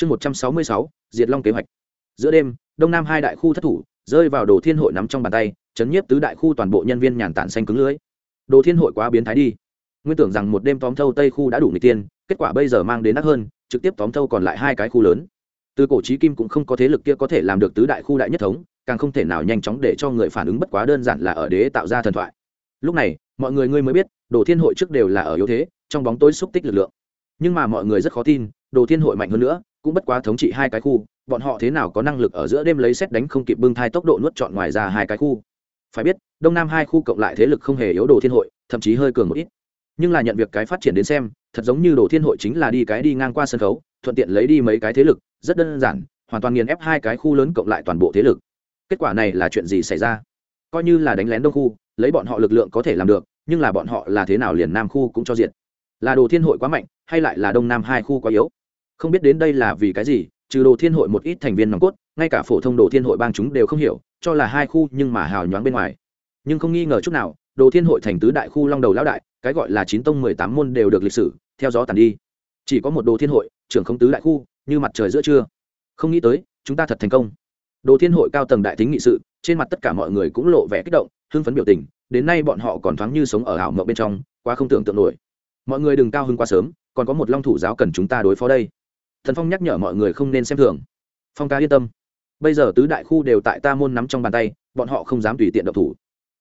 chương một trăm sáu mươi sáu, diệt long kế hoạch. Giữa đêm, đông nam hai đại khu thất thủ, rơi vào đồ thiên hội nắm trong bàn tay, chấn nhiếp tứ đại khu toàn bộ nhân viên nhàn tản xanh cứng lưới. Đồ thiên hội quá biến thái đi. Nguyên tưởng rằng một đêm tóm thâu tây khu đã đủ người tiên, kết quả bây giờ mang đến nát hơn, trực tiếp tóm thâu còn lại hai cái khu lớn. Từ cổ trí kim cũng không có thế lực kia có thể làm được tứ đại khu đại nhất thống, càng không thể nào nhanh chóng để cho người phản ứng bất quá đơn giản là ở đế tạo ra thần thoại. Lúc này, mọi người ngươi mới biết, đồ thiên hội trước đều là ở yếu thế, trong bóng tối xúc tích lực lượng. Nhưng mà mọi người rất khó tin, đồ thiên hội mạnh hơn nữa cũng bất quá thống trị hai cái khu, bọn họ thế nào có năng lực ở giữa đêm lấy xét đánh không kịp bưng thai tốc độ nuốt chọn ngoài ra hai cái khu. Phải biết, đông nam hai khu cộng lại thế lực không hề yếu đồ thiên hội, thậm chí hơi cường một ít. Nhưng là nhận việc cái phát triển đến xem, thật giống như đồ thiên hội chính là đi cái đi ngang qua sân khấu, thuận tiện lấy đi mấy cái thế lực, rất đơn giản, hoàn toàn nghiền ép hai cái khu lớn cộng lại toàn bộ thế lực. Kết quả này là chuyện gì xảy ra? Coi như là đánh lén đông khu, lấy bọn họ lực lượng có thể làm được, nhưng là bọn họ là thế nào liền nam khu cũng cho diệt. Là đồ thiên hội quá mạnh, hay lại là đông nam hai khu quá yếu? Không biết đến đây là vì cái gì, trừ đồ thiên hội một ít thành viên nòng cốt, ngay cả phổ thông đồ thiên hội bang chúng đều không hiểu, cho là hai khu nhưng mà hào nhoáng bên ngoài. Nhưng không nghi ngờ chút nào, đồ thiên hội thành tứ đại khu long đầu lão đại, cái gọi là chín tông mười tám môn đều được lịch sử, theo gió tàn đi. Chỉ có một đồ thiên hội, trưởng không tứ đại khu, như mặt trời giữa trưa. Không nghĩ tới, chúng ta thật thành công. Đồ thiên hội cao tầng đại tính nghị sự, trên mặt tất cả mọi người cũng lộ vẻ kích động, hưng phấn biểu tình, đến nay bọn họ còn thoáng như sống ở ảo mộng bên trong, quá không tưởng tượng nổi. Mọi người đừng cao hưng quá sớm, còn có một long thủ giáo cần chúng ta đối phó đây thần phong nhắc nhở mọi người không nên xem thường. Phong ca yên tâm. Bây giờ tứ đại khu đều tại ta môn nắm trong bàn tay, bọn họ không dám tùy tiện độc thủ.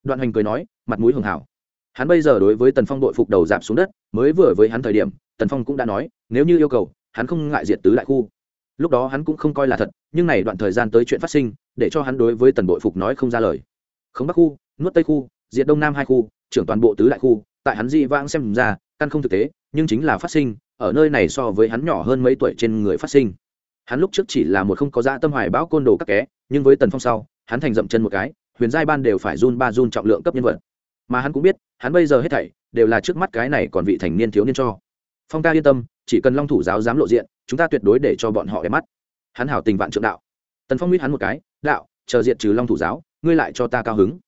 Đoạn hành cười nói, mặt mũi hường hảo. Hắn bây giờ đối với tần phong đội phục đầu giảm xuống đất, mới vừa với hắn thời điểm, tần phong cũng đã nói, nếu như yêu cầu, hắn không ngại diệt tứ đại khu. Lúc đó hắn cũng không coi là thật, nhưng này đoạn thời gian tới chuyện phát sinh, để cho hắn đối với tần bội phục nói không ra lời. Khống bắc khu, nuốt tây khu, diệt đông nam hai khu, trưởng toàn bộ tứ đại khu, tại hắn di vãng xem ra, căn không thực tế, nhưng chính là phát sinh ở nơi này so với hắn nhỏ hơn mấy tuổi trên người phát sinh. Hắn lúc trước chỉ là một không có dạ tâm hoài bão côn đồ các ké nhưng với tần phong sau, hắn thành dậm chân một cái, huyền giai ban đều phải run ba run trọng lượng cấp nhân vật. Mà hắn cũng biết, hắn bây giờ hết thảy, đều là trước mắt cái này còn vị thành niên thiếu niên cho. Phong ca yên tâm, chỉ cần long thủ giáo dám lộ diện, chúng ta tuyệt đối để cho bọn họ đẹp mắt. Hắn hảo tình vạn trượng đạo. Tần phong mít hắn một cái, đạo, chờ diện trừ long thủ giáo, ngươi lại cho ta cao hứng.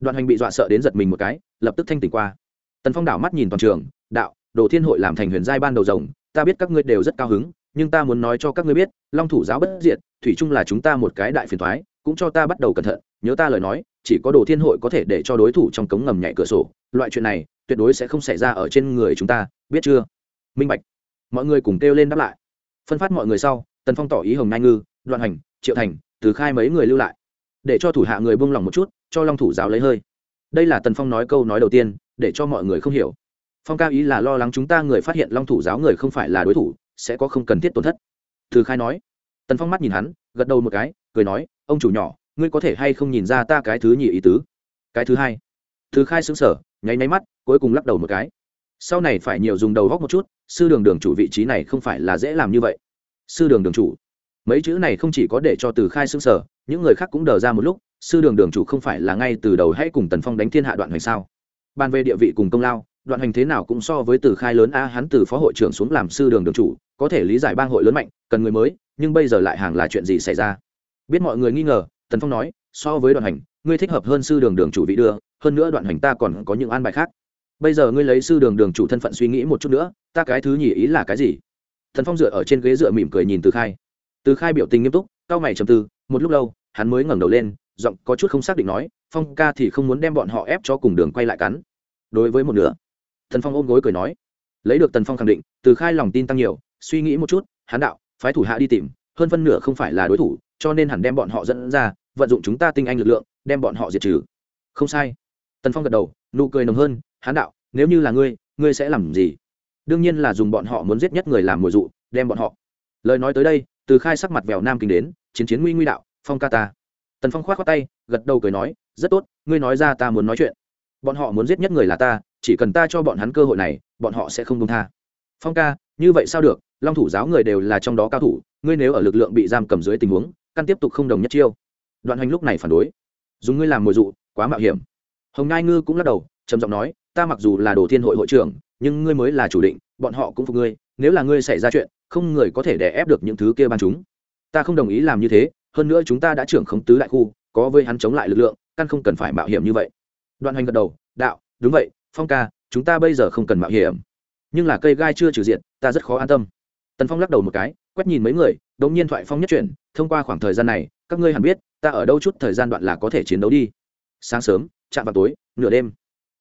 Đoạn hành bị dọa sợ đến giật mình một cái, lập tức thanh tỉnh qua. Tần phong đảo mắt nhìn toàn trường, đạo đồ thiên hội làm thành huyền giai ban đầu rồng, ta biết các ngươi đều rất cao hứng, nhưng ta muốn nói cho các ngươi biết, long thủ giáo bất diệt, thủy chung là chúng ta một cái đại phiền thoái, cũng cho ta bắt đầu cẩn thận, nhớ ta lời nói, chỉ có đồ thiên hội có thể để cho đối thủ trong cống ngầm nhảy cửa sổ, loại chuyện này, tuyệt đối sẽ không xảy ra ở trên người chúng ta, biết chưa? Minh bạch. Mọi người cùng kêu lên đáp lại. Phân phát mọi người sau, tần phong tỏ ý hồng nai ngư, đoạn hành, triệu thành, từ khai mấy người lưu lại, để cho thủ hạ người buông lỏng một chút, cho long thủ giáo lấy hơi. Đây là tần phong nói câu nói đầu tiên, để cho mọi người không hiểu phong cao ý là lo lắng chúng ta người phát hiện long thủ giáo người không phải là đối thủ, sẽ có không cần thiết tổn thất. Từ khai nói. Tần phong mắt nhìn hắn, gật đầu một cái, cười nói, ông chủ nhỏ, ngươi có thể hay không nhìn ra ta cái thứ nhì ý tứ? Cái thứ hai? Từ khai xứng sở nháy nháy mắt, cuối cùng lắc đầu một cái. Sau này phải nhiều dùng đầu góc một chút, sư đường đường chủ vị trí này không phải là dễ làm như vậy. Sư đường đường chủ? Mấy chữ này không chỉ có để cho từ khai xứng sở những người khác cũng đờ ra một lúc, sư đường đường chủ không phải là ngay từ đầu hãy cùng tần phong đánh thiên hạ đoạn hoành sao? Bàn về địa vị cùng công lao đoạn hành thế nào cũng so với từ khai lớn a, hắn từ phó hội trưởng xuống làm sư đường đường chủ, có thể lý giải bang hội lớn mạnh, cần người mới, nhưng bây giờ lại hàng là chuyện gì xảy ra? Biết mọi người nghi ngờ, tần phong nói, so với đoạn hành, ngươi thích hợp hơn sư đường đường chủ vị đưa, hơn nữa đoạn hành ta còn có những an bài khác. Bây giờ ngươi lấy sư đường đường chủ thân phận suy nghĩ một chút nữa, ta cái thứ nhỉ ý là cái gì? Thần phong dựa ở trên ghế dựa mỉm cười nhìn từ khai. Từ khai biểu tình nghiêm túc cao mày trầm tư, một lúc lâu, hắn mới ngẩng đầu lên, giọng có chút không xác định nói, phong ca thì không muốn đem bọn họ ép cho cùng đường quay lại cắn. Đối với một nửa thần phong ôm gối cười nói, lấy được tần phong khẳng định, từ khai lòng tin tăng nhiều, suy nghĩ một chút hán đạo, phái thủ hạ đi tìm, hơn phân nửa không phải là đối thủ, cho nên hẳn đem bọn họ dẫn ra, vận dụng chúng ta tinh anh lực lượng, đem bọn họ diệt trừ. Không sai. Tần phong gật đầu, nụ cười nồng hơn hán đạo, nếu như là ngươi ngươi sẽ làm gì? Đương nhiên là dùng bọn họ muốn giết nhất người làm mồi dụ, đem bọn họ. Lời nói tới đây, từ khai sắc mặt vèo nam kinh đến, chiến chiến nguy nguy đạo, phong ca ta. Tần phong k h o á t khoác tay, gật đầu cười nói, rất tốt, ngươi nói ra ta muốn nói chuyện. Bọn họ muốn giết nhất người là ta chỉ cần ta cho bọn hắn cơ hội này, bọn họ sẽ không công tha. Phong ca, như vậy sao được? Long thủ giáo người đều là trong đó cao thủ, ngươi nếu ở lực lượng bị giam cầm dưới tình huống, căn tiếp tục không đồng nhất chiêu. Đoạn hành lúc này phản đối. Dùng ngươi làm mồi dụ, quá mạo hiểm. Hồng ngai ngư cũng lắc đầu, trầm giọng nói, ta mặc dù là đồ thiên hội hội trưởng, nhưng ngươi mới là chủ định, bọn họ cũng phục ngươi, nếu là ngươi xảy ra chuyện, không người có thể đè ép được những thứ kia ban chúng. Ta không đồng ý làm như thế, hơn nữa chúng ta đã trưởng khống tứ đại khu, có với hắn chống lại lực lượng, căn không cần phải mạo hiểm như vậy. Đoạn hành gật đầu, đạo, đúng vậy phong ca, chúng ta bây giờ không cần mạo hiểm. Nhưng là cây gai chưa trừ diện ta rất khó an tâm. Tần phong lắc đầu một cái, quét nhìn mấy người đống nhiên thoại phong nhất chuyển, thông qua khoảng thời gian này, các ngươi hẳn biết, ta ở đâu chút thời gian đoạn là có thể chiến đấu đi. Sáng sớm, chạm vào tối, nửa đêm.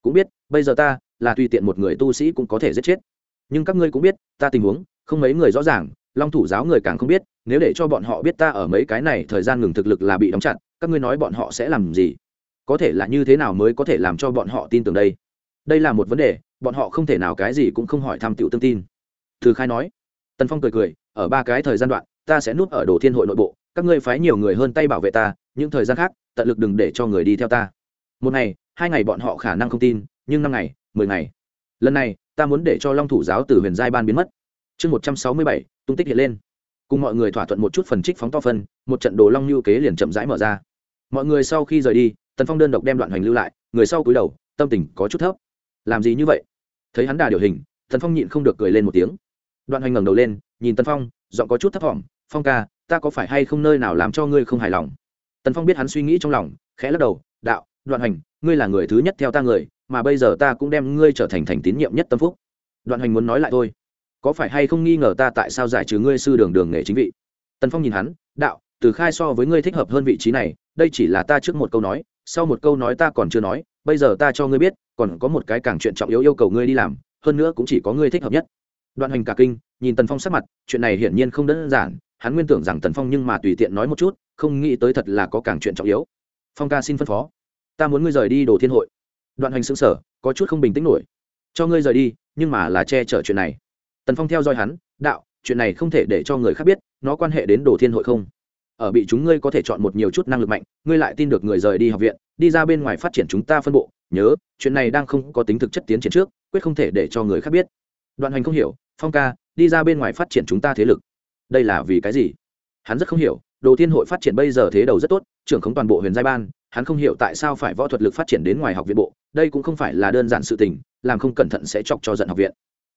Cũng biết, bây giờ ta, là tùy tiện một người tu sĩ cũng có thể giết chết. Nhưng các ngươi cũng biết, ta tình huống, không mấy người rõ ràng, long thủ giáo người càng không biết, nếu để cho bọn họ biết ta ở mấy cái này, thời gian ngừng thực lực là bị đóng chặt, các ngươi nói bọn họ sẽ làm gì? Có thể là như thế nào mới có thể làm cho bọn họ tin tưởng đây? Đây là một vấn đề, bọn họ không thể nào cái gì cũng không hỏi thăm tiểu tương tin. Từ khai nói. Tần phong cười cười, ở ba cái thời gian đoạn, ta sẽ núp ở đồ thiên hội nội bộ, các ngươi phái nhiều người hơn tay bảo vệ ta, những thời gian khác, tận lực đừng để cho người đi theo ta. Một ngày, hai ngày bọn họ khả năng không tin, nhưng năm ngày, mười ngày. Lần này, ta muốn để cho long thủ giáo từ huyền giai ban biến mất. Chương một trăm sáu mươi bảy, tung tích hiện lên. Cùng mọi người thỏa thuận một chút phần trích phóng to phân, một trận đồ long lưu kế liền chậm rãi mở ra. Mọi người sau khi rời đi, tần phong đơn độc đem đoạn hoành lưu lại, người sau cúi đầu, tâm tình có chút thấp làm gì như vậy? Thấy hắn đà điều hình thần phong nhịn không được cười lên một tiếng. Đoạn hoành ngẩng đầu lên, nhìn tần phong, giọng có chút thấp thỏm, phong ca, ta có phải hay không nơi nào làm cho ngươi không hài lòng? Tần phong biết hắn suy nghĩ trong lòng, khẽ lắc đầu, đạo, đoạn hoành, ngươi là người thứ nhất theo ta người, mà bây giờ ta cũng đem ngươi trở thành thành tín nhiệm nhất tâm phúc. Đoạn hoành muốn nói lại thôi, có phải hay không nghi ngờ ta tại sao giải trừ ngươi sư đường đường nghề chính vị? Tần phong nhìn hắn, đạo, từ khai so với ngươi thích hợp hơn vị trí này, đây chỉ là ta trước một câu nói sau một câu nói ta còn chưa nói, bây giờ ta cho ngươi biết, còn có một cái càng chuyện trọng yếu yêu cầu ngươi đi làm, hơn nữa cũng chỉ có ngươi thích hợp nhất. Đoạn hoành cả kinh, nhìn tần phong sắc mặt, chuyện này hiển nhiên không đơn giản, hắn nguyên tưởng rằng tần phong nhưng mà tùy tiện nói một chút, không nghĩ tới thật là có càng chuyện trọng yếu. Phong ca xin phân phó, ta muốn ngươi rời đi đồ thiên hội. Đoạn hoành xứng sở có chút không bình tĩnh nổi. Cho ngươi rời đi, nhưng mà là che chở chuyện này. Tần phong theo dõi hắn, đạo, chuyện này không thể để cho người khác biết, nó quan hệ đến đồ thiên hội không? Ở bị chúng ngươi có thể chọn một nhiều chút năng lực mạnh, ngươi lại tin được người rời đi học viện, đi ra bên ngoài phát triển chúng ta phân bộ. Nhớ, chuyện này đang không có tính thực chất tiến triển trước, quyết không thể để cho người khác biết. Đoạn hành không hiểu, phong ca, đi ra bên ngoài phát triển chúng ta thế lực. Đây là vì cái gì? Hắn rất không hiểu, đồ thiên hội phát triển bây giờ thế đầu rất tốt, trưởng không toàn bộ huyền giai ban, hắn không hiểu tại sao phải võ thuật lực phát triển đến ngoài học viện bộ, đây cũng không phải là đơn giản sự tình, làm không cẩn thận sẽ chọc cho giận học viện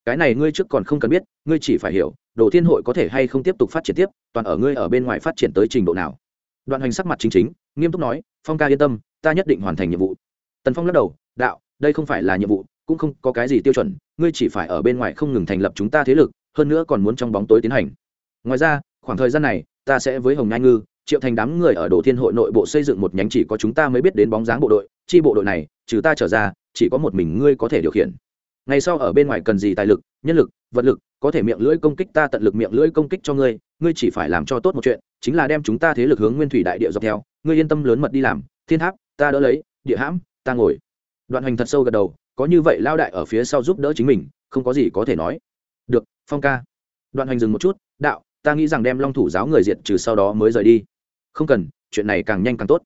cái này ngươi trước còn không cần biết, ngươi chỉ phải hiểu, đồ thiên hội có thể hay không tiếp tục phát triển tiếp, toàn ở ngươi ở bên ngoài phát triển tới trình độ nào. Đoạn hành sắc mặt chính chính, nghiêm túc nói, phong ca yên tâm, ta nhất định hoàn thành nhiệm vụ. Tần phong lắc đầu, đạo, đây không phải là nhiệm vụ, cũng không có cái gì tiêu chuẩn, ngươi chỉ phải ở bên ngoài không ngừng thành lập chúng ta thế lực, hơn nữa còn muốn trong bóng tối tiến hành. Ngoài ra, khoảng thời gian này, ta sẽ với hồng nhai ngư, triệu thành đám người ở đồ thiên hội nội bộ xây dựng một nhánh chỉ có chúng ta mới biết đến bóng dáng bộ đội, chi bộ đội này, trừ ta trở ra, chỉ có một mình ngươi có thể điều khiển ngày sau ở bên ngoài cần gì tài lực, nhân lực, vật lực, có thể miệng lưỡi công kích ta tận lực miệng lưỡi công kích cho ngươi ngươi chỉ phải làm cho tốt một chuyện, chính là đem chúng ta thế lực hướng nguyên thủy đại địa dọc theo, ngươi yên tâm lớn mật đi làm, thiên tháp, ta đỡ lấy, địa hãm, ta ngồi. Đoạn hành thật sâu gật đầu, có như vậy lao đại ở phía sau giúp đỡ chính mình, không có gì có thể nói. Được, phong ca. Đoạn hành dừng một chút, đạo, ta nghĩ rằng đem long thủ giáo người diệt trừ sau đó mới rời đi. Không cần, chuyện này càng nhanh càng tốt.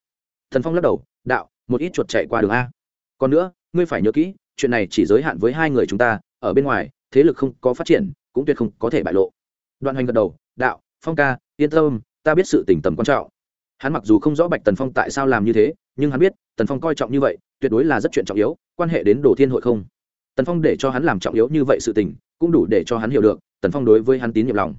Thần phong lắc đầu, đạo, một ít chuột chạy qua đường a. Còn nữa, ngươi phải nhớ kỹ chuyện này chỉ giới hạn với hai người chúng ta, ở bên ngoài, thế lực không có phát triển, cũng tuyệt không có thể bại lộ. Đoạn Hoành gật đầu, đạo, phong ca, yên tâm, ta biết sự tỉnh tầm quan trọng. Hắn mặc dù không rõ bạch tần phong tại sao làm như thế, nhưng hắn biết, tần phong coi trọng như vậy, tuyệt đối là rất chuyện trọng yếu, quan hệ đến đồ thiên hội không? Tần phong để cho hắn làm trọng yếu như vậy sự tình, cũng đủ để cho hắn hiểu được, tần phong đối với hắn tín nhiệm lòng.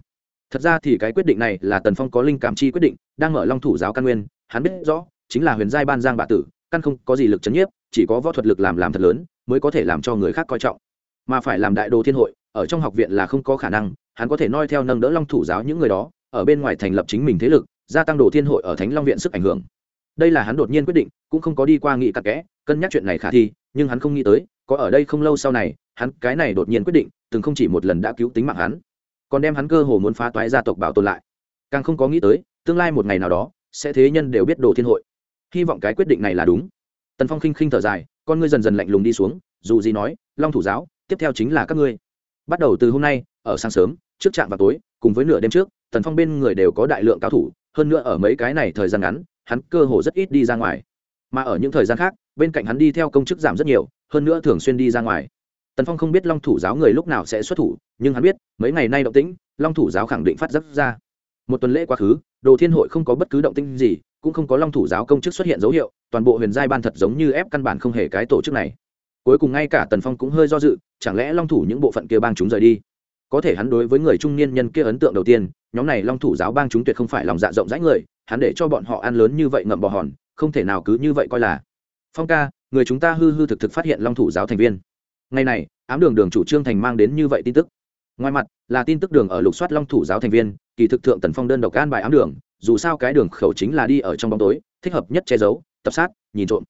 Thật ra thì cái quyết định này là tần phong có linh cảm chi quyết định, đang mở long thủ giáo căn nguyên, hắn biết rõ, chính là huyền giai ban giang bạ tử, căn không có gì lực c h ấ n nhiếp, chỉ có võ thuật lực làm làm thật lớn mới có thể làm cho người khác coi trọng. Mà phải làm đại đồ thiên hội, ở trong học viện là không có khả năng, hắn có thể noi theo nâng đỡ long thủ giáo những người đó, ở bên ngoài thành lập chính mình thế lực, gia tăng đồ thiên hội ở thánh long viện sức ảnh hưởng. Đây là hắn đột nhiên quyết định, cũng không có đi qua nghị cặn kẽ, cân nhắc chuyện này khả thi, nhưng hắn không nghĩ tới, có ở đây không lâu sau này, hắn cái này đột nhiên quyết định, từng không chỉ một lần đã cứu tính mạng hắn, còn đem hắn cơ hồ muốn phá toái gia tộc bảo tồn lại. Càng không có nghĩ tới, tương lai một ngày nào đó, sẽ thế nhân đều biết đồ thiên hội. Hy vọng cái quyết định này là đúng. Tần phong khinh khinh thở dài con ngươi dần dần lạnh lùng đi xuống, dù gì nói, long thủ giáo, tiếp theo chính là các ngươi. Bắt đầu từ hôm nay, ở sáng sớm, trước trạm vào tối, cùng với nửa đêm trước, tần phong bên người đều có đại lượng cao thủ, hơn nữa ở mấy cái này thời gian ngắn, hắn cơ hồ rất ít đi ra ngoài. Mà ở những thời gian khác, bên cạnh hắn đi theo công chức giảm rất nhiều, hơn nữa thường xuyên đi ra ngoài. Tần phong không biết long thủ giáo người lúc nào sẽ xuất thủ, nhưng hắn biết, mấy ngày nay động tĩnh, long thủ giáo khẳng định phát giáp ra. Một tuần lễ quá khứ, đồ thiên hội không có bất cứ động tĩnh gì cũng không có long thủ giáo công chức xuất hiện dấu hiệu, toàn bộ huyền giai ban thật giống như ép căn bản không hề cái tổ chức này. Cuối cùng ngay cả tần phong cũng hơi do dự, chẳng lẽ long thủ những bộ phận kia bang chúng rời đi? Có thể hắn đối với người trung niên nhân kia ấn tượng đầu tiên, nhóm này long thủ giáo bang chúng tuyệt không phải lòng dạ rộng rãi người, hắn để cho bọn họ ăn lớn như vậy ngậm bò hòn, không thể nào cứ như vậy coi là. Phong ca, người chúng ta hư hư thực thực phát hiện long thủ giáo thành viên. Ngày này, ám đường đường chủ trương thành mang đến như vậy tin tức. Ngoài mặt là tin tức đường ở lục soát long thủ giáo thành viên, kỳ thực thượng tần phong đơn độc an bài ám đường dù sao cái đường khẩu chính là đi ở trong bóng tối, thích hợp nhất che giấu, tập sát, nhìn trộm.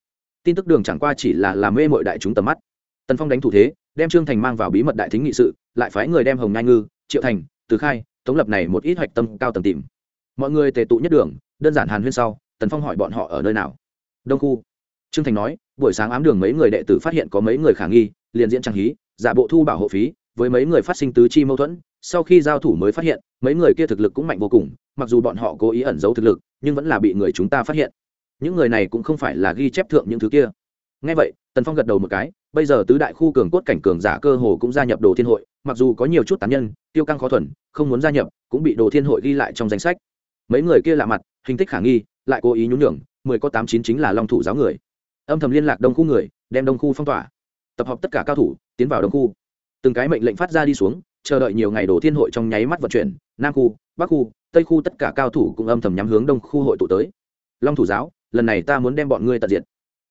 Tin tức đường chẳng qua chỉ là làm mê mội đại chúng tầm mắt. Tần phong đánh thủ thế, đem trương thành mang vào bí mật đại thính nghị sự, lại phái người đem hồng ngai ngư, triệu thành, từ khai, tống lập này một ít hoạch tâm cao tầm tìm. Mọi người tề tụ nhất đường, đơn giản hàn huyên sau, tần phong hỏi bọn họ ở nơi nào. Đông khu. Trương thành nói, buổi sáng ám đường mấy người đệ tử phát hiện có mấy người khả nghi, liền diễn trang hí, giả bộ thu bảo hộ phí, với mấy người phát sinh tứ chi mâu thuẫn sau khi giao thủ mới phát hiện, mấy người kia thực lực cũng mạnh vô cùng, mặc dù bọn họ cố ý ẩn giấu thực lực, nhưng vẫn là bị người chúng ta phát hiện. Những người này cũng không phải là ghi chép thượng những thứ kia. Ngay vậy, tần phong gật đầu một cái, bây giờ tứ đại khu cường cốt cảnh cường giả cơ hồ cũng gia nhập đồ thiên hội, mặc dù có nhiều chút tán nhân, tiêu căng khó thuần, không muốn gia nhập, cũng bị đồ thiên hội ghi lại trong danh sách. Mấy người kia lạ mặt, hình tích khả nghi, lại cố ý nhún nhường, mười có tám chín chính là long thủ giáo người. Âm thầm liên lạc đông khu người, đem đông khu phong tỏa. Tập hợp tất cả cao thủ, tiến vào đông khu. Từng cái mệnh lệnh phát ra đi xuống chờ đợi nhiều ngày đồ thiên hội trong nháy mắt vận chuyển, nam khu, bắc khu, tây khu tất cả cao thủ cũng âm thầm nhắm hướng đông khu hội tụ tới. Long thủ giáo, lần này ta muốn đem bọn ngươi tận diện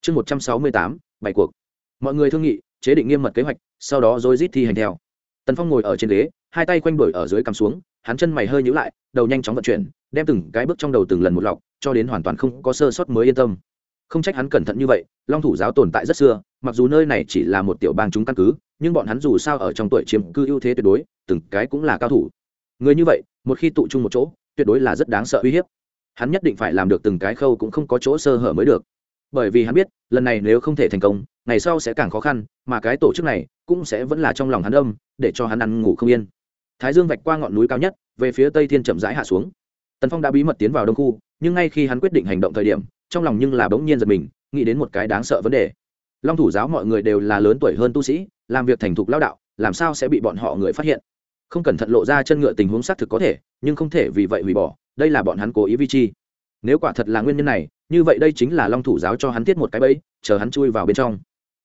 chương một trăm sáu mươi tám bảy cuộc. Mọi người thương nghị, chế định nghiêm mật kế hoạch, sau đó dối rít thi hành theo. Tần phong ngồi ở trên ghế, hai tay quanh đổi ở dưới cằm xuống, hắn chân mày hơi nhữ lại, đầu nhanh chóng vận chuyển, đem từng cái bước trong đầu từng lần một lọc, cho đến hoàn toàn không có sơ sót mới yên tâm. Không trách hắn cẩn thận như vậy, long thủ giáo tồn tại rất xưa, mặc dù nơi này chỉ là một tiểu bang chúng căn cứ nhưng bọn hắn dù sao ở trong tuổi chiếm cư ưu thế tuyệt đối, từng cái cũng là cao thủ. Người như vậy, một khi tụ chung một chỗ, tuyệt đối là rất đáng sợ uy hiếp. Hắn nhất định phải làm được từng cái khâu cũng không có chỗ sơ hở mới được. Bởi vì hắn biết, lần này nếu không thể thành công, ngày sau sẽ càng khó khăn, mà cái tổ chức này cũng sẽ vẫn là trong lòng hắn âm, để cho hắn ăn ngủ không yên. Thái dương vạch qua ngọn núi cao nhất, về phía tây thiên chậm rãi hạ xuống. Tần phong đã bí mật tiến vào đông khu, nhưng ngay khi hắn quyết định hành động thời điểm, trong lòng nhưng là bỗng nhiên giật mình, nghĩ đến một cái đáng sợ vấn đề. Long thủ giáo mọi người đều là lớn tuổi hơn tu sĩ làm việc thành thục lao đạo, làm sao sẽ bị bọn họ người phát hiện? Không cẩn thận lộ ra chân ngựa tình huống xác thực có thể, nhưng không thể vì vậy hủy bỏ, đây là bọn hắn cố ý vi chi. Nếu quả thật là nguyên nhân này, như vậy đây chính là long thủ giáo cho hắn thiết một cái bẫy, chờ hắn chui vào bên trong.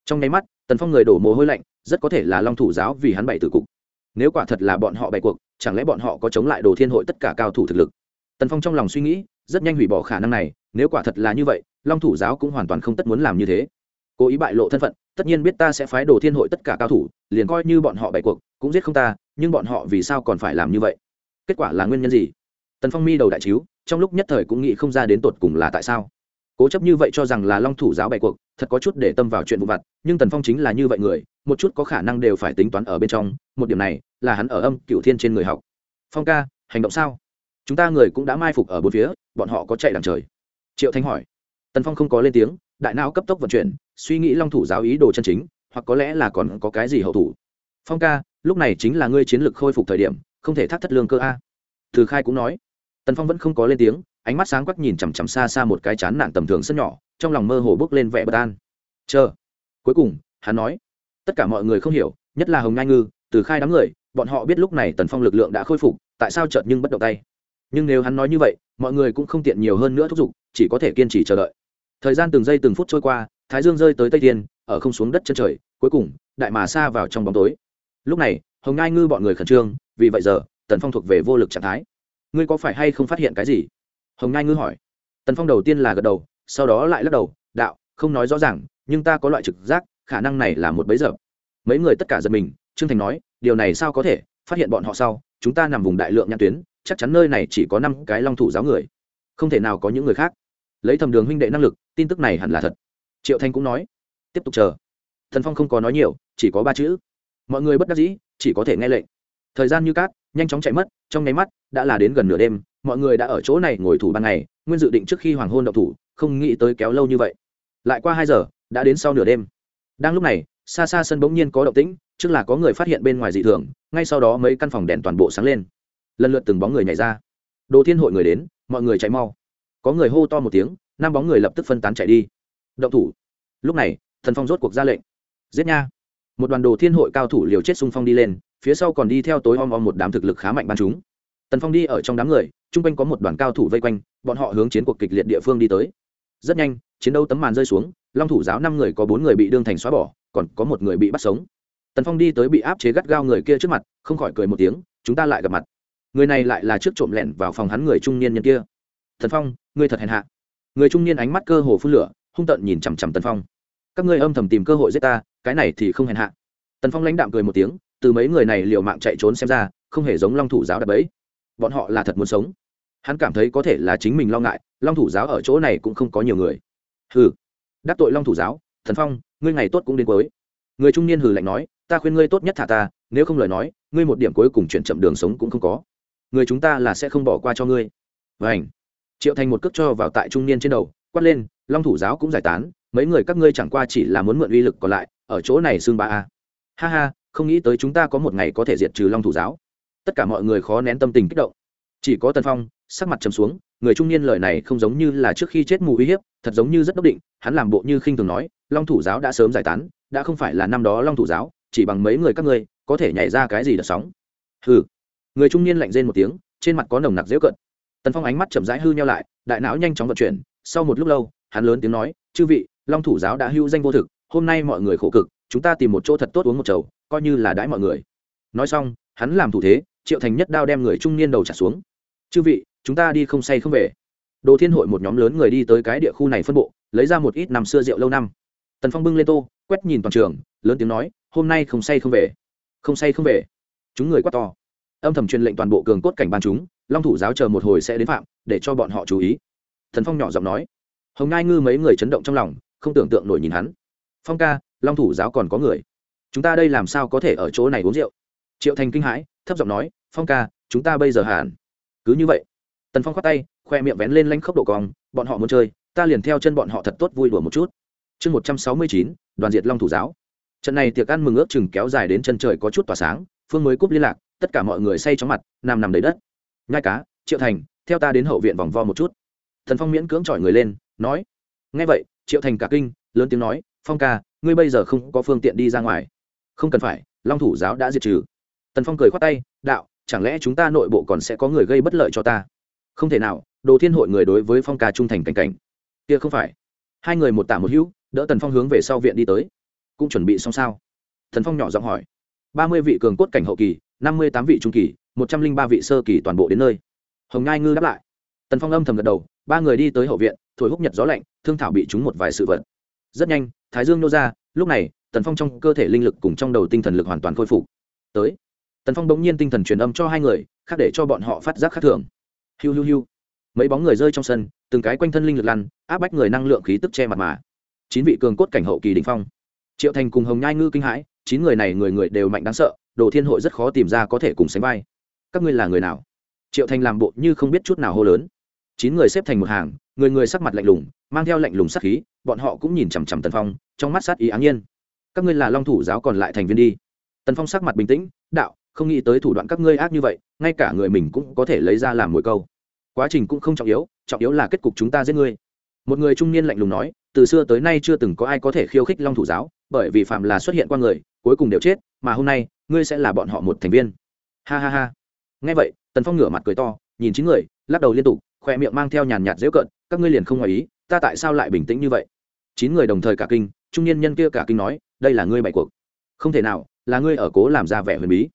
Trong nháy mắt, tần phong người đổ mồ hôi lạnh, rất có thể là long thủ giáo vì hắn bày tử cục. Nếu quả thật là bọn họ bày cuộc, chẳng lẽ bọn họ có chống lại đồ thiên hội tất cả cao thủ thực lực? Tần phong trong lòng suy nghĩ, rất nhanh hủy bỏ khả năng này, nếu quả thật là như vậy, long thủ giáo cũng hoàn toàn không tất muốn làm như thế cố ý bại lộ thân phận, tất nhiên biết ta sẽ phái đồ thiên hội tất cả cao thủ, liền coi như bọn họ bày cuộc, cũng giết không ta, nhưng bọn họ vì sao còn phải làm như vậy? Kết quả là nguyên nhân gì? Tần phong mi đầu đại chiếu, trong lúc nhất thời cũng nghĩ không ra đến tột cùng là tại sao. Cố chấp như vậy cho rằng là long thủ giáo bày cuộc, thật có chút để tâm vào chuyện vụ vặt, nhưng tần phong chính là như vậy người, một chút có khả năng đều phải tính toán ở bên trong, một điểm này là hắn ở âm cựu thiên trên người học. Phong ca, hành động sao? Chúng ta người cũng đã mai phục ở bốn phía, bọn họ có chạy đằng trời. Triệu thanh hỏi. Tần phong không có lên tiếng, đại não cấp tốc vận chuyển suy nghĩ long thủ giáo ý đồ chân chính, hoặc có lẽ là còn có cái gì hậu thủ. Phong ca, lúc này chính là ngươi chiến lược khôi phục thời điểm, không thể thắt thất lương cơ a. Từ khai cũng nói. Tần phong vẫn không có lên tiếng, ánh mắt sáng quắc nhìn chằm chằm xa xa một cái chán nản tầm thường sân nhỏ, trong lòng mơ hồ bước lên vẻ bất an. Chờ. Cuối cùng, hắn nói. Tất cả mọi người không hiểu, nhất là hồng ngai ngư, từ khai đám người, bọn họ biết lúc này tần phong lực lượng đã khôi phục, tại sao chợt nhưng bất động tay? Nhưng nếu hắn nói như vậy, mọi người cũng không tiện nhiều hơn nữa thúc giục, chỉ có thể kiên trì chờ đợi. Thời gian từng giây từng phút trôi qua thái dương rơi tới tây Thiên, ở không xuống đất chân trời cuối cùng đại mà xa vào trong bóng tối. Lúc này hồng ngai ngư bọn người khẩn trương vì vậy giờ tần phong thuộc về vô lực trạng thái. Ngươi có phải hay không phát hiện cái gì? Hồng ngai ngư hỏi. Tần phong đầu tiên là gật đầu sau đó lại lắc đầu đạo không nói rõ ràng nhưng ta có loại trực giác khả năng này là một bấy giờ. Mấy người tất cả giật mình trương thành nói điều này sao có thể phát hiện bọn họ sau chúng ta nằm vùng đại lượng nhãn tuyến chắc chắn nơi này chỉ có năm cái long thủ giáo người. Không thể nào có những người khác. Lấy thầm đường huynh đệ năng lực tin tức này hẳn là thật triệu thanh cũng nói, tiếp tục chờ. Thần phong không có nói nhiều, chỉ có ba chữ. Mọi người bất đắc dĩ, chỉ có thể nghe lệnh. Thời gian như cát, nhanh chóng chạy mất, trong nháy mắt, đã là đến gần nửa đêm, mọi người đã ở chỗ này ngồi thủ ban ngày, nguyên dự định trước khi hoàng hôn đậu thủ, không nghĩ tới kéo lâu như vậy. Lại qua hai giờ, đã đến sau nửa đêm. Đang lúc này, xa xa sân bỗng nhiên có động tĩnh, trước là có người phát hiện bên ngoài dị thường, ngay sau đó mấy căn phòng đèn toàn bộ sáng lên. Lần lượt từng bóng người nhảy ra. Đồ thiên hội người đến, mọi người chạy mau. Có người hô to một tiếng, năm bóng người lập tức phân tán chạy đi động thủ. Lúc này, thần phong rốt cuộc ra lệnh. Giết nha. Một đoàn đồ thiên hội cao thủ liều chết xung phong đi lên, phía sau còn đi theo tối om om một đám thực lực khá mạnh ban chúng. Tần phong đi ở trong đám người, chung quanh có một đoàn cao thủ vây quanh, bọn họ hướng chiến cuộc kịch liệt địa phương đi tới. Rất nhanh, chiến đấu tấm màn rơi xuống, long thủ giáo năm người có bốn người bị đương thành xóa bỏ, còn có một người bị bắt sống. Tần phong đi tới bị áp chế gắt gao người kia trước mặt, không khỏi cười một tiếng, chúng ta lại gặp mặt. Người này lại là trước trộm lẹn vào phòng hắn người trung niên nhân kia. Thần phong, ngươi thật hèn hạ. Người trung niên ánh mắt cơ hồ phun lửa hung tợn nhìn chằm chằm tần phong. Các ngươi âm thầm tìm cơ hội giết ta, cái này thì không hèn hạ. Tần phong lãnh đạm cười một tiếng, từ mấy người này liều mạng chạy trốn xem ra, không hề giống long thủ giáo đập ấy bọn họ là thật muốn sống. Hắn cảm thấy có thể là chính mình lo ngại, long thủ giáo ở chỗ này cũng không có nhiều người. Hừ, đắc tội long thủ giáo thần phong, ngươi ngày tốt cũng đến cuối. Người trung niên hừ lạnh nói, ta khuyên ngươi tốt nhất thả ta, nếu không lời nói, ngươi một điểm cuối cùng chuyển chậm đường sống cũng không có. Người chúng ta là sẽ không bỏ qua cho ngươi. Vảnh triệu thành một cước cho vào tại trung niên trên đầu quát lên, long thủ giáo cũng giải tán, mấy người các ngươi chẳng qua chỉ là muốn mượn uy lực còn lại, ở chỗ này xương ba a. Ha ha, không nghĩ tới chúng ta có một ngày có thể diệt trừ long thủ giáo. Tất cả mọi người khó nén tâm tình kích động. Chỉ có tần phong, sắc mặt trầm xuống, người trung niên lời này không giống như là trước khi chết mù uy hiếp, thật giống như rất đốc định, hắn làm bộ như khinh thường nói, long thủ giáo đã sớm giải tán, đã không phải là năm đó long thủ giáo, chỉ bằng mấy người các ngươi, có thể nhảy ra cái gì đợt sóng. Hừ. Người trung niên lạnh rên một tiếng, trên mặt có nồng nặc dễu cận tần phong ánh mắt chậm rãi hư nhau lại, đại não nhanh chóng vận chuyển sau một lúc lâu, hắn lớn tiếng nói, chư vị, long thủ giáo đã hưu danh vô thực, hôm nay mọi người khổ cực, chúng ta tìm một chỗ thật tốt uống một chầu, coi như là đãi mọi người. Nói xong, hắn làm thủ thế, triệu thành nhất đao đem người trung niên đầu trả xuống. Chư vị, chúng ta đi không say không về. Đồ thiên hội một nhóm lớn người đi tới cái địa khu này phân bộ, lấy ra một ít năm xưa rượu lâu năm. Tần phong bưng lên tô, quét nhìn toàn trường, lớn tiếng nói, hôm nay không say không về. Không say không về. Chúng người quát to. Âm thầm truyền lệnh toàn bộ cường cốt cảnh ban chúng, long thủ giáo chờ một hồi sẽ đến phạm, để cho bọn họ chú ý thần phong nhỏ giọng nói. Hồng ngai ngư mấy người chấn động trong lòng, không tưởng tượng nổi nhìn hắn. Phong ca, long thủ giáo còn có người. Chúng ta đây làm sao có thể ở chỗ này uống rượu? Triệu thành kinh hãi, thấp giọng nói, phong ca, chúng ta bây giờ hẳn. Cứ như vậy, tần phong khoát tay, khoe miệng vén lên lanh khốc độ cong, bọn họ muốn chơi, ta liền theo chân bọn họ thật tốt vui đùa một chút. Chương một trăm sáu mươi chín, đoàn diệt long thủ giáo. Trận này tiệc ăn mừng ước chừng kéo dài đến chân trời có chút tỏa sáng, phương mới cúp liên lạc, tất cả mọi người say chóng mặt nằm nằm đầy đất. Nhai cá triệu thành, theo ta đến hậu viện vòng vo một chút thần phong miễn cưỡng chọi người lên, nói ngay vậy, triệu thành cả kinh, lớn tiếng nói, phong ca, ngươi bây giờ không có phương tiện đi ra ngoài. Không cần phải, long thủ giáo đã diệt trừ. Tần phong cười khoát tay, đạo, chẳng lẽ chúng ta nội bộ còn sẽ có người gây bất lợi cho ta? Không thể nào, đồ thiên hội người đối với phong ca trung thành cảnh cảnh. Kia không phải. Hai người một tả một hữu, đỡ tần phong hướng về sau viện đi tới. Cũng chuẩn bị xong sao? Thần phong nhỏ giọng hỏi. Ba mươi vị cường cốt cảnh hậu kỳ, năm mươi tám vị trung kỳ, một trăm linh ba vị sơ kỳ toàn bộ đến nơi. Hồng ngai ngư đáp lại. Tần phong âm thầm gật đầu ba người đi tới hậu viện, thổi húc nhật gió lạnh, thương thảo bị trúng một vài sự vật. Rất nhanh, thái dương nô ra, lúc này, tần phong trong cơ thể linh lực cùng trong đầu tinh thần lực hoàn toàn khôi phục. Tới, tần phong bỗng nhiên tinh thần truyền âm cho hai người, khác để cho bọn họ phát giác khác thường. Hiu hiu hiu. Mấy bóng người rơi trong sân, từng cái quanh thân linh lực lăn, áp bách người năng lượng khí tức che mặt mà. Chín vị cường cốt cảnh hậu kỳ đình phong. Triệu thành cùng hồng nhai ngư kinh hãi, chín người này người người đều mạnh đáng sợ, đồ thiên hội rất khó tìm ra có thể cùng sánh vai. Các ngươi là người nào? Triệu thành làm bộ như không biết chút nào hô lớn chín người xếp thành một hàng, người người sắc mặt lạnh lùng, mang theo lạnh lùng sắc khí, bọn họ cũng nhìn chằm chằm tần phong, trong mắt sát ý áng nhiên. Các ngươi là long thủ giáo còn lại thành viên đi. Tần phong sắc mặt bình tĩnh, đạo, không nghĩ tới thủ đoạn các ngươi ác như vậy, ngay cả người mình cũng có thể lấy ra làm mồi câu. Quá trình cũng không trọng yếu trọng yếu là kết cục chúng ta giết ngươi. Một người trung niên lạnh lùng nói, từ xưa tới nay chưa từng có ai có thể khiêu khích long thủ giáo, bởi vì phạm là xuất hiện qua người, cuối cùng đều chết, mà hôm nay, ngươi sẽ là bọn họ một thành viên. Ha ha ha. Ngay vậy, tần phong ngửa mặt cười to, nhìn chín người, lắc đầu liên tục khoe miệng mang theo nhàn nhạt dễu cận các ngươi liền không ngoài ý, ta tại sao lại bình tĩnh như vậy? Chín người đồng thời cả kinh, trung niên nhân kia cả kinh nói, đây là ngươi bày cuộc. Không thể nào, là ngươi ở cố làm ra vẻ huyền bí.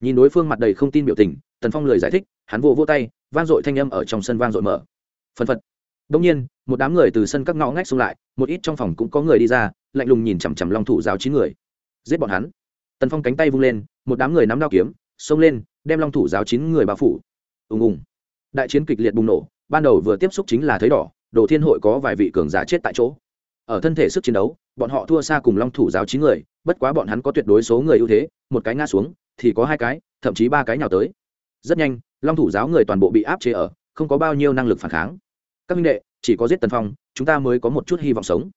Nhìn đối phương mặt đầy không tin biểu tình, tần phong lời giải thích, hắn vỗ vỗ tay, vang dội thanh âm ở trong sân vang dội mở. Phân phật. Đông nhiên, một đám người từ sân các ngõ ngách xung lại, một ít trong phòng cũng có người đi ra, lạnh lùng nhìn chằm chằm long thủ giáo chín người. Giết bọn hắn. Tần phong cánh tay vung lên, một đám người nắm đao kiếm, xông lên, đem long thủ giáo chín người bao phủ. Ùng ùng. Đại chiến kịch liệt bùng nổ ban đầu vừa tiếp xúc chính là thấy đỏ, đồ thiên hội có vài vị cường giả chết tại chỗ. Ở thân thể sức chiến đấu, bọn họ thua xa cùng long thủ giáo chín người, bất quá bọn hắn có tuyệt đối số người ưu thế, một cái ngã xuống, thì có hai cái, thậm chí ba cái nào tới. Rất nhanh, long thủ giáo người toàn bộ bị áp chế ở, không có bao nhiêu năng lực phản kháng. Các minh đệ, chỉ có giết tần phong, chúng ta mới có một chút hy vọng sống.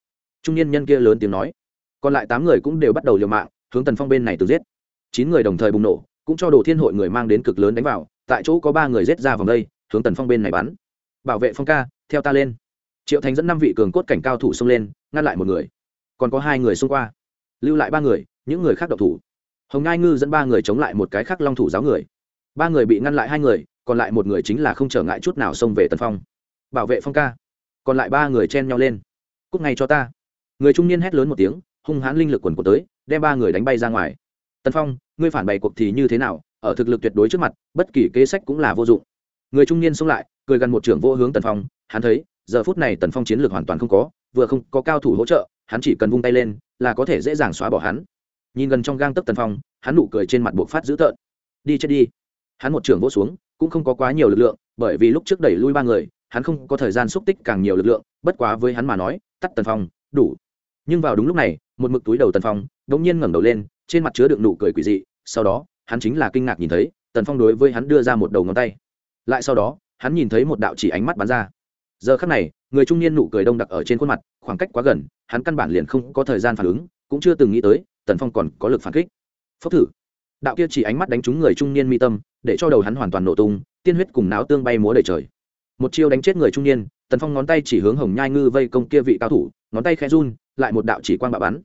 Trung niên nhân kia lớn tiếng nói. Còn lại tám người cũng đều bắt đầu liều mạng, hướng tần phong bên này từ giết. Chín người đồng thời bùng nổ, cũng cho đồ thiên hội người mang đến cực lớn đánh vào, tại chỗ có ba người giết ra vòng đây, hướng tần phong bên này bắn bảo vệ phong ca, theo ta lên. Triệu thành dẫn năm vị cường cốt cảnh cao thủ xông lên, ngăn lại một người. Còn có hai người xông qua, lưu lại ba người, những người khác độc thủ. Hồng ngai ngư dẫn ba người chống lại một cái khác long thủ giáo người. Ba người bị ngăn lại hai người, còn lại một người chính là không trở ngại chút nào xông về tần phong. Bảo vệ phong ca. Còn lại ba người chen nhau lên. Cúc ngay cho ta. Người trung niên hét lớn một tiếng, hung hãn linh lực quần của tới, đem ba người đánh bay ra ngoài. Tần phong, ngươi phản bày cuộc thì như thế nào? Ở thực lực tuyệt đối trước mặt, bất kỳ kế sách cũng là vô dụng. Người trung niên xông lại cười gần một trưởng vô hướng tần phong, hắn thấy, giờ phút này tần phong chiến lược hoàn toàn không có, vừa không có cao thủ hỗ trợ, hắn chỉ cần vung tay lên, là có thể dễ dàng xóa bỏ hắn. Nhìn gần trong gang tấc tần phong, hắn nụ cười trên mặt buộc phát dữ tợn. Đi chết đi. Hắn một trưởng vỗ xuống, cũng không có quá nhiều lực lượng, bởi vì lúc trước đẩy lui ba người, hắn không có thời gian xúc tích càng nhiều lực lượng, bất quá với hắn mà nói, tắt tần phong, đủ. Nhưng vào đúng lúc này, một mực túi đầu tần phong đ ỗ n g nhiên ngẩng đầu lên, trên mặt chứa đựng nụ cười quỷ dị, sau đó, hắn chính là kinh ngạc nhìn thấy, tần phong đối với hắn đưa ra một đầu ngón tay. Lại sau đó hắn nhìn thấy một đạo chỉ ánh mắt bắn ra. Giờ khắc này, người trung niên nụ cười đông đặc ở trên khuôn mặt, khoảng cách quá gần, hắn căn bản liền không có thời gian phản ứng, cũng chưa từng nghĩ tới, tần phong còn có lực phản kích. Phốc thử. Đạo kia chỉ ánh mắt đánh trúng người trung niên mi tâm, để cho đầu hắn hoàn toàn nổ tung, tiên huyết cùng náo tương bay múa đầy trời. Một chiêu đánh chết người trung niên, tần phong ngón tay chỉ hướng hồng nhai ngư vây công kia vị cao thủ, ngón tay khẽ run, lại một đạo chỉ quang bạo bắn.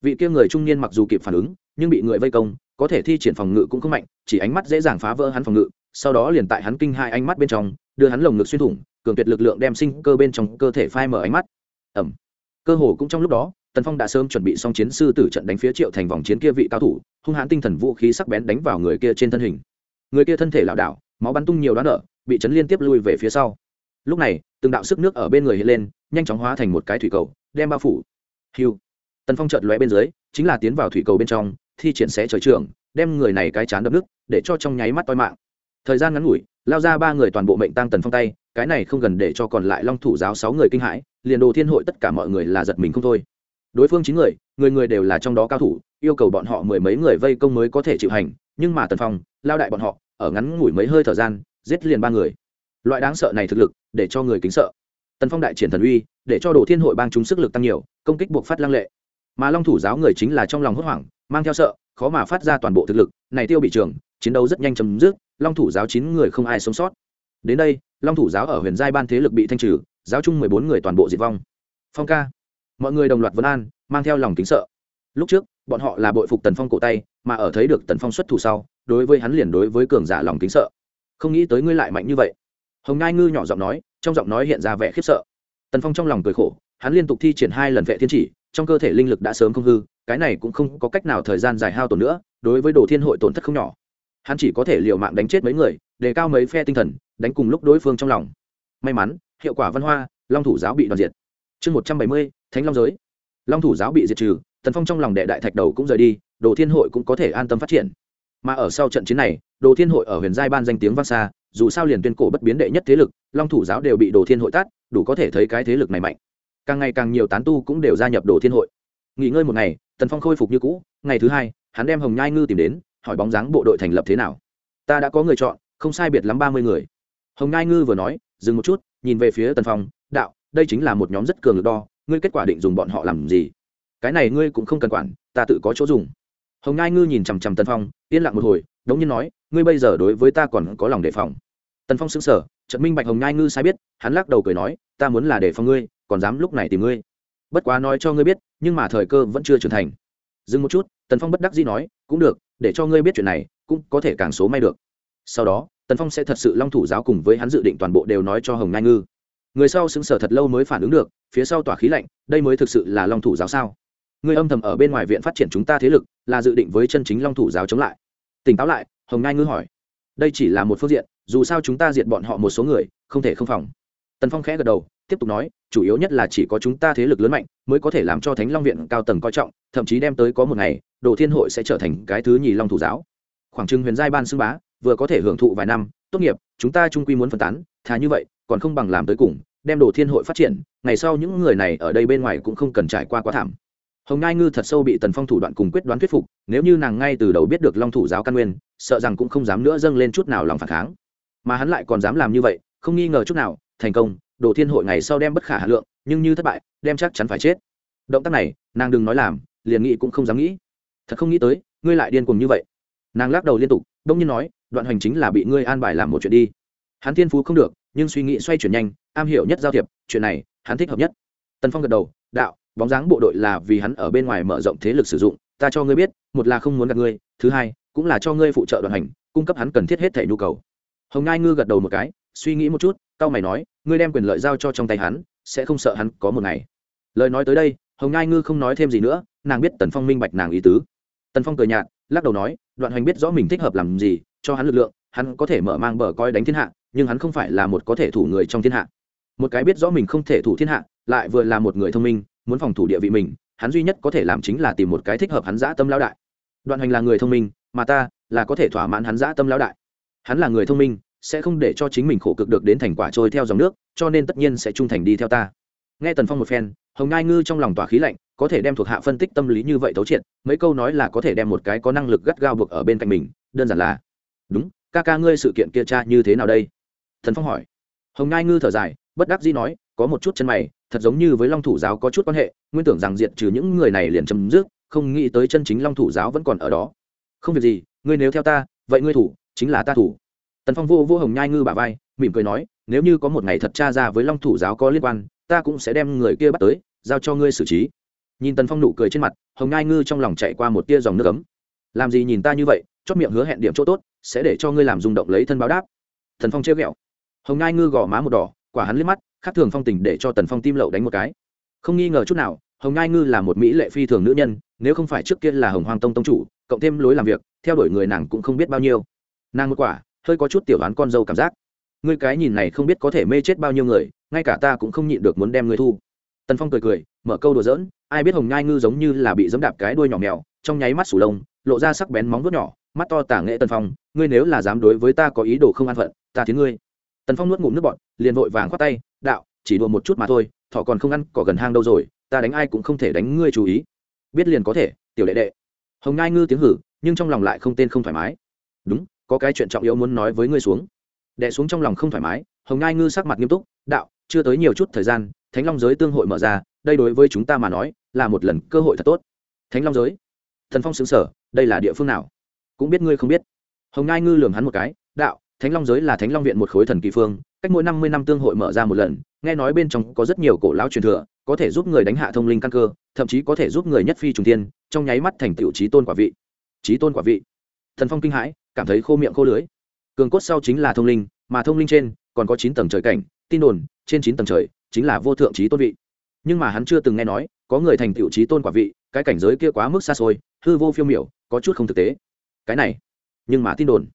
Vị kia người trung niên mặc dù kịp phản ứng, nhưng bị người vây công, có thể thi triển phòng ngự cũng không mạnh, chỉ ánh mắt dễ dàng phá vỡ hắn phòng ngự sau đó liền tại hắn kinh hai ánh mắt bên trong, đưa hắn lồng ngực xuyên thủng, cường tuyệt lực lượng đem sinh cơ bên trong cơ thể phai mở ánh mắt. Ẩm cơ hồ cũng trong lúc đó, tần phong đã sớm chuẩn bị xong chiến sư tử trận đánh phía triệu thành vòng chiến kia vị cao thủ, hung hãn tinh thần vũ khí sắc bén đánh vào người kia trên thân hình. Người kia thân thể lảo đảo, máu bắn tung nhiều đoán nợ, bị chấn liên tiếp lui về phía sau. Lúc này, từng đạo sức nước ở bên người hiện lên, nhanh chóng hóa thành một cái thủy cầu, đem bao phủ. Hiu. Tần phong trợt lóe bên dưới, chính là tiến vào thủy cầu bên trong, thi triển xé trời trường đem người này cái chán đập nước để cho trong nháy mắt toi mạng thời gian ngắn ngủi, lao ra ba người toàn bộ mệnh tăng tần phong tay, cái này không gần để cho còn lại long thủ giáo sáu người kinh hãi, liền đồ thiên hội tất cả mọi người là giật mình không thôi. Đối phương chín người người người đều là trong đó cao thủ, yêu cầu bọn họ mười mấy người vây công mới có thể chịu hành, nhưng mà tần phong, lao đại bọn họ, ở ngắn ngủi mấy hơi thời gian, giết liền ba người. Loại đáng sợ này thực lực, để cho người kính sợ. Tần phong đại triển thần uy, để cho đồ thiên hội bang chúng sức lực tăng nhiều, công kích buộc phát lăng lệ. Mà long thủ giáo người chính là trong lòng hốt hoảng, mang theo sợ, khó mà phát ra toàn bộ thực lực, này tiêu bị trường chiến đấu rất nhanh chấm dứt, long thủ giáo chín người không ai sống sót. Đến đây, long thủ giáo ở huyền giai ban thế lực bị thanh trừ, giáo chung mười bốn người toàn bộ diệt vong. Phong ca. Mọi người đồng loạt vân an, mang theo lòng kính sợ. Lúc trước, bọn họ là bội phục tần phong cổ tay, mà ở thấy được tần phong xuất thủ sau, đối với hắn liền đối với cường giả lòng kính sợ. Không nghĩ tới ngươi lại mạnh như vậy. Hồng ngai ngư nhỏ giọng nói, trong giọng nói hiện ra vẻ khiếp sợ. Tần phong trong lòng cười khổ, hắn liên tục thi triển hai lần vệ thiên chỉ, trong cơ thể linh lực đã sớm không hư, cái này cũng không có cách nào thời gian dài hao tổn nữa, đối với đồ thiên hội tổn thất không nhỏ hắn chỉ có thể liều mạng đánh chết mấy người, đề cao mấy phe tinh thần, đánh cùng lúc đối phương trong lòng. May mắn, hiệu quả văn hoa, long thủ giáo bị đoàn diệt. Chương một trăm bảy mươi, thánh long giới. Long thủ giáo bị diệt trừ, tần phong trong lòng đệ đại thạch đầu cũng rời đi, đồ thiên hội cũng có thể an tâm phát triển. Mà ở sau trận chiến này, đồ thiên hội ở huyền giai ban danh tiếng vang xa, dù sao liền tuyên cổ bất biến đệ nhất thế lực, long thủ giáo đều bị đồ thiên hội tát, đủ có thể thấy cái thế lực này mạnh. Càng ngày càng nhiều tán tu cũng đều gia nhập đồ thiên hội. Nghỉ ngơi một ngày, tần phong khôi phục như cũ, ngày thứ hai, hắn đem hồng nhai ngư tìm đến hỏi bóng dáng bộ đội thành lập thế nào? Ta đã có người chọn, không sai biệt lắm ba mươi người. Hồng nhai ngư vừa nói, dừng một chút, nhìn về phía tần phong, đạo, đây chính là một nhóm rất cường lực đo, ngươi kết quả định dùng bọn họ làm gì? Cái này ngươi cũng không cần quản, ta tự có chỗ dùng. Hồng ngai ngư nhìn chằm chằm tần phong, yên lặng một hồi, đống nhiên nói, ngươi bây giờ đối với ta còn có lòng đề phòng. Tần phong xứng sở trận minh bạch hồng ngai ngư sai biết, hắn lắc đầu cười nói, ta muốn là đề phòng ngươi, còn dám lúc này tìm ngươi. Bất quá nói cho ngươi biết, nhưng mà thời cơ vẫn chưa trưởng thành dừng một chút, tần phong bất đắc dĩ nói, cũng được, để cho ngươi biết chuyện này, cũng có thể càng số may được. Sau đó, tần phong sẽ thật sự long thủ giáo cùng với hắn dự định toàn bộ đều nói cho hồng ngai ngư. Người sau xứng sở thật lâu mới phản ứng được, phía sau tỏa khí lạnh, đây mới thực sự là long thủ giáo sao? Người âm thầm ở bên ngoài viện phát triển chúng ta thế lực, là dự định với chân chính long thủ giáo chống lại. Tỉnh táo lại, hồng ngai ngư hỏi. Đây chỉ là một phương diện, dù sao chúng ta diệt bọn họ một số người, không thể không phòng. Tần phong khẽ gật đầu tiếp tục nói, chủ yếu nhất là chỉ có chúng ta thế lực lớn mạnh mới có thể làm cho thánh long viện cao tầng coi trọng, thậm chí đem tới có một ngày, đồ thiên hội sẽ trở thành cái thứ nhì long thủ giáo. Khoảng trưng huyền giai ban xưng bá, vừa có thể hưởng thụ vài năm, tốt nghiệp, chúng ta trung quy muốn phân tán, thà như vậy, còn không bằng làm tới cùng, đem đồ thiên hội phát triển, ngày sau những người này ở đây bên ngoài cũng không cần trải qua quá thảm. Hồng ngai ngư thật sâu bị tần phong thủ đoạn cùng quyết đoán thuyết phục, nếu như nàng ngay từ đầu biết được long thủ giáo căn nguyên, sợ rằng cũng không dám nữa dâng lên chút nào lòng phản kháng. Mà hắn lại còn dám làm như vậy, không nghi ngờ chút nào, thành công đồ thiên hội ngày sau đem bất khả hà lượng, nhưng như thất bại, đem chắc chắn phải chết. Động tác này, nàng đừng nói làm, liền nghĩ cũng không dám nghĩ. Thật không nghĩ tới, ngươi lại điên cuồng như vậy. Nàng lắc đầu liên tục, đông nhiên nói, đoạn hành chính là bị ngươi an bài làm một chuyện đi. Hắn thiên phú không được, nhưng suy nghĩ xoay chuyển nhanh, am hiểu nhất giao thiệp, chuyện này, hắn thích hợp nhất. Tần phong gật đầu, đạo, bóng dáng bộ đội là vì hắn ở bên ngoài mở rộng thế lực sử dụng, ta cho ngươi biết, một là không muốn gặp ngươi, thứ hai, cũng là cho ngươi phụ trợ đoàn hành cung cấp hắn cần thiết hết thể nhu cầu. Hồng ngai ngư gật đầu một cái suy nghĩ một chút tao mày nói, ngươi đem quyền lợi giao cho trong tay hắn, sẽ không sợ hắn có một ngày. Lời nói tới đây, hồng ngai ngư không nói thêm gì nữa, nàng biết tần phong minh bạch nàng ý tứ. Tần phong cười nhạt, lắc đầu nói, đoạn hoành biết rõ mình thích hợp làm gì, cho hắn lực lượng, hắn có thể mở mang bờ coi đánh thiên hạ, nhưng hắn không phải là một có thể thủ người trong thiên hạ. Một cái biết rõ mình không thể thủ thiên hạ, lại vừa là một người thông minh, muốn phòng thủ địa vị mình, hắn duy nhất có thể làm chính là tìm một cái thích hợp hắn dã tâm lao đại. Đoạn hoành là người thông minh, mà ta là có thể thỏa mãn hắn dã tâm lão đại. Hắn là người thông minh sẽ không để cho chính mình khổ cực được đến thành quả trôi theo dòng nước, cho nên tất nhiên sẽ trung thành đi theo ta. Nghe tần phong một phen, hồng ngai ngư trong lòng tỏa khí lạnh, có thể đem thuộc hạ phân tích tâm lý như vậy thấu triệt, mấy câu nói là có thể đem một cái có năng lực gắt gao buộc ở bên cạnh mình, đơn giản là, đúng, ca ca ngươi sự kiện kia cha như thế nào đây? Thần phong hỏi. Hồng ngai ngư thở dài, bất đắc dĩ nói, có một chút chân mày, thật giống như với long thủ giáo có chút quan hệ, nguyên tưởng rằng diện trừ những người này liền chấm dứt, không nghĩ tới chân chính long thủ giáo vẫn còn ở đó. Không việc gì, ngươi nếu theo ta, vậy ngươi thủ, chính là ta thủ tần phong vô vô hồng nhai ngư bà vai mỉm cười nói nếu như có một ngày thật cha ra với long thủ giáo có liên quan ta cũng sẽ đem người kia bắt tới giao cho ngươi xử trí nhìn tần phong nụ cười trên mặt hồng nhai ngư trong lòng chạy qua một tia dòng nước ấm làm gì nhìn ta như vậy chót miệng hứa hẹn điểm chỗ tốt sẽ để cho ngươi làm rung động lấy thân báo đáp thần phong chê ghẹo hồng nhai ngư gõ má một đỏ quả hắn liếc mắt khác thường phong tình để cho tần phong tim lậu đánh một cái không nghi ngờ chút nào hồng nhai ngư là một mỹ lệ phi thường nữ nhân nếu không phải trước kia là hồng hoàng tông tông chủ cộng thêm lối làm việc theo đuổi người nàng cũng không biết bao nhiêu nàng một quả hơi có chút tiểu đoán con dâu cảm giác. Ngươi cái nhìn này không biết có thể mê chết bao nhiêu người, ngay cả ta cũng không nhịn được muốn đem ngươi thu. Tần phong cười cười, mở câu đùa giỡn, ai biết hồng nhai ngư giống như là bị dẫm đạp cái đuôi nhỏ mèo, trong nháy mắt sủ lông, lộ ra sắc bén móng vuốt nhỏ, mắt to tả nghệ tần phong, ngươi nếu là dám đối với ta có ý đồ không an phận, ta thiến ngươi. Tần phong nuốt ngụm nước bọt, liền vội vàng khoát tay, đạo, chỉ đùa một chút mà thôi, thọ còn không ăn, cỏ gần hang đâu rồi, ta đánh ai cũng không thể đánh ngươi chú ý. Biết liền có thể, tiểu đệ đệ. Hồng nhai ngư tiếng hử, nhưng trong lòng lại không tên không thoải mái. Đúng có cái chuyện trọng yếu muốn nói với ngươi xuống. Đệ xuống trong lòng không thoải mái, hồng ngai ngư sắc mặt nghiêm túc, đạo, chưa tới nhiều chút thời gian, thánh long giới tương hội mở ra, đây đối với chúng ta mà nói, là một lần cơ hội thật tốt. Thánh long giới? Thần phong xứng sở đây là địa phương nào? Cũng biết ngươi không biết. Hồng ngai ngư lường hắn một cái, đạo, thánh long giới là thánh long viện một khối thần kỳ phương, cách mỗi năm mươi năm tương hội mở ra một lần, nghe nói bên trong có rất nhiều cổ lão truyền thừa, có thể giúp người đánh hạ thông linh căn cơ, thậm chí có thể giúp người nhất phi trùng tiên trong nháy mắt thành tựu trí tôn quả vị. Trí tôn quả vị? Thần phong kinh hãi cảm thấy khô miệng khô lưới. Cường cốt sau chính là thông linh, mà thông linh trên còn có chín tầng trời cảnh, tin đồn, trên chín tầng trời chính là vô thượng trí tôn vị. Nhưng mà hắn chưa từng nghe nói, có người thành tựu trí tôn quả vị, cái cảnh giới kia quá mức xa xôi, hư vô phiêu miểu, có chút không thực tế. Cái này, nhưng mà tin đồn.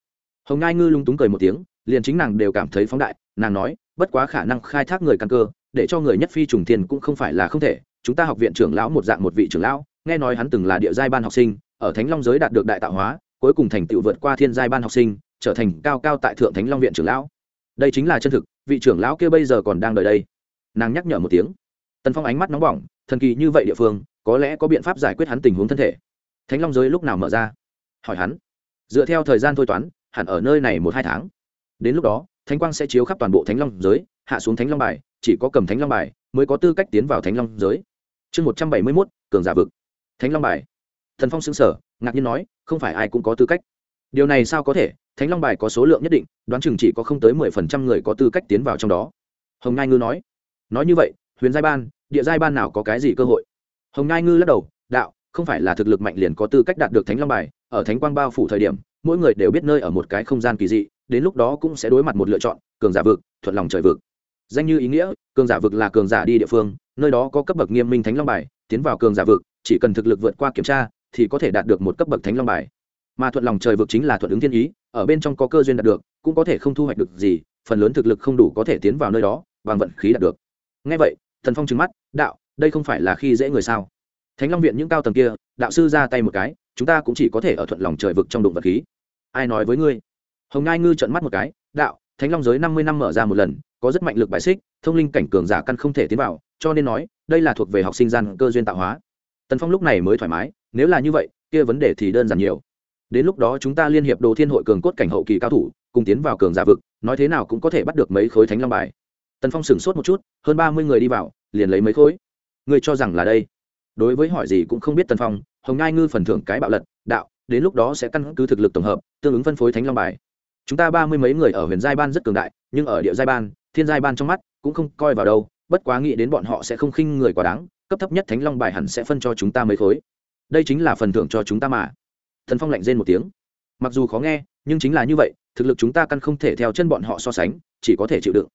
Hồng ngai ngư lung túng cười một tiếng, liền chính nàng đều cảm thấy phóng đại, nàng nói, bất quá khả năng khai thác người căn cơ, để cho người nhất phi trùng thiên cũng không phải là không thể, chúng ta học viện trưởng lão một dạng một vị trưởng lão, nghe nói hắn từng là địa giai ban học sinh, ở thánh long giới đạt được đại tạo hóa cuối cùng thành tựu vượt qua thiên giai ban học sinh, trở thành cao cao tại thượng thánh long viện trưởng lão. Đây chính là chân thực, vị trưởng lão kia bây giờ còn đang đợi đây. Nàng nhắc nhở một tiếng. Tần phong ánh mắt nóng bỏng, thần kỳ như vậy địa phương, có lẽ có biện pháp giải quyết hắn tình huống thân thể. Thánh long giới lúc nào mở ra? Hỏi hắn. Dựa theo thời gian thôi toán, hẳn ở nơi này một hai tháng. Đến lúc đó, thánh quang sẽ chiếu khắp toàn bộ thánh long giới, hạ xuống thánh long bài, chỉ có cầm thánh long bài mới có tư cách tiến vào thánh long giới. Chương một trăm bảy mươi mốt, cường giả vực. Thánh long bài. Thần phong xứng sở ngạc nhiên nói, không phải ai cũng có tư cách. Điều này sao có thể? Thánh long bài có số lượng nhất định, đoán chừng chỉ có không tới mười phần trăm người có tư cách tiến vào trong đó. Hồng ngai ngư nói. Nói như vậy, huyền giai ban, địa giai ban nào có cái gì cơ hội? Hồng ngai ngư lắc đầu, đạo, không phải là thực lực mạnh liền có tư cách đạt được thánh long bài, ở thánh quang bao phủ thời điểm, mỗi người đều biết nơi ở một cái không gian kỳ dị, đến lúc đó cũng sẽ đối mặt một lựa chọn, cường giả vực, thuận lòng trời vực. Danh như ý nghĩa, cường giả vực là cường giả đi địa phương, nơi đó có cấp bậc nghiêm minh thánh long bài, tiến vào cường giả vực, chỉ cần thực lực vượt qua kiểm tra thì có thể đạt được một cấp bậc thánh long bài. Mà thuận lòng trời vực chính là thuận ứng thiên ý, ở bên trong có cơ duyên đạt được, cũng có thể không thu hoạch được gì, phần lớn thực lực không đủ có thể tiến vào nơi đó, bằng vận khí đạt được. Ngay vậy, thần phong trừng mắt, đạo, đây không phải là khi dễ người sao? Thánh long viện những cao tầng kia, đạo sư ra tay một cái, chúng ta cũng chỉ có thể ở thuận lòng trời vực trong đụng vật khí. Ai nói với ngươi? Hồng ngai ngư trận mắt một cái, đạo, thánh long giới năm mươi năm mở ra một lần, có rất mạnh lực bài xích, thông linh cảnh cường giả căn không thể tiến vào, cho nên nói, đây là thuộc về học sinh gian cơ duyên tạo hóa. Tần phong lúc này mới thoải mái nếu là như vậy, kia vấn đề thì đơn giản nhiều. Đến lúc đó chúng ta liên hiệp đồ thiên hội cường cốt cảnh hậu kỳ cao thủ, cùng tiến vào cường giả vực, nói thế nào cũng có thể bắt được mấy khối thánh long bài. Tần phong sửng sốt một chút, hơn ba mươi người đi vào, liền lấy mấy khối. Ngươi cho rằng là đây. Đối với hỏi gì cũng không biết tần phong, hồng ngai ngư phần thưởng cái bạo lật, đạo, đến lúc đó sẽ căn cứ thực lực tổng hợp, tương ứng phân phối thánh long bài. Chúng ta ba mươi mấy người ở huyền giai ban rất cường đại, nhưng ở địa giai ban, thiên giai ban trong mắt cũng không coi vào đâu, bất quá nghĩ đến bọn họ sẽ không khinh người quá đáng, cấp thấp nhất thánh long bài hẳn sẽ phân cho chúng ta mấy khối đây chính là phần thưởng cho chúng ta mà. Thần phong lạnh rên một tiếng. Mặc dù khó nghe, nhưng chính là như vậy, thực lực chúng ta căn không thể theo chân bọn họ so sánh, chỉ có thể chịu đựng.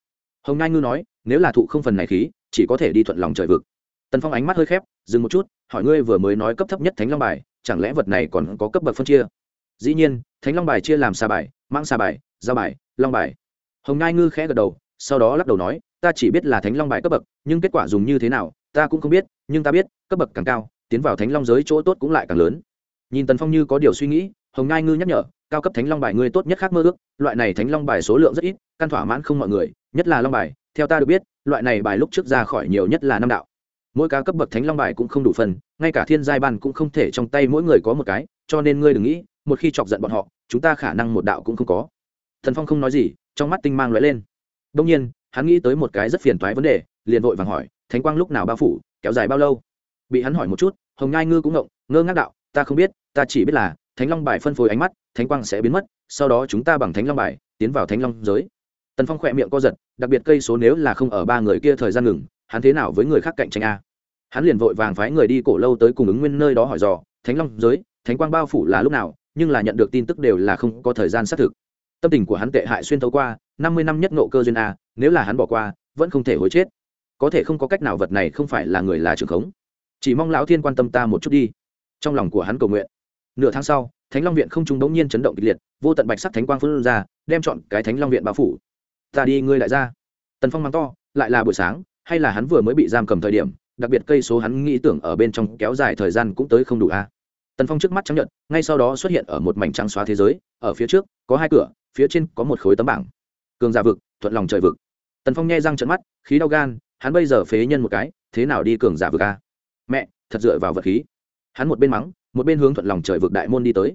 Hồng nai ngư nói, nếu là thụ không phần này khí, chỉ có thể đi thuận lòng trời vực. Tần phong ánh mắt hơi khép, dừng một chút, hỏi ngươi vừa mới nói cấp thấp nhất thánh long bài, chẳng lẽ vật này còn có cấp bậc phân chia? Dĩ nhiên, thánh long bài chia làm xà bài mang xà bài, giao bài, long bài. Hồng nai ngư khẽ gật đầu, sau đó lắc đầu nói, ta chỉ biết là thánh long bài cấp bậc, nhưng kết quả dùng như thế nào, ta cũng không biết, nhưng ta biết, cấp bậc càng cao tiến vào thánh long giới chỗ tốt cũng lại càng lớn. Nhìn tần phong như có điều suy nghĩ, hồng ngai ngư nhắc nhở, cao cấp thánh long bài ngươi tốt nhất khác mơ ước, loại này thánh long bài số lượng rất ít, căn thỏa mãn không mọi người, nhất là long bài, theo ta được biết, loại này bài lúc trước ra khỏi nhiều nhất là năm đạo. Mỗi cá cấp bậc thánh long bài cũng không đủ phần, ngay cả thiên giai ban cũng không thể trong tay mỗi người có một cái, cho nên ngươi đừng nghĩ, một khi chọc giận bọn họ, chúng ta khả năng một đạo cũng không có. Thần phong không nói gì, trong mắt tinh mang lóe lên. Đông nhiên, hắn nghĩ tới một cái rất phiền toái vấn đề, liền vội vàng hỏi, thánh quang lúc nào bao phủ, kéo dài bao lâu? Bị hắn hỏi một chút hồng Nhai ngư cũng ngộng, ngơ ngác đạo, ta không biết, ta chỉ biết là thánh long bài phân phối ánh mắt, thánh quang sẽ biến mất, sau đó chúng ta bằng thánh long bài tiến vào thánh long giới. Tần phong khỏe miệng co giật, đặc biệt cây số nếu là không ở ba người kia thời gian ngừng, hắn thế nào với người khác cạnh tranh a? Hắn liền vội vàng phái người đi cổ lâu tới cùng ứng nguyên nơi đó hỏi dò, thánh long giới, thánh quang bao phủ là lúc nào? Nhưng là nhận được tin tức đều là không có thời gian xác thực. Tâm tình của hắn tệ hại xuyên thấu qua, năm mươi năm nhất nộ cơ duyên a, nếu là hắn bỏ qua, vẫn không thể hối chết. Có thể không có cách nào vật này không phải là người là trường khống chỉ mong lão thiên quan tâm ta một chút đi. Trong lòng của hắn cầu nguyện. Nửa tháng sau, thánh long viện không trung bỗng nhiên chấn động kịch liệt, vô tận bạch sắc thánh quang phân ra, đem chọn cái thánh long viện bao phủ. Ta đi, ngươi lại ra. Tần phong mắng to, lại là buổi sáng, hay là hắn vừa mới bị giam cầm thời điểm, đặc biệt cây số hắn nghĩ tưởng ở bên trong kéo dài thời gian cũng tới không đủ a. Tần phong trước mắt chấp nhận, ngay sau đó xuất hiện ở một mảnh trắng xóa thế giới, ở phía trước, có hai cửa, phía trên có một khối tấm bảng. Cường giả vực, thuận lòng trời vực. Tần phong nghe răng trận mắt, khí đau gan, hắn bây giờ phế nhân một cái, thế nào đi cường giả vực a? Mẹ, thật dựa vào vật khí. Hắn một bên mắng, một bên hướng thuận lòng trời vực đại môn đi tới.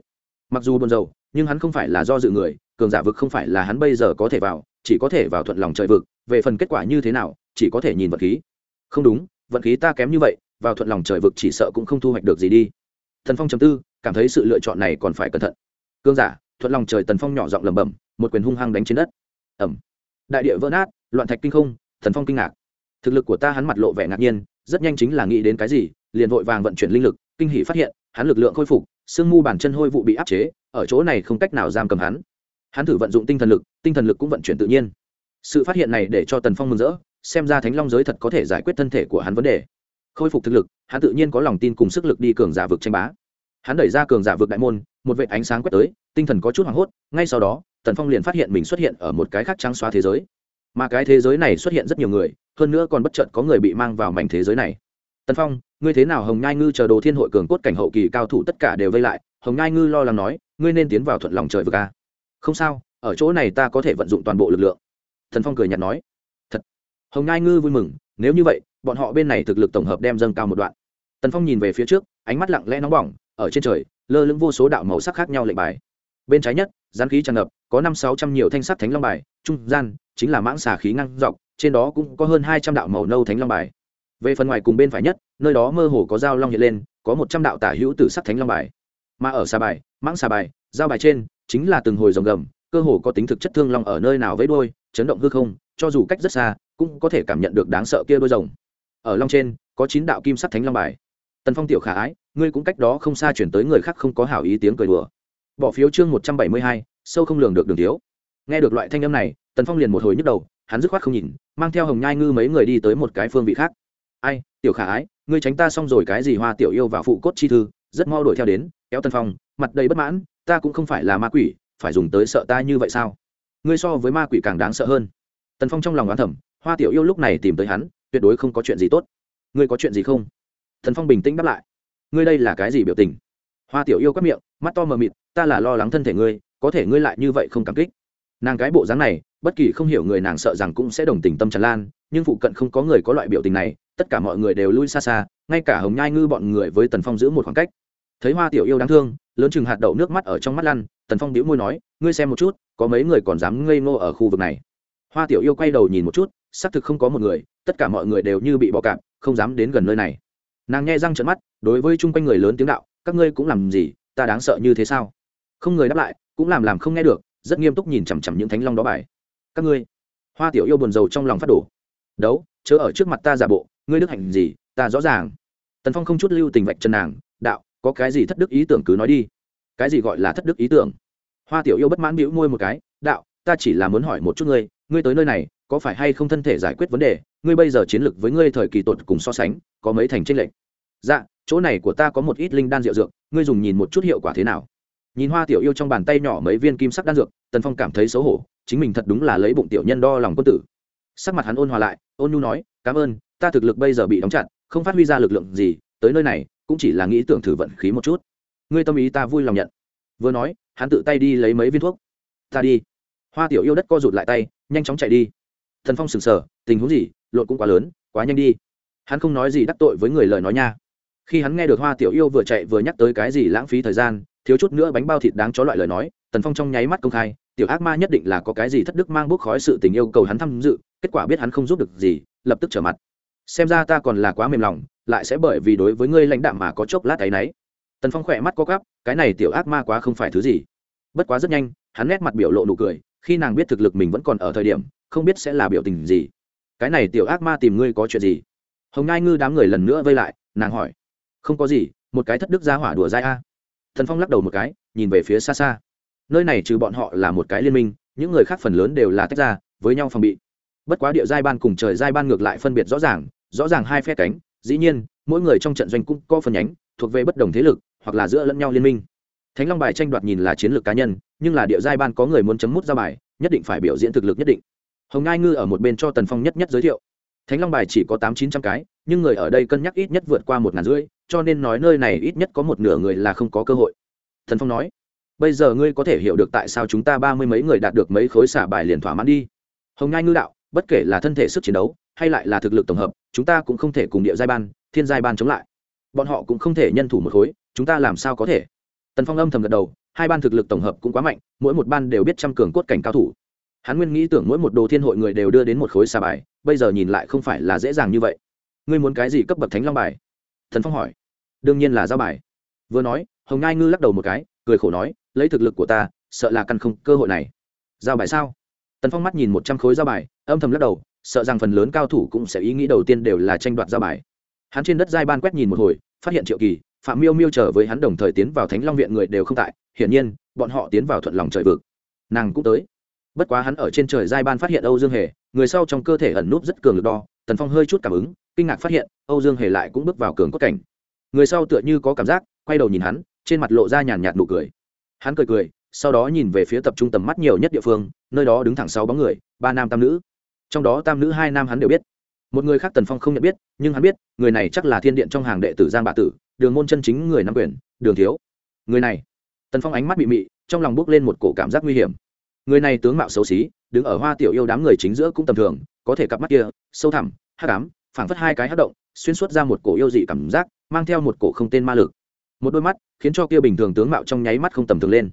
Mặc dù buồn rầu, nhưng hắn không phải là do dự người, cường giả vực không phải là hắn bây giờ có thể vào, chỉ có thể vào thuận lòng trời vực. Về phần kết quả như thế nào, chỉ có thể nhìn vật khí. Không đúng vận khí ta kém như vậy, vào thuận lòng trời vực chỉ sợ cũng không thu hoạch được gì đi. Thần phong chấm tư, cảm thấy sự lựa chọn này còn phải cẩn thận. Cương giả, thuận lòng trời tần phong nhỏ giọng lẩm bẩm, một quyền hung hăng đánh trên đất. Ẩm đại địa vỡ nát, loạn thạch kinh không, thần phong kinh ngạc. Thực lực của ta hắn mặt lộ vẻ ngạc nhiên rất nhanh chính là nghĩ đến cái gì, liền vội vàng vận chuyển linh lực, kinh hỷ phát hiện, hắn lực lượng khôi phục sương mu bàn chân hôi vụ bị áp chế, ở chỗ này không cách nào giam cầm hắn. Hắn thử vận dụng tinh thần lực, tinh thần lực cũng vận chuyển tự nhiên. Sự phát hiện này để cho tần phong mừng rỡ, xem ra thánh long giới thật có thể giải quyết thân thể của hắn vấn đề. Khôi phục thực lực, hắn tự nhiên có lòng tin cùng sức lực đi cường giả vực tranh bá. Hắn đẩy ra cường giả vực đại môn, một vệ ánh sáng quét tới, tinh thần có chút hoảng hốt, ngay sau đó, tần phong liền phát hiện mình xuất hiện ở một cái khác trắng xóa thế giới mà cái thế giới này xuất hiện rất nhiều người, hơn nữa còn bất chợt có người bị mang vào mảnh thế giới này. Tần phong, ngươi thế nào hồng nhai ngư chờ đồ thiên hội cường cốt cảnh hậu kỳ cao thủ tất cả đều vây lại, hồng nhai ngư lo lắng nói, ngươi nên tiến vào thuận lòng trời vừa ca à? không sao, ở chỗ này ta có thể vận dụng toàn bộ lực lượng. Thần phong cười nhạt nói. Thật. Hồng nhai ngư vui mừng, nếu như vậy, bọn họ bên này thực lực tổng hợp đem dâng cao một đoạn. Tần phong nhìn về phía trước, ánh mắt lặng lẽ nóng bỏng, ở trên trời, lơ lửng vô số đạo màu sắc khác nhau lệnh bài bên trái nhất, gián khí tràn ngập, có năm sáu trăm nhiều thanh sắt thánh long bài, trung gian chính là mãng xà khí ngăn dọc, trên đó cũng có hơn hai trăm đạo màu nâu thánh long bài. Về phần ngoài cùng bên phải nhất, nơi đó mơ hồ có dao long hiện lên, có một trăm đạo tả hữu tử sắc thánh long bài. Mà ở xà bài, mãng xà bài dao bài trên chính là từng hồi rồng gầm, cơ hồ có tính thực chất thương long ở nơi nào với đôi chấn động hư không, cho dù cách rất xa, cũng có thể cảm nhận được đáng sợ kia đôi rồng. Ở long trên, có chín đạo kim sắc thánh long bài. Tần phong tiểu khả ái, ngươi cũng cách đó không xa chuyển tới người khác không có hảo ý tiếng cười đùa bỏ phiếu chương một trăm bảy mươi hai, sâu không lường được đường thiếu. Nghe được loại thanh âm này, tần phong liền một hồi nhức đầu, hắn dứt khoát không nhìn, mang theo hồng nhai ngư mấy người đi tới một cái phương vị khác. Ai, tiểu khả ái, ngươi tránh ta xong rồi cái gì hoa tiểu yêu và phụ cốt chi thư, rất mau đuổi theo đến, kéo tần phong, mặt đầy bất mãn, ta cũng không phải là ma quỷ, phải dùng tới sợ ta như vậy sao? Ngươi so với ma quỷ càng đáng sợ hơn. Tần phong trong lòng oán thẩm hoa tiểu yêu lúc này tìm tới hắn, tuyệt đối không có chuyện gì tốt. Ngươi có chuyện gì không? Thần phong bình tĩnh đáp lại. Ngươi đây là cái gì biểu tình? Hoa tiểu yêu quát miệng, mắt to mờ mịt, ta là lo lắng thân thể ngươi, có thể ngươi lại như vậy không cảm kích. Nàng cái bộ dáng này, bất kỳ không hiểu người nàng sợ rằng cũng sẽ đồng tình tâm tràn lan, nhưng phụ cận không có người có loại biểu tình này, tất cả mọi người đều lui xa xa, ngay cả hồng nhai ngư bọn người với tần phong giữ một khoảng cách. Thấy hoa tiểu yêu đáng thương, lớn chừng hạt đậu nước mắt ở trong mắt lăn, tần phong đĩu môi nói, ngươi xem một chút, có mấy người còn dám ngây ngô ở khu vực này? Hoa tiểu yêu quay đầu nhìn một chút, xác thực không có một người, tất cả mọi người đều như bị bọ cạp, không dám đến gần nơi này. Nàng nghe răng trận mắt, đối với chung quanh người lớn tiếng đạo các ngươi cũng làm gì, ta đáng sợ như thế sao? Không người đáp lại, cũng làm làm không nghe được, rất nghiêm túc nhìn chằm chằm những thánh long đó bài. Các ngươi, hoa tiểu yêu buồn rầu trong lòng phát đổ. Đấu, chớ ở trước mặt ta giả bộ, ngươi đức hạnh gì, ta rõ ràng. Tần phong không chút lưu tình vạch chân nàng, đạo, có cái gì thất đức ý tưởng cứ nói đi. Cái gì gọi là thất đức ý tưởng? Hoa tiểu yêu bất mãn bĩu môi một cái, đạo, ta chỉ là muốn hỏi một chút ngươi ngươi tới nơi này, có phải hay không thân thể giải quyết vấn đề? Ngươi bây giờ chiến lược với ngươi thời kỳ tột cùng so sánh, có mấy thành tranh lệch? Dạ chỗ này của ta có một ít linh đan rượu dược, ngươi dùng nhìn một chút hiệu quả thế nào? Nhìn hoa tiểu yêu trong bàn tay nhỏ mấy viên kim sắc đan dược, tần phong cảm thấy xấu hổ, chính mình thật đúng là lấy bụng tiểu nhân đo lòng quân tử. Sắc mặt hắn ôn hòa lại, ôn nhu nói, cảm ơn, ta thực lực bây giờ bị đóng chặt, không phát huy ra lực lượng gì, tới nơi này, cũng chỉ là nghĩ tưởng thử vận khí một chút. Ngươi tâm ý ta vui lòng nhận. Vừa nói, hắn tự tay đi lấy mấy viên thuốc. Ta đi. Hoa tiểu yêu đất co rụt lại tay, nhanh chóng chạy đi. Thần phong sừng sờ, tình huống gì? Lộn cũng quá lớn, quá nhanh đi. Hắn không nói gì đắc tội với người lời nói nha khi hắn nghe được hoa tiểu yêu vừa chạy vừa nhắc tới cái gì lãng phí thời gian, thiếu chút nữa bánh bao thịt đáng chó loại lời nói, tần phong trong nháy mắt công khai, tiểu ác ma nhất định là có cái gì thất đức mang bốc khói sự tình yêu cầu hắn tham dự, kết quả biết hắn không giúp được gì, lập tức trở mặt. Xem ra ta còn là quá mềm lòng, lại sẽ bởi vì đối với ngươi lãnh đạm mà có chốc lát áy náy. Tần phong khỏe mắt có gắp cái này tiểu ác ma quá không phải thứ gì. Bất quá rất nhanh, hắn nét mặt biểu lộ nụ cười, khi nàng biết thực lực mình vẫn còn ở thời điểm, không biết sẽ là biểu tình gì. Cái này tiểu ác ma tìm ngươi có chuyện gì? Hồng ngai ngư đám người lần nữa vây lại, nàng hỏi không có gì, một cái thất đức ra hỏa đùa dai a. Thần phong lắc đầu một cái, nhìn về phía xa xa. Nơi này trừ bọn họ là một cái liên minh, những người khác phần lớn đều là tách ra, với nhau phòng bị. Bất quá địa giai ban cùng trời giai ban ngược lại phân biệt rõ ràng rõ ràng hai phe cánh, dĩ nhiên, mỗi người trong trận doanh cũng có phần nhánh, thuộc về bất đồng thế lực, hoặc là giữa lẫn nhau liên minh. Thánh long bài tranh đoạt nhìn là chiến lược cá nhân, nhưng là địa giai ban có người muốn chấm mút ra bài, nhất định phải biểu diễn thực lực nhất định. Hồng ngai ngư ở một bên cho tần phong nhất nhất giới thiệu. Thánh long bài chỉ có tám chín trăm cái, nhưng người ở đây cân nhắc ít nhất vượt qua một ngàn rưỡi cho nên nói nơi này ít nhất có một nửa người là không có cơ hội. Thần phong nói, bây giờ ngươi có thể hiểu được tại sao chúng ta ba mươi mấy người đạt được mấy khối xả bài liền thỏa mãn đi. Hồng ngai ngư đạo, bất kể là thân thể sức chiến đấu, hay lại là thực lực tổng hợp, chúng ta cũng không thể cùng địa giai ban, thiên giai ban chống lại. Bọn họ cũng không thể nhân thủ một khối, chúng ta làm sao có thể? Tần phong âm thầm gật đầu, hai ban thực lực tổng hợp cũng quá mạnh, mỗi một ban đều biết trăm cường cốt cảnh cao thủ. Hắn nguyên nghĩ tưởng mỗi một đồ thiên hội người đều đưa đến một khối xà bài, bây giờ nhìn lại không phải là dễ dàng như vậy. Ngươi muốn cái gì cấp bậc thánh long bài? Thần phong hỏi đương nhiên là giao bài. Vừa nói, hồng ngai ngư lắc đầu một cái, cười khổ nói, lấy thực lực của ta, sợ là căn không cơ hội này. Giao bài sao? Tần phong mắt nhìn một trăm khối giao bài, âm thầm lắc đầu, sợ rằng phần lớn cao thủ cũng sẽ ý nghĩ đầu tiên đều là tranh đoạt giao bài. Hắn trên đất giai ban quét nhìn một hồi, phát hiện triệu kỳ, phạm miêu miêu trở với hắn đồng thời tiến vào thánh long viện người đều không tại, hiển nhiên, bọn họ tiến vào thuận lòng trời vực. Nàng cũng tới. Bất quá hắn ở trên trời giai ban phát hiện âu dương hề, người sau trong cơ thể ẩn núp rất cường lực đo, tần phong hơi chút cảm ứng, kinh ngạc phát hiện, âu dương hề lại cũng bước vào cường cốt cảnh người sau tựa như có cảm giác, quay đầu nhìn hắn, trên mặt lộ ra nhàn nhạt nụ cười. Hắn cười cười, sau đó nhìn về phía tập trung tầm mắt nhiều nhất địa phương, nơi đó đứng thẳng sáu bóng người, ba nam tam nữ. Trong đó tam nữ hai nam hắn đều biết. Một người khác tần phong không nhận biết, nhưng hắn biết, người này chắc là thiên điện trong hàng đệ tử giang bạ tử, đường môn chân chính người nắm quyền, đường thiếu. Người này. Tần phong ánh mắt bị mị, trong lòng bước lên một cổ cảm giác nguy hiểm. Người này tướng mạo xấu xí, đứng ở hoa tiểu yêu đám người chính giữa cũng tầm thường, có thể cặp mắt kia, sâu thẳm, hắc ám, phảng phất hai cái hắc động xuyên suốt ra một cổ yêu dị cảm giác mang theo một cổ không tên ma lực. Một đôi mắt khiến cho kia bình thường tướng mạo trong nháy mắt không tầm thường lên.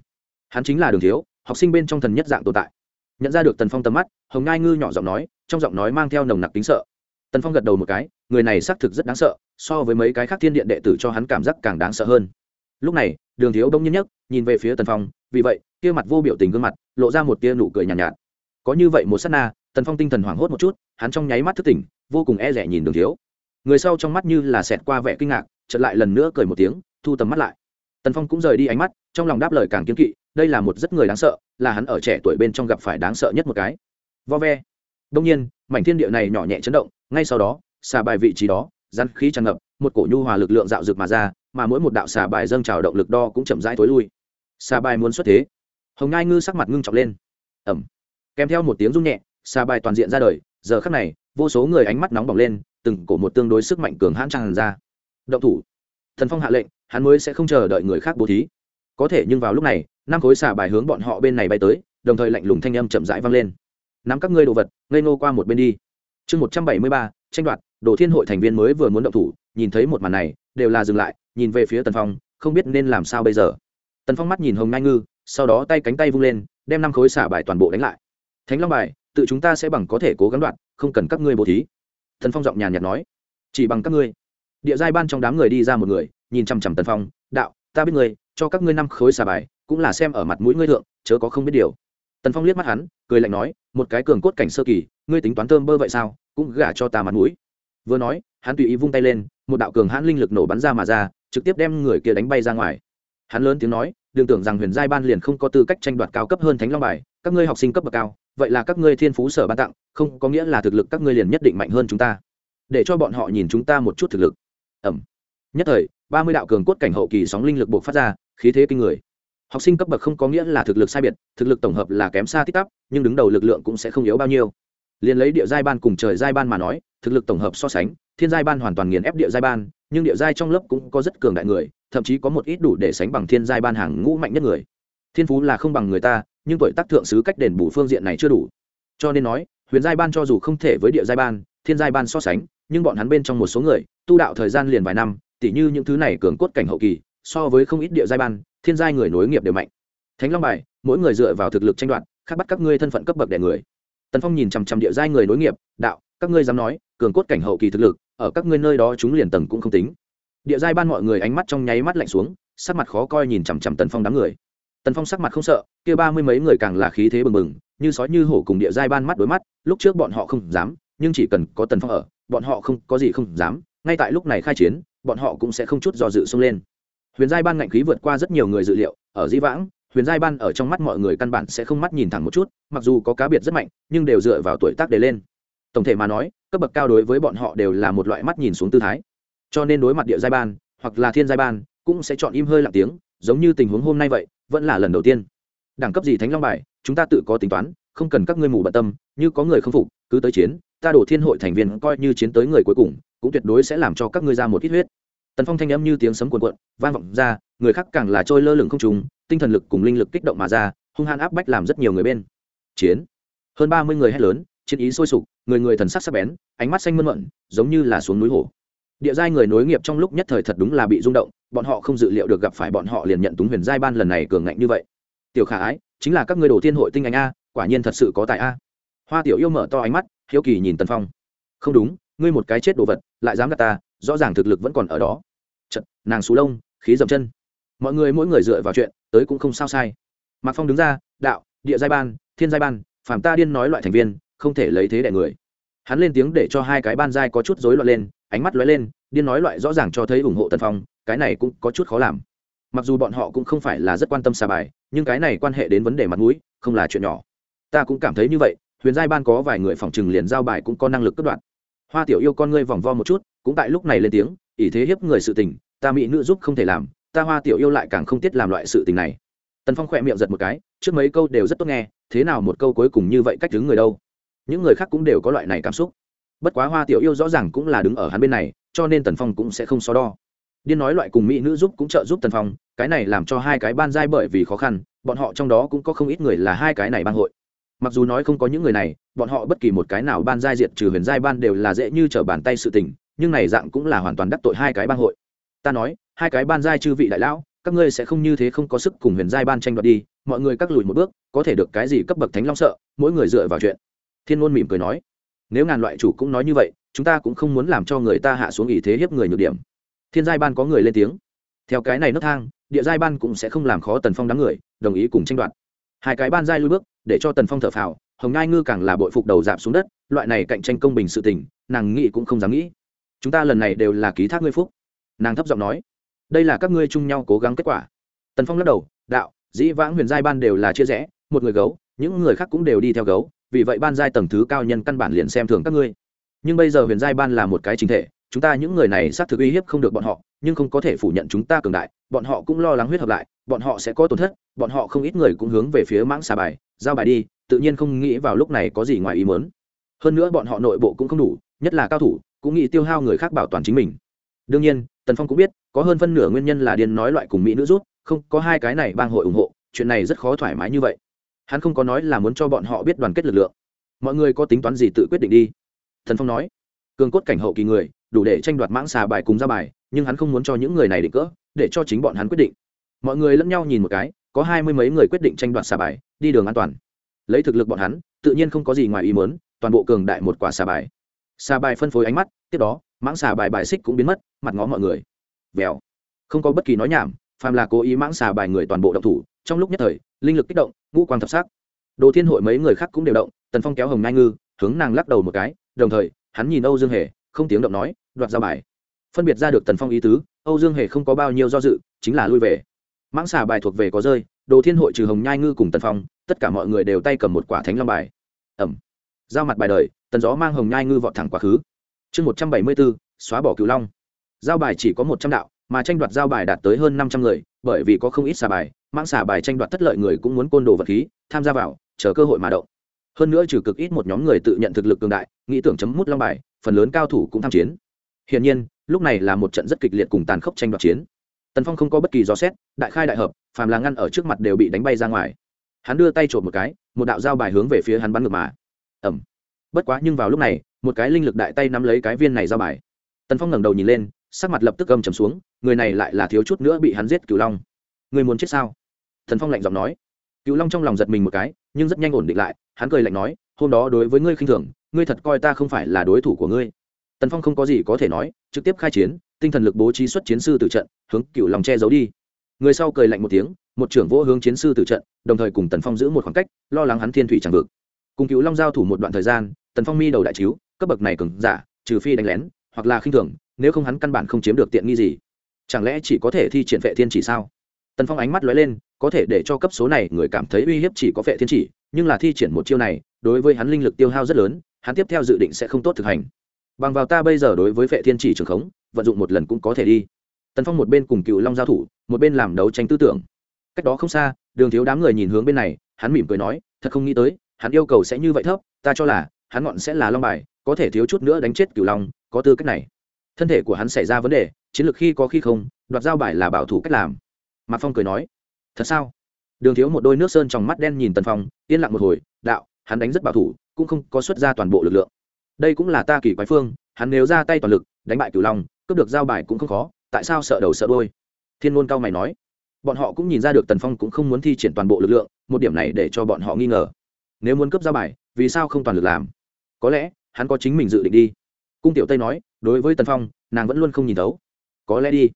Hắn chính là đường thiếu học sinh bên trong thần nhất dạng tồn tại. Nhận ra được tần phong tầm mắt hồng ngai ngư nhỏ giọng nói trong giọng nói mang theo nồng nặc tính sợ. Tần phong gật đầu một cái người này xác thực rất đáng sợ so với mấy cái khác thiên điện đệ tử cho hắn cảm giác càng đáng sợ hơn. Lúc này đường thiếu đông nhiên nhất nhìn về phía tần phong vì vậy kia mặt vô biểu tình gương mặt lộ ra một tia nụ cười nhàn nhạt, nhạt. Có như vậy một s á t na tần phong tinh thần hoảng hốt một chút hắn trong nháy mắt thức tỉnh vô cùng e rẻ nhìn đường thiếu người sau trong mắt như là xẹt qua vẻ kinh ngạc, chợt lại lần nữa cười một tiếng, thu tầm mắt lại. Tần phong cũng rời đi ánh mắt, trong lòng đáp lời càng kiếm kỵ, đây là một rất người đáng sợ, là hắn ở trẻ tuổi bên trong gặp phải đáng sợ nhất một cái. Vo ve. Đông nhiên, mảnh thiên địa này nhỏ nhẹ chấn động, ngay sau đó, xà bài vị trí đó, rắn khí tràn ngập, một cổ nhu hòa lực lượng dạo rực mà ra, mà mỗi một đạo xà bài dâng trào động lực đo cũng chậm rãi tối lui. Xà bài muốn xuất thế. Hồng ngai ngư sắc mặt ngưng trọng lên. Ẩm kèm theo một tiếng rung nhẹ, xà bài toàn diện ra đời, giờ khắc này, vô số người ánh mắt nóng bỏng lên từng cổ một tương đối sức mạnh cường hãn tràn ra. Động thủ. Thần phong hạ lệnh, hắn mới sẽ không chờ đợi người khác bố thí. Có thể nhưng vào lúc này, năm khối xà bài hướng bọn họ bên này bay tới, đồng thời lạnh lùng thanh âm chậm rãi vang lên. Nắm các ngươi đồ vật, ngây ngô qua một bên đi. Chương một trăm bảy mươi ba, tranh đoạt, đồ thiên hội thành viên mới vừa muốn động thủ, nhìn thấy một màn này, đều là dừng lại, nhìn về phía tần phong, không biết nên làm sao bây giờ. Tần phong mắt nhìn hồng ngai ngư, sau đó tay cánh tay vung lên, đem năm khối xả bài toàn bộ đánh lại. Thánh long bài, tự chúng ta sẽ bằng có thể cố gắng đoạt, không cần các ngươi bố thí. Tần phong giọng nhàn nhạt nói, chỉ bằng các ngươi. Địa giai ban trong đám người đi ra một người, nhìn chằm chằm tần phong, đạo, ta biết ngươi, cho các ngươi năm khối xà bài, cũng là xem ở mặt mũi ngươi thượng, chớ có không biết điều. Tần phong liếc mắt hắn, cười lạnh nói, một cái cường cốt cảnh sơ kỳ, ngươi tính toán thơm bơ vậy sao, cũng gả cho ta mặt mũi. Vừa nói, hắn tùy ý vung tay lên, một đạo cường hãn linh lực nổ bắn ra mà ra, trực tiếp đem người kia đánh bay ra ngoài. Hắn lớn tiếng nói, đừng tưởng rằng huyền giai ban liền không có tư cách tranh đoạt cao cấp hơn thánh long bài, các ngươi học sinh cấp bậc cao, vậy là các ngươi thiên phú sở ban tặng không có nghĩa là thực lực các ngươi liền nhất định mạnh hơn chúng ta. Để cho bọn họ nhìn chúng ta một chút thực lực. Ẩm. Nhất thời, ba mươi đạo cường cốt cảnh hậu kỳ sóng linh lực buộc phát ra, khí thế kinh người. Học sinh cấp bậc không có nghĩa là thực lực sai biệt, thực lực tổng hợp là kém xa tích tắp, nhưng đứng đầu lực lượng cũng sẽ không yếu bao nhiêu. Liền lấy địa giai ban cùng trời giai ban mà nói, thực lực tổng hợp so sánh, thiên giai ban hoàn toàn nghiền ép địa giai ban, nhưng địa giai trong lớp cũng có rất cường đại người, thậm chí có một ít đủ để sánh bằng thiên giai ban hàng ngũ mạnh nhất người. Thiên phú là không bằng người ta, nhưng tuổi tác thượng sứ cách đền bù phương diện này chưa đủ. Cho nên nói huyền giai ban cho dù không thể với địa giai ban, thiên giai ban so sánh, nhưng bọn hắn bên trong một số người, tu đạo thời gian liền vài năm, tỉ như những thứ này cường cốt cảnh hậu kỳ, so với không ít địa giai ban, thiên giai người nối nghiệp đều mạnh. Thánh long bài, mỗi người dựa vào thực lực tranh đoạt, khác bắt các ngươi thân phận cấp bậc đẻ người. Tần phong nhìn chằm chằm địa giai người nối nghiệp, đạo, các ngươi dám nói, cường cốt cảnh hậu kỳ thực lực, ở các ngươi nơi đó chúng liền tầng cũng không tính. Địa giai ban mọi người ánh mắt trong nháy mắt lạnh xuống, sắc mặt khó coi nhìn chằm chằm tần phong đám người tần phong sắc mặt không sợ, kia ba mươi mấy người càng là khí thế bừng bừng, như sói như hổ cùng địa giai ban mắt đối mắt, lúc trước bọn họ không dám, nhưng chỉ cần có tần phong ở, bọn họ không, có gì không dám, ngay tại lúc này khai chiến, bọn họ cũng sẽ không chút do dự xông lên. Huyền giai ban ngạnh khí vượt qua rất nhiều người dự liệu, ở di vãng, huyền giai ban ở trong mắt mọi người căn bản sẽ không mắt nhìn thẳng một chút, mặc dù có cá biệt rất mạnh, nhưng đều dựa vào tuổi tác để lên. Tổng thể mà nói, cấp bậc cao đối với bọn họ đều là một loại mắt nhìn xuống tư thái. Cho nên đối mặt địa giai ban, hoặc là thiên giai ban, cũng sẽ chọn im hơi lặng tiếng, giống như tình huống hôm nay vậy vẫn là lần đầu tiên. Đẳng cấp gì thánh long bài, chúng ta tự có tính toán, không cần các ngươi mù bận tâm, như có người không phục, cứ tới chiến, ta đổ thiên hội thành viên coi như chiến tới người cuối cùng, cũng tuyệt đối sẽ làm cho các ngươi ra một ít huyết. Tần phong thanh âm như tiếng sấm cuồn cuộn, vang vọng ra, người khác càng là trôi lơ lửng không trùng tinh thần lực cùng linh lực kích động mà ra, hung hăng áp bách làm rất nhiều người bên. Chiến. Hơn ba mươi người hét lớn, chiến ý sôi sục, người người thần sắc sắc bén, ánh mắt xanh mơn mận, giống như là xuống núi hổ địa giai người nối nghiệp trong lúc nhất thời thật đúng là bị rung động bọn họ không dự liệu được gặp phải bọn họ liền nhận túng huyền giai ban lần này cường ngạnh như vậy. Tiểu khả ái chính là các ngươi đồ tiên hội tinh anh a quả nhiên thật sự có tài a. Hoa tiểu yêu mở to ánh mắt hiếu kỳ nhìn tần phong. Không đúng ngươi một cái chết đồ vật lại dám gạt ta rõ ràng thực lực vẫn còn ở đó. Chật, nàng xú lông khí dầm chân. Mọi người mỗi người dựa vào chuyện tới cũng không sao sai. Mạc phong đứng ra đạo địa giai ban thiên giai ban phàm ta điên nói loại thành viên không thể lấy thế đẻ người. Hắn lên tiếng để cho hai cái ban giai có chút rối loạn lên ánh mắt lóe lên, điên nói loại rõ ràng cho thấy ủng hộ tần phong, cái này cũng có chút khó làm. Mặc dù bọn họ cũng không phải là rất quan tâm xà bài, nhưng cái này quan hệ đến vấn đề mặt mũi, không là chuyện nhỏ. Ta cũng cảm thấy như vậy, huyền giai ban có vài người phòng trừng liền giao bài cũng có năng lực cất đoạn. Hoa tiểu yêu con ngươi vòng vo một chút, cũng tại lúc này lên tiếng, ỷ thế hiếp người sự tình, ta mỹ nữ giúp không thể làm, ta hoa tiểu yêu lại càng không tiết làm loại sự tình này. Tần phong khỏe miệng giật một cái, trước mấy câu đều rất tốt nghe, thế nào một câu cuối cùng như vậy cách đứng người đâu? Những người khác cũng đều có loại này cảm xúc bất quá hoa tiểu yêu rõ ràng cũng là đứng ở hắn bên này, cho nên tần phong cũng sẽ không so đo. Điên nói loại cùng mỹ nữ giúp cũng trợ giúp tần phong, cái này làm cho hai cái ban giai bởi vì khó khăn, bọn họ trong đó cũng có không ít người là hai cái này ban hội. Mặc dù nói không có những người này, bọn họ bất kỳ một cái nào ban giai diệt trừ huyền giai ban đều là dễ như trở bàn tay sự tình, nhưng này dạng cũng là hoàn toàn đắc tội hai cái ban hội. Ta nói, hai cái ban giai chư vị đại lão, các ngươi sẽ không như thế không có sức cùng huyền giai ban tranh đoạt đi, mọi người các lùi một bước, có thể được cái gì cấp bậc thánh long sợ, mỗi người dựa vào chuyện. Thiên ngôn mỉm cười nói nếu ngàn loại chủ cũng nói như vậy, chúng ta cũng không muốn làm cho người ta hạ xuống ý thế hiếp người nhược điểm. Thiên giai ban có người lên tiếng. Theo cái này nấc thang, địa giai ban cũng sẽ không làm khó tần phong đám người, đồng ý cùng tranh đoạt. Hai cái ban giai lui bước, để cho tần phong thở phào, hồng ngai ngư càng là bội phục đầu giảm xuống đất, loại này cạnh tranh công bình sự tình, nàng nghĩ cũng không dám nghĩ. Chúng ta lần này đều là ký thác ngươi phúc. Nàng thấp giọng nói, đây là các ngươi chung nhau cố gắng kết quả. Tần phong lắc đầu, đạo, dĩ vãng huyền giai ban đều là chia rẽ, một người gấu, những người khác cũng đều đi theo gấu vì vậy ban giai tầng thứ cao nhân căn bản liền xem thường các ngươi. Nhưng bây giờ huyền giai ban là một cái chính thể, chúng ta những người này xác thực uy hiếp không được bọn họ, nhưng không có thể phủ nhận chúng ta cường đại, bọn họ cũng lo lắng huyết hợp lại, bọn họ sẽ có tổn thất, bọn họ không ít người cũng hướng về phía mãng xà bài, giao bài đi, tự nhiên không nghĩ vào lúc này có gì ngoài ý mớn hơn nữa bọn họ nội bộ cũng không đủ, nhất là cao thủ, cũng nghĩ tiêu hao người khác bảo toàn chính mình. Đương nhiên, tần phong cũng biết, có hơn phân nửa nguyên nhân là điên nói loại cùng mỹ nữ rút, không, có hai cái này bang hội ủng hộ, chuyện này rất khó thoải mái như vậy hắn không có nói là muốn cho bọn họ biết đoàn kết lực lượng. Mọi người có tính toán gì tự quyết định đi. Thần phong nói, cường cốt cảnh hậu kỳ người, đủ để tranh đoạt mãng xà bài cùng ra bài, nhưng hắn không muốn cho những người này định cỡ để cho chính bọn hắn quyết định. Mọi người lẫn nhau nhìn một cái, có hai mươi mấy người quyết định tranh đoạt xà bài, đi đường an toàn. Lấy thực lực bọn hắn, tự nhiên không có gì ngoài ý mớn toàn bộ cường đại một quả xà bài. Xà bài phân phối ánh mắt, tiếp đó, mãng xà bài bài xích cũng biến mất, mặt ngó mọi người. Vèo. Không có bất kỳ nói nhảm, phàm là cố ý mãng xà bài người toàn bộ động thủ, trong lúc nhất thời linh lực kích động, ngũ quang thập sắc. Đồ thiên hội mấy người khác cũng đều động, tần phong kéo hồng nai ngư, hướng nàng lắc đầu một cái, đồng thời, hắn nhìn âu dương hề, không tiếng động nói, đoạt ra bài. Phân biệt ra được tần phong ý tứ, âu dương hề không có bao nhiêu do dự, chính là lui về. Mãng xà bài thuộc về có rơi, đồ thiên hội trừ hồng nhai ngư cùng tần phong, tất cả mọi người đều tay cầm một quả thánh long bài. Ẩm. Giao mặt bài đời, tần gió mang hồng nhai ngư vọt thẳng quá khứ. Chương một trăm bảy mươi bốn xóa bỏ cửu long. Giao bài chỉ có một trăm đạo, mà tranh đoạt giao bài đạt tới hơn năm trăm người, bởi vì có không ít xà bài mãng xả bài tranh đoạt thất lợi người cũng muốn côn đồ vật khí, tham gia vào, chờ cơ hội mà động. Hơn nữa trừ cực ít một nhóm người tự nhận thực lực cường đại, nghĩ tưởng chấm mút long bài, phần lớn cao thủ cũng tham chiến. Hiển nhiên, lúc này là một trận rất kịch liệt cùng tàn khốc tranh đoạt chiến. Tần phong không có bất kỳ gió xét, đại khai đại hợp, phàm là ngăn ở trước mặt đều bị đánh bay ra ngoài. Hắn đưa tay trộm một cái, một đạo dao bài hướng về phía hắn bắn ngược mà. Ẩm bất quá nhưng vào lúc này, một cái linh lực đại tay nắm lấy cái viên này dao bài. Tần phong ngẩng đầu nhìn lên, sắc mặt lập tức gầm trầm xuống, người này lại là thiếu chút nữa bị hắn giết cửu long. Người muốn chết sao? Thần phong lạnh giọng nói. Cửu long trong lòng giật mình một cái, nhưng rất nhanh ổn định lại, hắn cười lạnh nói, hôm đó đối với ngươi khinh thường, ngươi thật coi ta không phải là đối thủ của ngươi. Tần phong không có gì có thể nói, trực tiếp khai chiến, tinh thần lực bố trí xuất chiến sư tử trận, hướng cựu lòng che giấu đi. Người sau cười lạnh một tiếng, một trưởng vỗ hướng chiến sư tử trận, đồng thời cùng tần phong giữ một khoảng cách, lo lắng hắn thiên thủy chẳng vực. Cùng cựu long giao thủ một đoạn thời gian, tần phong mi đầu đại chiếu, cấp bậc này cứng giả, trừ phi đánh lén, hoặc là khinh thường, nếu không hắn căn bản không chiếm được tiện nghi gì. Chẳng lẽ chỉ có thể thi triển vệ thiên chỉ sao? Tần phong ánh mắt lóe lên có thể để cho cấp số này người cảm thấy uy hiếp chỉ có vệ thiên chỉ, nhưng là thi triển một chiêu này, đối với hắn linh lực tiêu hao rất lớn, hắn tiếp theo dự định sẽ không tốt thực hành. Bằng vào ta bây giờ đối với vệ thiên chỉ trường khống, vận dụng một lần cũng có thể đi. Tần phong một bên cùng cựu long giao thủ, một bên làm đấu tranh tư tưởng. Cách đó không xa, đường thiếu đám người nhìn hướng bên này, hắn mỉm cười nói, thật không nghĩ tới, hắn yêu cầu sẽ như vậy thấp, ta cho là, hắn ngọn sẽ là long bài, có thể thiếu chút nữa đánh chết cựu long, có tư cách này. Thân thể của hắn xảy ra vấn đề, chiến lược khi có khi không, đoạt giao bài là bảo thủ cách làm. Mạc phong cười nói thật sao? Đường thiếu một đôi nước sơn trong mắt đen nhìn tần phong, yên lặng một hồi, đạo, hắn đánh rất bảo thủ, cũng không có xuất ra toàn bộ lực lượng. Đây cũng là ta kỳ quái phương, hắn nếu ra tay toàn lực, đánh bại cửu long, cướp được giao bài cũng không khó, tại sao sợ đầu sợ đôi thiên ngôn cao mày nói. Bọn họ cũng nhìn ra được tần phong cũng không muốn thi triển toàn bộ lực lượng, một điểm này để cho bọn họ nghi ngờ. Nếu muốn cướp giao bài, vì sao không toàn lực làm? Có lẽ, hắn có chính mình dự định đi. Cung tiểu tây nói, đối với tần phong, nàng vẫn luôn không nhìn thấu. Có lẽ đi.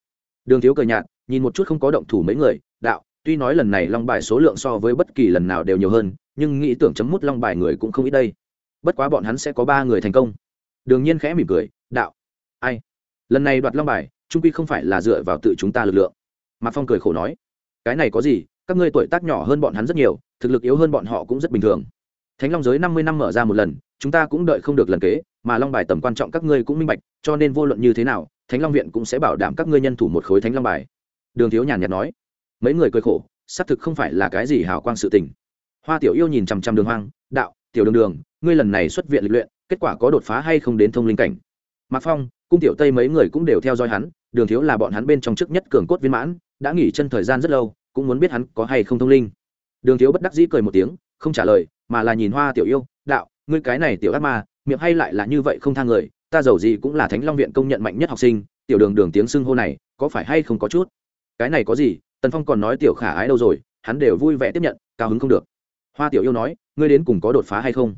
Đường thiếu cờ nhạt, nhìn một chút không có động thủ mấy người, đạo tuy nói lần này long bài số lượng so với bất kỳ lần nào đều nhiều hơn, nhưng nghĩ tưởng chấm mút long bài người cũng không ít đây. Bất quá bọn hắn sẽ có ba người thành công. Đường nhiên khẽ mỉm cười, đạo, ai? Lần này đoạt long bài, trung quy không phải là dựa vào tự chúng ta lực lượng. Mạc phong cười khổ nói, cái này có gì? Các ngươi tuổi tác nhỏ hơn bọn hắn rất nhiều, thực lực yếu hơn bọn họ cũng rất bình thường. Thánh long giới năm mươi năm mở ra một lần, chúng ta cũng đợi không được lần kế, mà long bài tầm quan trọng các ngươi cũng minh bạch, cho nên vô luận như thế nào, thánh long viện cũng sẽ bảo đảm các ngươi nhân thủ một khối thánh long bài. Đường thiếu nhàn nhạt nói mấy người cười khổ, xác thực không phải là cái gì hào quang sự tình. Hoa tiểu yêu nhìn chằm chằm đường hoang, đạo, tiểu đường đường, ngươi lần này xuất viện lịch luyện, kết quả có đột phá hay không đến thông linh cảnh? Mạc phong, cung tiểu tây mấy người cũng đều theo dõi hắn, đường thiếu là bọn hắn bên trong trước nhất cường cốt viên mãn, đã nghỉ chân thời gian rất lâu, cũng muốn biết hắn có hay không thông linh. Đường thiếu bất đắc dĩ cười một tiếng, không trả lời, mà là nhìn hoa tiểu yêu, đạo, ngươi cái này tiểu ác ma, miệng hay lại là như vậy không thang người, ta giàu gì cũng là thánh long viện công nhận mạnh nhất học sinh, tiểu đường đường tiếng xưng hô này, có phải hay không có chút? Cái này có gì tần phong còn nói tiểu khả ái đâu rồi, hắn đều vui vẻ tiếp nhận, cao hứng không được. Hoa tiểu yêu nói, ngươi đến cùng có đột phá hay không?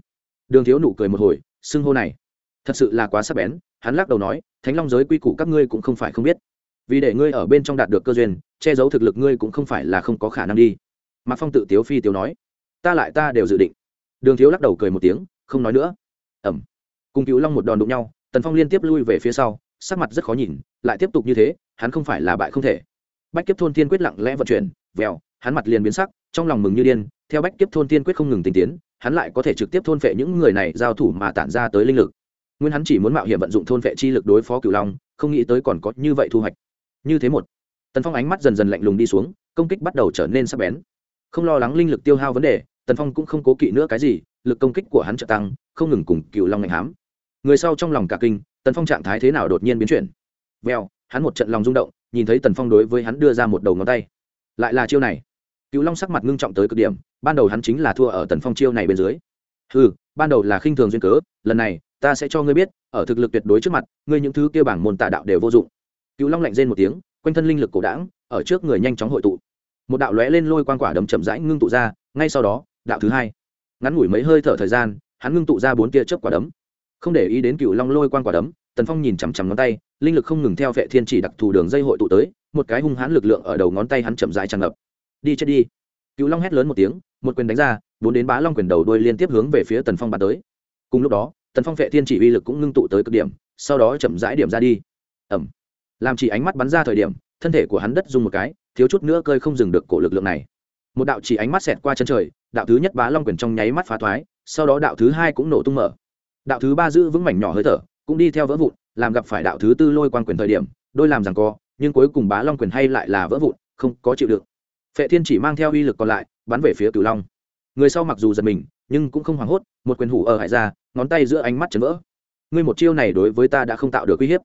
Đường thiếu nụ cười một hồi, xưng hô này. Thật sự là quá sắc bén, hắn lắc đầu nói, thánh long giới quy củ các ngươi cũng không phải không biết. Vì để ngươi ở bên trong đạt được cơ duyên, che giấu thực lực ngươi cũng không phải là không có khả năng đi. Mạc phong tự tiếu phi tiếu nói, ta lại ta đều dự định. Đường thiếu lắc đầu cười một tiếng, không nói nữa. Ẩm. Cùng cứu long một đòn đụng nhau, tần phong liên tiếp lui về phía sau, sắc mặt rất khó nhìn, lại tiếp tục như thế, hắn không phải là bại không thể bách kiếp thôn thiên quyết lặng lẽ vận chuyển, vèo, hắn mặt liền biến sắc, trong lòng mừng như điên, theo bách kiếp thôn thiên quyết không ngừng tinh tiến, hắn lại có thể trực tiếp thôn phệ những người này giao thủ mà tản ra tới linh lực. Nguyên hắn chỉ muốn mạo hiểm vận dụng thôn phệ chi lực đối phó cửu long, không nghĩ tới còn có như vậy thu hoạch. Như thế một, tần phong ánh mắt dần dần lạnh lùng đi xuống, công kích bắt đầu trở nên sắc bén. Không lo lắng linh lực tiêu hao vấn đề, tần phong cũng không cố kỵ nữa cái gì, lực công kích của hắn trợ tăng, không ngừng cùng cựu long ngạnh hám người sau trong lòng cả kinh, tần phong trạng thái thế nào đột nhiên biến chuyển. Vèo, hắn một trận lòng rung động nhìn thấy tần phong đối với hắn đưa ra một đầu ngón tay lại là chiêu này cựu long sắc mặt ngưng trọng tới cực điểm ban đầu hắn chính là thua ở tần phong chiêu này bên dưới ừ ban đầu là khinh thường duyên cớ lần này ta sẽ cho ngươi biết ở thực lực tuyệt đối trước mặt ngươi những thứ kia bảng môn tà đạo đều vô dụng cựu long lạnh rên một tiếng quanh thân linh lực cổ đảng ở trước người nhanh chóng hội tụ một đạo lóe lên lôi quan quả đấm chậm rãi ngưng tụ ra ngay sau đó đạo thứ hai ngắn ngủi mấy hơi thở thời gian hắn ngưng tụ ra bốn tia chớp quả đấm không để ý đến cựu long lôi quan quả đấm tần phong nhìn chằm chằm ngón tay, linh lực không ngừng theo vệ thiên chỉ đặc thù đường dây hội tụ tới, một cái hung hãn lực lượng ở đầu ngón tay hắn chậm rãi tràn ngập. Đi chết đi. Cựu long hét lớn một tiếng, một quyền đánh ra, bốn đến bá long quyền đầu đuôi liên tiếp hướng về phía tần phong bạt tới. Cùng lúc đó, tần phong vệ thiên chỉ uy lực cũng ngưng tụ tới cực điểm, sau đó chậm rãi điểm ra đi. Ẩm làm chỉ ánh mắt bắn ra thời điểm, thân thể của hắn đất dùng một cái, thiếu chút nữa cơi không dừng được cổ lực lượng này. Một đạo chỉ ánh mắt xẹt qua chân trời, đạo thứ nhất bá long quyền trong nháy mắt phá thoái, sau đó đạo thứ hai cũng nổ tung mở. Đạo thứ ba giữ vững mảnh nhỏ hơi thở cũng đi theo vỡ vụn, làm gặp phải đạo thứ tư lôi quan quyền thời điểm, đôi làm rằng co nhưng cuối cùng bá long quyền hay lại là vỡ vụn, không có chịu được. Phệ thiên chỉ mang theo uy lực còn lại, bắn về phía cửu long. Người sau mặc dù giật mình, nhưng cũng không hoảng hốt, một quyền hủ ở hải ra, ngón tay giữa ánh mắt chấn vỡ. Ngươi một chiêu này đối với ta đã không tạo được uy hiếp.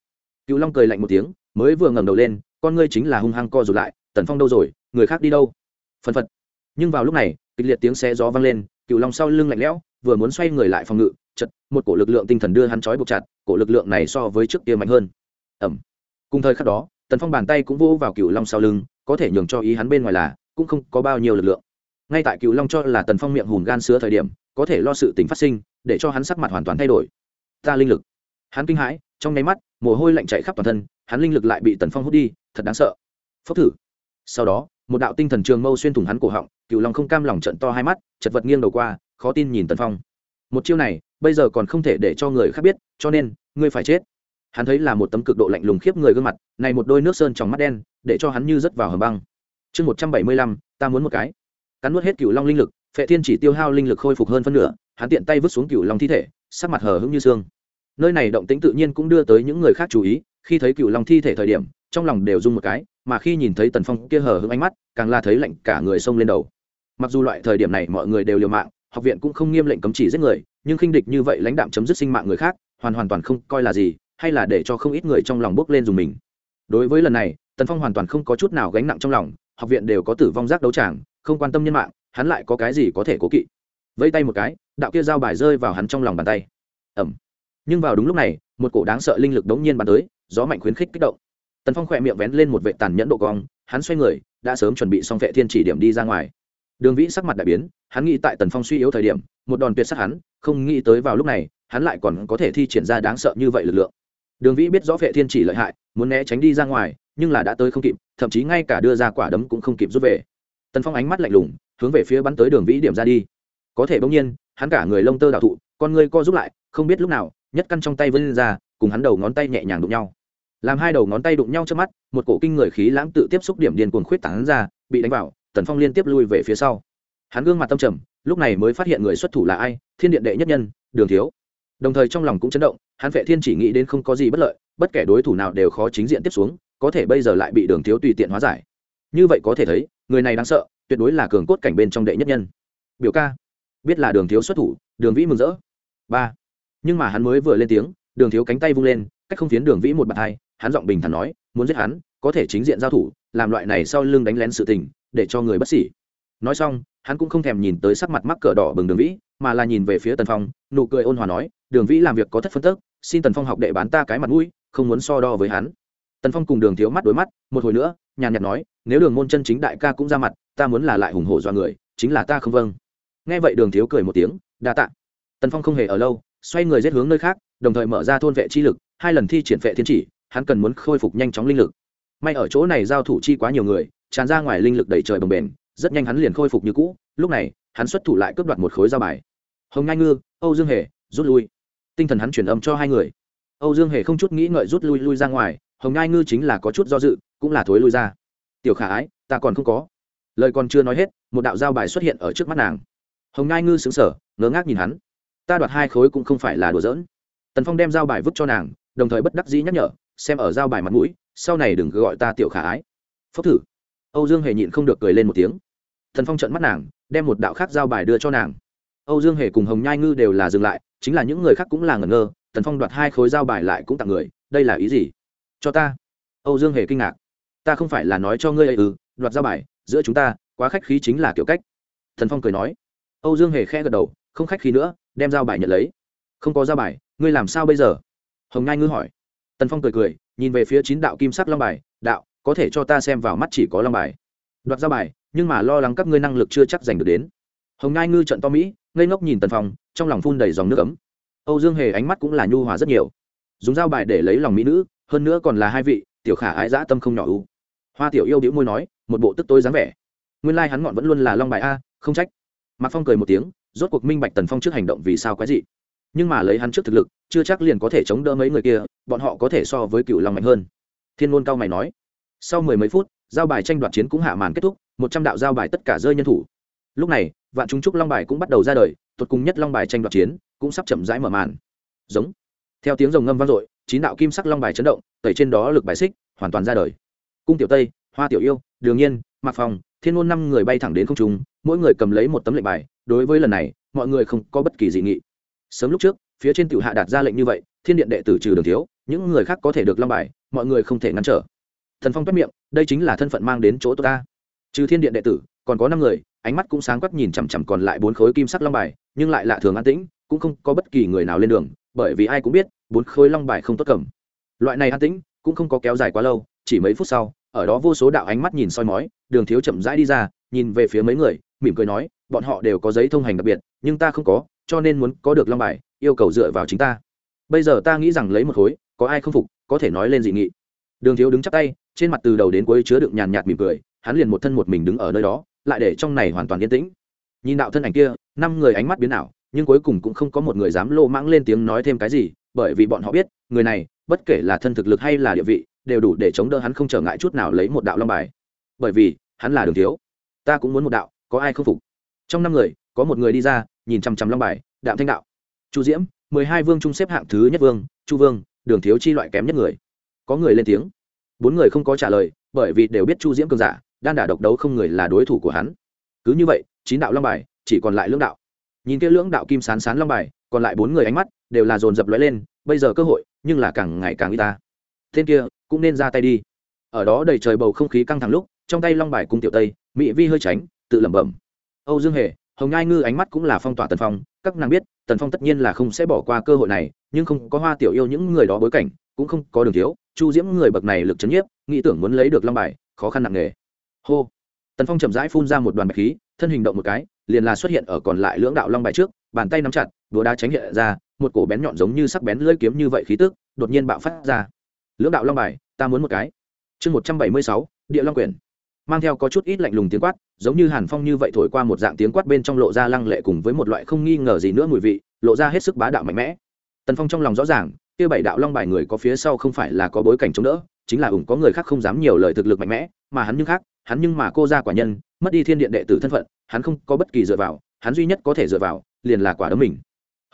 Cựu long cười lạnh một tiếng, mới vừa ngẩng đầu lên, con ngươi chính là hung hăng co rụt lại, tần phong đâu rồi, người khác đi đâu? Phân phật. Nhưng vào lúc này, kịch liệt tiếng xe gió vang lên cựu long sau lưng lạnh lẽo vừa muốn xoay người lại phòng ngự, chật, một cổ lực lượng tinh thần đưa hắn trói buộc chặt, cổ lực lượng này so với trước kia mạnh hơn. Ẩm cùng thời khắc đó, tần phong bàn tay cũng vỗ vào cựu long sau lưng, có thể nhường cho ý hắn bên ngoài là, cũng không có bao nhiêu lực lượng. Ngay tại cựu long cho là tần phong miệng hùn gan sứa thời điểm, có thể lo sự tình phát sinh, để cho hắn sắc mặt hoàn toàn thay đổi. Ta linh lực. Hắn kinh hãi, trong nháy mắt, mồ hôi lạnh chạy khắp toàn thân, hắn linh lực lại bị tần phong hút đi, thật đáng sợ. Phốc thử. Sau đó, một đạo tinh thần trường mâu xuyên thủng hắn cổ họng cựu long không cam lòng trận to hai mắt, chật vật nghiêng đầu qua khó tin nhìn tần phong. Một chiêu này, bây giờ còn không thể để cho người khác biết, cho nên, ngươi phải chết. Hắn thấy là một tấm cực độ lạnh lùng khiếp người gương mặt, này một đôi nước sơn trong mắt đen, để cho hắn như rớt vào hầm băng. Chương một trăm bảy mươi lăm, ta muốn một cái. Cắn nuốt hết cựu long linh lực, phệ thiên chỉ tiêu hao linh lực khôi phục hơn phân nửa, hắn tiện tay vứt xuống cựu long thi thể, sắc mặt hờ hững như xương. Nơi này động tĩnh tự nhiên cũng đưa tới những người khác chú ý, khi thấy cựu long thi thể thời điểm, trong lòng đều rung một cái, mà khi nhìn thấy tần phong kia hờ hững ánh mắt, càng là thấy lạnh cả người xông lên đầu. Mặc dù loại thời điểm này mọi người đều liều mạng học viện cũng không nghiêm lệnh cấm chỉ giết người, nhưng khinh địch như vậy lãnh đạm chấm dứt sinh mạng người khác, hoàn hoàn toàn không coi là gì, hay là để cho không ít người trong lòng bước lên dùng mình. Đối với lần này, tần phong hoàn toàn không có chút nào gánh nặng trong lòng, học viện đều có tử vong giác đấu tràng, không quan tâm nhân mạng, hắn lại có cái gì có thể cố kỵ. Vẫy tay một cái, đạo kia giao bài rơi vào hắn trong lòng bàn tay. Ẩm nhưng vào đúng lúc này, một cổ đáng sợ linh lực đống nhiên bắn tới, gió mạnh khuyến khích kích động. Tần phong khỏe miệng vén lên một vệ tàn nhẫn độ cong, hắn xoay người, đã sớm chuẩn bị xong vệ thiên chỉ điểm đi ra ngoài đường vĩ sắc mặt đại biến, hắn nghĩ tại tần phong suy yếu thời điểm, một đòn tuyệt sát hắn, không nghĩ tới vào lúc này, hắn lại còn có thể thi triển ra đáng sợ như vậy lực lượng. Đường vĩ biết rõ vệ thiên chỉ lợi hại, muốn né tránh đi ra ngoài, nhưng là đã tới không kịp, thậm chí ngay cả đưa ra quả đấm cũng không kịp rút về. Tần phong ánh mắt lạnh lùng, hướng về phía bắn tới đường vĩ điểm ra đi. Có thể bỗng nhiên, hắn cả người lông tơ đạo thụ, con người co giúp lại, không biết lúc nào, nhất căn trong tay vươn ra, cùng hắn đầu ngón tay nhẹ nhàng đụng nhau. Làm hai đầu ngón tay đụng nhau trước mắt, một cổ kinh người khí lãng tự tiếp xúc điểm điền cuồng khuyết tảng ra, bị đánh vào tần phong liên tiếp lui về phía sau. Hắn gương mặt tâm trầm lúc này mới phát hiện người xuất thủ là ai thiên điện đệ nhất nhân đường thiếu. Đồng thời trong lòng cũng chấn động hắn vệ thiên chỉ nghĩ đến không có gì bất lợi bất kể đối thủ nào đều khó chính diện tiếp xuống có thể bây giờ lại bị đường thiếu tùy tiện hóa giải. Như vậy có thể thấy người này đáng sợ tuyệt đối là cường cốt cảnh bên trong đệ nhất nhân. Biểu ca biết là đường thiếu xuất thủ đường vĩ mừng rỡ. Ba. Nhưng mà hắn mới vừa lên tiếng đường thiếu cánh tay vung lên cách không phiến đường vĩ một bàn tay, hắn giọng bình thản nói muốn giết hắn có thể chính diện giao thủ làm loại này sau lưng đánh lén sự tình để cho người bất xỉ nói xong, hắn cũng không thèm nhìn tới sắc mặt mắc cỡ đỏ bừng đường vĩ, mà là nhìn về phía tần phong, nụ cười ôn hòa nói, đường vĩ làm việc có thất phân tức, xin tần phong học đệ bán ta cái mặt mũi, không muốn so đo với hắn. Tần phong cùng đường thiếu mắt đối mắt, một hồi nữa, nhàn nhạt nói, nếu đường môn chân chính đại ca cũng ra mặt, ta muốn là lại hùng hổ do người, chính là ta không vâng. Nghe vậy đường thiếu cười một tiếng, đa tạ. Tần phong không hề ở lâu, xoay người rét hướng nơi khác, đồng thời mở ra thôn vệ chi lực, hai lần thi triển vệ thiên chỉ, hắn cần muốn khôi phục nhanh chóng linh lực. May ở chỗ này giao thủ chi quá nhiều người tràn ra ngoài linh lực đầy trời bồng bềnh, rất nhanh hắn liền khôi phục như cũ, lúc này, hắn xuất thủ lại cướp đoạt một khối dao bài. Hồng ngai ngư, âu dương hề, rút lui. Tinh thần hắn chuyển âm cho hai người. Âu dương hề không chút nghĩ ngợi rút lui lui ra ngoài, hồng ngai ngư chính là có chút do dự, cũng là thối lui ra. Tiểu khả ái, ta còn không có. Lời còn chưa nói hết, một đạo giao bài xuất hiện ở trước mắt nàng. Hồng ngai ngư xứng sở ngớ ngác nhìn hắn. Ta đoạt hai khối cũng không phải là đùa giỡn. Tần phong đem giao bài vứt cho nàng, đồng thời bất đắc dĩ nhắc nhở, xem ở giao bài mặt mũi, sau này đừng gọi ta tiểu khả ái. Phốc thử âu dương hề nhịn không được cười lên một tiếng. Thần phong trận mắt nàng, đem một đạo khác giao bài đưa cho nàng. Âu dương hề cùng hồng nhai ngư đều là dừng lại, chính là những người khác cũng là ngẩn ngơ tần phong đoạt hai khối giao bài lại cũng tặng người, đây là ý gì? Cho ta. Âu dương hề kinh ngạc. Ta không phải là nói cho ngươi ấy ư, đoạt giao bài, giữa chúng ta, quá khách khí chính là kiểu cách. Thần phong cười nói. Âu dương hề khe gật đầu, không khách khí nữa, đem giao bài nhận lấy. Không có giao bài, ngươi làm sao bây giờ? Hồng Nhai ngư hỏi. Tần phong cười cười, nhìn về phía chín đạo kim sắc long bài, đạo có thể cho ta xem vào mắt chỉ có long bài. Đoạt ra bài, nhưng mà lo lắng các ngươi năng lực chưa chắc giành được đến. Hồng ngai ngư trận to mỹ, ngây ngốc nhìn tần phong, trong lòng phun đầy dòng nước ấm. Âu dương hề ánh mắt cũng là nhu hòa rất nhiều. Dùng dao bài để lấy lòng mỹ nữ, hơn nữa còn là hai vị, tiểu khả ái dã tâm không nhỏ u hoa tiểu yêu đĩu môi nói, một bộ tức tối dáng vẻ. Nguyên lai hắn ngọn vẫn luôn là long bài a, không trách. Mạc phong cười một tiếng, rốt cuộc minh bạch tần phong trước hành động vì sao quái dị. Nhưng mà lấy hắn trước thực lực, chưa chắc liền có thể chống đỡ mấy người kia, bọn họ có thể so với cựu long mạnh hơn. Thiên ngôn cao mày nói sau mười mấy phút, giao bài tranh đoạt chiến cũng hạ màn kết thúc, một trăm đạo giao bài tất cả rơi nhân thủ. Lúc này, vạn chúng trúc long bài cũng bắt đầu ra đời tuột cùng nhất long bài tranh đoạt chiến cũng sắp chậm rãi mở màn. Giống. Theo tiếng rồng ngâm vang dội, chín đạo kim sắc long bài chấn động, tẩy trên đó lực bài xích, hoàn toàn ra đời. Cung tiểu tây, hoa tiểu yêu, đường nhiên, mạc phòng thiên ngôn năm người bay thẳng đến không trung, mỗi người cầm lấy một tấm lệnh bài, đối với lần này, mọi người không có bất kỳ dị nghị. Sớm lúc trước, phía trên tiểu hạ đạt ra lệnh như vậy, thiên điện đệ tử trừ đường thiếu, những người khác có thể được long bài, mọi người không thể ngăn trở thần phong toát miệng, đây chính là thân phận mang đến chỗ tôi ta. Trừ thiên điện đệ tử, còn có năm người, ánh mắt cũng sáng quắc nhìn chằm chằm còn lại bốn khối kim sắc long bài, nhưng lại lạ thường an tĩnh, cũng không có bất kỳ người nào lên đường, bởi vì ai cũng biết, bốn khối long bài không tốt cầm. Loại này an tĩnh, cũng không có kéo dài quá lâu, chỉ mấy phút sau, ở đó vô số đạo ánh mắt nhìn soi mói, đường thiếu chậm rãi đi ra, nhìn về phía mấy người, mỉm cười nói, bọn họ đều có giấy thông hành đặc biệt, nhưng ta không có, cho nên muốn có được long bài, yêu cầu dựa vào chính ta. Bây giờ ta nghĩ rằng lấy một khối, có ai không phục, có thể nói lên dị nghị. Đường thiếu đứng chắp tay trên mặt từ đầu đến cuối chứa đựng nhàn nhạt mỉm cười, hắn liền một thân một mình đứng ở nơi đó, lại để trong này hoàn toàn yên tĩnh. Nhìn đạo thân ảnh kia, năm người ánh mắt biến ảo, nhưng cuối cùng cũng không có một người dám lô mãng lên tiếng nói thêm cái gì, bởi vì bọn họ biết, người này, bất kể là thân thực lực hay là địa vị, đều đủ để chống đỡ hắn không trở ngại chút nào lấy một đạo long bài. Bởi vì, hắn là đường thiếu. Ta cũng muốn một đạo, có ai không phục? Trong năm người, có một người đi ra, nhìn chằm chằm long bài, đạm thanh đạo. Chu diễm, mười hai vương trung xếp hạng thứ nhất vương, chu vương, đường thiếu chi loại kém nhất người. Có người lên tiếng bốn người không có trả lời, bởi vì đều biết chu diễm cường giả, đan đả độc đấu không người là đối thủ của hắn. Cứ như vậy, chín đạo long bài, chỉ còn lại lưỡng đạo. Nhìn kia lưỡng đạo kim sán sán long bài, còn lại bốn người ánh mắt đều là dồn dập lóe lên, bây giờ cơ hội, nhưng là càng ngày càng y ta. Tên kia, cũng nên ra tay đi. Ở đó đầy trời bầu không khí căng thẳng lúc, trong tay long bài cung tiểu tây mỹ vi hơi tránh, tự lẩm bẩm. Âu dương hề, hồng ngai ngư ánh mắt cũng là phong tỏa tần phong, các nàng biết, tần phong tất nhiên là không sẽ bỏ qua cơ hội này, nhưng không có hoa tiểu yêu những người đó bối cảnh, cũng không có đường thiếu chu diễm người bậc này lực c h ấ n nhiếp, nghĩ tưởng muốn lấy được long bài, khó khăn nặng nề. Hô. Tần phong chậm rãi phun ra một đoàn bạch khí, thân hình động một cái, liền là xuất hiện ở còn lại lưỡng đạo long bài trước, bàn tay nắm chặt, đũa đá tránh hiện ra, một cổ bén nhọn giống như sắc bén lưỡi kiếm như vậy khí tức, đột nhiên bạo phát ra. Lưỡng đạo long bài, ta muốn một cái. Chương một trăm bảy mươi sáu, địa long Quyền. mang theo có chút ít lạnh lùng tiếng quát, giống như hàn phong như vậy thổi qua một dạng tiếng quát bên trong lộ ra lăng lệ cùng với một loại không nghi ngờ gì nữa mùi vị, lộ ra hết sức bá đạo mạnh mẽ. Tần phong trong lòng rõ ràng kia bảy đạo long bài người có phía sau không phải là có bối cảnh chống đỡ, chính là ủng có người khác không dám nhiều lời thực lực mạnh mẽ, mà hắn nhưng khác, hắn nhưng mà cô ra quả nhân, mất đi thiên điện đệ tử thân phận, hắn không có bất kỳ dựa vào, hắn duy nhất có thể dựa vào, liền là quả đấm mình.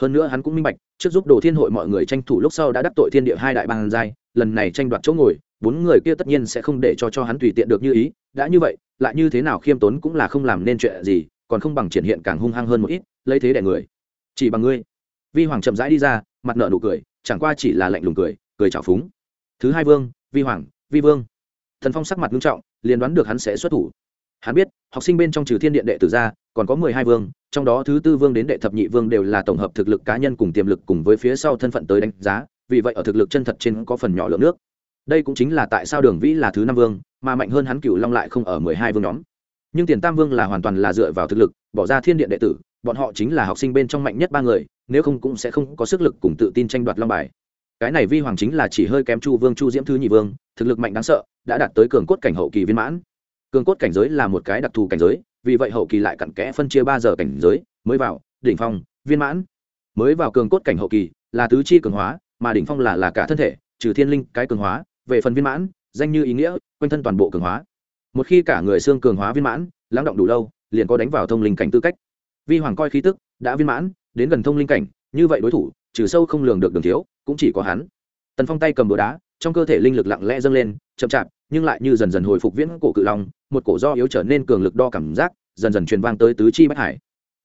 Hơn nữa hắn cũng minh bạch, trước giúp đồ thiên hội mọi người tranh thủ lúc sau đã đắc tội thiên địa hai đại bang giai, lần này tranh đoạt chỗ ngồi, bốn người kia tất nhiên sẽ không để cho cho hắn tùy tiện được như ý, đã như vậy, lại như thế nào khiêm tốn cũng là không làm nên chuyện gì, còn không bằng triển hiện càng hung hăng hơn một ít, lấy thế đẻ người. Chỉ bằng ngươi vi hoàng chậm rãi đi ra, mặt nợ nụ cười, chẳng qua chỉ là lạnh lùng cười cười trào phúng. Thứ hai vương, vi hoàng, vi vương. Thần phong sắc mặt nghiêm trọng, liền đoán được hắn sẽ xuất thủ. Hắn biết, học sinh bên trong trừ thiên điện đệ tử ra, còn có mười hai vương, trong đó thứ tư vương đến đệ thập nhị vương đều là tổng hợp thực lực cá nhân cùng tiềm lực cùng với phía sau thân phận tới đánh giá, vì vậy ở thực lực chân thật trên có phần nhỏ lượng nước. Đây cũng chính là tại sao đường vĩ là thứ năm vương, mà mạnh hơn hắn cựu long lại không ở mười hai vương nhóm. Nhưng tiền tam vương là hoàn toàn là dựa vào thực lực, bỏ ra thiên điện đệ tử, bọn họ chính là học sinh bên trong mạnh nhất ba người nếu không cũng sẽ không có sức lực cùng tự tin tranh đoạt long bài. Cái này vi hoàng chính là chỉ hơi kém chu vương chu diễm thứ nhị vương, thực lực mạnh đáng sợ, đã đạt tới cường cốt cảnh hậu kỳ viên mãn. Cường cốt cảnh giới là một cái đặc thù cảnh giới, vì vậy hậu kỳ lại cặn kẽ phân chia ba giờ cảnh giới, mới vào, đỉnh phong, viên mãn. Mới vào cường cốt cảnh hậu kỳ, là tứ chi cường hóa, mà đỉnh phong là là cả thân thể, trừ thiên linh cái cường hóa, về phần viên mãn, danh như ý nghĩa, quanh thân toàn bộ cường hóa. Một khi cả người xương cường hóa viên mãn, lắng động đủ lâu, liền có đánh vào thông linh cảnh tư cách. Vi hoàng coi khí tức, đã viên mãn đến gần thông linh cảnh, như vậy đối thủ, trừ sâu không lường được đường thiếu, cũng chỉ có hắn. Tần phong tay cầm búa đá, trong cơ thể linh lực lặng lẽ dâng lên, chậm chạp, nhưng lại như dần dần hồi phục viễn cổ cự long, một cổ do yếu trở nên cường lực đo cảm giác, dần dần truyền vang tới tứ chi bách hải.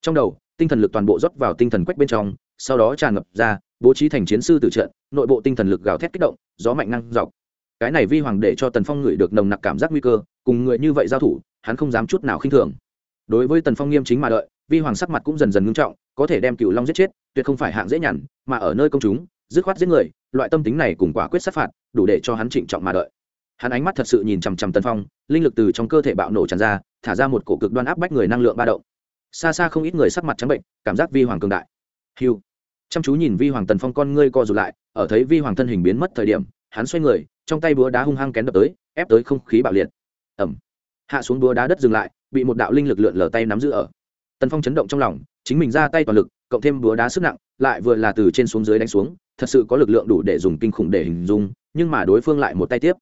Trong đầu, tinh thần lực toàn bộ rót vào tinh thần quách bên trong, sau đó tràn ngập ra, bố trí thành chiến sư tử trận, nội bộ tinh thần lực gào thét kích động, gió mạnh năng dọc. Cái này vi hoàng để cho tần phong ngửi được nồng nặc cảm giác nguy cơ, cùng người như vậy giao thủ, hắn không dám chút nào khinh thường. Đối với tần phong nghiêm chính mà đợi vi hoàng sắc mặt cũng dần dần ngưng trọng, có thể đem cựu long giết chết, tuyệt không phải hạng dễ nhằn, mà ở nơi công chúng, dứt khoát giết người, loại tâm tính này cùng quả quyết sát phạt, đủ để cho hắn trịnh trọng mà đợi. Hắn ánh mắt thật sự nhìn chằm chằm tần phong, linh lực từ trong cơ thể bạo nổ tràn ra, thả ra một cổ cực đoan áp bách người năng lượng ba động. Xa xa không ít người sắc mặt trắng bệnh, cảm giác vi hoàng cường đại. Hiu chăm chú nhìn vi hoàng tần phong con ngươi co rụt lại, ở thấy vi hoàng thân hình biến mất thời điểm, hắn xoay người, trong tay búa đá hung hăng kén đập tới, ép tới không khí bạo liệt. Ẩm hạ xuống búa đá đất dừng lại, bị một đạo linh lực lượn lờ tay nắm giữ ở tần phong chấn động trong lòng, chính mình ra tay toàn lực, cộng thêm búa đá sức nặng, lại vừa là từ trên xuống dưới đánh xuống, thật sự có lực lượng đủ để dùng kinh khủng để hình dung, nhưng mà đối phương lại một tay tiếp.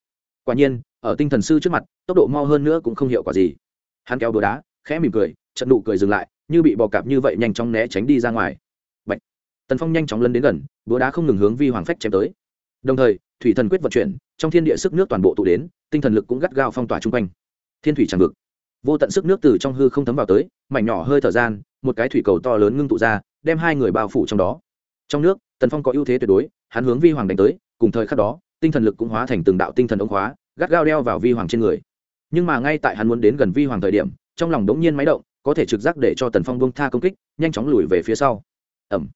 Quả nhiên, ở tinh thần sư trước mặt, tốc độ mau hơn nữa cũng không hiệu quả gì. Hắn kéo búa đá, khẽ mỉm cười, trận nụ cười dừng lại, như bị bò cạp như vậy nhanh chóng né tránh đi ra ngoài. Bạch. tần phong nhanh chóng lân đến gần, búa đá không ngừng hướng vi hoàng phách chém tới. Đồng thời, thủy thần quyết vận chuyển, trong thiên địa sức nước toàn bộ tụ đến, tinh thần lực cũng gắt gao phong tỏa chung quanh. Thiên thủy tràn vực vô tận sức nước từ trong hư không thấm vào tới mảnh nhỏ hơi thở gian một cái thủy cầu to lớn ngưng tụ ra đem hai người bao phủ trong đó. Trong nước tần phong có ưu thế tuyệt đối hắn hướng vi hoàng đánh tới cùng thời khắc đó tinh thần lực cũng hóa thành từng đạo tinh thần ống hóa, gắt gao đeo vào vi hoàng trên người. Nhưng mà ngay tại hắn muốn đến gần vi hoàng thời điểm trong lòng đống nhiên máy động có thể trực giác để cho tần phong bông tha công kích nhanh chóng lùi về phía sau. Ẩm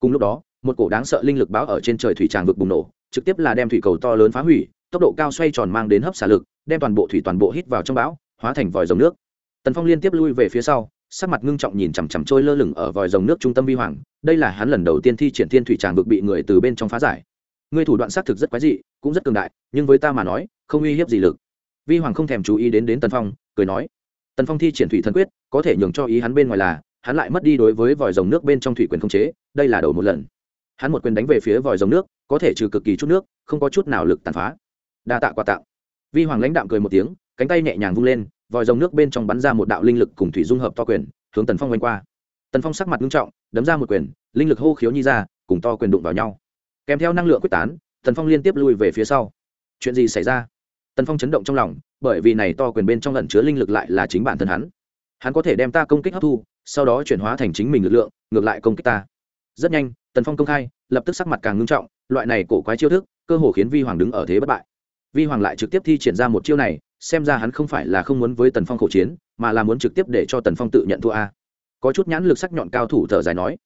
cùng lúc đó một cổ đáng sợ linh lực báo ở trên trời thủy tràng vực bùng nổ trực tiếp là đem thủy cầu to lớn phá hủy tốc độ cao xoay tròn mang đến hấp xả lực đem toàn bộ thủy toàn bộ hít vào trong bão hóa thành vòi dòng nước. Tần phong liên tiếp lui về phía sau, sắc mặt ngưng trọng nhìn chằm chằm trôi lơ lửng ở vòi dòng nước trung tâm vi hoàng, đây là hắn lần đầu tiên thi triển thiên thủy tràng vực bị người từ bên trong phá giải. Ngươi thủ đoạn xác thực rất quái dị, cũng rất cường đại, nhưng với ta mà nói, không uy hiếp gì lực. Vi hoàng không thèm chú ý đến đến tần phong, cười nói, tần phong thi triển thủy thần quyết, có thể nhường cho ý hắn bên ngoài là, hắn lại mất đi đối với vòi rồng nước bên trong thủy quyền không chế, đây là đầu một lần. Hắn một quyền đánh về phía vòi rồng nước, có thể trừ cực kỳ chút nước, không có chút nào lực tàn phá. Đa tạ quà tạo vi hoàng lãnh đạm cười một tiếng cánh tay nhẹ nhàng vung lên, vòi rồng nước bên trong bắn ra một đạo linh lực cùng thủy dung hợp to quyền, hướng tần phong quanh qua. Tần phong sắc mặt nghiêm trọng, đấm ra một quyền, linh lực hô khiếu nhi ra, cùng to quyền đụng vào nhau. Kèm theo năng lượng quyết tán, tần phong liên tiếp lui về phía sau. Chuyện gì xảy ra? Tần phong chấn động trong lòng, bởi vì này to quyền bên trong lẩn chứa linh lực lại là chính bản thân hắn. Hắn có thể đem ta công kích hấp thu, sau đó chuyển hóa thành chính mình lực lượng, ngược lại công kích ta. Rất nhanh, tần phong công khai, lập tức sắc mặt càng ngưng trọng, loại này cổ quái chiêu thức, cơ hồ khiến vi hoàng đứng ở thế bất bại. Vi hoàng lại trực tiếp thi triển ra một chiêu này xem ra hắn không phải là không muốn với tần phong khẩu chiến, mà là muốn trực tiếp để cho tần phong tự nhận thua a. Có chút nhãn lực sắc nhọn cao thủ thở dài nói.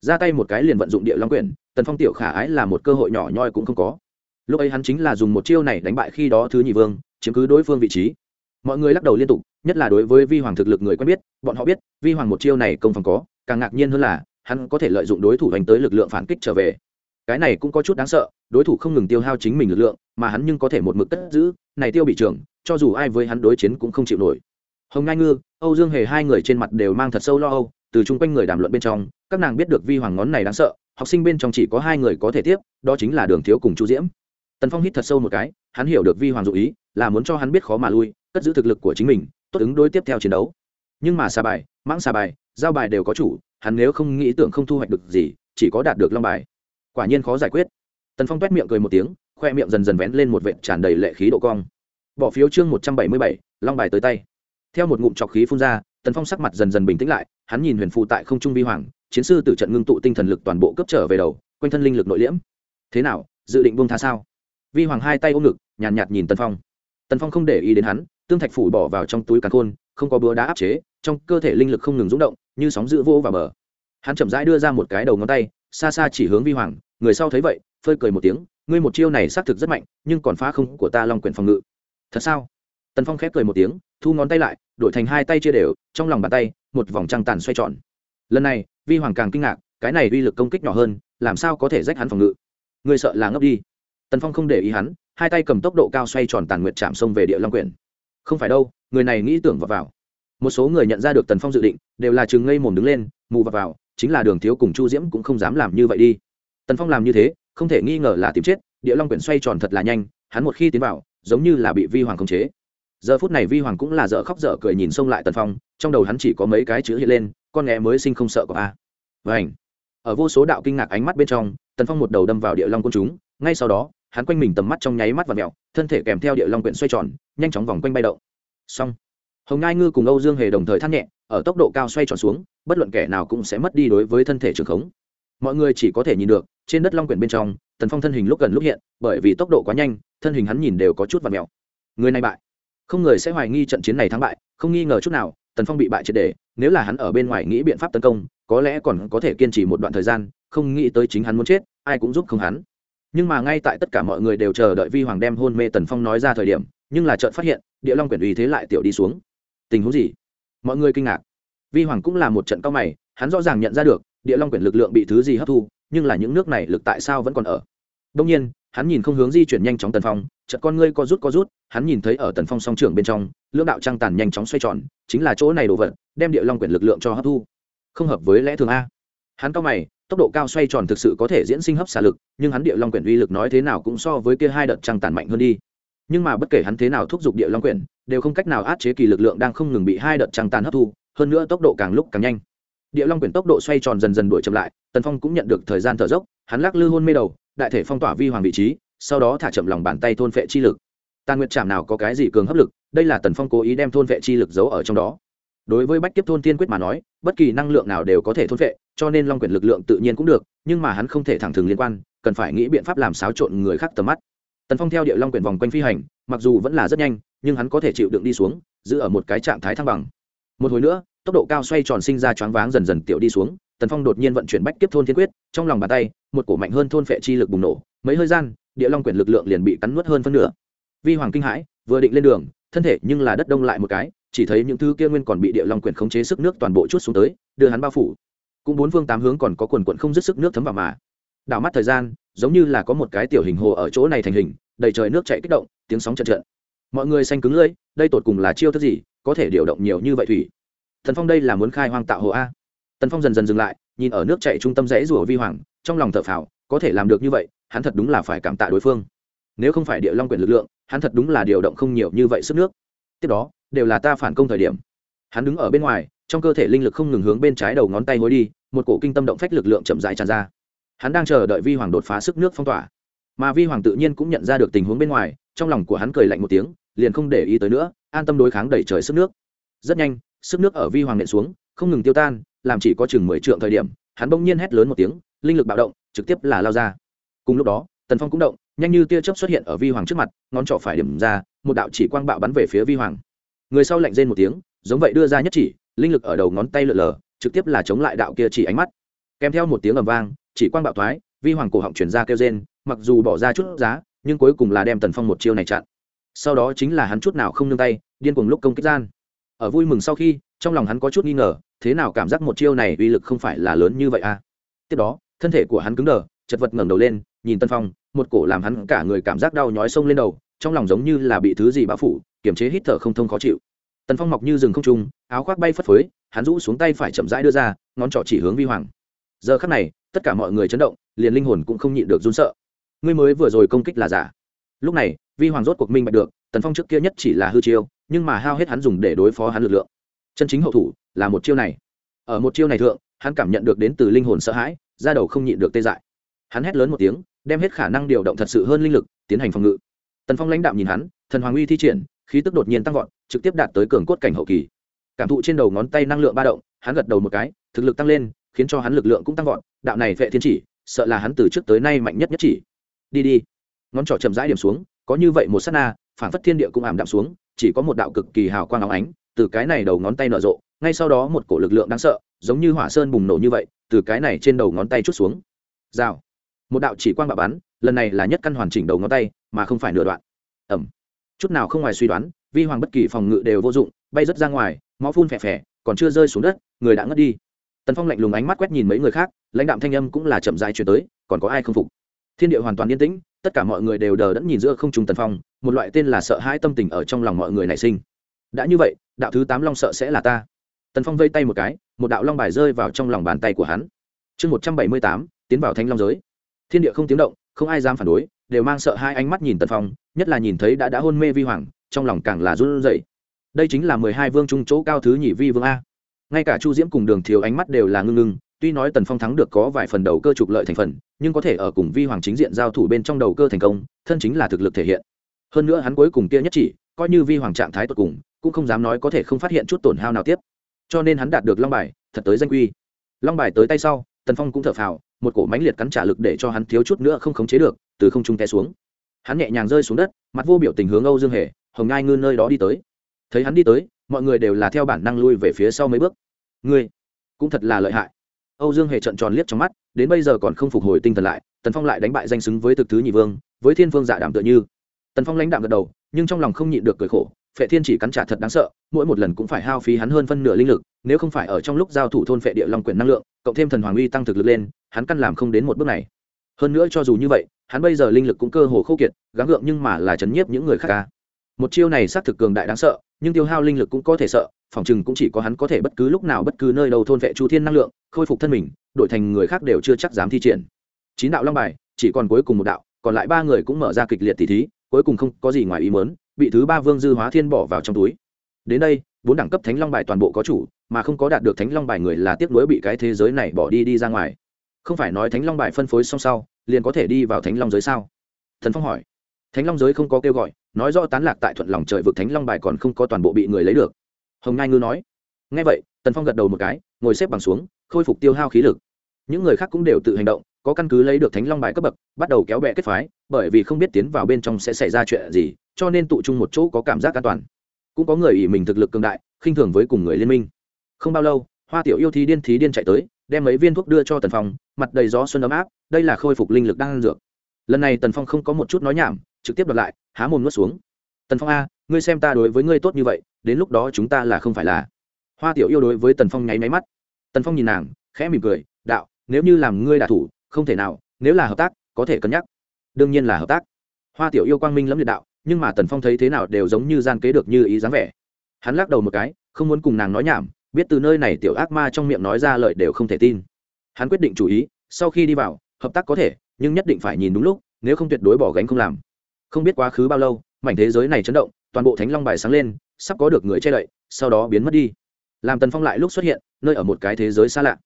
Ra tay một cái liền vận dụng địa long quyển tần phong tiểu khả ái là một cơ hội nhỏ nhoi cũng không có. Lúc ấy hắn chính là dùng một chiêu này đánh bại khi đó thứ nhị vương, chiếm cứ đối phương vị trí. Mọi người lắc đầu liên tục, nhất là đối với vi hoàng thực lực người quen biết, bọn họ biết, vi hoàng một chiêu này công phòng có, càng ngạc nhiên hơn là, hắn có thể lợi dụng đối thủ đánh tới lực lượng phản kích trở về. Cái này cũng có chút đáng sợ, đối thủ không ngừng tiêu hao chính mình lực lượng, mà hắn nhưng có thể một mực cất giữ, này tiêu bị trưởng cho dù ai với hắn đối chiến cũng không chịu nổi. Hồng ngai ngư, âu dương hề hai người trên mặt đều mang thật sâu lo âu, từ chung quanh người đàm luận bên trong, các nàng biết được vi hoàng ngón này đáng sợ, học sinh bên trong chỉ có hai người có thể tiếp, đó chính là đường thiếu cùng chu diễm. Tần phong hít thật sâu một cái, hắn hiểu được vi hoàng dụ ý, là muốn cho hắn biết khó mà lui, cất giữ thực lực của chính mình, tốt ứng đối tiếp theo chiến đấu. Nhưng mà xà bài, mãng xà bài, giao bài đều có chủ, hắn nếu không nghĩ tưởng không thu hoạch được gì, chỉ có đạt được long bài. Quả nhiên khó giải quyết. Tần phong quét miệng cười một tiếng, khoe miệng dần dần vén lên một vệt tràn đầy lệ khí độ cong bỏ phiếu chương một trăm bảy mươi bảy long bài tới tay. Theo một ngụm trọc khí phun ra tần phong sắc mặt dần dần bình tĩnh lại hắn nhìn huyền phụ tại không trung vi hoàng chiến sư từ trận ngưng tụ tinh thần lực toàn bộ cấp trở về đầu quanh thân linh lực nội liễm. Thế nào dự định buông tha sao? Vi hoàng hai tay ôm ngực nhàn nhạt, nhạt nhìn tần phong. Tần phong không để ý đến hắn tương thạch phủ bỏ vào trong túi càn khôn không có búa đá áp chế trong cơ thể linh lực không ngừng rúng động như sóng giữ vô và bờ. Hắn chậm rãi đưa ra một cái đầu ngón tay xa xa chỉ hướng vi hoàng người sau thấy vậy phơi cười một tiếng ngươi một chiêu này xác thực rất mạnh nhưng còn phá không của ta long quyển phòng ngự thật sao? Tần phong khép cười một tiếng, thu ngón tay lại, đổi thành hai tay chia đều, trong lòng bàn tay, một vòng trăng tàn xoay tròn. Lần này, vi hoàng càng kinh ngạc, cái này uy lực công kích nhỏ hơn, làm sao có thể rách hắn phòng ngự? Người sợ là ngấp đi. Tần phong không để ý hắn, hai tay cầm tốc độ cao xoay tròn tàn nguyệt chạm sông về địa long quyển. Không phải đâu, người này nghĩ tưởng vào vào. Một số người nhận ra được tần phong dự định, đều là chừng ngây mồm đứng lên, mù vào vào, chính là đường thiếu cùng chu diễm cũng không dám làm như vậy đi. Tần phong làm như thế, không thể nghi ngờ là tìm chết, địa long quyển xoay tròn thật là nhanh, hắn một khi tiến vào giống như là bị vi hoàng khống chế. Giờ phút này vi hoàng cũng là dở khóc dở cười nhìn xông lại tần phong, trong đầu hắn chỉ có mấy cái chữ hiện lên, con nghe mới sinh không sợ có a. Và ảnh ở vô số đạo kinh ngạc ánh mắt bên trong, tần phong một đầu đâm vào địa long côn chúng ngay sau đó, hắn quanh mình tầm mắt trong nháy mắt và mẹo thân thể kèm theo địa long quyển xoay tròn, nhanh chóng vòng quanh bay động. Xong. Hồng ngai ngư cùng âu dương hề đồng thời thắt nhẹ, ở tốc độ cao xoay tròn xuống, bất luận kẻ nào cũng sẽ mất đi đối với thân thể trường khống. Mọi người chỉ có thể nhìn được, trên đất long quyển bên trong, tần phong thân hình lúc gần lúc hiện, bởi vì tốc độ quá nhanh thân hình hắn nhìn đều có chút và mèo người này bại. Không người sẽ hoài nghi trận chiến này thắng bại, không nghi ngờ chút nào, tần phong bị bại triệt đề nếu là hắn ở bên ngoài nghĩ biện pháp tấn công, có lẽ còn có thể kiên trì một đoạn thời gian, không nghĩ tới chính hắn muốn chết, ai cũng giúp không hắn. Nhưng mà ngay tại tất cả mọi người đều chờ đợi vi hoàng đem hôn mê tần phong nói ra thời điểm, nhưng là trợn phát hiện, địa long quyển uy thế lại tiểu đi xuống. Tình huống gì? Mọi người kinh ngạc. Vi hoàng cũng là một trận cao mày, hắn rõ ràng nhận ra được, địa long quyển lực lượng bị thứ gì hấp thu, nhưng là những nước này lực tại sao vẫn còn ở? Đông nhiên hắn nhìn không hướng di chuyển nhanh chóng tần phong, chợt con ngươi co rút co rút, hắn nhìn thấy ở tần phong song trưởng bên trong, lưỡng đạo trăng tàn nhanh chóng xoay tròn, chính là chỗ này đồ vật, đem địa long quyển lực lượng cho hấp thu. Không hợp với lẽ thường a. Hắn cao mày, tốc độ cao xoay tròn thực sự có thể diễn sinh hấp xả lực, nhưng hắn địa long quyển uy lực nói thế nào cũng so với kia hai đợt trăng tàn mạnh hơn đi. Nhưng mà bất kể hắn thế nào thúc giục địa long quyển, đều không cách nào át chế kỳ lực lượng đang không ngừng bị hai đợt trăng tàn hấp thu, hơn nữa tốc độ càng lúc càng nhanh. Địa long quyển tốc độ xoay tròn dần dần đuổi chậm lại, tần phong cũng nhận được thời gian thở dốc, hắn lắc lư hôn mê đầu đại thể phong tỏa vi hoàng vị trí, sau đó thả chậm lòng bàn tay thôn phệ chi lực. Tàn nguyệt chạm nào có cái gì cường hấp lực, đây là tần phong cố ý đem thôn vệ chi lực giấu ở trong đó. Đối với bách kiếp thôn tiên quyết mà nói, bất kỳ năng lượng nào đều có thể thôn vệ cho nên long Quyền lực lượng tự nhiên cũng được, nhưng mà hắn không thể thẳng thừng liên quan, cần phải nghĩ biện pháp làm xáo trộn người khác tầm mắt. Tần phong theo địa long Quyền vòng quanh phi hành, mặc dù vẫn là rất nhanh, nhưng hắn có thể chịu đựng đi xuống, giữ ở một cái trạng thái thăng bằng. Một hồi nữa, tốc độ cao xoay tròn sinh ra choáng váng dần dần tiểu đi xuống tần phong đột nhiên vận chuyển bách kiếp thôn thiên quyết, trong lòng bàn tay, một cổ mạnh hơn thôn phệ chi lực bùng nổ, mấy hơi gian, địa long quyển lực lượng liền bị cắn nuốt hơn phân nửa. Vi hoàng kinh hãi, vừa định lên đường, thân thể nhưng là đất đông lại một cái, chỉ thấy những thứ kia nguyên còn bị địa long quyển khống chế sức nước toàn bộ chút xuống tới, đưa hắn bao phủ. Cũng bốn phương tám hướng còn có quần quận không dứt sức nước thấm vào mà. Đảo mắt thời gian, giống như là có một cái tiểu hình hồ ở chỗ này thành hình, đầy trời nước chảy kích động, tiếng sóng trận trận mọi người xanh cứng lưỡi, đây tột cùng là chiêu thức gì, có thể điều động nhiều như vậy thủy? Thần phong đây là muốn khai hoang tạo hồ a tần phong dần dần dừng lại, nhìn ở nước chạy trung tâm rẽ rủa vi hoàng, trong lòng thở phào, có thể làm được như vậy, hắn thật đúng là phải cảm tạ đối phương. Nếu không phải địa long quyền lực lượng, hắn thật đúng là điều động không nhiều như vậy sức nước. Tiếp đó, đều là ta phản công thời điểm. Hắn đứng ở bên ngoài, trong cơ thể linh lực không ngừng hướng bên trái đầu ngón tay hối đi, một cổ kinh tâm động phách lực lượng chậm rãi tràn ra. Hắn đang chờ đợi vi hoàng đột phá sức nước phong tỏa. Mà vi hoàng tự nhiên cũng nhận ra được tình huống bên ngoài, trong lòng của hắn cười lạnh một tiếng, liền không để ý tới nữa, an tâm đối kháng đẩy trời sức nước. Rất nhanh, sức nước ở vi hoàng nện xuống, không ngừng tiêu tan làm chỉ có chừng mười trượng thời điểm, hắn bỗng nhiên hét lớn một tiếng, linh lực bạo động, trực tiếp là lao ra. Cùng lúc đó, tần phong cũng động, nhanh như tia chớp xuất hiện ở vi hoàng trước mặt, ngón trỏ phải điểm ra, một đạo chỉ quang bạo bắn về phía vi hoàng. Người sau lạnh rên một tiếng, giống vậy đưa ra nhất chỉ, linh lực ở đầu ngón tay lượn lờ, trực tiếp là chống lại đạo kia chỉ ánh mắt. Kèm theo một tiếng ầm vang, chỉ quang bạo thoái, vi hoàng cổ họng chuyển ra kêu rên, mặc dù bỏ ra chút giá, nhưng cuối cùng là đem tần phong một chiêu này chặn. Sau đó chính là hắn chút nào không nương tay, điên cuồng lúc công kích gian ở vui mừng sau khi, trong lòng hắn có chút nghi ngờ, thế nào cảm giác một chiêu này uy lực không phải là lớn như vậy à? Tiếp đó, thân thể của hắn cứng đờ, chật vật ngẩng đầu lên, nhìn tân phong, một cổ làm hắn cả người cảm giác đau nhói sông lên đầu, trong lòng giống như là bị thứ gì bão phủ, kiềm chế hít thở không thông khó chịu. Tần phong mọc như rừng không trung, áo khoác bay phất phới, hắn rũ xuống tay phải chậm rãi đưa ra, ngón trỏ chỉ hướng vi hoàng. Giờ khắc này, tất cả mọi người chấn động, liền linh hồn cũng không nhịn được run sợ. Ngươi mới vừa rồi công kích là giả. Lúc này, vi hoàng rốt cuộc minh bạch được tần phong trước kia nhất chỉ là hư chiêu, nhưng mà hao hết hắn dùng để đối phó hắn lực lượng. Chân chính hậu thủ là một chiêu này. Ở một chiêu này thượng, hắn cảm nhận được đến từ linh hồn sợ hãi ra đầu không nhịn được tê dại. Hắn hét lớn một tiếng, đem hết khả năng điều động thật sự hơn linh lực, tiến hành phòng ngự. Tần phong lãnh đạo nhìn hắn, thần hoàng uy thi triển, khí tức đột nhiên tăng vọt, trực tiếp đạt tới cường cốt cảnh hậu kỳ. Cảm thụ trên đầu ngón tay năng lượng ba động, hắn gật đầu một cái, thực lực tăng lên, khiến cho hắn lực lượng cũng tăng vọt, đạo này vệ thiên chỉ, sợ là hắn từ trước tới nay mạnh nhất nhất chỉ. Đi đi. Ngón trỏ chậm rãi điểm xuống, có như vậy một sát na phản phất thiên địa cũng ảm đạm xuống, chỉ có một đạo cực kỳ hào quang óng ánh, từ cái này đầu ngón tay nở rộ, ngay sau đó một cổ lực lượng đáng sợ, giống như hỏa sơn bùng nổ như vậy, từ cái này trên đầu ngón tay chút xuống. Rào. Một đạo chỉ quang bạo bắn, lần này là nhất căn hoàn chỉnh đầu ngón tay, mà không phải nửa đoạn. Ẩm chút nào không ngoài suy đoán, vi hoàng bất kỳ phòng ngự đều vô dụng, bay rớt ra ngoài, máu phun phè phè, còn chưa rơi xuống đất, người đã ngất đi. Tần phong lạnh lùng ánh mắt quét nhìn mấy người khác, lãnh đạm thanh âm cũng là chậm dài chuyển tới, còn có ai không phục? Thiên địa hoàn toàn yên tĩnh tất cả mọi người đều đờ đẫn nhìn giữa không trung tần phong, một loại tên là sợ hãi tâm tình ở trong lòng mọi người nảy sinh. Đã như vậy, đạo thứ tám long sợ sẽ là ta. Tần phong vây tay một cái, một đạo long bài rơi vào trong lòng bàn tay của hắn. Chương một trăm bảy mươi tám, tiến vào thanh long giới. Thiên địa không tiếng động, không ai dám phản đối, đều mang sợ hai ánh mắt nhìn tần phong, nhất là nhìn thấy đã đã hôn mê vi hoàng, trong lòng càng là run rẩy. Đây chính là mười hai vương trung chỗ cao thứ nhị vi vương a. Ngay cả chu diễm cùng đường thiếu ánh mắt đều là ngưng ngưng tuy nói tần phong thắng được có vài phần đầu cơ trục lợi thành phần, nhưng có thể ở cùng vi hoàng chính diện giao thủ bên trong đầu cơ thành công, thân chính là thực lực thể hiện. Hơn nữa hắn cuối cùng kia nhất chỉ, coi như vi hoàng trạng thái tột cùng, cũng không dám nói có thể không phát hiện chút tổn hao nào tiếp. Cho nên hắn đạt được long bài, thật tới danh quy. Long bài tới tay sau, tần phong cũng thở phào, một cổ mãnh liệt cắn trả lực để cho hắn thiếu chút nữa không khống chế được, từ không trung té xuống. Hắn nhẹ nhàng rơi xuống đất, mặt vô biểu tình hướng âu dương hề, hồng ngai ngư nơi đó đi tới. Thấy hắn đi tới, mọi người đều là theo bản năng lui về phía sau mấy bước. Ngươi cũng thật là lợi hại âu dương hề trận tròn liếc trong mắt, đến bây giờ còn không phục hồi tinh thần lại, tần phong lại đánh bại danh xứng với thực thứ nhị vương, với thiên vương giả đảm tựa như. Tần phong lãnh đạm gật đầu, nhưng trong lòng không nhịn được cười khổ, phệ thiên chỉ cắn trả thật đáng sợ, mỗi một lần cũng phải hao phí hắn hơn phân nửa linh lực, nếu không phải ở trong lúc giao thủ thôn phệ địa long quyền năng lượng, cộng thêm thần hoàng uy tăng thực lực lên, hắn căn làm không đến một bước này. Hơn nữa cho dù như vậy, hắn bây giờ linh lực cũng cơ hồ khô kiệt, gắng gượng nhưng mà là chấn nhiếp những người khác ca. Một chiêu này xác thực cường đại đáng sợ, nhưng tiêu hao linh lực cũng có thể sợ phòng chừng cũng chỉ có hắn có thể bất cứ lúc nào bất cứ nơi đâu thôn vệ chu thiên năng lượng, khôi phục thân mình, đổi thành người khác đều chưa chắc dám thi triển. Chín đạo long bài, chỉ còn cuối cùng một đạo, còn lại ba người cũng mở ra kịch liệt tỷ thí, cuối cùng không có gì ngoài ý mớn bị thứ ba vương dư hóa thiên bỏ vào trong túi. Đến đây, bốn đẳng cấp thánh long bài toàn bộ có chủ, mà không có đạt được thánh long bài người là tiếp nối bị cái thế giới này bỏ đi đi ra ngoài. Không phải nói thánh long bài phân phối xong sau, liền có thể đi vào thánh long giới sao? Thần phong hỏi. Thánh long giới không có kêu gọi, nói rõ tán lạc tại thuận lòng trời vực thánh long bài còn không có toàn bộ bị người lấy được hồng ngai ngư nói ngay vậy, tần phong gật đầu một cái, ngồi xếp bằng xuống, khôi phục tiêu hao khí lực. Những người khác cũng đều tự hành động, có căn cứ lấy được thánh long bài cấp bậc, bắt đầu kéo bẹ kết phái, bởi vì không biết tiến vào bên trong sẽ xảy ra chuyện gì, cho nên tụ chung một chỗ có cảm giác an toàn. Cũng có người ỷ mình thực lực cường đại, khinh thường với cùng người liên minh. Không bao lâu, hoa tiểu yêu thí điên thí điên chạy tới, đem mấy viên thuốc đưa cho tần phong, mặt đầy gió xuân ấm áp, đây là khôi phục linh lực đang ăn dược. Lần này tần phong không có một chút nói nhảm, trực tiếp đ lại, há mồm nuốt xuống tần phong a, ngươi xem ta đối với ngươi tốt như vậy, đến lúc đó chúng ta là không phải là. Hoa tiểu yêu đối với tần phong nháy máy mắt. Tần phong nhìn nàng, khẽ mỉm cười, đạo, nếu như làm ngươi đả thủ, không thể nào, nếu là hợp tác, có thể cân nhắc. Đương nhiên là hợp tác. Hoa tiểu yêu quang minh lẫm liệt đạo, nhưng mà tần phong thấy thế nào đều giống như gian kế được như ý dáng vẻ. Hắn lắc đầu một cái, không muốn cùng nàng nói nhảm, biết từ nơi này tiểu ác ma trong miệng nói ra lời đều không thể tin. Hắn quyết định chủ ý, sau khi đi vào, hợp tác có thể, nhưng nhất định phải nhìn đúng lúc, nếu không tuyệt đối bỏ gánh không làm. Không biết quá khứ bao lâu mảnh thế giới này chấn động, toàn bộ thánh long bài sáng lên, sắp có được người che đậy, sau đó biến mất đi. Làm tần phong lại lúc xuất hiện, nơi ở một cái thế giới xa lạ.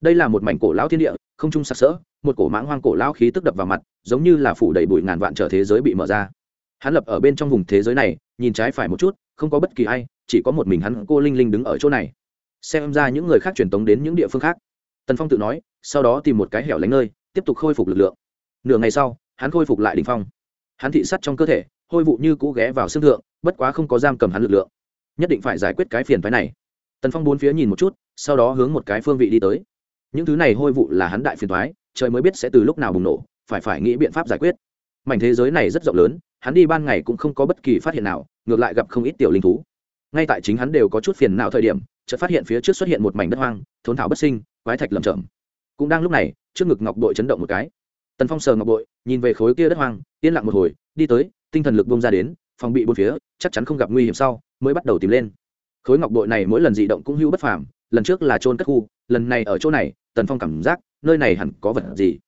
Đây là một mảnh cổ lão thiên địa, không trung sặc sỡ, một cổ mãng hoang cổ lão khí tức đập vào mặt, giống như là phủ đầy bụi ngàn vạn trở thế giới bị mở ra. Hắn lập ở bên trong vùng thế giới này, nhìn trái phải một chút, không có bất kỳ ai, chỉ có một mình hắn cô linh linh đứng ở chỗ này. Xem ra những người khác truyền tống đến những địa phương khác. Tần phong tự nói, sau đó tìm một cái hẻo lánh nơi, tiếp tục khôi phục lực lượng. Nửa ngày sau, hắn khôi phục lại đ ỉ n h phong. Hắn thị sắt trong cơ thể hôi vụ như cũ ghé vào xương thượng, bất quá không có giam cầm hắn lực lượng. Nhất định phải giải quyết cái phiền phái này. Tần phong bốn phía nhìn một chút, sau đó hướng một cái phương vị đi tới. Những thứ này hôi vụ là hắn đại phiền thoái trời mới biết sẽ từ lúc nào bùng nổ, phải phải nghĩ biện pháp giải quyết. Mảnh thế giới này rất rộng lớn, hắn đi ban ngày cũng không có bất kỳ phát hiện nào, ngược lại gặp không ít tiểu linh thú. Ngay tại chính hắn đều có chút phiền nào thời điểm, chợt phát hiện phía trước xuất hiện một mảnh đất hoang, thốn thảo bất sinh, quái thạch lầm chậm cũng đang lúc này, trước ngực ngọc bội chấn động một cái. Tần phong sờ ngọc bội, nhìn về khối kia đất hoang, yên lặng một hồi, đi tới tinh thần lực bông ra đến, phòng bị bốn phía, chắc chắn không gặp nguy hiểm sau, mới bắt đầu tìm lên. Khối ngọc bội này mỗi lần dị động cũng hữu bất phàm, lần trước là trôn cất khu, lần này ở chỗ này, tần phong cảm giác, nơi này hẳn có vật gì.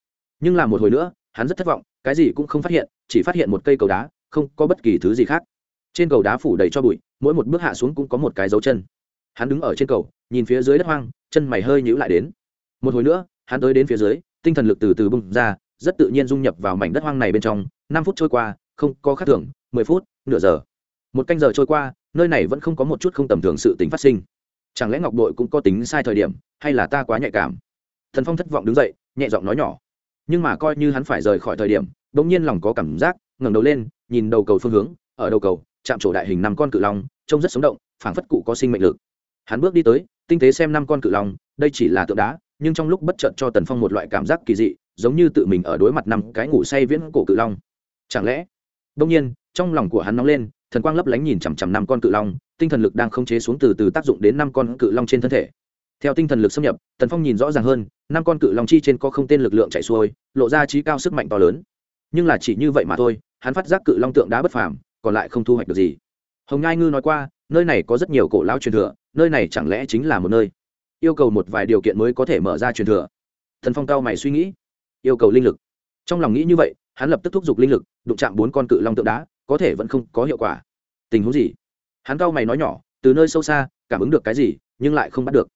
Nhưng làm một hồi nữa, hắn rất thất vọng, cái gì cũng không phát hiện, chỉ phát hiện một cây cầu đá, không có bất kỳ thứ gì khác. Trên cầu đá phủ đầy cho bụi, mỗi một bước hạ xuống cũng có một cái dấu chân. Hắn đứng ở trên cầu, nhìn phía dưới đất hoang, chân mày hơi nhữ lại đến. Một hồi nữa, hắn tới đến phía dưới, tinh thần lực từ từ bung ra, rất tự nhiên dung nhập vào mảnh đất hoang này bên trong, năm phút trôi qua không có khác thường, mười phút, nửa giờ. Một canh giờ trôi qua, nơi này vẫn không có một chút không tầm thường sự tính phát sinh. Chẳng lẽ ngọc đội cũng có tính sai thời điểm, hay là ta quá nhạy cảm? Thần phong thất vọng đứng dậy, nhẹ giọng nói nhỏ. Nhưng mà coi như hắn phải rời khỏi thời điểm đ ỗ n g nhiên lòng có cảm giác, ngẩng đầu lên, nhìn đầu cầu phương hướng, ở đầu cầu, chạm trổ đại hình năm con cự long, trông rất sống động, phảng phất cụ có sinh mệnh lực. Hắn bước đi tới, tinh tế xem năm con cự long, đây chỉ là tượng đá, nhưng trong lúc bất chợt cho tần phong một loại cảm giác kỳ dị, giống như tự mình ở đối mặt năm cái ngủ say viễn cổ cự long. Chẳng lẽ đông nhiên, trong lòng của hắn nóng lên, thần quang lấp lánh nhìn chằm chằm năm con cự long, tinh thần lực đang không chế xuống từ từ tác dụng đến năm con cự long trên thân thể. Theo tinh thần lực xâm nhập, tần phong nhìn rõ ràng hơn, năm con cự long chi trên có không tên lực lượng chạy xuôi, lộ ra trí cao sức mạnh to lớn. Nhưng là chỉ như vậy mà thôi, hắn phát giác cự long tượng đá bất phàm, còn lại không thu hoạch được gì. Hồng ngai ngư nói qua, nơi này có rất nhiều cổ lao truyền thừa, nơi này chẳng lẽ chính là một nơi? Yêu cầu một vài điều kiện mới có thể mở ra truyền thừa. Thần phong cao mày suy nghĩ. Yêu cầu linh lực. Trong lòng nghĩ như vậy hắn lập tức thúc giục linh lực, đụng chạm bốn con cự long tượng đá, có thể vẫn không có hiệu quả. Tình huống gì? Hắn cao mày nói nhỏ, từ nơi sâu xa, cảm ứng được cái gì, nhưng lại không bắt được.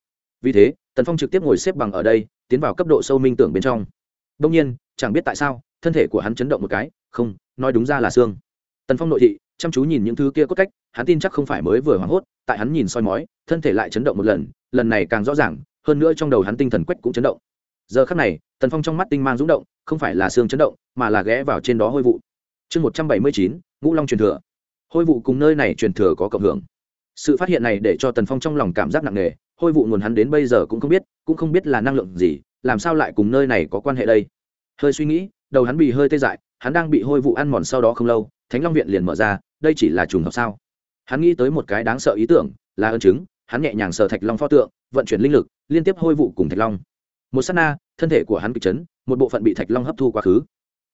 Vì thế, tần phong trực tiếp ngồi xếp bằng ở đây, tiến vào cấp độ sâu minh tưởng bên trong. Đông nhiên, chẳng biết tại sao, thân thể của hắn chấn động một cái, không, nói đúng ra là xương. Tần phong nội thị, chăm chú nhìn những thứ kia cốt cách, hắn tin chắc không phải mới vừa hoảng hốt, tại hắn nhìn soi mói, thân thể lại chấn động một lần lần này càng rõ ràng, hơn nữa trong đầu hắn tinh thần quách cũng chấn động giờ khắc này, tần phong trong mắt tinh mang rúng động, không phải là xương chấn động, mà là ghé vào trên đó hôi vụ. Chương một trăm bảy mươi chín, ngũ long truyền thừa. Hôi vụ cùng nơi này truyền thừa có cộng hưởng. Sự phát hiện này để cho tần phong trong lòng cảm giác nặng nề, hôi vụ nguồn hắn đến bây giờ cũng không biết, cũng không biết là năng lượng gì, làm sao lại cùng nơi này có quan hệ đây? Hơi suy nghĩ, đầu hắn bị hơi tê dại, hắn đang bị hôi vụ ăn mòn sau đó không lâu, thánh long viện liền mở ra, đây chỉ là trùng hợp sao? Hắn nghĩ tới một cái đáng sợ ý tưởng, là ơn chứng, hắn nhẹ nhàng sờ thạch long pho tượng, vận chuyển linh lực, liên tiếp hôi vụ cùng thạch long một s á t na, thân thể của hắn kịch chấn, một bộ phận bị thạch long hấp thu quá khứ.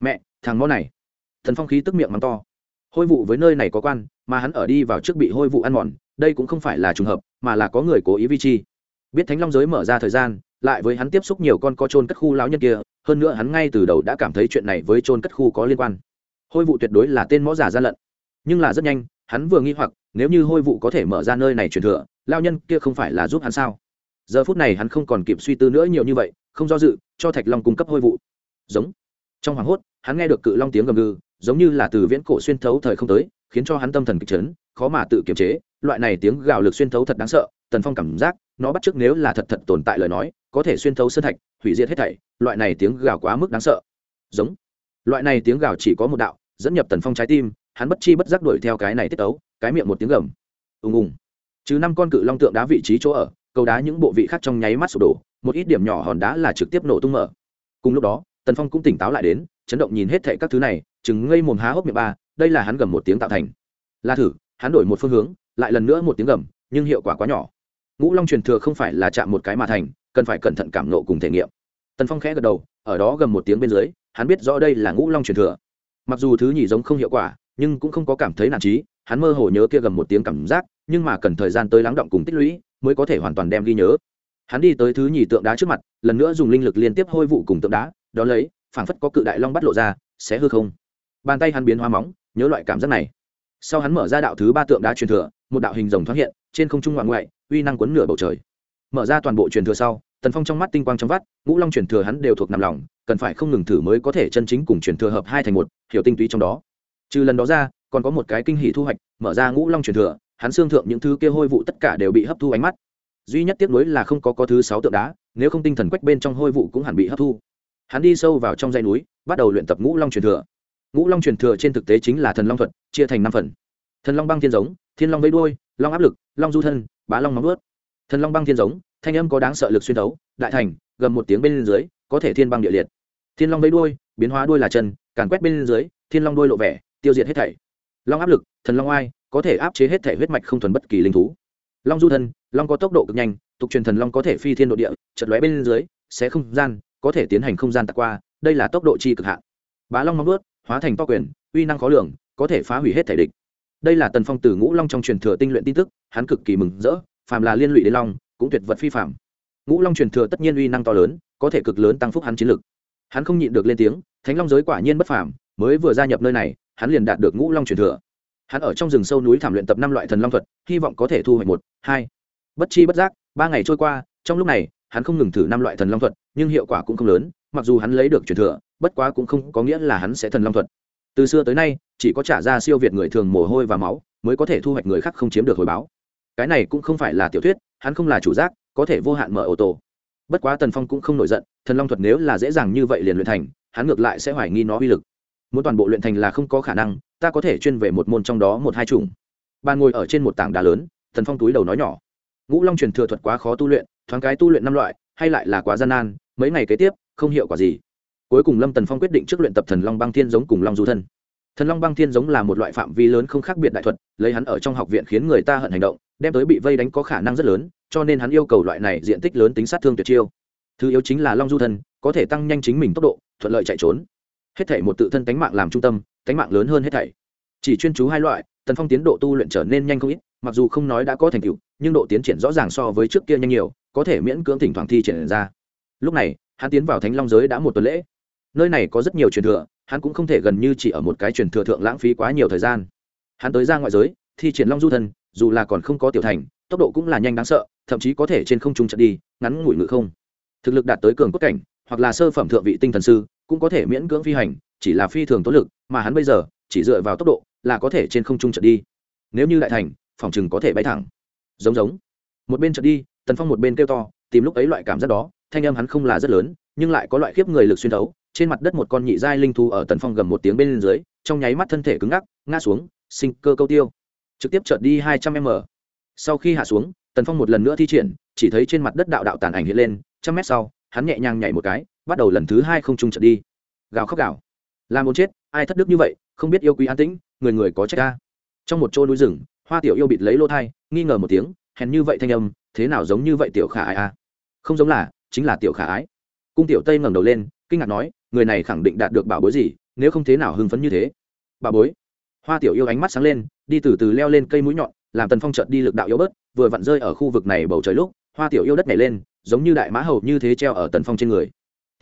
Mẹ, thằng mó này. Thần phong khí tức miệng mắng to. Hôi vụ với nơi này có quan, mà hắn ở đi vào trước bị hôi vụ ăn mòn, đây cũng không phải là trùng hợp, mà là có người cố ý vi chi. Biết thánh long giới mở ra thời gian, lại với hắn tiếp xúc nhiều con có trôn cất khu lão nhân kia, hơn nữa hắn ngay từ đầu đã cảm thấy chuyện này với trôn cất khu có liên quan. Hôi vụ tuyệt đối là tên mõ giả gian lận. Nhưng là rất nhanh, hắn vừa nghi hoặc, nếu như hôi vụ có thể mở ra nơi này truyền thừa lao nhân kia không phải là giúp hắn sao? Giờ phút này hắn không còn kịp suy tư nữa nhiều như vậy, không do dự, cho thạch long cung cấp hôi vụ. Giống. Trong hoảng hốt, hắn nghe được cự long tiếng gầm gừ, giống như là từ viễn cổ xuyên thấu thời không tới, khiến cho hắn tâm thần kịch chấn, khó mà tự kiềm chế. Loại này tiếng gào lực xuyên thấu thật đáng sợ, tần phong cảm giác nó bắt chước nếu là thật thật tồn tại lời nói, có thể xuyên thấu sơn thạch, hủy diệt hết thảy, loại này tiếng gào quá mức đáng sợ. Giống. Loại này tiếng gào chỉ có một đạo, dẫn nhập tần phong trái tim, hắn bất chi bất giác đuổi theo cái này tiết tấu, cái miệng một tiếng gầm. Ùng ùng. Chứ năm con cự long tượng đá vị trí chỗ ở cầu đá những bộ vị khác trong nháy mắt sụp đổ, một ít điểm nhỏ hòn đá là trực tiếp nổ tung mở. Cùng lúc đó, tần phong cũng tỉnh táo lại đến, chấn động nhìn hết thệ các thứ này, chừng ngây mồm há hốc miệng ba, đây là hắn gầm một tiếng tạo thành. La thử, hắn đổi một phương hướng, lại lần nữa một tiếng gầm, nhưng hiệu quả quá nhỏ. Ngũ long truyền thừa không phải là chạm một cái mà thành, cần phải cẩn thận cảm nộ cùng thể nghiệm. Tần phong khẽ gật đầu, ở đó gầm một tiếng bên dưới, hắn biết rõ đây là ngũ long truyền thừa. Mặc dù thứ nhì giống không hiệu quả, nhưng cũng không có cảm thấy nản trí hắn mơ hồ nhớ kia gầm một tiếng cảm giác, nhưng mà cần thời gian tới lắng động cùng tích lũy mới có thể hoàn toàn đem ghi nhớ. Hắn đi tới thứ nhì tượng đá trước mặt, lần nữa dùng linh lực liên tiếp hôi vụ cùng tượng đá đó lấy, phảng phất có cự đại long bắt lộ ra, sẽ hư không. Bàn tay hắn biến hoa móng, nhớ loại cảm giác này. Sau hắn mở ra đạo thứ ba tượng đá truyền thừa, một đạo hình rồng thoáng hiện, trên không trung ngoạn ngoại, uy năng quấn nửa bầu trời. Mở ra toàn bộ truyền thừa sau, tần phong trong mắt tinh quang trong vắt, ngũ long truyền thừa hắn đều thuộc nằm lòng, cần phải không ngừng thử mới có thể chân chính cùng truyền thừa hợp hai thành một, hiểu tinh túy trong đó. Trừ lần đó ra, còn có một cái kinh hỷ thu hoạch, mở ra ngũ long truyền thừa hắn xương thượng những thứ kia hôi vụ tất cả đều bị hấp thu ánh mắt. Duy nhất tiếc nuối là không có có thứ sáu tượng đá, nếu không tinh thần quách bên trong hôi vụ cũng hẳn bị hấp thu. Hắn đi sâu vào trong dãy núi, bắt đầu luyện tập ngũ long truyền thừa. Ngũ long truyền thừa trên thực tế chính là thần long thuật, chia thành năm phần. Thần long băng thiên giống, thiên long vây đuôi, long áp lực, long du thân, bá long móng ướt thần long băng thiên giống, thanh âm có đáng sợ lực xuyên tấu đại thành gầm một tiếng bên dưới, có thể thiên băng địa liệt. Thiên long vây đuôi, biến hóa đuôi là chân, càn quét bên dưới, thiên long đuôi lộ vẻ, tiêu diệt hết thảy long áp lực, thần long oai, có thể áp chế hết thể huyết mạch không thuần bất kỳ linh thú. Long du thân long có tốc độ cực nhanh tục truyền thần long có thể phi thiên nội địa, chật lóe bên dưới, sẽ không gian, có thể tiến hành không gian tạc qua, đây là tốc độ chi cực hạn. Bá long móng ướt hóa thành to quyền, uy năng khó lường, có thể phá hủy hết thể địch. Đây là tần phong từ ngũ long trong truyền thừa tinh luyện tin tức, hắn cực kỳ mừng rỡ, phàm là liên lụy đến long, cũng tuyệt vật phi phạm ngũ long truyền thừa tất nhiên uy năng to lớn, có thể cực lớn tăng phúc hắn chiến lực. Hắn không nhịn được lên tiếng, thánh long giới quả nhiên bất phàm, mới vừa gia nhập nơi này hắn liền đạt được ngũ long truyền thừa. Hắn ở trong rừng sâu núi thảm luyện tập năm loại thần long thuật, hy vọng có thể thu hoạch một, hai. Bất chi bất giác, ba ngày trôi qua, trong lúc này, hắn không ngừng thử năm loại thần long thuật, nhưng hiệu quả cũng không lớn, mặc dù hắn lấy được truyền thừa, bất quá cũng không có nghĩa là hắn sẽ thần long thuật. Từ xưa tới nay, chỉ có trả ra siêu việt người thường mồ hôi và máu, mới có thể thu hoạch người khác không chiếm được hồi báo. Cái này cũng không phải là tiểu thuyết, hắn không là chủ giác, có thể vô hạn mở ô tô. Bất quá tần phong cũng không nổi giận, thần long thuật nếu là dễ dàng như vậy liền luyện thành, hắn ngược lại sẽ hoài nghi nó uy lực muốn toàn bộ luyện thành là không có khả năng, ta có thể chuyên về một môn trong đó một hai chủng. Bàn ngồi ở trên một tảng đá lớn, thần phong túi đầu nói nhỏ. Ngũ long truyền thừa thuật quá khó tu luyện, thoáng cái tu luyện năm loại, hay lại là quá gian nan, mấy ngày kế tiếp, không hiệu quả gì. Cuối cùng lâm tần phong quyết định trước luyện tập thần long băng thiên giống cùng long du thân. Thần long băng thiên giống là một loại phạm vi lớn không khác biệt đại thuật, lấy hắn ở trong học viện khiến người ta hận hành động, đem tới bị vây đánh có khả năng rất lớn, cho nên hắn yêu cầu loại này diện tích lớn tính sát thương tuyệt chiêu. Thứ yếu chính là long du thân, có thể tăng nhanh chính mình tốc độ, thuận lợi chạy trốn hết thảy một tự thân tánh mạng làm trung tâm, tánh mạng lớn hơn hết thảy. Chỉ chuyên chú hai loại, tần phong tiến độ tu luyện trở nên nhanh không ít, mặc dù không nói đã có thành tựu, nhưng độ tiến triển rõ ràng so với trước kia nhanh nhiều, có thể miễn cưỡng thỉnh thoảng thi triển ra. Lúc này, hắn tiến vào thánh long giới đã một tuần lễ. Nơi này có rất nhiều truyền thừa, hắn cũng không thể gần như chỉ ở một cái truyền thừa thượng lãng phí quá nhiều thời gian. Hắn tới ra ngoại giới, thi triển long du thân dù là còn không có tiểu thành, tốc độ cũng là nhanh đáng sợ, thậm chí có thể trên không trung trận đi, ngắn ngủi ngự không. Thực lực đạt tới cường cốt cảnh, hoặc là sơ phẩm thượng vị tinh thần sư cũng có thể miễn cưỡng phi hành, chỉ là phi thường tố lực, mà hắn bây giờ, chỉ dựa vào tốc độ, là có thể trên không trung trận đi. Nếu như đại thành, phòng chừng có thể bay thẳng. Giống giống. Một bên trận đi, tần phong một bên kêu to, tìm lúc ấy loại cảm giác đó, thanh âm hắn không là rất lớn, nhưng lại có loại khiếp người lực xuyên thấu. Trên mặt đất một con nhị giai linh thu ở tần phong gầm một tiếng bên dưới, trong nháy mắt thân thể cứng ngắc, ngã xuống, sinh cơ câu tiêu. Trực tiếp trợt đi hai trăm m. Sau khi hạ xuống, tần phong một lần nữa thi triển, chỉ thấy trên mặt đất đạo đạo tàn ảnh hiện lên. Trăm mét sau, hắn nhẹ nhàng nhảy một cái bắt đầu lần thứ hai không trung trận đi. Gào khóc gào. Làm muốn chết, ai thất đức như vậy, không biết yêu quý an tĩnh, người người có trách ta trong một chỗ núi rừng, hoa tiểu yêu bịt lấy lỗ thai, nghi ngờ một tiếng, hèn như vậy thanh âm, thế nào giống như vậy tiểu khả ai a? Không giống là, chính là tiểu khả ái. Cung tiểu tây ngẩng đầu lên, kinh ngạc nói, người này khẳng định đạt được bảo bối gì, nếu không thế nào hưng phấn như thế. Bảo bối. Hoa tiểu yêu ánh mắt sáng lên, đi từ từ leo lên cây mũi nhọn, làm tần phong trợt đi lực đạo yếu bớt, vừa vặn rơi ở khu vực này bầu trời lúc, hoa tiểu yêu đất nhảy lên, giống như đại mã hầu như thế treo ở tần phong trên người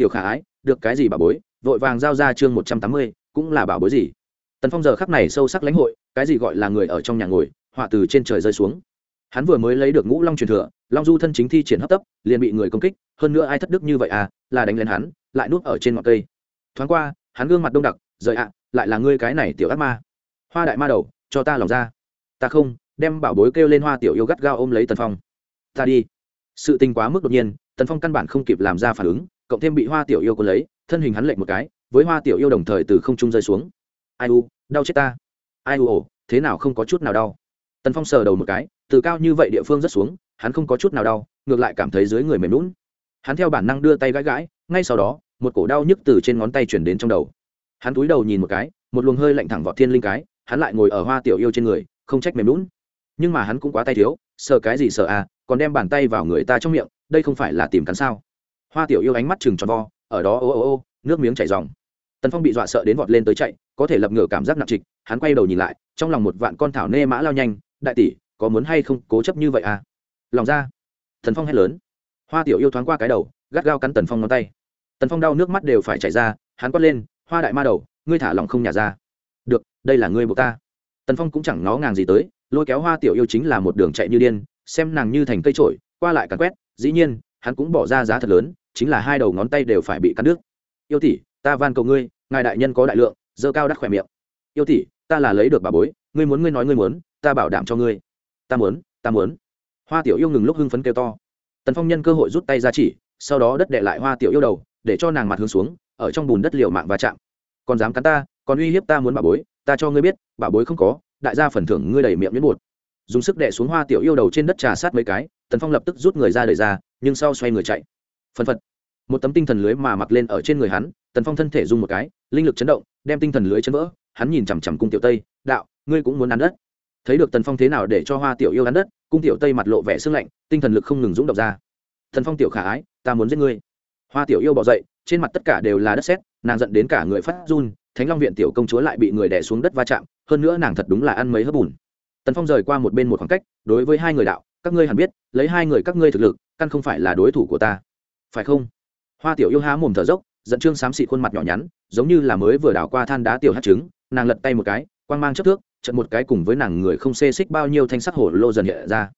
tiểu khả ái, được cái gì bảo bối, vội vàng giao ra chương một trăm tám mươi, cũng là bảo bối gì? Tần phong giờ khắc này sâu sắc lãnh hội, cái gì gọi là người ở trong nhà ngồi, họa từ trên trời rơi xuống. Hắn vừa mới lấy được ngũ long truyền thừa, long du thân chính thi triển hấp tấp, liền bị người công kích, hơn nữa ai thất đức như vậy à là đánh lên hắn, lại nuốt ở trên ngọn cây. Thoáng qua, hắn gương mặt đông đặc, rời ạ, lại là ngươi cái này tiểu ác ma. Hoa đại ma đầu, cho ta lòng ra. Ta không, đem bảo bối kêu lên hoa tiểu yêu gắt gao ôm lấy tần phong. Ta đi. Sự tình quá mức đột nhiên, tần phong căn bản không kịp làm ra phản ứng cộng thêm bị hoa tiểu yêu có lấy, thân hình hắn lệnh một cái, với hoa tiểu yêu đồng thời từ không trung rơi xuống. Ai u, đau chết ta. Ai u ồ thế nào không có chút nào đau. Tần phong sờ đầu một cái, từ cao như vậy địa phương rất xuống, hắn không có chút nào đau, ngược lại cảm thấy dưới người mềm lún hắn theo bản năng đưa tay gãi gãi, ngay sau đó, một cổ đau nhức từ trên ngón tay chuyển đến trong đầu. Hắn túi đầu nhìn một cái, một luồng hơi lạnh thẳng vào thiên linh cái, hắn lại ngồi ở hoa tiểu yêu trên người, không trách mềm lún nhưng mà hắn cũng quá tay thiếu, sợ cái gì sợ à còn đem bàn tay vào người ta trong miệng, đây không phải là tìm cắn sao? Hoa tiểu yêu ánh mắt chừng tròn vo, ở đó ô ô ô, nước miếng chảy dòng tần phong bị dọa sợ đến vọt lên tới chạy, có thể lập ngửa cảm giác nặng trịch, hắn quay đầu nhìn lại, trong lòng một vạn con thảo nê mã lao nhanh, đại tỷ, có muốn hay không cố chấp như vậy à? Lòng ra thần phong hét lớn. Hoa tiểu yêu thoáng qua cái đầu, gắt gao cắn tần phong ngón tay. Tần phong đau nước mắt đều phải chảy ra, hắn quát lên, hoa đại ma đầu, ngươi thả lòng không nhả ra. Được, đây là ngươi buộc ta. Tần phong cũng chẳng ngó ngàng gì tới, lôi kéo hoa tiểu yêu chính là một đường chạy như điên, xem nàng như thành cây trổi, qua lại cắn quét, dĩ nhiên, hắn cũng bỏ ra giá thật lớn chính là hai đầu ngón tay đều phải bị cắt đứt. Yêu tỷ, ta van cầu ngươi, ngài đại nhân có đại lượng dơ cao đắt khỏe miệng. Yêu tỷ, ta là lấy được bà bối, ngươi muốn ngươi nói ngươi muốn, ta bảo đảm cho ngươi. Ta muốn ta muốn. Hoa tiểu yêu ngừng lúc hưng phấn kêu to. Tần phong nhân cơ hội rút tay ra chỉ, sau đó đất đệ lại hoa tiểu yêu đầu, để cho nàng mặt hướng xuống, ở trong bùn đất liều mạng va chạm. Còn dám cắn ta, còn uy hiếp ta muốn bà bối, ta cho ngươi biết, bà bối không có, đại gia phần thưởng ngươi đầy miệng nhuyễn bột. Dùng sức đè xuống hoa tiểu yêu đầu trên đất trà sát mấy cái, tần phong lập tức rút người ra đẩy ra, nhưng sau xoay người chạy phân phật. Một tấm tinh thần lưới mà mặc lên ở trên người hắn, tần phong thân thể rung một cái, linh lực chấn động, đem tinh thần lưới chấn vỡ, hắn nhìn chằm chằm cung tiểu tây, đạo, ngươi cũng muốn ăn đất? Thấy được tần phong thế nào để cho hoa tiểu yêu ăn đất, cung tiểu tây mặt lộ vẻ sưng lạnh, tinh thần lực không ngừng rung động ra. Thần phong tiểu khả ái, ta muốn giết ngươi. Hoa tiểu yêu bỏ dậy, trên mặt tất cả đều là đất sét, nàng giận đến cả người phát run, thánh long viện tiểu công chúa lại bị người đè xuống đất va chạm, hơn nữa nàng thật đúng là ăn mấy hớp bùn. Tần phong rời qua một bên một khoảng cách, đối với hai người đạo, các ngươi hẳn biết, lấy hai người các ngươi thực lực, căn không phải là đối thủ của ta phải không? Hoa tiểu yêu há mồm thở dốc dẫn trương xám xị khuôn mặt nhỏ nhắn, giống như là mới vừa đảo qua than đá tiểu hát trứng, nàng lật tay một cái, quang mang chất thước trận một cái cùng với nàng người không xê xích bao nhiêu thanh sắc hồ lô dần hiện ra.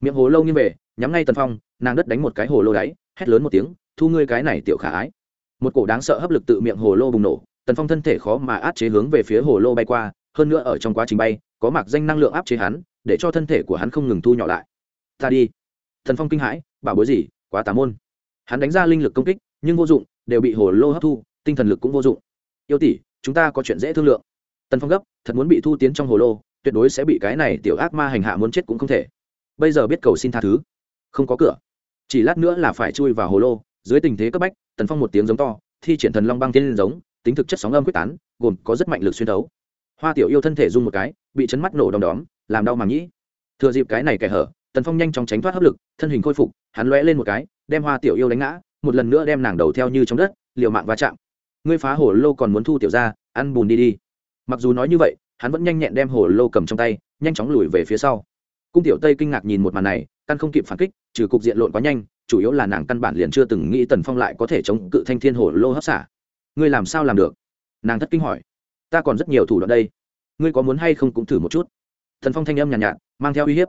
Miệng hồ lâu như về, nhắm ngay tần phong, nàng đất đánh một cái hồ lô đáy, hét lớn một tiếng, thu ngươi cái này tiểu khả ái. Một cổ đáng sợ hấp lực tự miệng hồ lô bùng nổ, tần phong thân thể khó mà áp chế hướng về phía hồ lô bay qua, hơn nữa ở trong quá trình bay, có mặc danh năng lượng áp chế hắn, để cho thân thể của hắn không ngừng thu nhỏ lại. Ta đi. Thần phong kinh hãi, bảo bối gì, quá tà môn hắn đánh ra linh lực công kích, nhưng vô dụng, đều bị hồ lô hấp thu, tinh thần lực cũng vô dụng. Yêu tỷ, chúng ta có chuyện dễ thương lượng. Tần phong gấp, thật muốn bị thu tiến trong hồ lô, tuyệt đối sẽ bị cái này tiểu ác ma hành hạ muốn chết cũng không thể. Bây giờ biết cầu xin tha thứ. Không có cửa. Chỉ lát nữa là phải chui vào hồ lô, dưới tình thế cấp bách, tần phong một tiếng giống to, thi triển thần long băng tiên giống, tính thực chất sóng âm quyết tán, gồm có rất mạnh lực xuyên thấu. Hoa tiểu yêu thân thể rung một cái, bị chấn mắt nổ đom đóm, làm đau màng nhĩ. Thừa dịp cái này kẻ hở, tần phong nhanh chóng tránh thoát hấp lực, thân hình khôi phục, hắn lóe lên một cái đem hoa tiểu yêu đánh ngã một lần nữa đem nàng đầu theo như trong đất liều mạng va chạm. Ngươi phá hồ lô còn muốn thu tiểu ra ăn bùn đi đi. Mặc dù nói như vậy hắn vẫn nhanh nhẹn đem hồ lô cầm trong tay nhanh chóng lùi về phía sau. Cung tiểu tây kinh ngạc nhìn một màn này căn không kịp phản kích trừ cục diện lộn quá nhanh chủ yếu là nàng căn bản liền chưa từng nghĩ tần phong lại có thể chống cự thanh thiên hồ lô hấp xả. Ngươi làm sao làm được? Nàng thất kinh hỏi. Ta còn rất nhiều thủ đoạn đây. Ngươi có muốn hay không cũng thử một chút. Thần phong thanh âm nhàn nhạt, nhạt mang theo uy hiếp.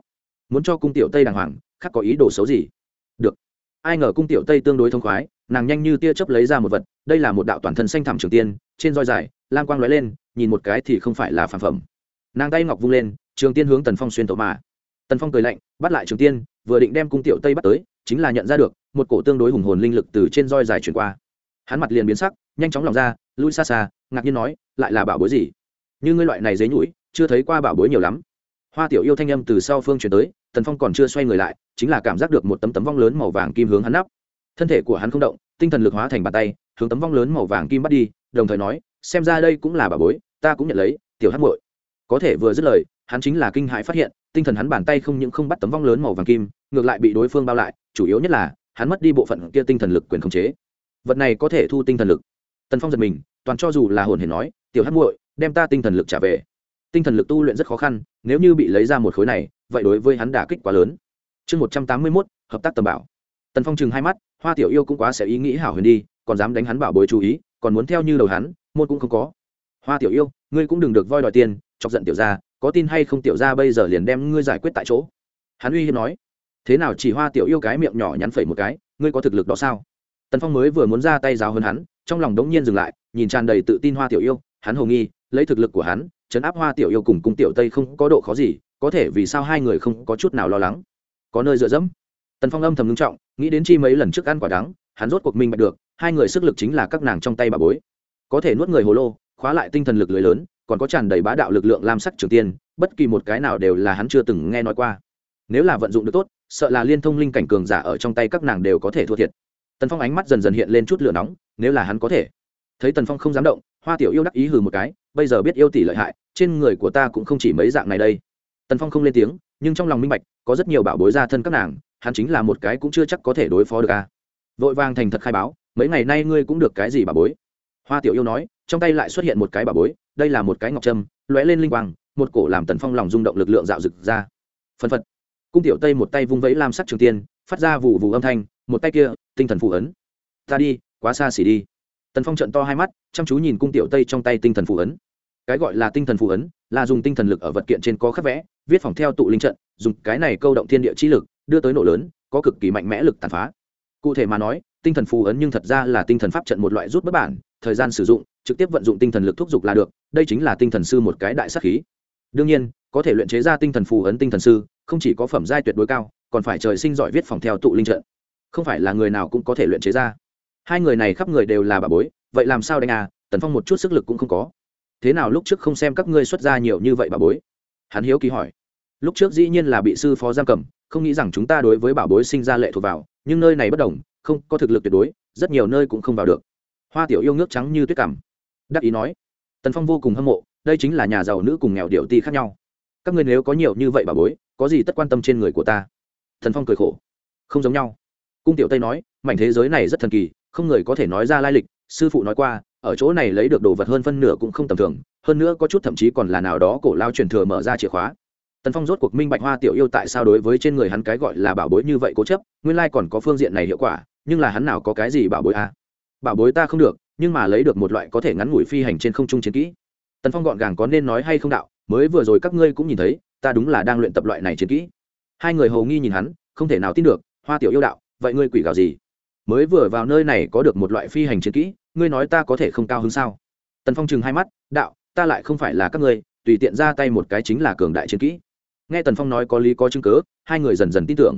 Muốn cho cung tiểu tây đàng hoàng khác có ý đồ xấu gì? Được ai ngờ cung tiểu tây tương đối thông khoái, nàng nhanh như tia chớp lấy ra một vật, đây là một đạo toàn thân xanh thẳm trường tiên, trên roi dài, lang quang lóe lên, nhìn một cái thì không phải là phản phẩm. Nàng tay ngọc vung lên, trường tiên hướng tần phong xuyên tổ mà. Tần phong cười lạnh, bắt lại trường tiên, vừa định đem cung tiểu tây bắt tới, chính là nhận ra được, một cổ tương đối hùng hồn linh lực từ trên roi dài chuyển qua. Hắn mặt liền biến sắc, nhanh chóng lòng ra, lui xa xa, ngạc nhiên nói, lại là bảo bối gì? Như ngươi loại này dế nhũi, chưa thấy qua bảo bối nhiều lắm. Hoa tiểu yêu thanh âm từ sau phương chuyển tới tần phong còn chưa xoay người lại, chính là cảm giác được một tấm tấm vong lớn màu vàng kim hướng hắn nắp. Thân thể của hắn không động, tinh thần lực hóa thành bàn tay, hướng tấm vong lớn màu vàng kim bắt đi, đồng thời nói, xem ra đây cũng là bảo bối, ta cũng nhận lấy, tiểu hát muội. Có thể vừa dứt lời, hắn chính là kinh hãi phát hiện, tinh thần hắn bàn tay không những không bắt tấm vong lớn màu vàng kim, ngược lại bị đối phương bao lại, chủ yếu nhất là, hắn mất đi bộ phận kia tinh thần lực quyền khống chế. Vật này có thể thu tinh thần lực. Tần phong giật mình, toàn cho dù là hồn hề nói, tiểu hát muội, đem ta tinh thần lực trả về tinh thần lực tu luyện rất khó khăn, nếu như bị lấy ra một khối này, vậy đối với hắn đả kích quá lớn. Chương một trăm tám mươi mốt, hợp tác tầm bảo. Tần phong chừng hai mắt, hoa tiểu yêu cũng quá sẽ ý nghĩ hảo huyền đi, còn dám đánh hắn bảo bối chú ý, còn muốn theo như đầu hắn, môn cũng không có. Hoa tiểu yêu, ngươi cũng đừng được voi đòi tiền, chọc giận tiểu gia, có tin hay không tiểu gia bây giờ liền đem ngươi giải quyết tại chỗ. Hắn uy hiếp nói. Thế nào chỉ hoa tiểu yêu cái miệng nhỏ nhắn phẩy một cái, ngươi có thực lực đó sao? Tần phong mới vừa muốn ra tay giáo hơn hắn, trong lòng đống nhiên dừng lại, nhìn tràn đầy tự tin hoa tiểu yêu, hắn hồ nghi, lấy thực lực của hắn chấn áp hoa tiểu yêu cùng cung tiểu tây không có độ khó gì, có thể vì sao hai người không có chút nào lo lắng. Có nơi dựa dẫm. Tần phong âm thầm ngưng trọng, nghĩ đến chi mấy lần trước ăn quả đắng, hắn rốt cuộc minh bạch được, hai người sức lực chính là các nàng trong tay bà bối. Có thể nuốt người hồ lô, khóa lại tinh thần lực lưới lớn, còn có tràn đầy bá đạo lực lượng lam sắc trường tiên, bất kỳ một cái nào đều là hắn chưa từng nghe nói qua. Nếu là vận dụng được tốt, sợ là liên thông linh cảnh cường giả ở trong tay các nàng đều có thể thua thiệt. Tần phong ánh mắt dần dần hiện lên chút lửa nóng, nếu là hắn có thể. Thấy tần phong không dám động, hoa tiểu yêu đắc ý hừ một cái, bây giờ biết yêu tỷ lợi hại trên người của ta cũng không chỉ mấy dạng này đây. Tần phong không lên tiếng, nhưng trong lòng minh bạch, có rất nhiều bảo bối ra thân các nàng, hắn chính là một cái cũng chưa chắc có thể đối phó được a. Vội vàng thành thật khai báo, mấy ngày nay ngươi cũng được cái gì bảo bối? Hoa tiểu yêu nói, trong tay lại xuất hiện một cái bảo bối, đây là một cái ngọc trâm, lóe lên linh quang, một cổ làm tần phong lòng rung động lực lượng dạo rực ra. Phân phật. Cung tiểu tây một tay vung vẫy lam sắc trường tiên, phát ra vụ vụ âm thanh, một tay kia, tinh thần phụ ấn. Ta đi, quá xa xỉ đi. Tần phong trận to hai mắt, chăm chú nhìn cung tiểu tây trong tay tinh thần phụ ấn cái gọi là tinh thần phù ấn, là dùng tinh thần lực ở vật kiện trên có khắc vẽ, viết phòng theo tụ linh trận, dùng cái này câu động thiên địa chi lực, đưa tới nổ lớn, có cực kỳ mạnh mẽ lực tàn phá. Cụ thể mà nói, tinh thần phù ấn nhưng thật ra là tinh thần pháp trận một loại rút bất bản, thời gian sử dụng, trực tiếp vận dụng tinh thần lực thúc giục là được, đây chính là tinh thần sư một cái đại sắc khí. Đương nhiên, có thể luyện chế ra tinh thần phù ấn tinh thần sư, không chỉ có phẩm giai tuyệt đối cao, còn phải trời sinh giỏi viết phòng theo tụ linh trận. Không phải là người nào cũng có thể luyện chế ra. Hai người này khắp người đều là bà bối, vậy làm sao đánh à tần phong một chút sức lực cũng không có thế nào lúc trước không xem các ngươi xuất ra nhiều như vậy bà bối? Hắn hiếu kỳ hỏi. Lúc trước dĩ nhiên là bị sư phó giam cầm, không nghĩ rằng chúng ta đối với bảo bối sinh ra lệ thuộc vào, nhưng nơi này bất đồng, không có thực lực tuyệt đối, rất nhiều nơi cũng không vào được. Hoa tiểu yêu nước trắng như tuyết cảm. Đắc ý nói. Tần phong vô cùng hâm mộ, đây chính là nhà giàu nữ cùng nghèo điệu ti khác nhau. Các ngươi nếu có nhiều như vậy bà bối, có gì tất quan tâm trên người của ta? Thần phong cười khổ. Không giống nhau. Cung tiểu tây nói, mảnh thế giới này rất thần kỳ, không người có thể nói ra lai lịch, sư phụ nói qua ở chỗ này lấy được đồ vật hơn phân nửa cũng không tầm thường, hơn nữa có chút thậm chí còn là nào đó cổ lao truyền thừa mở ra chìa khóa. Tần phong rốt cuộc minh bạch hoa tiểu yêu tại sao đối với trên người hắn cái gọi là bảo bối như vậy cố chấp, nguyên lai còn có phương diện này hiệu quả, nhưng là hắn nào có cái gì bảo bối à? bảo bối ta không được, nhưng mà lấy được một loại có thể ngắn ngủi phi hành trên không trung chiến kỹ. Tần phong gọn gàng có nên nói hay không đạo, mới vừa rồi các ngươi cũng nhìn thấy, ta đúng là đang luyện tập loại này chiến kỹ. Hai người hầu nghi nhìn hắn, không thể nào tin được, hoa tiểu yêu đạo, vậy ngươi quỷ gào gì? Mới vừa vào nơi này có được một loại phi hành chiến kỹ ngươi nói ta có thể không cao hứng sao? Tần phong chừng hai mắt, đạo, ta lại không phải là các ngươi, tùy tiện ra tay một cái chính là cường đại chiến kỹ. Nghe tần phong nói có lý có chứng cớ hai người dần dần tin tưởng.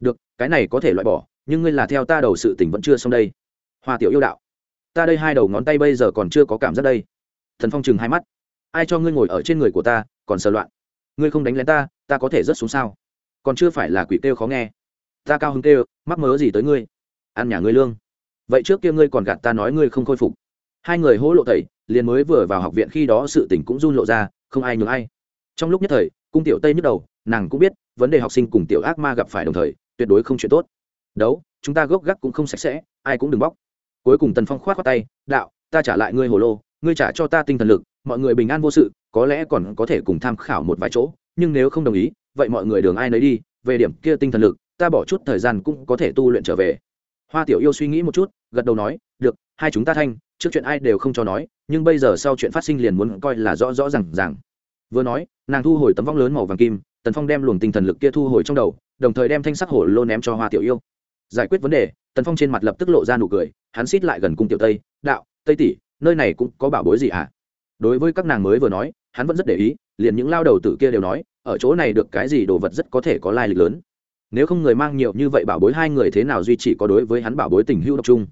Được, cái này có thể loại bỏ, nhưng ngươi là theo ta đầu sự tình vẫn chưa xong đây. Hoa tiểu yêu đạo, ta đây hai đầu ngón tay bây giờ còn chưa có cảm giác đây. Thần phong chừng hai mắt, ai cho ngươi ngồi ở trên người của ta, còn sờ loạn. Ngươi không đánh lén ta ta có thể rớt xuống sao? Còn chưa phải là quỷ kêu khó nghe. Ta cao hứng kêu, mắc mớ gì tới ngươi? Ăn nhà ngươi lương vậy trước kia ngươi còn gạt ta nói ngươi không khôi phục. Hai người hỗ lộ thầy liền mới vừa vào học viện khi đó sự tình cũng run lộ ra, không ai nhường ai. Trong lúc nhất thời, cung tiểu tây nhức đầu, nàng cũng biết, vấn đề học sinh cùng tiểu ác ma gặp phải đồng thời, tuyệt đối không chuyện tốt. Đấu, chúng ta gốc gác cũng không sạch sẽ, ai cũng đừng bóc. Cuối cùng tần phong khoát khoát tay, đạo, ta trả lại ngươi hồ lô, ngươi trả cho ta tinh thần lực, mọi người bình an vô sự, có lẽ còn có thể cùng tham khảo một vài chỗ, nhưng nếu không đồng ý, vậy mọi người đường ai nấy đi, về điểm kia tinh thần lực, ta bỏ chút thời gian cũng có thể tu luyện trở về. Hoa tiểu yêu suy nghĩ một chút gật đầu nói, được, hai chúng ta thanh, trước chuyện ai đều không cho nói, nhưng bây giờ sau chuyện phát sinh liền muốn coi là rõ rõ r à n g r à n g vừa nói, nàng thu hồi tấm vong lớn màu vàng kim, tần phong đem luồng tinh thần lực kia thu hồi trong đầu, đồng thời đem thanh sắc hổ lô ném cho hoa tiểu yêu. Giải quyết vấn đề, tần phong trên mặt lập tức lộ ra nụ cười, hắn xít lại gần cung tiểu tây, đạo, tây tỷ, nơi này cũng có bảo bối gì ạ à? đối với các nàng mới vừa nói, hắn vẫn rất để ý, liền những lao đầu tử kia đều nói, ở chỗ này được cái gì đồ vật rất có thể có lai lịch lớn. Nếu không người mang nhiều như vậy bảo bối hai người thế nào duy trì có đối với hắn bảo bối tình hữu độc chung?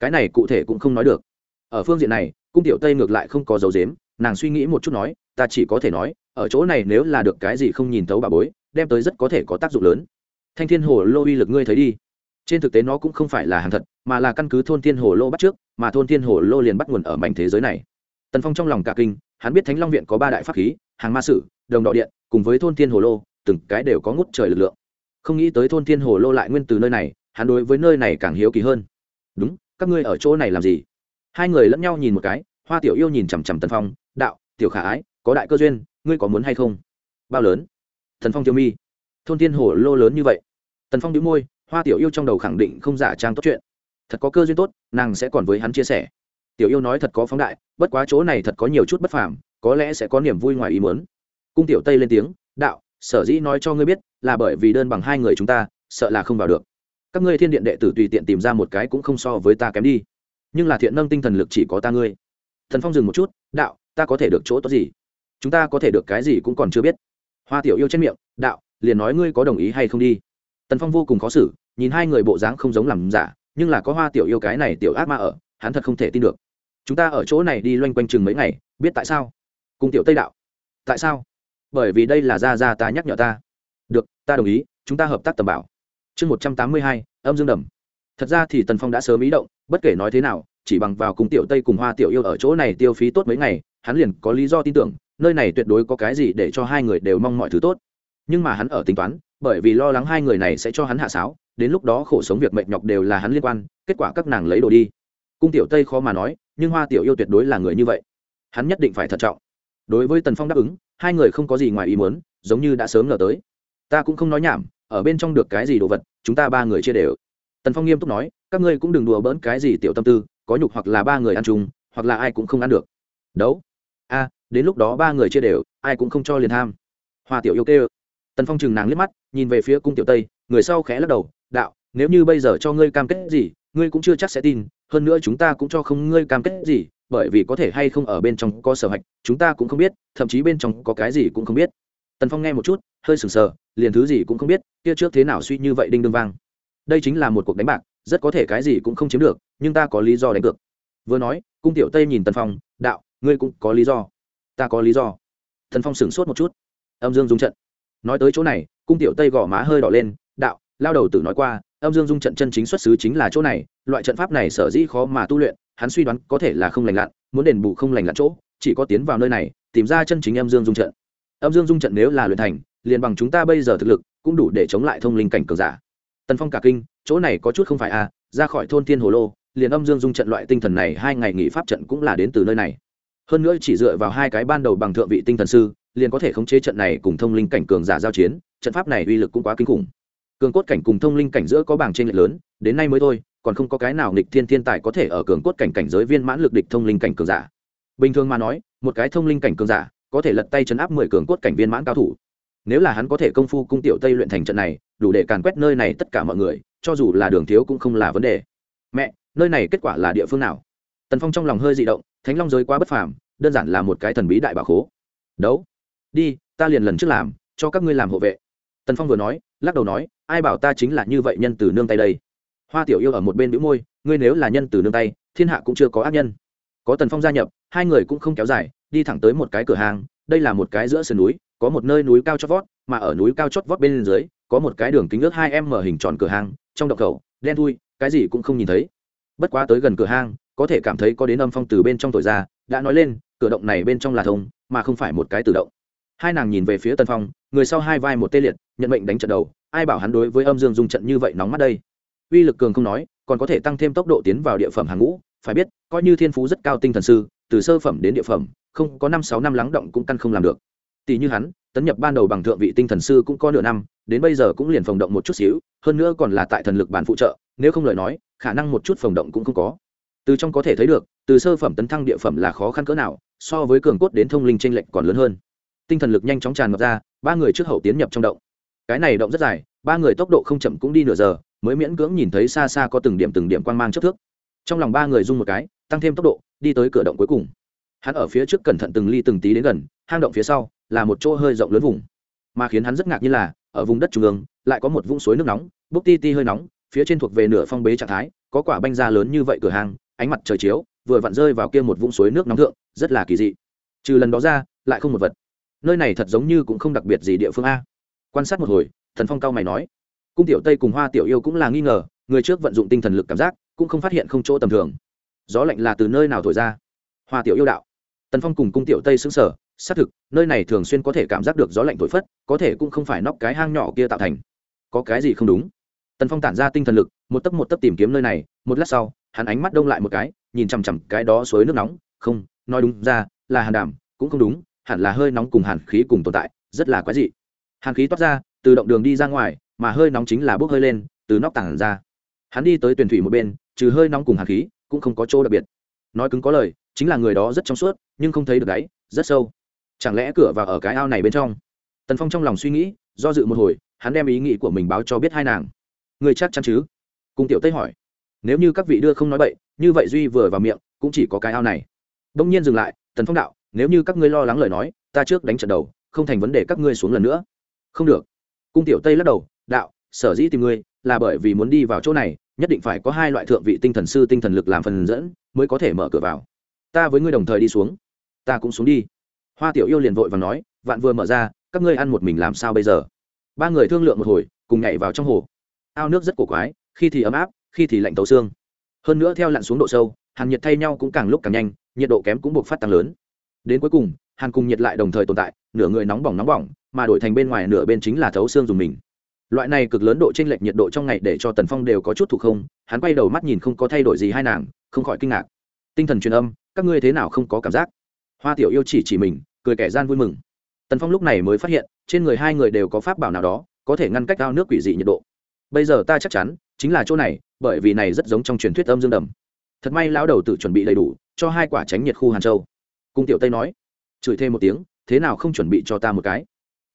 Cái này cụ thể cũng không nói được. Ở phương diện này, cung tiểu tây ngược lại không có dấu dếm nàng suy nghĩ một chút nói, ta chỉ có thể nói, ở chỗ này nếu là được cái gì không nhìn thấu bà bối, đem tới rất có thể có tác dụng lớn. Thanh thiên hồ lô uy lực ngươi thấy đi. Trên thực tế nó cũng không phải là hàng thật, mà là căn cứ thôn thiên hồ lô bắt trước, mà thôn thiên hồ lô liền bắt nguồn ở mảnh thế giới này. Tần phong trong lòng cả kinh, hắn biết thánh long viện có ba đại pháp khí, hàng ma sử, đồng đọ điện, cùng với thôn thiên hồ lô, từng cái đều có ngút trời lực lượng. Không nghĩ tới thôn thiên hồ lô lại nguyên từ nơi này, hắn đối với nơi này càng hiếu kỳ hơn. Đúng các ngươi ở chỗ này làm gì? Hai người lẫn nhau nhìn một cái, hoa tiểu yêu nhìn chằm chằm tần phong, đạo, tiểu khả ái, có đại cơ duyên, ngươi có muốn hay không? Bao lớn? Thần phong tiêu mi. Thôn thiên hồ lô lớn như vậy. Tần phong đĩu môi, hoa tiểu yêu trong đầu khẳng định không giả trang tốt chuyện. Thật có cơ duyên tốt, nàng sẽ còn với hắn chia sẻ. Tiểu yêu nói thật có phóng đại, bất quá chỗ này thật có nhiều chút bất phàm, có lẽ sẽ có niềm vui ngoài ý muốn. Cung tiểu tây lên tiếng, đạo, sở dĩ nói cho ngươi biết là bởi vì đơn bằng hai người chúng ta, sợ là không vào được các ngươi thiên điện đệ tử tùy tiện tìm ra một cái cũng không so với ta kém đi. Nhưng là thiện nâng tinh thần lực chỉ có ta ngươi. Thần phong dừng một chút, đạo, ta có thể được chỗ tốt gì? Chúng ta có thể được cái gì cũng còn chưa biết. Hoa tiểu yêu trên miệng, đạo, liền nói ngươi có đồng ý hay không đi. Tần phong vô cùng khó xử, nhìn hai người bộ dáng không giống làm giả, nhưng là có hoa tiểu yêu cái này tiểu ác ma ở, hắn thật không thể tin được. Chúng ta ở chỗ này đi loanh quanh chừng mấy ngày, biết tại sao? Cùng tiểu tây đạo, tại sao? Bởi vì đây là gia gia ta nhắc nhở ta. Được, ta đồng ý, chúng ta hợp tác tầm bảo chương một trăm tám mươi hai, âm dương đầm. Thật ra thì tần phong đã sớm ý động, bất kể nói thế nào, chỉ bằng vào cùng tiểu tây cùng hoa tiểu yêu ở chỗ này tiêu phí tốt mấy ngày, hắn liền có lý do tin tưởng, nơi này tuyệt đối có cái gì để cho hai người đều mong mọi thứ tốt. Nhưng mà hắn ở tính toán, bởi vì lo lắng hai người này sẽ cho hắn hạ sáo, đến lúc đó khổ sống việc mệt nhọc đều là hắn liên quan, kết quả các nàng lấy đồ đi. Cung tiểu tây khó mà nói, nhưng hoa tiểu yêu tuyệt đối là người như vậy. Hắn nhất định phải thận trọng. Đối với tần phong đáp ứng, hai người không có gì ngoài ý muốn, giống như đã sớm ngờ tới. Ta cũng không nói nhảm ở bên trong được cái gì đồ vật, chúng ta ba người chia đều. Tần phong nghiêm túc nói, các ngươi cũng đừng đùa bỡn cái gì tiểu tâm tư, có nhục hoặc là ba người ăn chung, hoặc là ai cũng không ăn được. Đấu. A, đến lúc đó ba người chia đều, ai cũng không cho liền tham. Hoa tiểu yêu kêu. Tần phong chừng nàng liếc mắt, nhìn về phía cung tiểu tây, người sau khẽ lắc đầu, đạo, nếu như bây giờ cho ngươi cam kết gì, ngươi cũng chưa chắc sẽ tin, hơn nữa chúng ta cũng cho không ngươi cam kết gì, bởi vì có thể hay không ở bên trong có sở hạch, chúng ta cũng không biết, thậm chí bên trong có cái gì cũng không biết tần phong nghe một chút, hơi sừng sờ, liền thứ gì cũng không biết, kia trước thế nào suy như vậy đinh đương vang. Đây chính là một cuộc đánh bạc, rất có thể cái gì cũng không chiếm được, nhưng ta có lý do đánh cược. Vừa nói, cung tiểu tây nhìn tần phong, đạo, ngươi cũng có lý do. Ta có lý do. Tần phong sửng sốt một chút. Âm dương dung trận. Nói tới chỗ này, cung tiểu tây gõ má hơi đỏ lên, đạo, lao đầu tử nói qua, âm dương dung trận chân chính xuất xứ chính là chỗ này, loại trận pháp này sở dĩ khó mà tu luyện, hắn suy đoán có thể là không lành lặn, muốn đền bù không lành lặn chỗ, chỉ có tiến vào nơi này, tìm ra chân chính âm dương dung trận âm dương dung trận nếu là luyện thành, liền bằng chúng ta bây giờ thực lực, cũng đủ để chống lại thông linh cảnh cường giả. Tần phong cả kinh, chỗ này có chút không phải à ra khỏi thôn thiên hồ lô, liền âm dương dung trận loại tinh thần này hai ngày nghỉ pháp trận cũng là đến từ nơi này. Hơn nữa chỉ dựa vào hai cái ban đầu bằng thượng vị tinh thần sư, liền có thể khống chế trận này cùng thông linh cảnh cường giả giao chiến, trận pháp này uy lực cũng quá kinh khủng. Cường cốt cảnh cùng thông linh cảnh giữa có bảng trên lệch lớn, đến nay mới thôi, còn không có cái nào nghịch thiên thiên tài có thể ở cường cốt cảnh cảnh giới viên mãn lực địch thông linh cảnh cường giả. Bình thường mà nói, một cái thông linh cảnh cường giả có thể lật tay chấn áp mười cường cốt cảnh viên mãn cao thủ. Nếu là hắn có thể công phu cung tiểu tây luyện thành trận này, đủ để càn quét nơi này tất cả mọi người, cho dù là đường thiếu cũng không là vấn đề. Mẹ, nơi này kết quả là địa phương nào? Tần phong trong lòng hơi d động, thánh long giới quá bất phàm, đơn giản là một cái thần bí đại bà khố. Đấu. Đi, ta liền lần trước làm, cho các ngươi làm hộ vệ. Tần phong vừa nói, lắc đầu nói, ai bảo ta chính là như vậy nhân từ nương tay đây? Hoa tiểu yêu ở một bên bĩu môi, ngươi nếu là nhân từ nương tay, thiên hạ cũng chưa có ác nhân. Có tần phong gia nhập, hai người cũng không kéo dài đi thẳng tới một cái cửa hàng, đây là một cái giữa sườn núi, có một nơi núi cao chót vót, mà ở núi cao chót vót bên dưới, có một cái đường kính ước hai em mở hình tròn cửa hàng, trong động khẩu, đen thui, cái gì cũng không nhìn thấy. Bất quá tới gần cửa hang có thể cảm thấy có đến âm phong từ bên trong thổi ra, đã nói lên, cửa động này bên trong là thông, mà không phải một cái tự động. Hai nàng nhìn về phía tân phong, người sau hai vai một tê liệt, nhận mệnh đánh trận đầu, ai bảo hắn đối với âm dương dùng trận như vậy nóng mắt đây? Uy lực cường không nói, còn có thể tăng thêm tốc độ tiến vào địa phẩm hàng ngũ, phải biết, coi như thiên phú rất cao tinh thần sư, từ sơ phẩm đến địa phẩm không có năm sáu năm lắng động cũng căn không làm được. Tỷ như hắn, tấn nhập ban đầu bằng thượng vị tinh thần sư cũng có nửa năm, đến bây giờ cũng liền phòng động một chút xíu, hơn nữa còn là tại thần lực bản phụ trợ, nếu không lời nói, khả năng một chút phòng động cũng không có. Từ trong có thể thấy được, từ sơ phẩm tấn thăng địa phẩm là khó khăn cỡ nào, so với cường cốt đến thông linh tranh lệch còn lớn hơn. Tinh thần lực nhanh chóng tràn ngập ra, ba người trước hậu tiến nhập trong động. Cái này động rất dài, ba người tốc độ không chậm cũng đi nửa giờ, mới miễn cưỡng nhìn thấy xa xa có từng điểm từng điểm quang mang chất thước. Trong lòng ba người rung một cái, tăng thêm tốc độ, đi tới cửa động cuối cùng hắn ở phía trước cẩn thận từng ly từng tí đến gần, hang động phía sau là một chỗ hơi rộng lớn vùng. Mà khiến hắn rất ngạc như là, ở vùng đất trung ương, lại có một vũng suối nước nóng, bốc ti ti hơi nóng, phía trên thuộc về nửa phong bế trạng thái, có quả banh da lớn như vậy cửa hàng ánh mặt trời chiếu, vừa vặn rơi vào kia một vũng suối nước nóng thượng, rất là kỳ dị. Trừ lần đó ra, lại không một vật. Nơi này thật giống như cũng không đặc biệt gì địa phương a. Quan sát một hồi, thần phong cao mày nói. Cung tiểu tây cùng hoa tiểu yêu cũng là nghi ngờ, người trước vận dụng tinh thần lực cảm giác, cũng không phát hiện không chỗ tầm thường. Gió lạnh là từ nơi nào thổi ra? Hoa tiểu yêu đạo tần phong cùng cung tiểu tây xứng sở xác thực, nơi này thường xuyên có thể cảm giác được gió lạnh thổi phất, có thể cũng không phải nóc cái hang nhỏ kia tạo thành. Có cái gì không đúng? Tần phong tản ra tinh thần lực, một tấc một tấc tìm kiếm nơi này, một lát sau, hắn ánh mắt đông lại một cái, nhìn chằm chằm cái đó suối nước nóng, không, nói đúng ra, là hàn đảm cũng không đúng, hẳn là hơi nóng cùng hàn khí cùng tồn tại, rất là quái dị. Hàn khí toát ra, từ động đường đi ra ngoài, mà hơi nóng chính là bốc hơi lên, từ nóc tảng ra. Hắn đi tới tuyển thủy một bên, trừ hơi nóng cùng hàn khí, cũng không có chỗ đặc biệt. Nói cứng có lời chính là người đó rất trong suốt, nhưng không thấy được đáy, rất sâu. Chẳng lẽ cửa vào ở cái ao này bên trong? Tần phong trong lòng suy nghĩ, do dự một hồi, hắn đem ý nghĩ của mình báo cho biết hai nàng. Người chắc chắn chứ? Cung tiểu tây hỏi. Nếu như các vị đưa không nói bậy, như vậy duy vừa vào miệng, cũng chỉ có cái ao này. Đông nhiên dừng lại, tần phong đạo, nếu như các ngươi lo lắng lời nói, ta trước đánh trận đầu, không thành vấn đề các ngươi xuống lần nữa. Không được. Cung tiểu tây lắc đầu, đạo, sở dĩ tìm ngươi, là bởi vì muốn đi vào chỗ này, nhất định phải có hai loại thượng vị tinh thần sư tinh thần lực làm phần dẫn, mới có thể mở cửa vào ta với ngươi đồng thời đi xuống. Ta cũng xuống đi. Hoa tiểu yêu liền vội và nói, vạn vừa mở ra, các ngươi ăn một mình làm sao bây giờ? Ba người thương lượng một hồi, cùng nhảy vào trong hồ. Ao nước rất cổ quái, khi thì ấm áp, khi thì lạnh tấu xương. Hơn nữa theo lặn xuống độ sâu, hàn nhiệt thay nhau cũng càng lúc càng nhanh, nhiệt độ kém cũng buộc phát tăng lớn. Đến cuối cùng, hàn cùng nhiệt lại đồng thời tồn tại, nửa người nóng bỏng nóng bỏng, mà đổi thành bên ngoài nửa bên chính là thấu xương dùng mình. Loại này cực lớn độ chênh lệch nhiệt độ trong ngày để cho tần phong đều có chút thuộc không, hắn quay đầu mắt nhìn không có thay đổi gì hai nàng, không khỏi kinh ngạc tinh thần truyền âm, các ngươi thế nào không có cảm giác? Hoa tiểu yêu chỉ chỉ mình, cười kẻ gian vui mừng. Tần phong lúc này mới phát hiện, trên người hai người đều có pháp bảo nào đó, có thể ngăn cách ao nước quỷ dị nhiệt độ. Bây giờ ta chắc chắn, chính là chỗ này, bởi vì này rất giống trong truyền thuyết âm dương đầm. Thật may lão đầu tự chuẩn bị đầy đủ, cho hai quả tránh nhiệt khu hàn châu. Cung tiểu tây nói, chửi thêm một tiếng, thế nào không chuẩn bị cho ta một cái?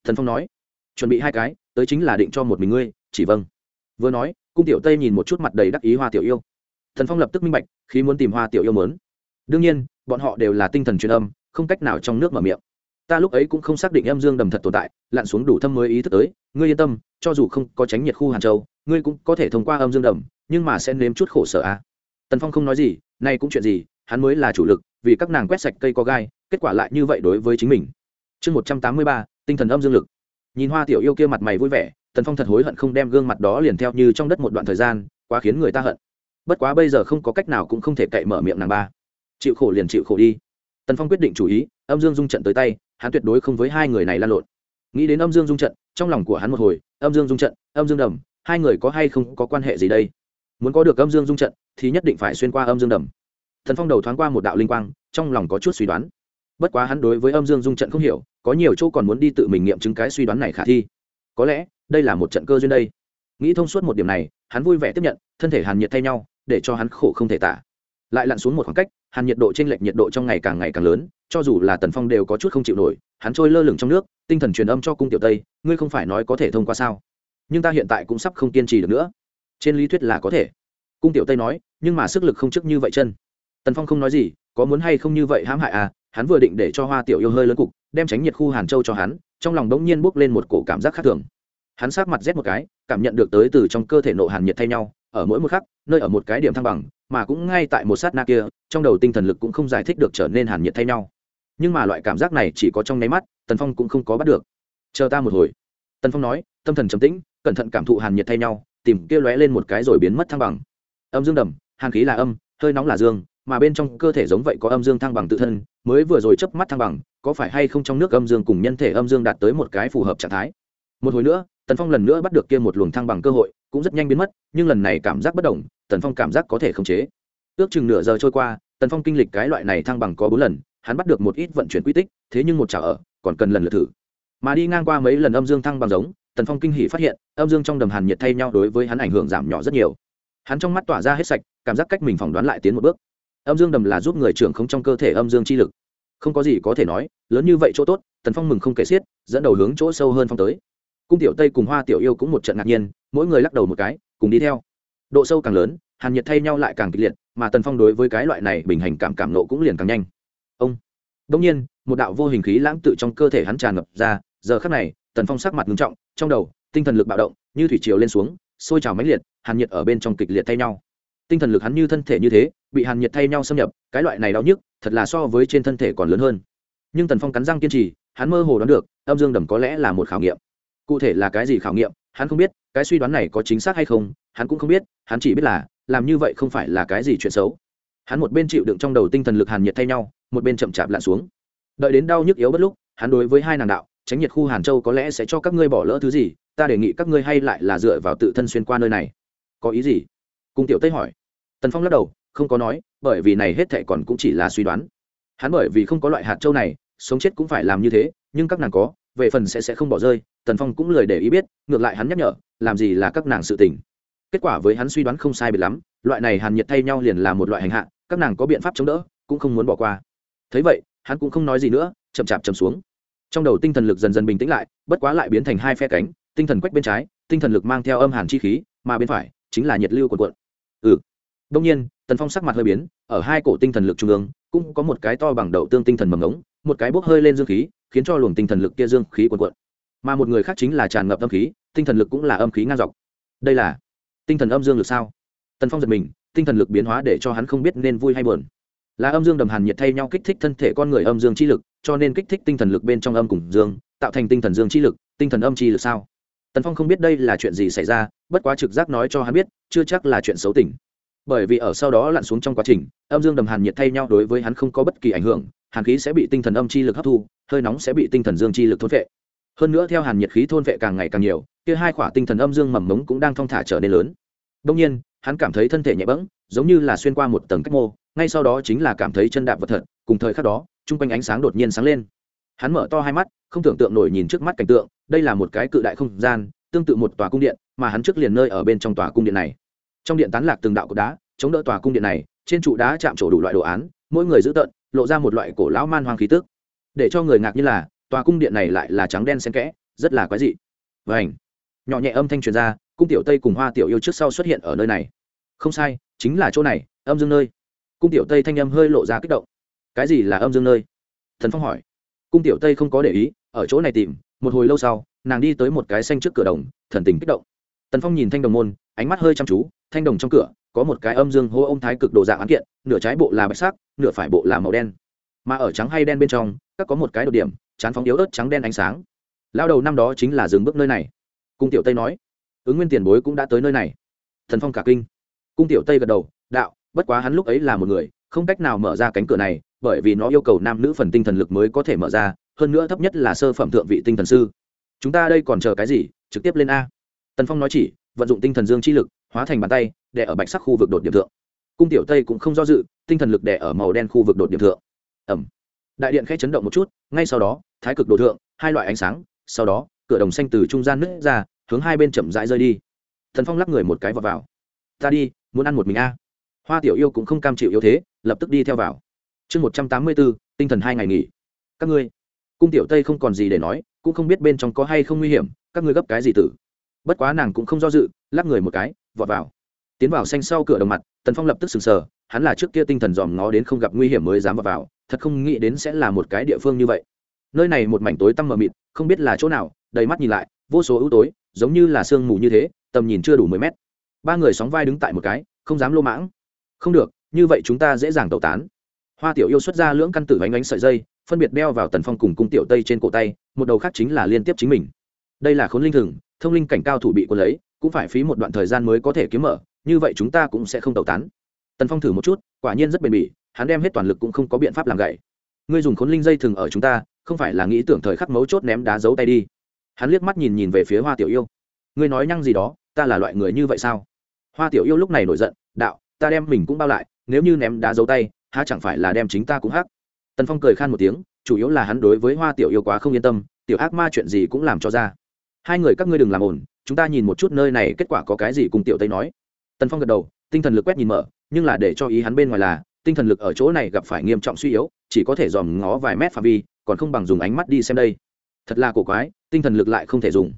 Thần phong nói, chuẩn bị hai cái, tới chính là định cho một mình ngươi, chỉ vâng. Vừa nói, cung tiểu tây nhìn một chút mặt đầy đắc ý hoa tiểu yêu thần phong lập tức minh bạch khi muốn tìm hoa tiểu yêu mớn đương nhiên, bọn họ đều là tinh thần truyền âm, không cách nào trong nước mở miệng. Ta lúc ấy cũng không xác định âm dương đầm thật tồn tại, lặn xuống đủ thâm mới ý thức tới, ngươi yên tâm, cho dù không có tránh nhiệt khu hàn châu, ngươi cũng có thể thông qua âm dương đầm, nhưng mà sẽ nếm chút khổ sở à. tần phong không nói gì, nay cũng chuyện gì, hắn mới là chủ lực, vì các nàng quét sạch cây có gai, kết quả lại như vậy đối với chính mình. Chương một trăm tám mươi ba, tinh thần âm dương lực. Nhìn hoa tiểu yêu kia mặt mày vui vẻ, tần phong thật hối hận không đem gương mặt đó liền theo như trong đất một đoạn thời gian, quá khiến người ta hận bất quá bây giờ không có cách nào cũng không thể cậy mở miệng nàng ba. Chịu khổ liền chịu khổ đi. Tần phong quyết định chủ ý, âm dương dung trận tới tay, hắn tuyệt đối không với hai người này lan lộn. Nghĩ đến âm dương dung trận, trong lòng của hắn một hồi, âm dương dung trận, âm dương đầm, hai người có hay không có quan hệ gì đây? Muốn có được âm dương dung trận, thì nhất định phải xuyên qua âm dương đầm. Thần phong đầu thoáng qua một đạo linh quang, trong lòng có chút suy đoán. Bất quá hắn đối với âm dương dung trận không hiểu, có nhiều chỗ còn muốn đi tự mình nghiệm chứng cái suy đoán này khả thi. Có lẽ, đây là một trận cơ duyên đây. Nghĩ thông suốt một điểm này, hắn vui vẻ tiếp nhận, thân thể hàn nhiệt thay nhau để cho hắn khổ không thể tả. Lại lặn xuống một khoảng cách, hàn nhiệt độ t r ê n lệch nhiệt độ trong ngày càng ngày càng lớn, cho dù là tần phong đều có chút không chịu nổi, hắn trôi lơ lửng trong nước, tinh thần truyền âm cho cung tiểu tây, ngươi không phải nói có thể thông qua sao? Nhưng ta hiện tại cũng sắp không kiên trì được nữa. Trên lý thuyết là có thể. Cung tiểu tây nói, nhưng mà sức lực không chức như vậy chân. Tần phong không nói gì, có muốn hay không như vậy hãm hại à hắn vừa định để cho hoa tiểu yêu hơi lớn cục, đem tránh nhiệt khu hàn châu cho hắn, trong lòng đống nhiên bốc lên một cổ cảm giác khác thường. Hắn sát mặt rét một cái, cảm nhận được tới từ trong cơ thể nộ hàn nhiệt thay nhau ở mỗi một khắc, nơi ở một cái điểm thăng bằng, mà cũng ngay tại một sát na kia, trong đầu tinh thần lực cũng không giải thích được trở nên hàn nhiệt thay nhau. Nhưng mà loại cảm giác này chỉ có trong nháy mắt, tần phong cũng không có bắt được. Chờ ta một hồi. Tần phong nói, tâm thần trầm tĩnh, cẩn thận cảm thụ hàn nhiệt thay nhau, tìm kia lóe lên một cái rồi biến mất thăng bằng. Âm dương đầm, hàn khí là âm, hơi nóng là dương, mà bên trong cơ thể giống vậy có âm dương thăng bằng tự thân, mới vừa rồi chớp mắt thăng bằng, có phải hay không trong nước âm dương cùng nhân thể âm dương đạt tới một cái phù hợp trạng thái? Một hồi nữa, tần phong lần nữa bắt được kia một luồng thăng bằng cơ hội cũng rất nhanh biến mất, nhưng lần này cảm giác bất đồng, tần phong cảm giác có thể khống chế. Ước chừng nửa giờ trôi qua, tần phong kinh lịch cái loại này thăng bằng có bốn lần, hắn bắt được một ít vận chuyển quy tích, thế nhưng một trả ở, còn cần lần lượt thử. Mà đi ngang qua mấy lần âm dương thăng bằng giống, tần phong kinh hỉ phát hiện, âm dương trong đầm hàn nhiệt thay nhau đối với hắn ảnh hưởng giảm nhỏ rất nhiều. Hắn trong mắt tỏa ra hết sạch, cảm giác cách mình phỏng đoán lại tiến một bước. Âm dương đầm là giúp người trưởng không trong cơ thể âm dương chi lực. Không có gì có thể nói, lớn như vậy chỗ tốt, tần phong mừng không kể xiết, dẫn đầu hướng chỗ sâu hơn phong tới. Cung tiểu tây cùng hoa tiểu yêu cũng một trận ngạc nhiên mỗi người lắc đầu một cái, cùng đi theo. Độ sâu càng lớn, hàn nhiệt thay nhau lại càng kịch liệt, mà tần phong đối với cái loại này bình hành cảm cảm nộ cũng liền càng nhanh. Ông. Đông nhiên, một đạo vô hình khí lãng tự trong cơ thể hắn tràn ngập ra, giờ khắc này, tần phong sắc mặt ngưng trọng, trong đầu, tinh thần lực bạo động, như thủy triều lên xuống, sôi trào mãnh liệt, hàn nhiệt ở bên trong kịch liệt thay nhau. Tinh thần lực hắn như thân thể như thế, bị hàn nhiệt thay nhau xâm nhập, cái loại này đau nhức, thật là so với trên thân thể còn lớn hơn. Nhưng tần phong cắn răng kiên trì, hắn mơ hồ đoán được, âm dương đầm có lẽ là một khảo nghiệm. Cụ thể là cái gì khảo nghiệm? Hắn không biết cái suy đoán này có chính xác hay không, hắn cũng không biết, hắn chỉ biết là, làm như vậy không phải là cái gì chuyện xấu. Hắn một bên chịu đựng trong đầu tinh thần lực hàn nhiệt thay nhau, một bên chậm chạp lặn xuống. Đợi đến đau nhức yếu bất lúc, hắn đối với hai nàng đạo, tránh nhiệt khu hàn châu có lẽ sẽ cho các ngươi bỏ lỡ thứ gì, ta đề nghị các ngươi hay lại là dựa vào tự thân xuyên qua nơi này. Có ý gì? Cung tiểu tây hỏi. Tần phong lắc đầu, không có nói, bởi vì này hết thệ còn cũng chỉ là suy đoán. Hắn bởi vì không có loại hạt châu này, sống chết cũng phải làm như thế, nhưng các nàng có về phần sẽ sẽ không bỏ rơi, tần phong cũng lời để ý biết, ngược lại hắn nhắc nhở, làm gì là các nàng sự tình. Kết quả với hắn suy đoán không sai biệt lắm, loại này hàn nhiệt thay nhau liền là một loại hành hạ, các nàng có biện pháp chống đỡ, cũng không muốn bỏ qua. Thấy vậy, hắn cũng không nói gì nữa, chậm chạp chậm xuống. Trong đầu tinh thần lực dần dần bình tĩnh lại, bất quá lại biến thành hai phe cánh, tinh thần quách bên trái, tinh thần lực mang theo âm hàn chi khí, mà bên phải chính là nhiệt lưu quần quận ừ. Đông nhiên, tần phong sắc mặt hơi biến, ở hai cổ tinh thần lực trung ương, cũng có một cái to bằng đậu tương tinh thần mầm ống một cái bốc hơi lên dương khí, khiến cho luồng tinh thần lực kia dương khí quần quận mà một người khác chính là tràn ngập âm khí, tinh thần lực cũng là âm khí ngang dọc. Đây là tinh thần âm dương lực sao? Tần phong giật mình, tinh thần lực biến hóa để cho hắn không biết nên vui hay buồn. Là âm dương đầm hàn nhiệt thay nhau kích thích thân thể con người âm dương chi lực, cho nên kích thích tinh thần lực bên trong âm cùng dương, tạo thành tinh thần dương chi lực, tinh thần âm chi lực sao? Tần phong không biết đây là chuyện gì xảy ra, bất quá trực giác nói cho hắn biết, chưa chắc là chuyện xấu tỉnh bởi vì ở sau đó lặn xuống trong quá trình, âm dương đầm hàn nhiệt thay nhau đối với hắn không có bất kỳ ảnh hưởng, hàn khí sẽ bị tinh thần âm chi lực hấp thu, hơi nóng sẽ bị tinh thần dương chi lực thôn vệ hơn nữa theo hàn nhiệt khí thôn vệ càng ngày càng nhiều, kia hai khỏa tinh thần âm dương mầm mống cũng đang thong thả trở nên lớn. Đông nhiên, hắn cảm thấy thân thể nhẹ bẫng, giống như là xuyên qua một tầng cách mô, ngay sau đó chính là cảm thấy chân đạp vật thật, cùng thời khắc đó, chung quanh ánh sáng đột nhiên sáng lên. Hắn mở to hai mắt, không tưởng tượng nổi nhìn trước mắt cảnh tượng, đây là một cái cự đại không gian, tương tự một tòa cung điện, mà hắn trước liền nơi ở bên trong tòa cung điện này trong điện tán lạc từng đạo cột đá, chống đỡ tòa cung điện này, trên trụ đá chạm trổ đủ loại đồ án, mỗi người giữ tợn, lộ ra một loại cổ lão man hoang khí tức. Để cho người ngạc như là, tòa cung điện này lại là trắng đen xen kẽ, rất là quái dị. Vảnh nhỏ nhẹ âm thanh truyền ra, cung tiểu tây cùng hoa tiểu yêu trước sau xuất hiện ở nơi này. Không sai, chính là chỗ này, âm dương nơi. Cung tiểu tây thanh âm hơi lộ ra kích động. Cái gì là âm dương nơi? Thần phong hỏi. Cung tiểu tây không có để ý, ở chỗ này tìm, một hồi lâu sau, nàng đi tới một cái xanh trước cửa đồng, thần tình kích động. Tần phong nhìn thanh đồng môn, ánh mắt hơi chăm chú thanh đồng trong cửa, có một cái âm dương hô ông thái cực đồ dạng án kiện, nửa trái bộ là bạch sắc, nửa phải bộ là màu đen. Mà ở trắng hay đen bên trong, các có một cái đột điểm, chán phóng yếu ớt trắng đen ánh sáng. Lao đầu năm đó chính là dừng bước nơi này. Cung tiểu tây nói, ứng nguyên tiền bối cũng đã tới nơi này. Thần phong cả kinh. Cung tiểu tây gật đầu, đạo, bất quá hắn lúc ấy là một người, không cách nào mở ra cánh cửa này, bởi vì nó yêu cầu nam nữ phần tinh thần lực mới có thể mở ra, hơn nữa thấp nhất là sơ phẩm thượng vị tinh thần sư. Chúng ta đây còn chờ cái gì? Trực tiếp lên a. Tần phong nói chỉ, vận dụng tinh thần dương chi lực hóa thành bàn tay, đè ở bạch sắc khu vực đột điểm thượng. Cung tiểu tây cũng không do dự, tinh thần lực đè ở màu đen khu vực đột điểm thượng. Ẩm. Đại điện khẽ chấn động một chút, ngay sau đó, thái cực đồ thượng, hai loại ánh sáng, sau đó, cửa đồng xanh từ trung gian nứt ra, hướng hai bên chậm rãi rơi đi. Thần phong lắc người một cái vào vào. Ta đi, muốn ăn một mình a. Hoa tiểu yêu cũng không cam chịu yếu thế, lập tức đi theo vào. Chương một trăm tám mươi bốn, tinh thần hai ngày nghỉ. Các ngươi. Cung tiểu tây không còn gì để nói, cũng không biết bên trong có hay không nguy hiểm, các ngươi gấp cái gì tử? Bất quá nàng cũng không do dự, lắc người một cái vọt vào. Tiến vào xanh sau cửa đồng mặt tần phong lập tức sừng sờ hắn là trước kia tinh thần dòm ngó đến không gặp nguy hiểm mới dám vào, vào thật không nghĩ đến sẽ là một cái địa phương như vậy. Nơi này một mảnh tối tăm mờ mịt không biết là chỗ nào đầy mắt nhìn lại vô số ưu tối giống như là sương mù như thế tầm nhìn chưa đủ mười mét. Ba người sóng vai đứng tại một cái không dám lô mãng. Không được như vậy chúng ta dễ dàng tẩu tán. Hoa tiểu yêu xuất ra lưỡng căn tử vánh ánh sợi dây phân biệt đeo vào tần phong cùng cung tiểu tây trên cổ tay một đầu khác chính là liên tiếp chính mình. Đây là khốn linh thường thông linh cảnh cao thủ bị quân lấy cũng phải phí một đoạn thời gian mới có thể kiếm mở, như vậy chúng ta cũng sẽ không tẩu tán. Tần phong thử một chút, quả nhiên rất bền bỉ, hắn đem hết toàn lực cũng không có biện pháp làm gậy. Ngươi dùng khốn linh dây thừng ở chúng ta, không phải là nghĩ tưởng thời khắc mấu chốt ném đá giấu tay đi. Hắn liếc mắt nhìn nhìn về phía hoa tiểu yêu. Ngươi nói nhăng gì đó, ta là loại người như vậy sao? Hoa tiểu yêu lúc này nổi giận, đạo, ta đem mình cũng bao lại, nếu như ném đá giấu tay, há chẳng phải là đem chính ta cũng hắc? Tần phong cười khan một tiếng, chủ yếu là hắn đối với hoa tiểu yêu quá không yên tâm, tiểu ác ma chuyện gì cũng làm cho ra hai người các ngươi đừng làm ổn chúng ta nhìn một chút nơi này kết quả có cái gì cùng tiểu tây nói. Tần phong gật đầu, tinh thần lực quét nhìn mở, nhưng là để cho ý hắn bên ngoài là, tinh thần lực ở chỗ này gặp phải nghiêm trọng suy yếu, chỉ có thể dòm ngó vài mét phạm vi, còn không bằng dùng ánh mắt đi xem đây. Thật là cổ quái, tinh thần lực lại không thể dùng.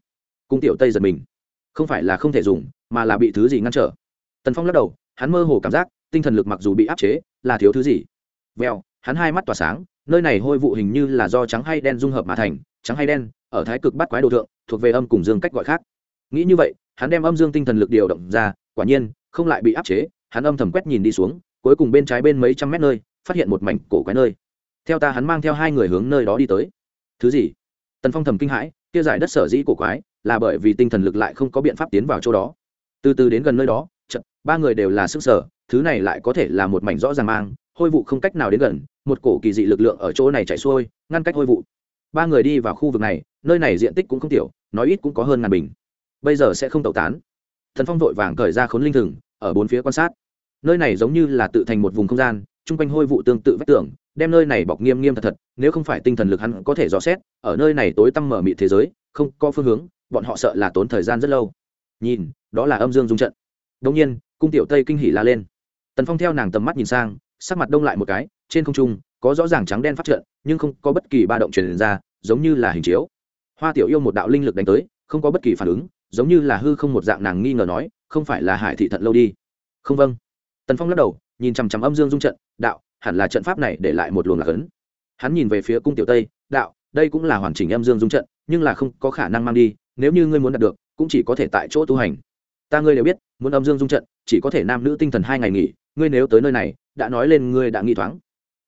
Cung tiểu tây giật mình. Không phải là không thể dùng, mà là bị thứ gì ngăn trở. Tần phong lắc đầu, hắn mơ hồ cảm giác, tinh thần lực mặc dù bị áp chế, là thiếu thứ gì. Vèo, hắn hai mắt tỏa sáng, nơi này hôi vụ hình như là do trắng hay đen dung hợp mà thành, trắng hay đen, ở thái cực bắt quái đồ thượng thuộc về âm cùng dương cách gọi khác. Nghĩ như vậy hắn đem âm dương tinh thần lực điều động ra quả nhiên không lại bị áp chế hắn âm thầm quét nhìn đi xuống cuối cùng bên trái bên mấy trăm mét nơi phát hiện một mảnh cổ quái nơi. Theo ta hắn mang theo hai người hướng nơi đó đi tới. Thứ gì? Tần phong thầm kinh hãi kia giải đất sở dĩ cổ quái là bởi vì tinh thần lực lại không có biện pháp tiến vào chỗ đó. Từ từ đến gần nơi đó chật, ba người đều là sức sở thứ này lại có thể là một mảnh rõ ràng mang hôi vụ không cách nào đến gần một cổ kỳ dị lực lượng ở chỗ này chạy xuôi ngăn cách hôi vụ ba người đi vào khu vực này, nơi này diện tích cũng không tiểu, nói ít cũng có hơn ngàn bình. Bây giờ sẽ không tẩu tán. Thần phong vội vàng cởi ra khốn linh thừng, ở bốn phía quan sát. Nơi này giống như là tự thành một vùng không gian, chung quanh hôi vụ tương tự vách tường, đem nơi này bọc nghiêm nghiêm thật thật, nếu không phải tinh thần lực hắn có thể dò xét, ở nơi này tối tăm mở mị thế giới, không có phương hướng, bọn họ sợ là tốn thời gian rất lâu. Nhìn, đó là âm dương dung trận. Đông nhiên, cung tiểu tây kinh hỉ la lên. Tần phong theo nàng tầm mắt nhìn sang, sắc mặt đông lại một cái, trên không trung, có rõ ràng trắng đen phát trận nhưng không có bất kỳ ba động truyền ra giống như là hình chiếu. Hoa tiểu yêu một đạo linh lực đánh tới, không có bất kỳ phản ứng, giống như là hư không một dạng nàng nghi ngờ nói, không phải là hải thị thận lâu đi. Không vâng. Tần phong lắc đầu, nhìn chằm chằm âm dương dung trận, đạo, hẳn là trận pháp này để lại một luồng lạc ấn. Hắn nhìn về phía cung tiểu tây, đạo, đây cũng là hoàn chỉnh âm dương dung trận, nhưng là không có khả năng mang đi, nếu như ngươi muốn đạt được, cũng chỉ có thể tại chỗ tu hành. Ta ngươi đều biết, muốn âm dương dung trận, chỉ có thể nam nữ tinh thần hai ngày nghỉ, ngươi nếu tới nơi này, đã nói lên ngươi đã nghĩ thoáng.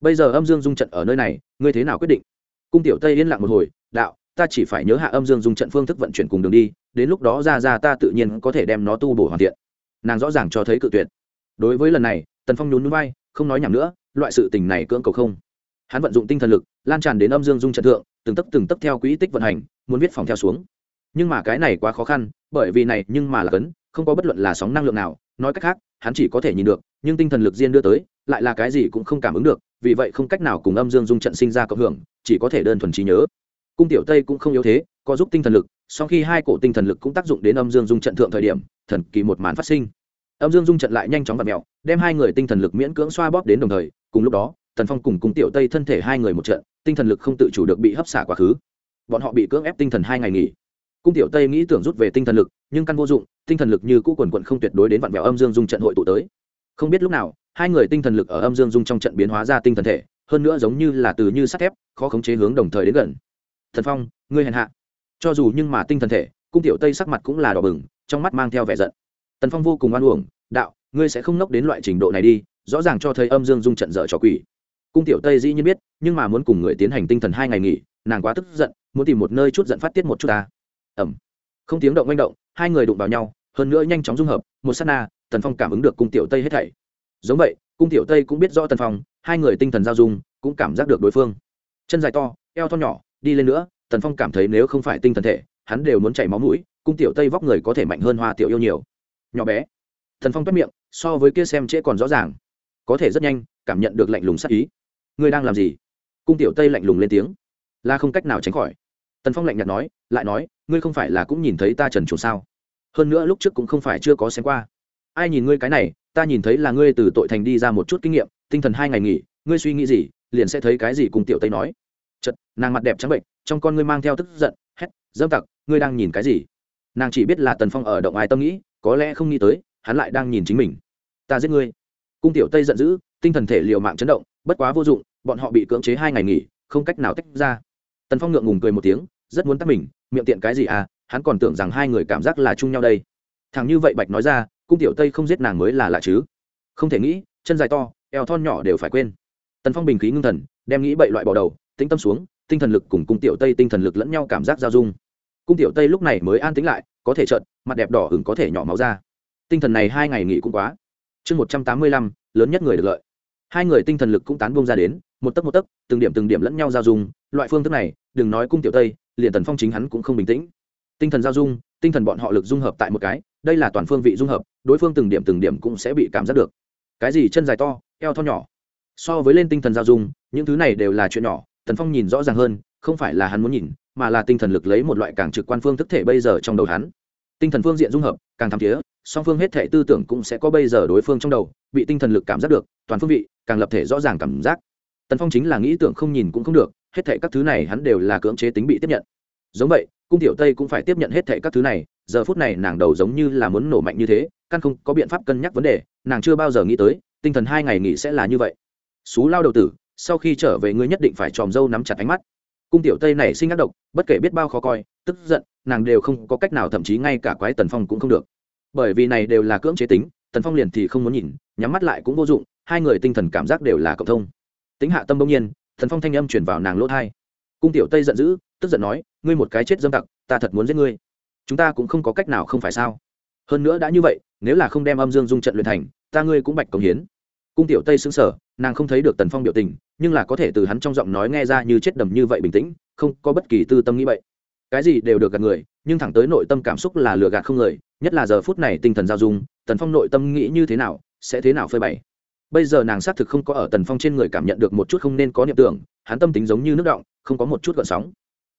Bây giờ âm dương dung trận ở nơi này, ngươi thế nào quyết định? Cung tiểu tây yên lặng một hồi, đạo, ta chỉ phải nhớ hạ âm dương dung trận phương thức vận chuyển cùng đường đi, đến lúc đó ra ra ta tự nhiên có thể đem nó tu bổ hoàn thiện. Nàng rõ ràng cho thấy cự tuyệt. Đối với lần này, tần phong nhún núi bay, không nói nhảm nữa, loại sự tình này cưỡng cầu không. Hắn vận dụng tinh thần lực, lan tràn đến âm dương dung trận thượng, từng tấp từng tấp theo quỹ tích vận hành, muốn viết phòng theo xuống. Nhưng mà cái này quá khó khăn, bởi vì này nhưng mà là cấn, không có bất luận là sóng năng lượng nào, nói cách khác, hắn chỉ có thể nhìn được, nhưng tinh thần lực riêng đưa tới, lại là cái gì cũng không cảm ứng được, vì vậy không cách nào cùng âm dương dung trận sinh ra cộng hưởng chỉ có thể đơn thuần trí nhớ. Cung tiểu tây cũng không yếu thế, có giúp tinh thần lực sau khi hai cổ tinh thần lực cũng tác dụng đến âm dương dung trận thượng thời điểm, thần kỳ một màn phát sinh. Âm dương dung trận lại nhanh chóng và mẹo đem hai người tinh thần lực miễn cưỡng xoa bóp đến đồng thời, cùng lúc đó, tần phong cùng cung tiểu tây thân thể hai người một trận, tinh thần lực không tự chủ được bị hấp xả quá khứ. Bọn họ bị cưỡng ép tinh thần hai ngày nghỉ. Cung tiểu tây nghĩ tưởng rút về tinh thần lực, nhưng căn vô dụng, tinh thần lực như cũ quần quận không tuyệt đối đến vặn vẹo âm dương dung trận hội tụ tới. Không biết lúc nào, hai người tinh thần lực ở âm dương dung trong trận biến hóa ra tinh thần thể hơn nữa giống như là từ như sắt thép, khó khống chế hướng đồng thời đến gần. Thần phong, ngươi hèn hạ. Cho dù nhưng mà tinh thần thể, cung tiểu tây sắc mặt cũng là đỏ bừng, trong mắt mang theo vẻ giận. Tần phong vô cùng oan uổng, đạo, ngươi sẽ không nốc đến loại trình độ này đi, rõ ràng cho thấy âm dương dung trận dở trò quỷ. Cung tiểu tây dĩ nhiên biết, nhưng mà muốn cùng người tiến hành tinh thần hai ngày nghỉ, nàng quá tức giận, muốn tìm một nơi chút giận phát tiết một chút ta. Ẩm không tiếng động manh động, hai người đụng vào nhau, hơn nữa nhanh chóng dung hợp, một s á t na, tần phong cảm ứng được cung tiểu tây hết thảy. Giống vậy, cung tiểu tây cũng biết rõ tần phong hai người tinh thần giao dung, cũng cảm giác được đối phương. Chân dài to, eo thon nhỏ, đi lên nữa, tần phong cảm thấy nếu không phải tinh thần thể, hắn đều muốn chảy máu mũi, cung tiểu tây vóc người có thể mạnh hơn hoa tiểu yêu nhiều. Nhỏ bé. Thần phong toét miệng, so với kia xem trễ còn rõ ràng. Có thể rất nhanh, cảm nhận được lạnh lùng sắc ý. Ngươi đang làm gì? Cung tiểu tây lạnh lùng lên tiếng. Là không cách nào tránh khỏi. Tần phong lạnh nhạt nói, lại nói, ngươi không phải là cũng nhìn thấy ta trần trùng sao? Hơn nữa lúc trước cũng không phải chưa có xem qua. Ai nhìn ngươi cái này, ta nhìn thấy là ngươi từ tội thành đi ra một chút kinh nghiệm tinh thần hai ngày nghỉ, ngươi suy nghĩ gì, liền sẽ thấy cái gì cùng tiểu tây nói. Chật nàng mặt đẹp trắng bệnh trong con ngươi mang theo tức giận, hét, dâm tặc, ngươi đang nhìn cái gì? Nàng chỉ biết là tần phong ở động ai tâm nghĩ, có lẽ không nghĩ tới, hắn lại đang nhìn chính mình. Ta giết ngươi. Cung tiểu tây giận dữ, tinh thần thể liều mạng chấn động, bất quá vô dụng, bọn họ bị cưỡng chế hai ngày nghỉ, không cách nào tách ra. Tần phong ngượng ngùng cười một tiếng, rất muốn tắt mình, miệng tiện cái gì à hắn còn tưởng rằng hai người cảm giác là chung nhau đây. Thằng như vậy bạch nói ra, cung tiểu tây không giết nàng mới là lạ chứ. Không thể nghĩ, chân dài to eo thon nhỏ đều phải quên. Tần phong bình khí ngưng thần, đem nghĩ bậy loại bỏ đầu, tĩnh tâm xuống, tinh thần lực cùng cung tiểu tây tinh thần lực lẫn nhau cảm giác giao dung. Cung tiểu tây lúc này mới an tính lại, có thể trợn, mặt đẹp đỏ hừng có thể nhỏ máu ra. Tinh thần này hai ngày nghỉ cũng quá. Chương một trăm tám mươi lăm, lớn nhất người được lợi. Hai người tinh thần lực cũng tán bông ra đến, một tấc một tấc, từng điểm từng điểm lẫn nhau giao dung, loại phương thức này, đừng nói cung tiểu tây, liền tần phong chính hắn cũng không bình tĩnh. Tinh thần giao dung, tinh thần bọn họ lực dung hợp tại một cái, đây là toàn phương vị dung hợp, đối phương từng điểm từng điểm cũng sẽ bị cảm giác được. Cái gì chân dài to eo thon nhỏ. So với lên tinh thần giao dung, những thứ này đều là chuyện nhỏ, tần phong nhìn rõ ràng hơn, không phải là hắn muốn nhìn, mà là tinh thần lực lấy một loại càng trực quan phương thức thể bây giờ trong đầu hắn. Tinh thần phương diện dung hợp, càng thắm thía song phương hết thể tư tưởng cũng sẽ có bây giờ đối phương trong đầu, bị tinh thần lực cảm giác được, toàn phương vị, càng lập thể rõ ràng cảm giác. Tần phong chính là nghĩ tưởng không nhìn cũng không được, hết thể các thứ này hắn đều là cưỡng chế tính bị tiếp nhận. Giống vậy, cung tiểu tây cũng phải tiếp nhận hết thể các thứ này, giờ phút này nàng đầu giống như là muốn nổ mạnh như thế, căn không có biện pháp cân nhắc vấn đề, nàng chưa bao giờ nghĩ tới tinh thần hai ngày nghỉ sẽ là như vậy. Xú lao đầu tử, sau khi trở về ngươi nhất định phải tròm dâu nắm chặt ánh mắt. Cung tiểu tây này sinh ác độc, bất kể biết bao khó coi, tức giận, nàng đều không có cách nào, thậm chí ngay cả quái tần phong cũng không được. Bởi vì này đều là cưỡng chế tính, tần phong liền thì không muốn nhìn, nhắm mắt lại cũng vô dụng, hai người tinh thần cảm giác đều là cộng thông. Tính hạ tâm bỗng nhiên thần phong thanh âm chuyển vào nàng lỗ thai cung tiểu tây giận dữ, tức giận nói, ngươi một cái chết dâm tặc, ta thật muốn giết ngươi. Chúng ta cũng không có cách nào không phải sao? Hơn nữa đã như vậy, nếu là không đem âm dương dung trận luyện thành ta ngươi cũng bạch công hiến. Cung tiểu tây xứng sở nàng không thấy được tần phong biểu tình, nhưng là có thể từ hắn trong giọng nói nghe ra như chết đầm như vậy bình tĩnh, không có bất kỳ tư tâm nghĩ vậy cái gì đều được gạt người, nhưng thẳng tới nội tâm cảm xúc là lừa gạt không người, nhất là giờ phút này tinh thần giao dung, tần phong nội tâm nghĩ như thế nào, sẽ thế nào phơi bày. Bây giờ nàng xác thực không có ở tần phong trên người cảm nhận được một chút không nên có niệm tưởng, hắn tâm tính giống như nước động, không có một chút gợn sóng.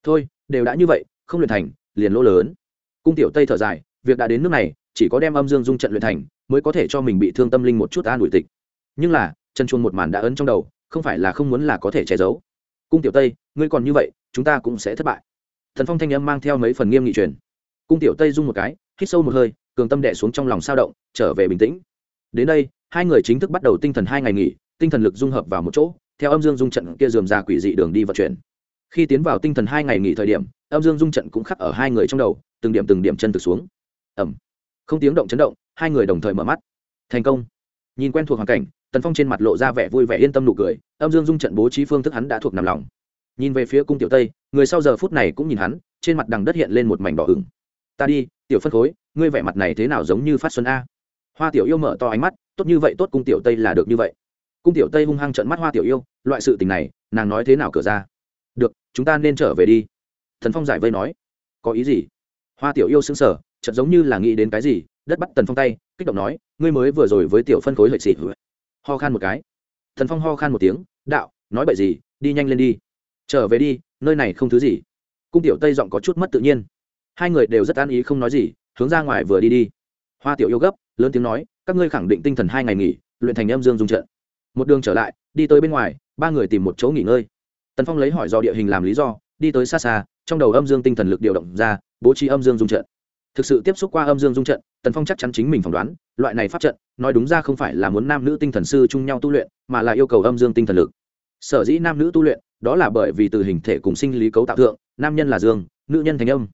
Thôi, đều đã như vậy, không luyện thành, liền lỗ lớn. Cung tiểu tây thở dài, việc đã đến nước này, chỉ có đem âm dương dung trận luyện thành mới có thể cho mình bị thương tâm linh một chút an ủi tịch. Nhưng là, chân chuông một màn đã ấn trong đầu, không phải là không muốn là có thể che giấu. Cung tiểu tây, ngươi còn như vậy, chúng ta cũng sẽ thất bại. Thần phong thanh âm mang theo mấy phần nghiêm nghị truyền. Cung tiểu tây rung một cái, hít sâu một hơi, cường tâm đẻ xuống trong lòng sao động, trở về bình tĩnh. Đến đây, hai người chính thức bắt đầu tinh thần hai ngày nghỉ, tinh thần lực dung hợp vào một chỗ, theo âm dương dung trận kia dườm ra quỷ dị đường đi vận chuyển. Khi tiến vào tinh thần hai ngày nghỉ thời điểm, âm dương dung trận cũng khắc ở hai người trong đầu, từng điểm từng điểm chân từ xuống. Ẩm không tiếng động chấn động hai người đồng thời mở mắt. Thành công. Nhìn quen thuộc hoàn cảnh, tần phong trên mặt lộ ra vẻ vui vẻ yên tâm nụ cười, âm dương dung trận bố trí phương thức hắn đã thuộc nằm lòng. Nhìn về phía cung tiểu tây, người sau giờ phút này cũng nhìn hắn, trên mặt đằng đất hiện lên một mảnh đỏ ửng. Ta đi, tiểu phân khối, ngươi vẻ mặt này thế nào giống như phát xuân a? Hoa tiểu yêu mở to ánh mắt, tốt như vậy, tốt cung tiểu tây là được như vậy. Cung tiểu tây hung hăng trận mắt hoa tiểu yêu, loại sự tình này, nàng nói thế nào cửa ra? Được, chúng ta nên trở về đi. Thần phong giải vây nói. Có ý gì? Hoa tiểu yêu xứng sở chợt giống như là nghĩ đến cái gì đất bắt tần phong tay, kích động nói, ngươi mới vừa rồi với tiểu phân khối lợi xịt ho khan một cái. Thần phong ho khan một tiếng, đạo, nói bậy gì, đi nhanh lên đi. Trở về đi, nơi này không thứ gì. Cung tiểu tây giọng có chút mất tự nhiên. Hai người đều rất an ý không nói gì, hướng ra ngoài vừa đi đi. Hoa tiểu yêu gấp, lớn tiếng nói, các ngươi khẳng định tinh thần hai ngày nghỉ, luyện thành âm dương dung trận. Một đường trở lại, đi tới bên ngoài, ba người tìm một chỗ nghỉ ngơi. Tần phong lấy hỏi do địa hình làm lý do, đi tới xa xa, trong đầu âm dương tinh thần lực điều động ra, bố trí âm dương dung trận thực sự tiếp xúc qua âm dương dung trận, tần phong chắc chắn chính mình phỏng đoán, loại này pháp trận, nói đúng ra không phải là muốn nam nữ tinh thần sư chung nhau tu luyện, mà là yêu cầu âm dương tinh thần lực. Sở dĩ nam nữ tu luyện, đó là bởi vì từ hình thể cùng sinh lý cấu tạo thượng, nam nhân là dương, nữ nhân thành âm.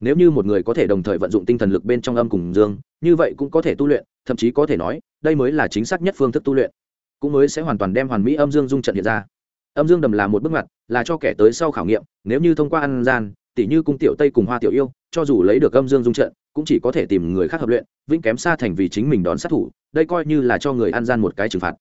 Nếu như một người có thể đồng thời vận dụng tinh thần lực bên trong âm cùng dương, như vậy cũng có thể tu luyện, thậm chí có thể nói, đây mới là chính xác nhất phương thức tu luyện. Cũng mới sẽ hoàn toàn đem hoàn mỹ âm dương dung trận hiện ra. Âm dương đầm là một bước ngoặt, là cho kẻ tới sau khảo nghiệm, nếu như thông qua ăn gian tỷ như cung tiểu tây cùng hoa tiểu yêu, cho dù lấy được âm dương dung trận, cũng chỉ có thể tìm người khác hợp luyện, vĩnh kém xa thành vì chính mình đón sát thủ, đây coi như là cho người ăn gian một cái trừng phạt.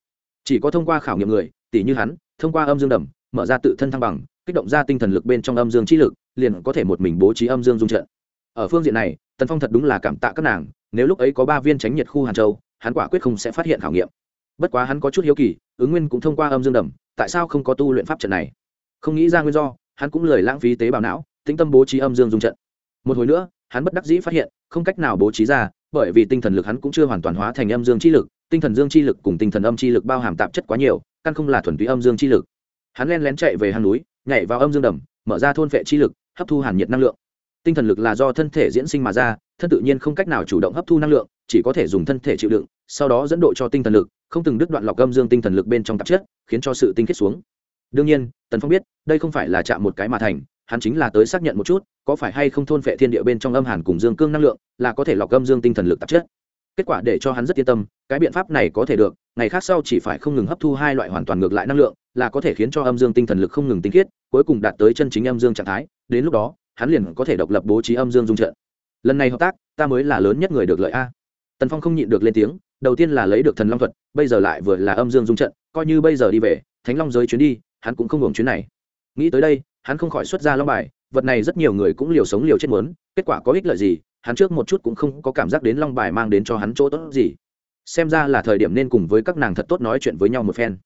Chỉ có thông qua khảo nghiệm người tỷ như hắn, thông qua âm dương đầm, mở ra tự thân thăng bằng, kích động ra tinh thần lực bên trong âm dương chi lực, liền có thể một mình bố trí âm dương dung trận. Ở phương diện này, tần phong thật đúng là cảm tạ các nàng, nếu lúc ấy có ba viên tránh nhiệt khu hàn châu, hắn quả quyết không sẽ phát hiện khảo nghiệm. Bất quá hắn có chút hiếu kỳ, ứng nguyên cũng thông qua âm dương đầm, tại sao không có tu luyện pháp trận này? Không nghĩ ra nguyên do, hắn cũng lười lãng phí tế bào não tĩnh tâm bố trí âm dương dung trận. Một hồi nữa, hắn bất đắc dĩ phát hiện, không cách nào bố trí ra, bởi vì tinh thần lực hắn cũng chưa hoàn toàn hóa thành âm dương chi lực, tinh thần dương chi lực cùng tinh thần âm chi lực bao hàm tạp chất quá nhiều, căn không là thuần túy âm dương chi lực. Hắn len lén chạy về hang núi, nhảy vào âm dương đầm, mở ra thôn vệ chi lực, hấp thu hàn nhiệt năng lượng. Tinh thần lực là do thân thể diễn sinh mà ra, thân tự nhiên không cách nào chủ động hấp thu năng lượng, chỉ có thể dùng thân thể chịu đựng, sau đó dẫn độ cho tinh thần lực, không từng đứt đoạn lọc âm dương tinh thần lực bên trong tạp chất, khiến cho sự tinh khiết xuống. Đương nhiên, tần phong biết, đây không phải là chạm một cái mà thành hắn chính là tới xác nhận một chút, có phải hay không thôn phệ thiên địa bên trong âm hàn cùng dương cương năng lượng, là có thể lọc âm dương tinh thần lực tạp chất. Kết quả để cho hắn rất yên tâm, cái biện pháp này có thể được, ngày khác sau chỉ phải không ngừng hấp thu hai loại hoàn toàn ngược lại năng lượng, là có thể khiến cho âm dương tinh thần lực không ngừng tinh khiết, cuối cùng đạt tới chân chính âm dương trạng thái, đến lúc đó, hắn liền có thể độc lập bố trí âm dương dung trận. Lần này hợp tác, ta mới là lớn nhất người được lợi a. Tần phong không nhịn được lên tiếng, đầu tiên là lấy được thần long thuật, bây giờ lại vừa là âm dương dung trận, coi như bây giờ đi về, thánh long giới chuyến đi, hắn cũng không hưởng chuyến này. Nghĩ tới đây hắn không khỏi xuất ra long bài, vật này rất nhiều người cũng liều sống liều chết muốn, kết quả có ích lợi gì, hắn trước một chút cũng không có cảm giác đến long bài mang đến cho hắn chỗ tốt gì. Xem ra là thời điểm nên cùng với các nàng thật tốt nói chuyện với nhau một phen.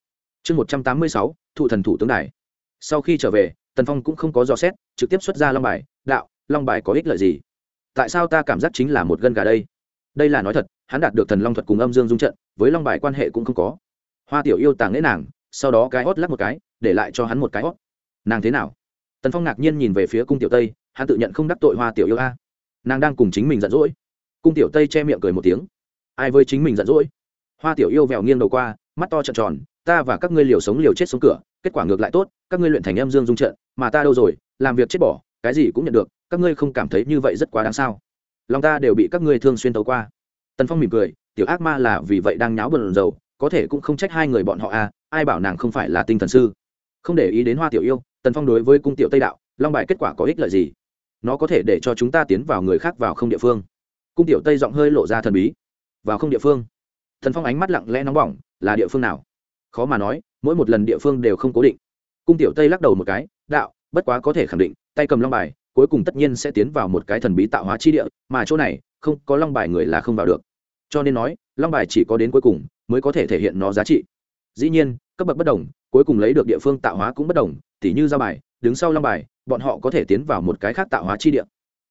Chương một trăm tám mươi sáu, thụ thần thủ tướng đài. Sau khi trở về, tần phong cũng không có dò xét, trực tiếp xuất ra long bài, đạo, long bài có ích lợi gì? Tại sao ta cảm giác chính là một gân gà đây? Đây là nói thật, hắn đạt được thần long thuật cùng âm dương dung trận, với long bài quan hệ cũng không có. Hoa tiểu yêu tàng lễ nàng, sau đó cái hót lắc một cái, để lại cho hắn một cái hót nàng thế nào? Tần phong ngạc nhiên nhìn về phía cung tiểu tây, hắn tự nhận không đắc tội hoa tiểu yêu a. Nàng đang cùng chính mình giận dỗi. Cung tiểu tây che miệng cười một tiếng. Ai với chính mình giận dỗi? Hoa tiểu yêu vèo nghiêng đầu qua, mắt to trợn tròn, ta và các ngươi liều sống liều chết sống cửa, kết quả ngược lại tốt, các ngươi luyện thành âm dương dung trận, mà ta đâu rồi, làm việc chết bỏ, cái gì cũng nhận được, các ngươi không cảm thấy như vậy rất quá đáng sao? Lòng ta đều bị các ngươi thường xuyên tấu qua. Tần phong mỉm cười, tiểu ác ma là vì vậy đang nháo bần dầu có thể cũng không trách hai người bọn họ à ai bảo nàng không phải là tinh thần sư. Không để ý đến hoa tiểu yêu tần phong đối với cung tiểu tây đạo, long bài kết quả có ích lợi gì? Nó có thể để cho chúng ta tiến vào người khác vào không địa phương. Cung tiểu tây giọng hơi lộ ra thần bí. Vào không địa phương. Thần phong ánh mắt lặng lẽ nóng bỏng, là địa phương nào? Khó mà nói, mỗi một lần địa phương đều không cố định. Cung tiểu tây lắc đầu một cái, đạo, bất quá có thể khẳng định, tay cầm long bài, cuối cùng tất nhiên sẽ tiến vào một cái thần bí tạo hóa chi địa, mà chỗ này, không, có long bài người là không vào được. Cho nên nói, long bài chỉ có đến cuối cùng, mới có thể thể hiện nó giá trị. Dĩ nhiên cấp bậc bất đồng, cuối cùng lấy được địa phương tạo hóa cũng bất đồng, tỉ như giao bài, đứng sau long bài, bọn họ có thể tiến vào một cái khác tạo hóa chi địa.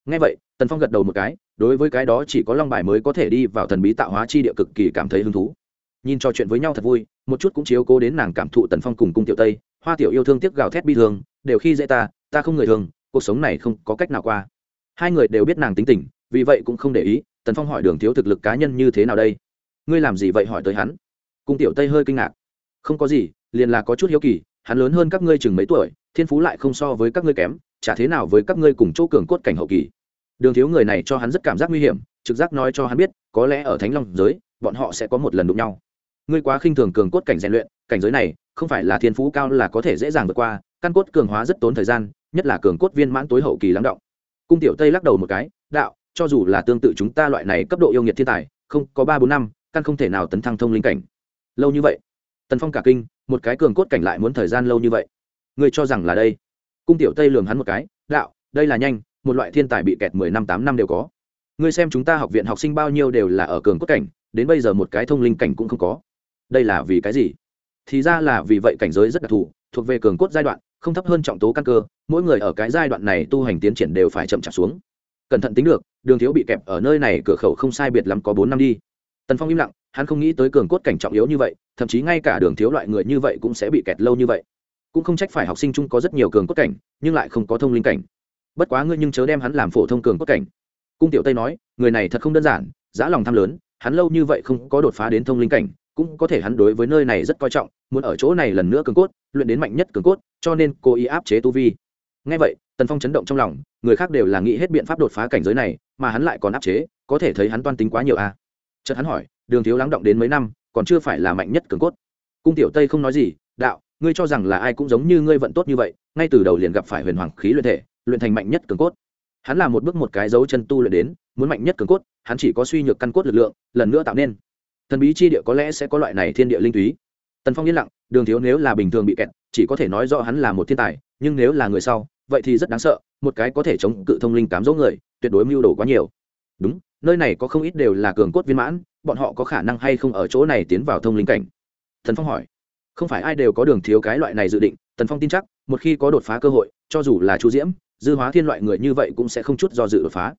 Ngay vậy, tần phong gật đầu một cái, đối với cái đó chỉ có long bài mới có thể đi vào thần bí tạo hóa chi địa cực kỳ cảm thấy hứng thú. Nhìn trò chuyện với nhau thật vui, một chút cũng chiếu cố đến nàng cảm thụ tần phong cùng cung tiểu tây, hoa tiểu yêu thương tiếc gào thét bi thương, đều khi dễ ta ta không người thường, cuộc sống này không có cách nào qua. Hai người đều biết nàng tính tình, vì vậy cũng không để ý, tần phong hỏi đường thiếu thực lực cá nhân như thế nào đây? Ngươi làm gì vậy hỏi tới hắn? Cung tiểu tây hơi kinh ngạc không có gì, liền là có chút hiếu kỳ, hắn lớn hơn các ngươi chừng mấy tuổi, thiên phú lại không so với các ngươi kém, chả thế nào với các ngươi cùng chỗ cường cốt cảnh hậu kỳ. Đường thiếu người này cho hắn rất cảm giác nguy hiểm, trực giác nói cho hắn biết, có lẽ ở thánh long giới, bọn họ sẽ có một lần đụng nhau. Ngươi quá khinh thường cường cốt cảnh rèn luyện, cảnh giới này, không phải là thiên phú cao là có thể dễ dàng vượt qua, căn cốt cường hóa rất tốn thời gian, nhất là cường cốt viên mãn tối hậu kỳ lắng động. Cung tiểu tây lắc đầu một cái, đạo, cho dù là tương tự chúng ta loại này cấp độ yêu nghiệt thiên tài, không, có ba bốn năm, căn không thể nào tấn thăng thông linh cảnh. Lâu như vậy tần phong cả kinh, một cái cường cốt cảnh lại muốn thời gian lâu như vậy. Ngươi cho rằng là đây. Cung tiểu tây lường hắn một cái, đạo, đây là nhanh, một loại thiên tài bị kẹt mười năm, tám năm đều có. Ngươi xem chúng ta học viện học sinh bao nhiêu đều là ở cường cốt cảnh, đến bây giờ một cái thông linh cảnh cũng không có. Đây là vì cái gì? Thì ra là vì vậy cảnh giới rất đặc thù, thuộc về cường cốt giai đoạn, không thấp hơn trọng tố căn cơ, mỗi người ở cái giai đoạn này tu hành tiến triển đều phải chậm chạp xuống. Cẩn thận tính được, đường thiếu bị kẹp ở nơi này cửa khẩu không sai biệt lắm có bốn năm đi tần phong im lặng, hắn không nghĩ tới cường cốt cảnh trọng yếu như vậy, thậm chí ngay cả đường thiếu loại người như vậy cũng sẽ bị kẹt lâu như vậy. Cũng không trách phải học sinh chung có rất nhiều cường cốt cảnh, nhưng lại không có thông linh cảnh. Bất quá ngươi nhưng chớ đem hắn làm phổ thông cường cốt cảnh. Cung tiểu tây nói, người này thật không đơn giản giá lòng tham lớn, hắn lâu như vậy không có đột phá đến thông linh cảnh, cũng có thể hắn đối với nơi này rất coi trọng, muốn ở chỗ này lần nữa cường cốt, luyện đến mạnh nhất cường cốt, cho nên cố ý áp chế tu vi. Ngay vậy, tần phong chấn động trong lòng, người khác đều là nghĩ hết biện pháp đột phá cảnh giới này, mà hắn lại còn áp chế, có thể thấy hắn toan tính quá nhiều a à chợt hắn hỏi, đường thiếu lắng động đến mấy năm, còn chưa phải là mạnh nhất cường cốt? Cung tiểu tây không nói gì, đạo, ngươi cho rằng là ai cũng giống như ngươi vận tốt như vậy, ngay từ đầu liền gặp phải huyền hoàng khí luyện thể, luyện thành mạnh nhất cường cốt. Hắn là một bước một cái dấu chân tu luyện đến, muốn mạnh nhất cường cốt, hắn chỉ có suy nhược căn cốt lực lượng, lần nữa tạo nên. Thần bí chi địa có lẽ sẽ có loại này thiên địa linh túy. Tần phong yên lặng, đường thiếu nếu là bình thường bị kẹt, chỉ có thể nói rõ hắn là một thiên tài, nhưng nếu là người sau, vậy thì rất đáng sợ, một cái có thể chống cự thông linh cám dỗ người, tuyệt đối mưu đồ quá nhiều. Đúng nơi này có không ít đều là cường cốt viên mãn, bọn họ có khả năng hay không ở chỗ này tiến vào thông linh cảnh? Thần phong hỏi. Không phải ai đều có đường thiếu cái loại này dự định, tần phong tin chắc, một khi có đột phá cơ hội, cho dù là chu diễm, dư hóa thiên loại người như vậy cũng sẽ không chút do dự đột phá.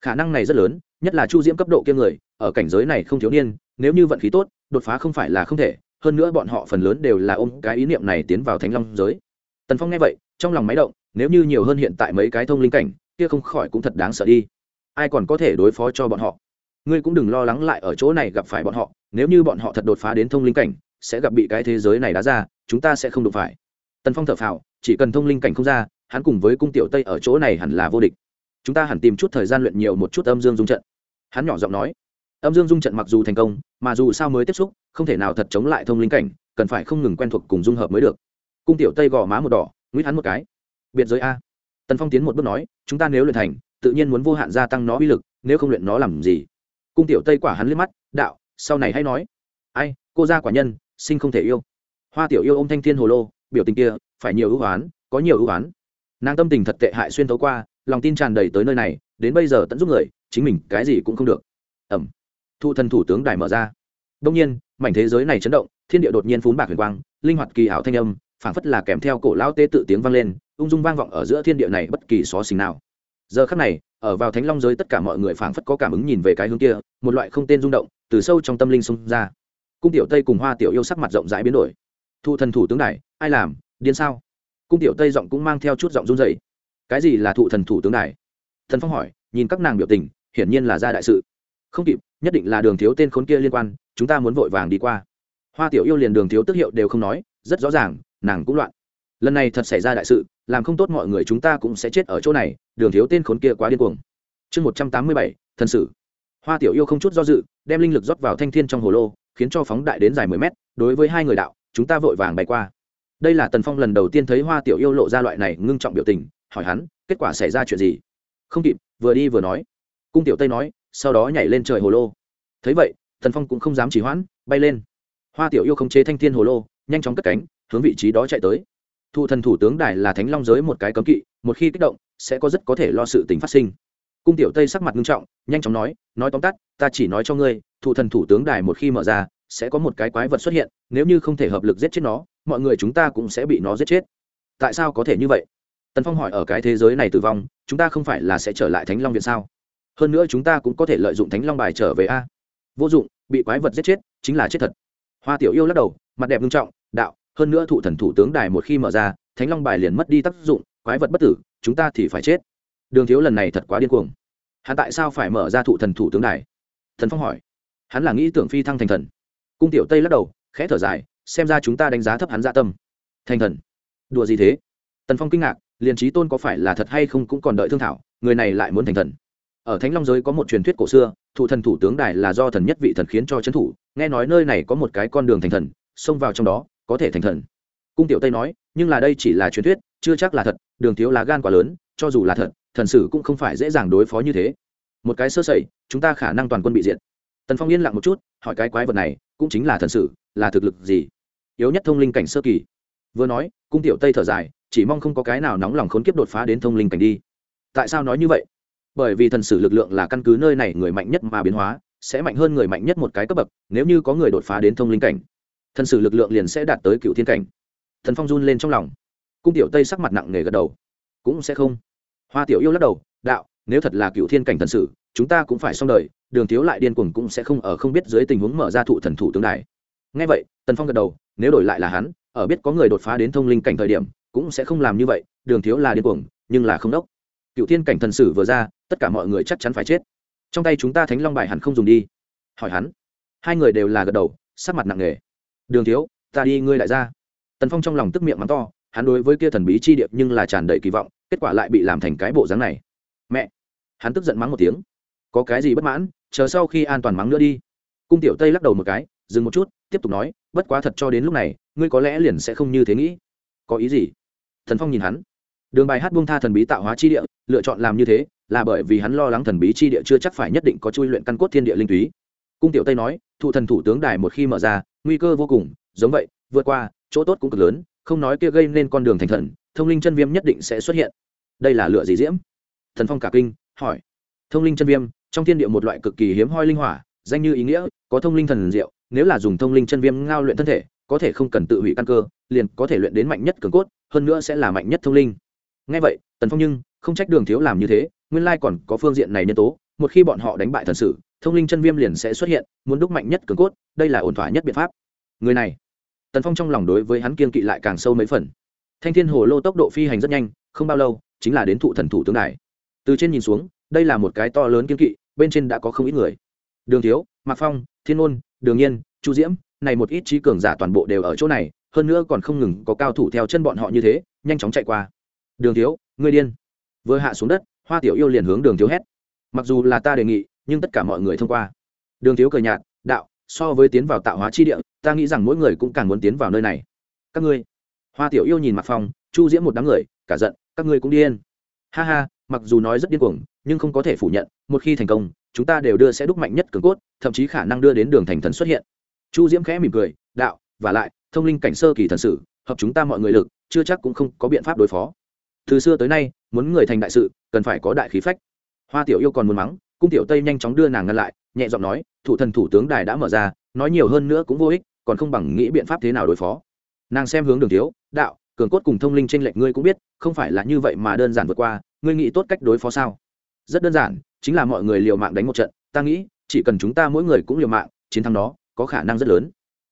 Khả năng này rất lớn, nhất là chu diễm cấp độ kia người, ở cảnh giới này không thiếu niên, nếu như vận khí tốt, đột phá không phải là không thể, hơn nữa bọn họ phần lớn đều là ôm cái ý niệm này tiến vào thánh long giới. Tần phong nghe vậy, trong lòng máy động, nếu như nhiều hơn hiện tại mấy cái thông linh cảnh, kia không khỏi cũng thật đáng sợ đi ai còn có thể đối phó cho bọn họ? Ngươi cũng đừng lo lắng lại ở chỗ này gặp phải bọn họ, nếu như bọn họ thật đột phá đến thông linh cảnh, sẽ gặp bị cái thế giới này đá ra, chúng ta sẽ không đụng phải. Tần phong thở phào, chỉ cần thông linh cảnh không ra, hắn cùng với cung tiểu tây ở chỗ này hẳn là vô địch. Chúng ta hẳn tìm chút thời gian luyện nhiều một chút âm dương dung trận. Hắn nhỏ giọng nói. Âm dương dung trận mặc dù thành công, mà dù sao mới tiếp xúc, không thể nào thật chống lại thông linh cảnh, cần phải không ngừng quen thuộc cùng dung hợp mới được. Cung tiểu tây gò má một đỏ nguyễn hắn một cái. Biệt giới a. Tần phong tiến một bước nói, chúng ta nếu luyện thành tự nhiên muốn vô hạn gia tăng nó uy lực, nếu không luyện nó làm gì? Cung tiểu tây quả hắn liếc mắt, đạo, sau này hãy nói. Ai, cô gia quả nhân, sinh không thể yêu. Hoa tiểu yêu ô m thanh thiên hồ lô, biểu tình kia, phải nhiều ưu oán, có nhiều ưu oán. Nàng tâm tình thật tệ hại xuyên thấu qua, lòng tin tràn đầy tới nơi này, đến bây giờ tận giúp người, chính mình cái gì cũng không được. Ẩm. Thụ thần thủ tướng đài mở ra. Đông nhiên, mảnh thế giới này chấn động, thiên địa đột nhiên phún bạc huyền quang, linh hoạt kỳ ảo thanh âm, phảng phất là kèm theo cổ lão tế tự tiếng vang lên, ung dung vang vọng ở giữa thiên địa này bất kỳ xó xình nào giờ khắc này, ở vào thánh long giới tất cả mọi người phảng phất có cảm ứng nhìn về cái hướng kia, một loại không tên rung động, từ sâu trong tâm linh xung ra. Cung tiểu tây cùng hoa tiểu yêu sắc mặt rộng rãi biến đổi. Thụ thần thủ tướng này ai làm, điên sao? Cung tiểu tây giọng cũng mang theo chút giọng run dày cái gì là thụ thần thủ tướng này thần phong hỏi, nhìn các nàng biểu tình, hiển nhiên là ra đại sự. Không kịp, nhất định là đường thiếu tên khốn kia liên quan, chúng ta muốn vội vàng đi qua. Hoa tiểu yêu liền đường thiếu tức hiệu đều không nói, rất rõ ràng, nàng cũng loạn. Lần này thật xảy ra đại sự làm không tốt mọi người chúng ta cũng sẽ chết ở chỗ này, đường thiếu tên khốn kia quá điên cuồng. Chương một trăm tám mươi bảy, thần sử. Hoa tiểu yêu không chút do dự, đem linh lực rót vào thanh thiên trong hồ lô, khiến cho phóng đại đến dài mười mét, đối với hai người đạo, chúng ta vội vàng bay qua. Đây là tần phong lần đầu tiên thấy hoa tiểu yêu lộ ra loại này ngưng trọng biểu tình, hỏi hắn, kết quả xảy ra chuyện gì? Không kịp, vừa đi vừa nói. Cung tiểu tây nói, sau đó nhảy lên trời hồ lô. Thấy vậy, tần phong cũng không dám chỉ hoãn, bay lên. Hoa tiểu yêu không chế thanh thiên hồ lô, nhanh chóng cất cánh, hướng vị trí đó chạy tới thụ thần thủ tướng đài là thánh long giới một cái cấm kỵ, một khi kích động, sẽ có rất có thể lo sự tình phát sinh. Cung tiểu tây sắc mặt nghiêm trọng, nhanh chóng nói nói tóm tắt, ta chỉ nói cho ngươi thụ thần thủ tướng đài một khi mở ra, sẽ có một cái quái vật xuất hiện, nếu như không thể hợp lực giết chết nó, mọi người chúng ta cũng sẽ bị nó giết chết. Tại sao có thể như vậy? Tần phong hỏi, ở cái thế giới này tử vong, chúng ta không phải là sẽ trở lại thánh long viện sao? Hơn nữa chúng ta cũng có thể lợi dụng thánh long bài trở về a. Vô dụng, bị quái vật giết chết, chính là chết thật. Hoa tiểu yêu lắc đầu, mặt đẹp nghiêm trọng, đạo hơn nữa thụ thần thủ tướng đài một khi mở ra, thánh long bài liền mất đi tác dụng, quái vật bất tử, chúng ta thì phải chết. Đường thiếu lần này thật quá điên cuồng. Hắn tại sao phải mở ra thụ thần thủ tướng đài? Thần phong hỏi. Hắn là nghĩ tưởng phi thăng thành thần. Cung tiểu tây lắc đầu, khẽ thở dài, xem ra chúng ta đánh giá thấp hắn dạ tâm. Thành thần? Đùa gì thế? Tần phong kinh ngạc, liền trí tôn có phải là thật hay không cũng còn đợi thương thảo, người này lại muốn thành thần. Ở thánh long giới có một truyền thuyết cổ xưa, thụ thần thủ tướng đài là do thần nhất vị thần khiến cho c thủ, nghe nói nơi này có một cái con đường thành thần, xông vào trong đó có thể thành thần. Cung tiểu tây nói, nhưng là đây chỉ là truyền thuyết, chưa chắc là thật, đường thiếu là gan quá lớn, cho dù là thật, thần sử cũng không phải dễ dàng đối phó như thế. Một cái sơ sẩy, chúng ta khả năng toàn quân bị diệt. Tần phong yên lặng một chút, hỏi cái quái vật này, cũng chính là thần sử, là thực lực gì? Yếu nhất thông linh cảnh sơ kỳ. Vừa nói, cung tiểu tây thở dài, chỉ mong không có cái nào nóng lòng khốn kiếp đột phá đến thông linh cảnh đi. Tại sao nói như vậy? Bởi vì thần sử lực lượng là căn cứ nơi này người mạnh nhất mà biến hóa, sẽ mạnh hơn người mạnh nhất một cái cấp bậc, nếu như có người đột phá đến thông linh cảnh thần sử lực lượng liền sẽ đạt tới cựu thiên cảnh. Thần phong run lên trong lòng. Cung tiểu tây sắc mặt nặng nề gật đầu. Cũng sẽ không. Hoa tiểu yêu lắc đầu, đạo, nếu thật là cựu thiên cảnh thần sử chúng ta cũng phải xong đời, đường thiếu lại điên cuồng cũng sẽ không ở không biết dưới tình huống mở ra thụ thần thủ tướng đài. Ngay vậy, tần phong gật đầu, nếu đổi lại là hắn, ở biết có người đột phá đến thông linh cảnh thời điểm, cũng sẽ không làm như vậy, đường thiếu là điên cuồng, nhưng là không đốc. Cựu thiên cảnh thần sử vừa ra, tất cả mọi người chắc chắn phải chết. Trong tay chúng ta thánh long bài hẳn không dùng đi. Hỏi hắn. Hai người đều là gật đầu, sắc mặt nặng nề đường thiếu, ta đi ngươi lại ra. Tần phong trong lòng tức miệng mắng to, hắn đối với kia thần bí chi điệp nhưng là tràn đầy kỳ vọng, kết quả lại bị làm thành cái bộ dáng này. Mẹ! Hắn tức giận mắng một tiếng. Có cái gì bất mãn, chờ sau khi an toàn mắng nữa đi. Cung tiểu tây lắc đầu một cái, dừng một chút, tiếp tục nói, bất quá thật cho đến lúc này, ngươi có lẽ liền sẽ không như thế nghĩ. Có ý gì? Thần phong nhìn hắn. Đường bài hát buông tha thần bí tạo hóa chi địa, lựa chọn làm như thế, là bởi vì hắn lo lắng thần bí chi địa chưa chắc phải nhất định có chui luyện căn cốt thiên địa linh túy cung tiểu tây nói, thụ thần thủ tướng đài một khi mở ra, nguy cơ vô cùng, giống vậy, vượt qua, chỗ tốt cũng cực lớn, không nói kia gây nên con đường thành thần, thông linh chân viêm nhất định sẽ xuất hiện. Đây là lựa gì diễm? Thần phong cả kinh, hỏi. Thông linh chân viêm, trong thiên địa một loại cực kỳ hiếm hoi linh hỏa, danh như ý nghĩa, có thông linh thần diệu, nếu là dùng thông linh chân viêm ngao luyện thân thể, có thể không cần tự hủy căn cơ, liền có thể luyện đến mạnh nhất cường cốt, hơn nữa sẽ là mạnh nhất thông linh. Ngay vậy, tần phong nhưng không trách đường thiếu làm như thế, nguyên lai còn có phương diện này nhân tố, một khi bọn họ đánh bại thần sử thông linh chân viêm liền sẽ xuất hiện, muốn đúc mạnh nhất cường cốt, đây là ổn thỏa nhất biện pháp. Người này, tần phong trong lòng đối với hắn kiên kỵ lại càng sâu mấy phần. Thanh thiên hồ lô tốc độ phi hành rất nhanh, không bao lâu, chính là đến thụ thần thủ tướng đài. Từ trên nhìn xuống, đây là một cái to lớn kiên kỵ, bên trên đã có không ít người. Đường thiếu, mạc phong, thiên ôn đường nhiên, chu diễm, này một ít trí cường giả toàn bộ đều ở chỗ này, hơn nữa còn không ngừng có cao thủ theo chân bọn họ như thế, nhanh chóng chạy qua. Đường thiếu, ngươi điên. Vừa hạ xuống đất, hoa tiểu yêu liền hướng đường thiếu hét. Mặc dù là ta đề nghị nhưng tất cả mọi người thông qua. Đường thiếu cười nhạt, đạo, so với tiến vào tạo hóa chi địa, ta nghĩ rằng mỗi người cũng càng muốn tiến vào nơi này. Các ngươi. Hoa tiểu yêu nhìn mặt phong, chu diễm một đám người, cả giận, các ngươi cũng điên ha ha, mặc dù nói rất điên cuồng, nhưng không có thể phủ nhận, một khi thành công, chúng ta đều đưa sẽ đúc mạnh nhất cường cốt, thậm chí khả năng đưa đến đường thành thần xuất hiện. Chu diễm khẽ mỉm cười, đạo, và lại, thông linh cảnh sơ kỳ thần sử, hợp chúng ta mọi người lực, chưa chắc cũng không có biện pháp đối phó. Từ xưa tới nay, muốn người thành đại sự, cần phải có đại khí phách. Hoa tiểu yêu còn muốn mắng cung tiểu tây nhanh chóng đưa nàng ngăn lại, nhẹ giọng nói, thủ thần thủ tướng đài đã mở ra, nói nhiều hơn nữa cũng vô ích, còn không bằng nghĩ biện pháp thế nào đối phó. Nàng xem hướng đường thiếu, đạo, cường cốt cùng thông linh tranh lệch ngươi cũng biết, không phải là như vậy mà đơn giản vượt qua, ngươi nghĩ tốt cách đối phó sao? Rất đơn giản, chính là mọi người liều mạng đánh một trận, ta nghĩ, chỉ cần chúng ta mỗi người cũng liều mạng, chiến thắng đó, có khả năng rất lớn.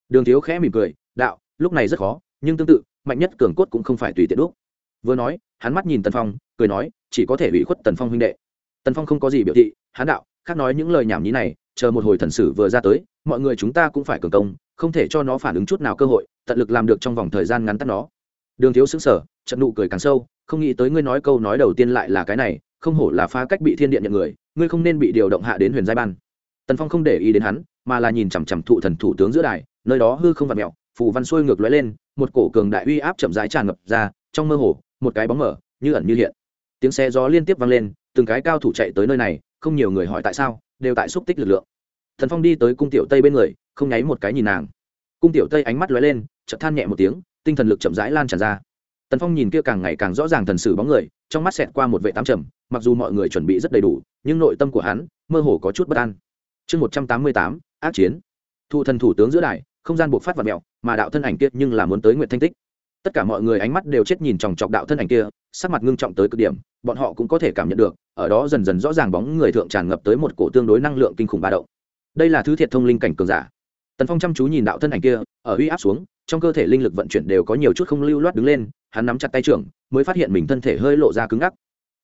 Đường thiếu khẽ mỉm cười, đạo, lúc này rất khó, nhưng tương tự, mạnh nhất cường cốt cũng không phải tùy tiện đúc. Vừa nói, hắn mắt nhìn tần phong, cười nói, chỉ có thể bị khuất tần phong huynh đệ. Tần phong không có gì biểu thị Hán đạo, khác nói những lời nhảm nhí này, chờ một hồi thần sử vừa ra tới, mọi người chúng ta cũng phải cường công, không thể cho nó phản ứng chút nào cơ hội, tận lực làm được trong vòng thời gian ngắn tắt nó. Đường thiếu xứng sở trận nụ cười càng sâu, không nghĩ tới ngươi nói câu nói đầu tiên lại là cái này, không hổ là phá cách bị thiên điện nhận người, ngươi không nên bị điều động hạ đến huyền giai ban. Tần phong không để ý đến hắn, mà là nhìn chằm chằm thụ thần thủ tướng giữa đài, nơi đó hư không vặt mẹo, phù văn xuôi ngược lóe lên, một cổ cường đại uy áp chậm rãi tràn ngập ra, trong mơ hồ, một cái bóng mở, như ẩn như hiện. Tiếng xe gió liên tiếp vang lên, từng cái cao thủ chạy tới nơi này không nhiều người hỏi tại sao, đều tại xúc tích lực lượng. Thần phong đi tới cung tiểu tây bên người, không nháy một cái nhìn nàng. Cung tiểu tây ánh mắt lóe lên, chợt than nhẹ một tiếng, tinh thần lực chậm rãi lan tràn ra. Tần phong nhìn kia càng ngày càng rõ ràng thần sử bóng người, trong mắt xẹt qua một vệ tám trầm, mặc dù mọi người chuẩn bị rất đầy đủ, nhưng nội tâm của hắn mơ hồ có chút bất an. Chương một trăm tám mươi tám, ác chiến. Thụ thần thủ tướng giữa đài, không gian buộc phát và mẹo mà đạo thân ảnh kia nhưng là muốn tới nguyện thanh tích. Tất cả mọi người ánh mắt đều chết nhìn chòng chọc đạo thân ảnh kia, sắc mặt ngưng trọng tới cực điểm bọn họ cũng có thể cảm nhận được, ở đó dần dần rõ ràng bóng người thượng tràn ngập tới một cổ tương đối năng lượng kinh khủng ba động. Đây là thứ thiệt thông linh cảnh cường giả. Tần phong chăm chú nhìn đạo thân ảnh kia, ở uy áp xuống, trong cơ thể linh lực vận chuyển đều có nhiều chút không lưu loát đứng lên, hắn nắm chặt tay trưởng, mới phát hiện mình thân thể hơi lộ ra cứng ngắc.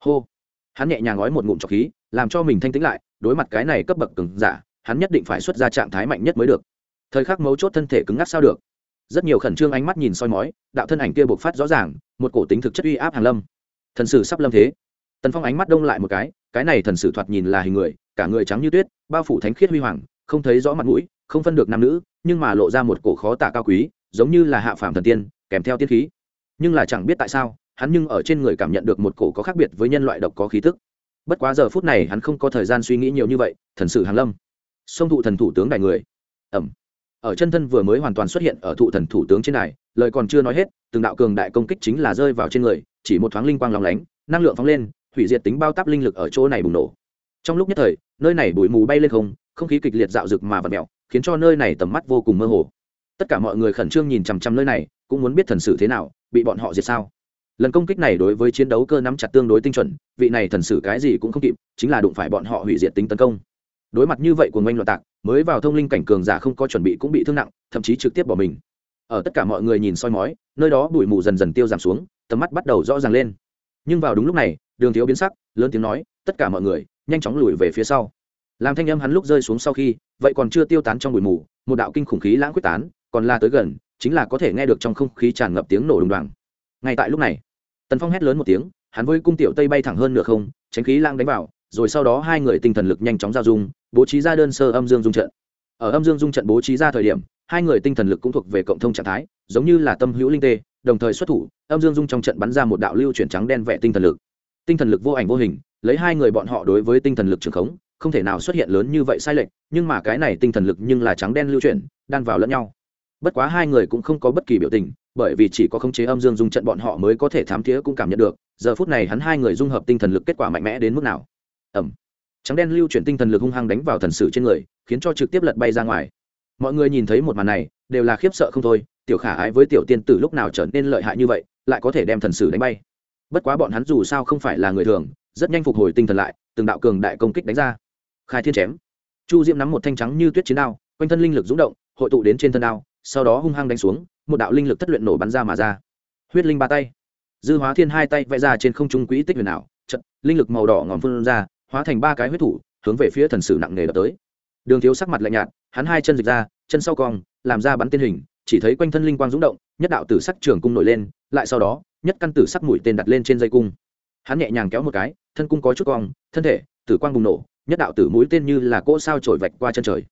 Hô! Hắn nhẹ nhàng nói một ngụm trọc khí, làm cho mình thanh tĩnh lại, đối mặt cái này cấp bậc cường giả, hắn nhất định phải xuất ra trạng thái mạnh nhất mới được. Thời khắc mấu chốt thân thể cứng ngắc sao được. Rất nhiều khẩn trương ánh mắt nhìn soi mói, đạo thân ảnh kia bộc phát rõ ràng, một cổ tính thực chất uy áp hàng lâm thần sử sắp lâm thế. Tần phong ánh mắt đông lại một cái cái này thần sử thoạt nhìn là hình người, cả người trắng như tuyết, bao phủ thánh khiết huy hoàng, không thấy rõ mặt mũi, không phân được nam nữ, nhưng mà lộ ra một cổ khó tả cao quý, giống như là hạ phàm thần tiên, kèm theo tiên khí. Nhưng là chẳng biết tại sao, hắn nhưng ở trên người cảm nhận được một cổ có khác biệt với nhân loại độc có khí tức. Bất quá giờ phút này hắn không có thời gian suy nghĩ nhiều như vậy, thần sử hàn lâm. Sông thụ thần thủ tướng đại người. Ẩm. Ở chân thân vừa mới hoàn toàn xuất hiện ở thụ thần thủ tướng trên này lời còn chưa nói hết, từng đạo cường đại công kích chính là rơi vào trên người, chỉ một thoáng linh quang lòng lánh, năng lượng phóng lên, hủy diệt tính bao tắp linh lực ở chỗ này bùng nổ. Trong lúc nhất thời, nơi này bụi mù bay lên không không khí kịch liệt dạo rực mà vật mèo, khiến cho nơi này tầm mắt vô cùng mơ hồ. Tất cả mọi người khẩn trương nhìn chằm chằm nơi này, cũng muốn biết thần sử thế nào, bị bọn họ diệt sao? Lần công kích này đối với chiến đấu cơ nắm chặt tương đối tinh chuẩn, vị này thần sử cái gì cũng không kịp, chính là đụng phải bọn họ hủy diệt tính tấn công. Đối mặt như vậy của ngoanh loạn tạc, mới vào thông linh cảnh cường giả không có chuẩn bị cũng bị thương nặng, thậm chí trực tiếp bỏ mình ở tất cả mọi người nhìn soi mói, nơi đó bụi mù dần dần tiêu giảm xuống, tầm mắt bắt đầu rõ ràng lên. Nhưng vào đúng lúc này, đường thiếu biến sắc, lớn tiếng nói, tất cả mọi người, nhanh chóng lùi về phía sau. Làm thanh âm hắn lúc rơi xuống sau khi, vậy còn chưa tiêu tán trong bụi mù, một đạo kinh khủng khí lãng quyết tán, còn la tới gần, chính là có thể nghe được trong không khí tràn ngập tiếng nổ đùng đoàng. Ngay tại lúc này, tần phong hét lớn một tiếng, hắn với cung tiểu tây bay thẳng hơn nửa không, tránh khí lãng đánh vào, rồi sau đó hai người tinh thần lực nhanh chóng giao dung, bố trí ra đơn sơ âm dương dung trận. Ở âm dương dung trận bố trí ra thời điểm hai người tinh thần lực cũng thuộc về cộng thông trạng thái, giống như là tâm hữu linh tê, đồng thời xuất thủ, âm dương dung trong trận bắn ra một đạo lưu chuyển trắng đen vẽ tinh thần lực. Tinh thần lực vô ảnh vô hình, lấy hai người bọn họ đối với tinh thần lực trường khống, không thể nào xuất hiện lớn như vậy sai lệch, nhưng mà cái này tinh thần lực nhưng là trắng đen lưu chuyển, đan vào lẫn nhau. Bất quá hai người cũng không có bất kỳ biểu tình, bởi vì chỉ có khống chế âm dương dung trận bọn họ mới có thể thám thía cũng cảm nhận được, giờ phút này hắn hai người dung hợp tinh thần lực kết quả mạnh mẽ đến mức nào. Ẩm trắng đen lưu chuyển tinh thần lực hung hăng đánh vào thần sử trên người, khiến cho trực tiếp lật bay ra ngoài mọi người nhìn thấy một màn này, đều là khiếp sợ không thôi, tiểu khả ái với tiểu tiên tử lúc nào trở nên lợi hại như vậy, lại có thể đem thần sử đánh bay. Bất quá bọn hắn dù sao không phải là người thường, rất nhanh phục hồi tinh thần lại, từng đạo cường đại công kích đánh ra. Khai thiên chém. Chu diễm nắm một thanh trắng như tuyết chiến đao, quanh thân linh lực rúng động, hội tụ đến trên thân đao, sau đó hung hăng đánh xuống, một đạo linh lực thất luyện nổ bắn ra mà ra. Huyết linh ba tay. Dư hóa thiên hai tay vẽ ra trên không trung quỹ tích huyền ảo trận linh lực màu đỏ ngòm phân ra, hóa thành ba cái huyết thủ, hướng về phía thần sử nặng nề đập tới. Đường thiếu sắc mặt lạnh nhạt hắn hai chân dịch ra, chân sau cong, làm ra bắn tên hình, chỉ thấy quanh thân linh quang rúng động, nhất đạo tử sắc trường cung nổi lên, lại sau đó, nhất căn tử sắc mũi tên đặt lên trên dây cung. Hắn nhẹ nhàng kéo một cái, thân cung có chút cong, thân thể, tử quang bùng nổ, nhất đạo tử mũi tên như là cỗ sao trổi vạch qua chân trời.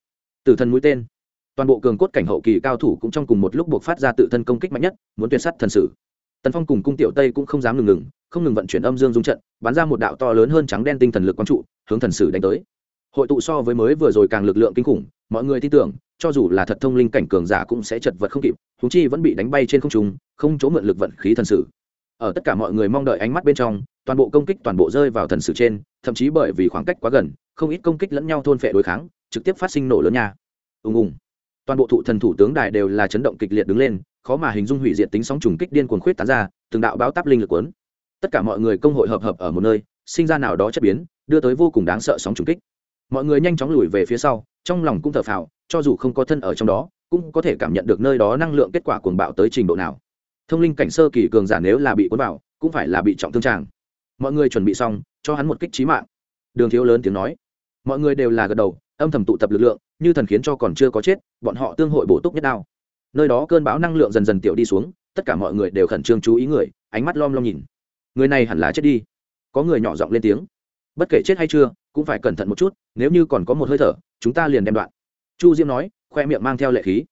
Tử thân mũi tên. Toàn bộ cường cốt cảnh hậu kỳ cao thủ cũng trong cùng một lúc buộc phát ra tự thân công kích mạnh nhất, muốn tuyệt sắt thần sử. Tần phong cùng cung tiểu tây cũng không dám ngừng ngừng, không ngừng vận chuyển âm dương dung trận, bắn ra một đạo to lớn hơn trắng đen tinh thần lực quang trụ, hướng thần sử đánh tới hội tụ so với mới vừa rồi càng lực lượng kinh khủng, mọi người tin tưởng, cho dù là thật thông linh cảnh cường giả cũng sẽ chật vật không kịp húng chi vẫn bị đánh bay trên không trung, không chỗ mượn lực vận khí thần sử. Ở tất cả mọi người mong đợi ánh mắt bên trong, toàn bộ công kích toàn bộ rơi vào thần sử trên, thậm chí bởi vì khoảng cách quá gần, không ít công kích lẫn nhau thôn phệ đối kháng, trực tiếp phát sinh nổ lớn nha. Ùng ùng. Toàn bộ thụ thần thủ tướng đài đều là chấn động kịch liệt đứng lên, khó mà hình dung hủy diệt tính sóng trùng kích điên cuồng khuyết tán ra, từng đạo báo táp linh lực quấn tất cả mọi người công hội hợp hợp ở một nơi, sinh ra nào đó chất biến, đưa tới vô cùng đáng sợ sóng trùng kích mọi người nhanh chóng lùi về phía sau, trong lòng cũng thở phào, cho dù không có thân ở trong đó, cũng có thể cảm nhận được nơi đó năng lượng kết quả cuồng bạo tới trình độ nào. Thông linh cảnh sơ kỳ cường giả nếu là bị cuốn vào, cũng phải là bị trọng thương tràng. Mọi người chuẩn bị xong, cho hắn một kích trí mạng. Đường thiếu lớn tiếng nói. Mọi người đều là gật đầu, âm thầm tụ tập lực lượng, như thần khiến cho còn chưa có chết, bọn họ tương hội bổ túc nhất đao. Nơi đó cơn bão năng lượng dần dần tiểu đi xuống, tất cả mọi người đều khẩn trương chú ý người, ánh mắt lom lom nhìn. Người này hẳn là chết đi. Có người nhỏ giọng lên tiếng. Bất kể chết hay chưa cũng phải cẩn thận một chút, nếu như còn có một hơi thở, chúng ta liền đem đoạn. Chu diễm nói, khoe miệng mang theo lệ khí.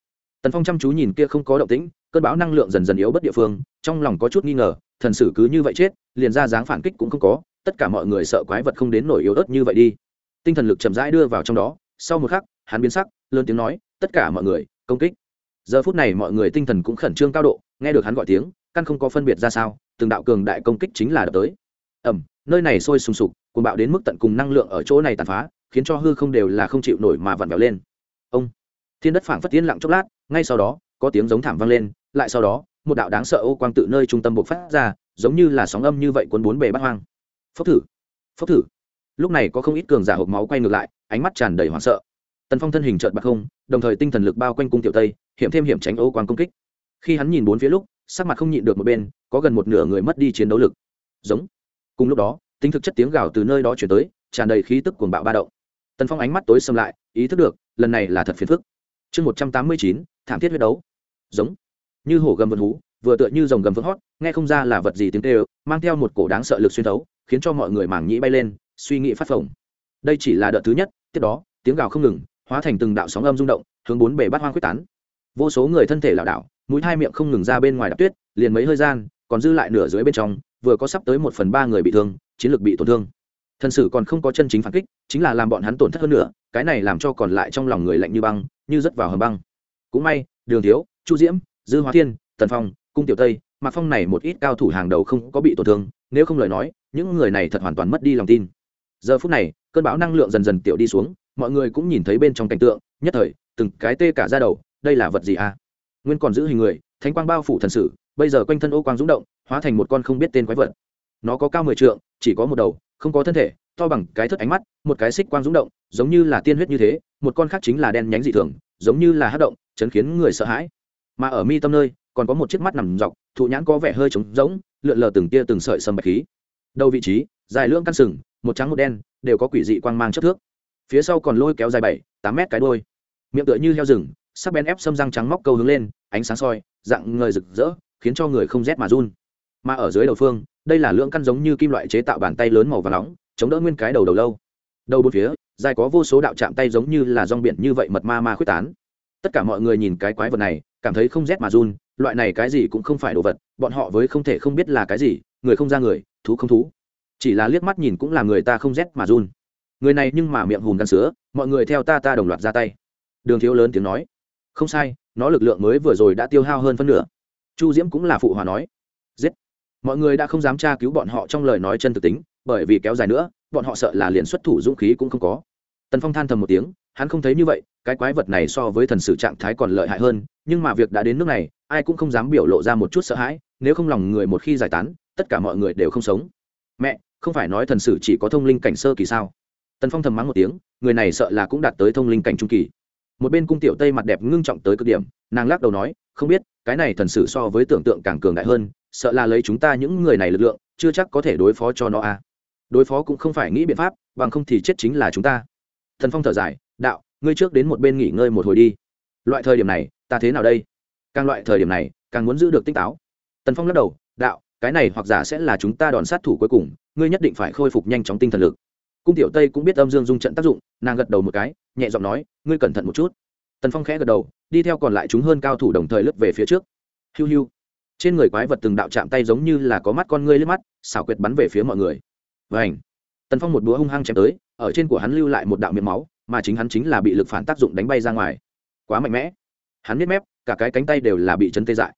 Tần phong chăm chú nhìn kia không có động tĩnh, cơn bão năng lượng dần dần yếu bất địa phương, trong lòng có chút nghi ngờ, thần sử cứ như vậy chết, liền ra dáng phản kích cũng không có, tất cả mọi người sợ quái vật không đến nổi yếu ớt như vậy đi. Tinh thần lực chậm rãi đưa vào trong đó, sau một khắc, hắn biến sắc, lớn tiếng nói, tất cả mọi người, công kích. Giờ phút này mọi người tinh thần cũng khẩn trương cao độ, nghe được hắn gọi tiếng, căn không có phân biệt ra sao, từng đạo cường đại công kích chính là đập tới ẩm, nơi này sôi sùng sục, cuồng bạo đến mức tận cùng năng lượng ở chỗ này tàn phá, khiến cho hư không đều là không chịu nổi mà vặn vẹo lên. Ông, thiên đất phảng phất tiến lặng chốc lát, ngay sau đó, có tiếng giống thảm vang lên, lại sau đó, một đạo đáng sợ ô quang tự nơi trung tâm bộc phát ra, giống như là sóng âm như vậy cuốn bốn bề bắt hoang. Phốc thử phốc thử. Lúc này có không ít cường giả hộp máu quay ngược lại, ánh mắt tràn đầy hoảng sợ. Tần phong thân hình trợn bạc không, đồng thời tinh thần lực bao quanh cung tiểu tây, hiểm thêm hiểm tránh ô quang công kích. Khi hắn nhìn bốn phía lúc, sắc mặt không nhịn được một bên, có gần một nửa người mất đi chiến đấu lực. Giống cùng lúc đó, tính thực chất tiếng gào từ nơi đó chuyển tới, tràn đầy khí tức cuồng bạo ba động. Tần phong ánh mắt tối xâm lại, ý thức được, lần này là thật phiền phức. Chương một trăm tám mươi chín, thảm thiết huyết đấu. Giống. Như hổ gầm vượt hú, vừa tựa như dòng gầm vỡ hót, nghe không ra là vật gì tiếng tê mang theo một cổ đáng sợ lực xuyên thấu, khiến cho mọi người mảng nhĩ bay lên, suy nghĩ phát phồng. Đây chỉ là đợt thứ nhất, tiếp đó, tiếng gào không ngừng, hóa thành từng đạo sóng âm rung động, hướng bốn bề bắt hoang quyết tán. Vô số người thân thể lảo đảo, mũi hai miệng không ngừng ra bên ngoài đạp tuyết, liền mấy hơi gian, còn dư lại nửa dưới bên trong vừa có sắp tới một phần ba người bị thương, chiến lược bị tổn thương. Thần sử còn không có chân chính phản kích, chính là làm bọn hắn tổn thất hơn nữa, cái này làm cho còn lại trong lòng người lạnh như băng, như rất vào hầm băng. Cũng may, đường thiếu, chu diễm, dư hóa thiên, tần phong, cung tiểu tây, mạc phong này một ít cao thủ hàng đầu không có bị tổn thương, nếu không lời nói, những người này thật hoàn toàn mất đi lòng tin. Giờ phút này, cơn bão năng lượng dần dần tiểu đi xuống, mọi người cũng nhìn thấy bên trong cảnh tượng, nhất thời, từng cái tê cả ra đầu, đây là vật gì à? Nguyên còn giữ hình người, thánh quang bao phủ thần sử, bây giờ quanh thân ô quang rúng động hóa thành một con không biết tên quái vật. Nó có cao mười trượng, chỉ có một đầu, không có thân thể, to bằng cái thất ánh mắt, một cái xích quang rúng động, giống như là tiên huyết như thế, một con khác chính là đen nhánh dị thường, giống như là hát động, chấn khiến người sợ hãi. Mà ở mi tâm nơi, còn có một chiếc mắt nằm dọc, thụ nhãn có vẻ hơi trống rỗng, lượn lờ từng tia từng sợi sâm bạch khí. Đầu vị trí, dài lưỡng căn sừng, một trắng một đen, đều có quỷ dị quang mang chất thước. Phía sau còn lôi kéo dài bảy, tám mét cái đôi miệng tựa như heo rừng, sắc bén ép xâm răng trắng móc câu hướng lên, ánh sáng soi, dạng người rực rỡ, khiến cho người không rét mà run mà ở dưới đầu phương đây là lưỡng căn giống như kim loại chế tạo bàn tay lớn màu và nóng chống đỡ nguyên cái đầu đầu lâu. Đầu bốn phía dài có vô số đạo chạm tay giống như là rong biển như vậy mật ma ma khuyết tán. Tất cả mọi người nhìn cái quái vật này cảm thấy không rét mà run loại này cái gì cũng không phải đồ vật bọn họ với không thể không biết là cái gì người không ra người thú không thú. Chỉ là liếc mắt nhìn cũng là người ta không rét mà run. Người này nhưng mà miệng hùn gan sứa, mọi người theo ta ta đồng loạt ra tay. Đường thiếu lớn tiếng nói. Không sai nó lực lượng mới vừa rồi đã tiêu hao hơn phân nửa. Chu diễm cũng là phụ hòa nói. Giết mọi người đã không dám tra cứu bọn họ trong lời nói chân thực tính, bởi vì kéo dài nữa, bọn họ sợ là liền xuất thủ dũng khí cũng không có. Tần phong than thầm một tiếng, hắn không thấy như vậy, cái quái vật này so với thần sử trạng thái còn lợi hại hơn, nhưng mà việc đã đến nước này, ai cũng không dám biểu lộ ra một chút sợ hãi, nếu không lòng người một khi giải tán, tất cả mọi người đều không sống. Mẹ, không phải nói thần sử chỉ có thông linh cảnh sơ kỳ sao? Tần phong thầm mắng một tiếng, người này sợ là cũng đạt tới thông linh cảnh trung kỳ. Một bên cung tiểu tây mặt đẹp ngưng trọng tới cực điểm, nàng lắc đầu nói, không biết, cái này thần sử so với tưởng tượng càng cường đại hơn sợ là lấy chúng ta những người này lực lượng, chưa chắc có thể đối phó cho nó a à. đối phó cũng không phải nghĩ biện pháp, bằng không thì chết chính là chúng ta. Thần phong thở dài, đạo, ngươi trước đến một bên nghỉ ngơi một hồi đi. Loại thời điểm này, ta thế nào đây? Càng loại thời điểm này, càng muốn giữ được tinh táo. Tần phong lắc đầu, đạo, cái này hoặc giả sẽ là chúng ta đòn sát thủ cuối cùng, ngươi nhất định phải khôi phục nhanh chóng tinh thần lực. Cung tiểu tây cũng biết âm dương dung trận tác dụng, nàng gật đầu một cái, nhẹ giọng nói, ngươi cẩn thận một chút. Tần phong khẽ gật đầu, đi theo còn lại chúng hơn cao thủ đồng thời lướt về phía trước. Hiu hiu trên người quái vật từng đạo chạm tay giống như là có mắt con ngươi lướt mắt, xảo quyệt bắn về phía mọi người. Và ảnh tần phong một búa hung hăng chém tới, ở trên của hắn lưu lại một đạo miệng máu, mà chính hắn chính là bị lực phản tác dụng đánh bay ra ngoài. Quá mạnh mẽ! Hắn biết mép, cả cái cánh tay đều là bị chấn tê dại.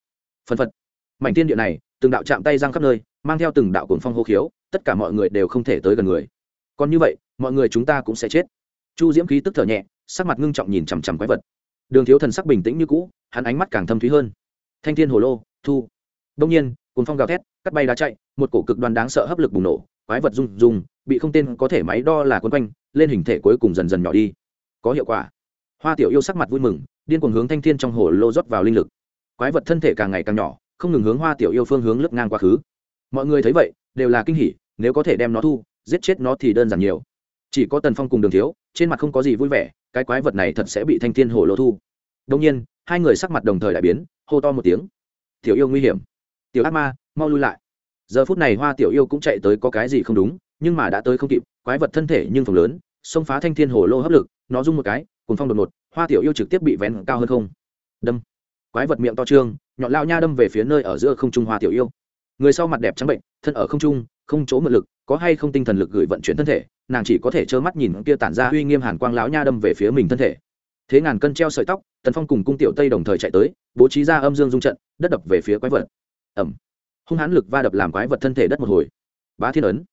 Phân phật! Mảnh tiên địa này, từng đạo chạm tay răng khắp nơi, mang theo từng đạo cuồng phong hô khiếu, tất cả mọi người đều không thể tới gần người. Còn như vậy, mọi người chúng ta cũng sẽ chết. Chu diễm khí tức thở nhẹ, sắc mặt ngưng trọng nhìn chằm chằm quái vật. Đường thiếu thần sắc bình tĩnh như cũ, hắn ánh mắt càng thâm thúy hơn. Thanh thiên hồ lô thu. Đông nhiên cồn phong gào thét, cắt bay đá chạy, một cổ cực đoan đáng sợ hấp lực bùng nổ, quái vật rung rung, bị không tên có thể máy đo là quấn quanh, lên hình thể cuối cùng dần dần nhỏ đi. Có hiệu quả. Hoa tiểu yêu sắc mặt vui mừng, điên cuồng hướng thanh thiên trong hồ lô rót vào linh lực. Quái vật thân thể càng ngày càng nhỏ, không ngừng hướng hoa tiểu yêu phương hướng lướt ngang quá khứ. Mọi người thấy vậy, đều là kinh hỉ, nếu có thể đem nó thu, giết chết nó thì đơn giản nhiều. Chỉ có tần phong cùng đường thiếu, trên mặt không có gì vui vẻ, cái quái vật này thật sẽ bị thanh thiên hồ lô thu. Đông nhiên, hai người sắc mặt đồng thời đại biến, hô to một tiếng tiểu yêu nguy hiểm. Tiểu ác ma, mau lui lại. Giờ phút này hoa tiểu yêu cũng chạy tới có cái gì không đúng, nhưng mà đã tới không kịp, quái vật thân thể nhưng phòng lớn, xông phá thanh thiên hồ lô hấp lực, nó rung một cái cùng phong đột ngột, hoa tiểu yêu trực tiếp bị vén cao hơn không. Đâm. Quái vật miệng to trương, nhọn lao nha đâm về phía nơi ở giữa không trung hoa tiểu yêu. Người sau mặt đẹp trắng bệnh, thân ở không trung, không chỗ mượn lực, có hay không tinh thần lực gửi vận chuyển thân thể, nàng chỉ có thể trơ mắt nhìn kia tản ra uy nghiêm hàn quang lão nha đâm về phía mình thân thể thế ngàn cân treo sợi tóc, tần phong cùng cung tiểu tây đồng thời chạy tới, bố trí ra âm dương dung trận, đất đập về phía quái vật. Ẩm hung hãn lực va đập làm quái vật thân thể đất một hồi. Bá thiên ấn.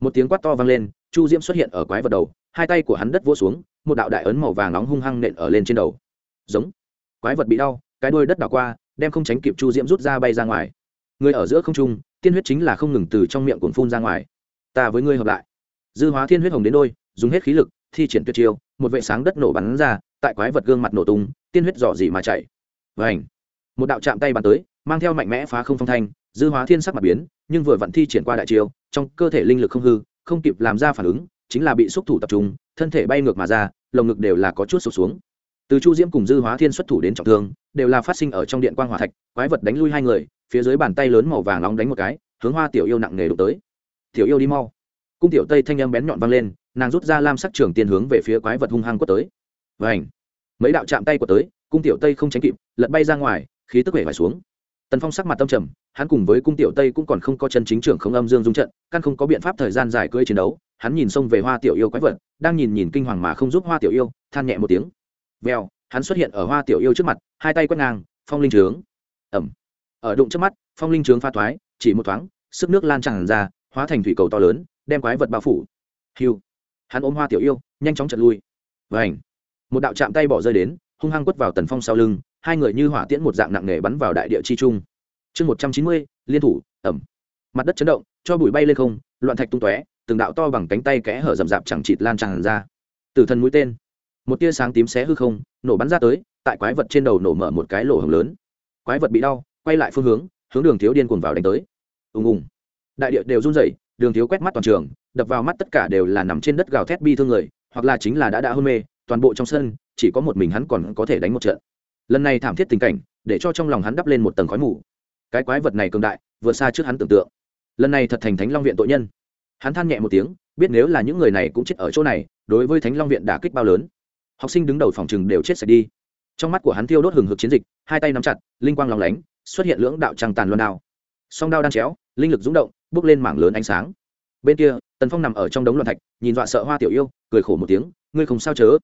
Một tiếng quát to vang lên, chu diễm xuất hiện ở quái vật đầu, hai tay của hắn đất vỗ xuống, một đạo đại ấn màu vàng nóng hung hăng nện ở lên trên đầu. Giống. Quái vật bị đau, cái đuôi đất đảo qua, đem không tránh kịp chu diễm rút ra bay ra ngoài. Người ở giữa không trung, tiên huyết chính là không ngừng từ trong miệng cuồng phun ra ngoài. Ta với ngươi hợp lại. Dư hóa thiên huyết hồng đến đôi, dùng hết khí lực, thi triển tuyệt chiêu, một vệ sáng đất nổ bắn ra tại quái vật gương mặt nổ tung, tiên huyết dò dỉ mà chạy. Vảnh một đạo chạm tay bàn tới, mang theo mạnh mẽ phá không phong thanh, dư hóa thiên sắc mặt biến, nhưng vừa vận thi triển qua đại chiêu, trong cơ thể linh lực không hư, không kịp làm ra phản ứng, chính là bị xúc thủ tập trung, thân thể bay ngược mà ra, lồng ngực đều là có chút sụp xuống. Từ chu diễm cùng dư hóa thiên xuất thủ đến trọng thương, đều là phát sinh ở trong điện quang hỏa thạch, quái vật đánh lui hai người, phía dưới bàn tay lớn màu vàng nóng đánh một cái, hướng hoa tiểu yêu nặng nề đụng tới. Tiểu yêu đi mau. Cung tiểu tây thanh âm bén nhọn văng lên, nàng rút ra lam sắc trường tiền hướng về phía quái vật hung hăng quất tới. Vảnh mấy đạo chạm tay của tới, cung tiểu tây không tránh kịp, lật bay ra ngoài, khí tức vẻ vải xuống. Tần phong sắc mặt tâm trầm, hắn cùng với cung tiểu tây cũng còn không có chân chính trưởng không âm dương dung trận, căn không có biện pháp thời gian dài cưỡi chiến đấu, hắn nhìn xông về hoa tiểu yêu quái vật, đang nhìn nhìn kinh hoàng mà không giúp hoa tiểu yêu, than nhẹ một tiếng. Vèo, hắn xuất hiện ở hoa tiểu yêu trước mặt, hai tay quét ngang, phong linh trướng. Ẩm. Ở đụng trước mắt, phong linh trướng pha thoái, chỉ một thoáng, sức nước lan tràn ra, hóa thành thủy cầu to lớn, đem quái vật bao phủ. Hiu. Hắn ôm hoa tiểu yêu, nhanh chóng chật lui. Và ảnh một đạo chạm tay bỏ rơi đến, hung hăng quất vào tần phong sau lưng, hai người như hỏa tiễn một dạng nặng nề bắn vào đại địa chi trung. Chương một trăm chín mươi, liên thủ, ẩm. Mặt đất chấn động, cho bụi bay lên không, loạn thạch tung tóe, từng đạo to bằng cánh tay kẽ hở rậm rạp chẳng chịt lan tràn ra. Từ thân mũi tên. Một tia sáng tím xé hư không, nổ bắn ra tới, tại quái vật trên đầu nổ mở một cái lỗ hồng lớn. Quái vật bị đau, quay lại phương hướng hướng đường thiếu điên cuồng vào đánh tới. Ùng ùng. Đại địa đều run rẩy, đường thiếu quét mắt toàn trường, đập vào mắt tất cả đều là nằm trên đất gào thét bi thương người, hoặc là chính là đã đã hôn mê toàn bộ trong sân, chỉ có một mình hắn còn có thể đánh một trận. Lần này thảm thiết tình cảnh, để cho trong lòng hắn đắp lên một tầng khói mù. Cái quái vật này cường đại, vượt xa trước hắn tưởng tượng. Lần này thật thành thánh long viện tội nhân. Hắn than nhẹ một tiếng, biết nếu là những người này cũng chết ở chỗ này, đối với thánh long viện đả kích bao lớn. Học sinh đứng đầu phòng chừng đều chết sạch đi. Trong mắt của hắn thiêu đốt hừng hực chiến dịch, hai tay nắm chặt, linh quang lòng lánh, xuất hiện lưỡng đạo trăng tàn luân đao. Song đao đang chéo, linh lực rúng động, bước lên mảng lớn ánh sáng. Bên kia, tần phong nằm ở trong đống loạn thạch, nhìn dọa sợ hoa tiểu yêu, cười khổ một tiếng, ngươi không sao chớ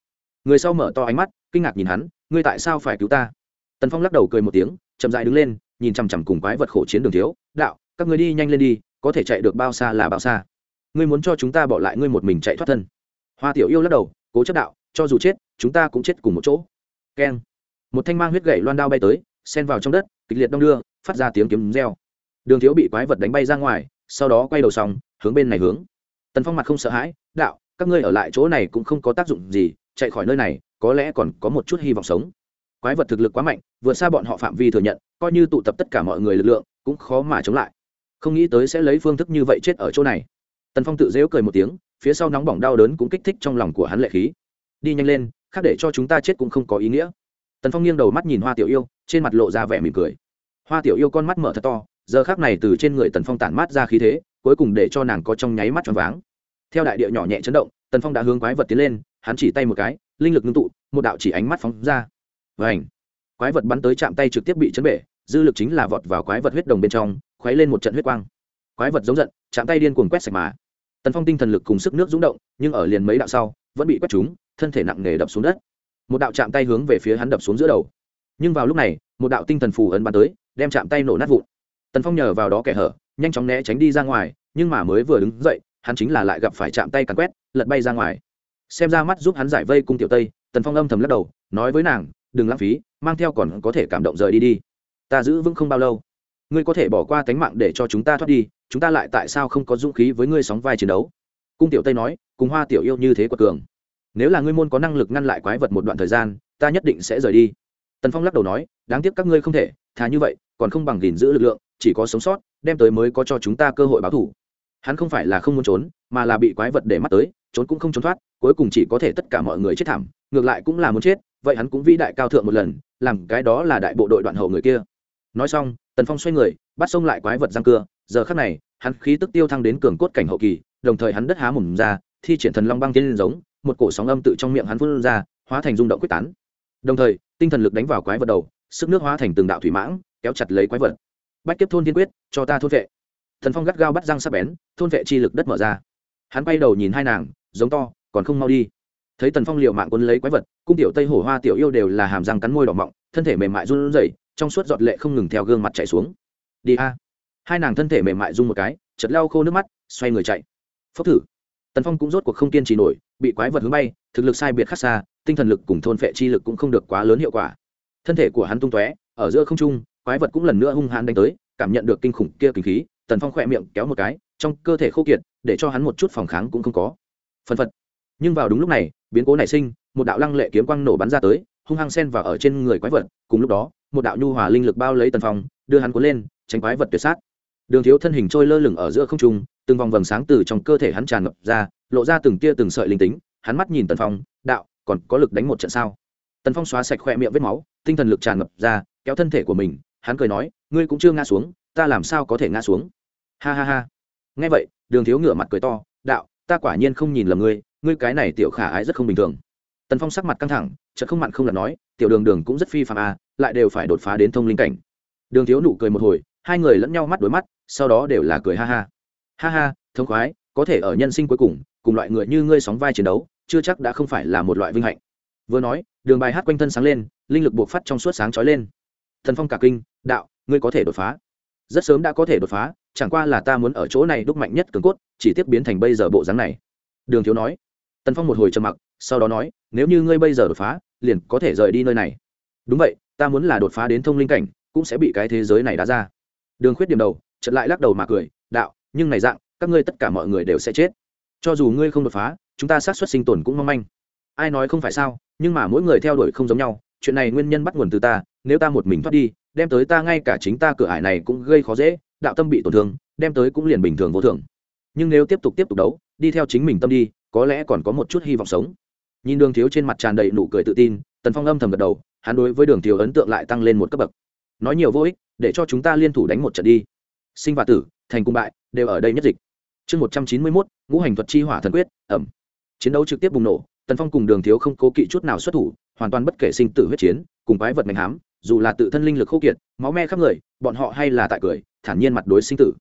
người sau mở to ánh mắt, kinh ngạc nhìn hắn, ngươi tại sao phải cứu ta? Tần phong lắc đầu cười một tiếng, chậm dại đứng lên, nhìn chằm chằm cùng quái vật khổ chiến đường thiếu, đạo, các người đi nhanh lên đi, có thể chạy được bao xa là bao xa. Ngươi muốn cho chúng ta bỏ lại ngươi một mình chạy thoát thân. Hoa tiểu yêu lắc đầu, cố chấp đạo, cho dù chết, chúng ta cũng chết cùng một chỗ. Keng. Một thanh mang huyết gậy loan đao bay tới, xen vào trong đất, kịch liệt đong đưa, phát ra tiếng kiếm reo. Đường thiếu bị quái vật đánh bay ra ngoài, sau đó quay đầu xong, hướng bên này hướng. Tần phong mặt không sợ hãi, đạo, các ngươi ở lại chỗ này cũng không có tác dụng gì chạy khỏi nơi này, có lẽ còn có một chút hy vọng sống. Quái vật thực lực quá mạnh, vượt xa bọn họ phạm vi thừa nhận, coi như tụ tập tất cả mọi người lực lượng, cũng khó mà chống lại. Không nghĩ tới sẽ lấy phương thức như vậy chết ở chỗ này. Tần phong tự dễu cười một tiếng, phía sau nóng bỏng đau đớn cũng kích thích trong lòng của hắn lệ khí. Đi nhanh lên, khác để cho chúng ta chết cũng không có ý nghĩa. Tần phong nghiêng đầu mắt nhìn hoa tiểu yêu, trên mặt lộ ra vẻ mỉm cười. Hoa tiểu yêu con mắt mở thật to, giờ khác này từ trên người tần phong tản mát ra khí thế, cuối cùng để cho nàng có trong nháy mắt tròn váng. Theo đại địa nhỏ nhẹ chấn động, tần phong đã hướng quái vật tiến lên hắn chỉ tay một cái, linh lực ngưng tụ, một đạo chỉ ánh mắt phóng ra. Và ảnh quái vật bắn tới chạm tay trực tiếp bị chấn bể, dư lực chính là vọt vào quái vật huyết đồng bên trong, khuấy lên một trận huyết quang. Quái vật giống giận, chạm tay điên cuồng quét sạch mà. Tần phong tinh thần lực cùng sức nước rúng động, nhưng ở liền mấy đạo sau, vẫn bị quét trúng, thân thể nặng nề đập xuống đất. Một đạo chạm tay hướng về phía hắn đập xuống giữa đầu. Nhưng vào lúc này, một đạo tinh thần phù ấn bắn tới, đem chạm tay nổ nát vụn. Tần phong nhờ vào đó kẻ hở, nhanh chóng né tránh đi ra ngoài, nhưng mà mới vừa đứng dậy, hắn chính là lại gặp phải chạm tay càn quét, lật bay ra ngoài xem ra mắt giúp hắn giải vây cung tiểu tây, tần phong âm thầm lắc đầu, nói với nàng, đừng lãng phí, mang theo còn có thể cảm động rời đi đi. Ta giữ vững không bao lâu. Ngươi có thể bỏ qua tánh mạng để cho chúng ta thoát đi, chúng ta lại tại sao không có dũng khí với ngươi sóng vai chiến đấu? Cung tiểu tây nói, cùng hoa tiểu yêu như thế quật cường. Nếu là ngươi môn có năng lực ngăn lại quái vật một đoạn thời gian, ta nhất định sẽ rời đi. Tần phong lắc đầu nói, đáng tiếc các ngươi không thể, thà như vậy, còn không bằng gìn giữ lực lượng, chỉ có sống sót, đem tới mới có cho chúng ta cơ hội báo thủ hắn không phải là không muốn trốn, mà là bị quái vật để mắt tới, trốn cũng không trốn thoát, cuối cùng chỉ có thể tất cả mọi người chết thảm, ngược lại cũng là muốn chết, vậy hắn cũng vĩ đại cao thượng một lần, làm cái đó là đại bộ đội đoạn hậu người kia. Nói xong, tần phong xoay người, bắt xông lại quái vật răng cưa, giờ khắc này, hắn khí tức tiêu thăng đến cường cốt cảnh hậu kỳ, đồng thời hắn đất há mồm ra, thi triển thần long băng tiên giống, một cổ sóng âm tự trong miệng hắn phun ra, hóa thành rung động quyết tán. Đồng thời, tinh thần lực đánh vào quái vật đầu, sức nước hóa thành từng đạo thủy mãng, kéo chặt lấy quái vật. Bách kiếp thôn thiên quyết, cho ta thôn vệ thần phong gắt gao bắt răng sắp bén, thôn vệ chi lực đất mở ra. Hắn quay đầu nhìn hai nàng, giống to, còn không mau đi. Thấy tần phong liều mạng quân lấy quái vật, cung tiểu tây hổ hoa tiểu yêu đều là hàm răng cắn môi đỏ mọng, thân thể mềm mại run rẩy, trong suốt giọt lệ không ngừng theo gương mặt chảy xuống. Đi a. Hai nàng thân thể mềm mại run một cái chật lau khô nước mắt, xoay người chạy. Phốc thử. Tần phong cũng rốt cuộc không kiên trì nổi, bị quái vật hướng bay, thực lực sai biệt khác xa, tinh thần lực cùng thôn phệ chi lực cũng không được quá lớn hiệu quả. Thân thể của hắn tung tóe, ở giữa không trung, quái vật cũng lần nữa hung hãn đánh tới, cảm nhận được kinh khủng kia kinh khí tần phong khỏe miệng kéo một cái, trong cơ thể khô kiệt, để cho hắn một chút phòng kháng cũng không có. Phân phật. Nhưng vào đúng lúc này, biến cố nảy sinh, một đạo lăng lệ kiếm quang nổ bắn ra tới, hung hăng sen vào ở trên người quái vật. Cùng lúc đó, một đạo nhu hòa linh lực bao lấy tần phong, đưa hắn cuốn lên, tránh quái vật tuyệt sát. Đường thiếu thân hình trôi lơ lửng ở giữa không trung, từng vòng vầng sáng từ trong cơ thể hắn tràn ngập ra, lộ ra từng tia từng sợi linh tính. Hắn mắt nhìn tần phong, đạo, còn có lực đánh một trận sao? Tần phong xóa sạch khoe miệng vết máu, tinh thần lực tràn ngập ra, kéo thân thể của mình. Hắn cười nói, ngươi cũng chưa ngã xuống, ta làm sao có thể ngã xuống? Ha ha ha. Nghe vậy, đường thiếu ngửa mặt cười to, đạo, ta quả nhiên không nhìn lầm ngươi ngươi cái này tiểu khả ái rất không bình thường. Tần phong sắc mặt căng thẳng, chợt không mặn không lặn nói, tiểu đường đường cũng rất phi phạm à lại đều phải đột phá đến thông linh cảnh. Đường thiếu nụ cười một hồi, hai người lẫn nhau mắt đối mắt, sau đó đều là cười ha ha. Ha ha, thông khoái, có thể ở nhân sinh cuối cùng cùng loại người như ngươi sóng vai chiến đấu, chưa chắc đã không phải là một loại vinh hạnh. Vừa nói, đường bài hát quanh thân sáng lên, linh lực buộc phát trong suốt sáng trói lên. Thần phong cả kinh, đạo, ngươi có thể đột phá rất sớm đã có thể đột phá, chẳng qua là ta muốn ở chỗ này đúc mạnh nhất cường cốt, chỉ tiếp biến thành bây giờ bộ dáng này. Đường thiếu nói. Tần phong một hồi trầm mặc, sau đó nói, nếu như ngươi bây giờ đột phá, liền có thể rời đi nơi này. Đúng vậy, ta muốn là đột phá đến thông linh cảnh, cũng sẽ bị cái thế giới này đá ra. Đường khuyết điểm đầu chật lại lắc đầu mà cười, đạo, nhưng này dạng, các ngươi tất cả mọi người đều sẽ chết. Cho dù ngươi không đột phá, chúng ta xác suất sinh tồn cũng mong manh. Ai nói không phải sao, nhưng mà mỗi người theo đuổi không giống nhau, chuyện này nguyên nhân bắt nguồn từ ta, nếu ta một mình thoát đi đem tới ta ngay cả chính ta cửa ải này cũng gây khó dễ, đạo tâm bị tổn thương, đem tới cũng liền bình thường vô thường. Nhưng nếu tiếp tục tiếp tục đấu, đi theo chính mình tâm đi, có lẽ còn có một chút hy vọng sống. Nhìn đường thiếu trên mặt tràn đầy nụ cười tự tin, tần phong âm thầm gật đầu, hắn đối với đường thiếu ấn tượng lại tăng lên một cấp bậc. Nói nhiều vô ích, để cho chúng ta liên thủ đánh một trận đi. Sinh và tử, thành cung bại, đều ở đây nhất dịch. Chương một trăm chín mươi mốt, ngũ hành thuật chi hỏa thần quyết, ẩm. Chiến đấu trực tiếp bùng nổ, tần phong cùng đường thiếu không cố kỵ chút nào xuất thủ, hoàn toàn bất kể sinh tử huyết chiến, cùng quái vật mạnh hám dù là tự thân linh lực khô kiệt, máu me khắp người, bọn họ hay là tại cười, thản nhiên mặt đối sinh tử.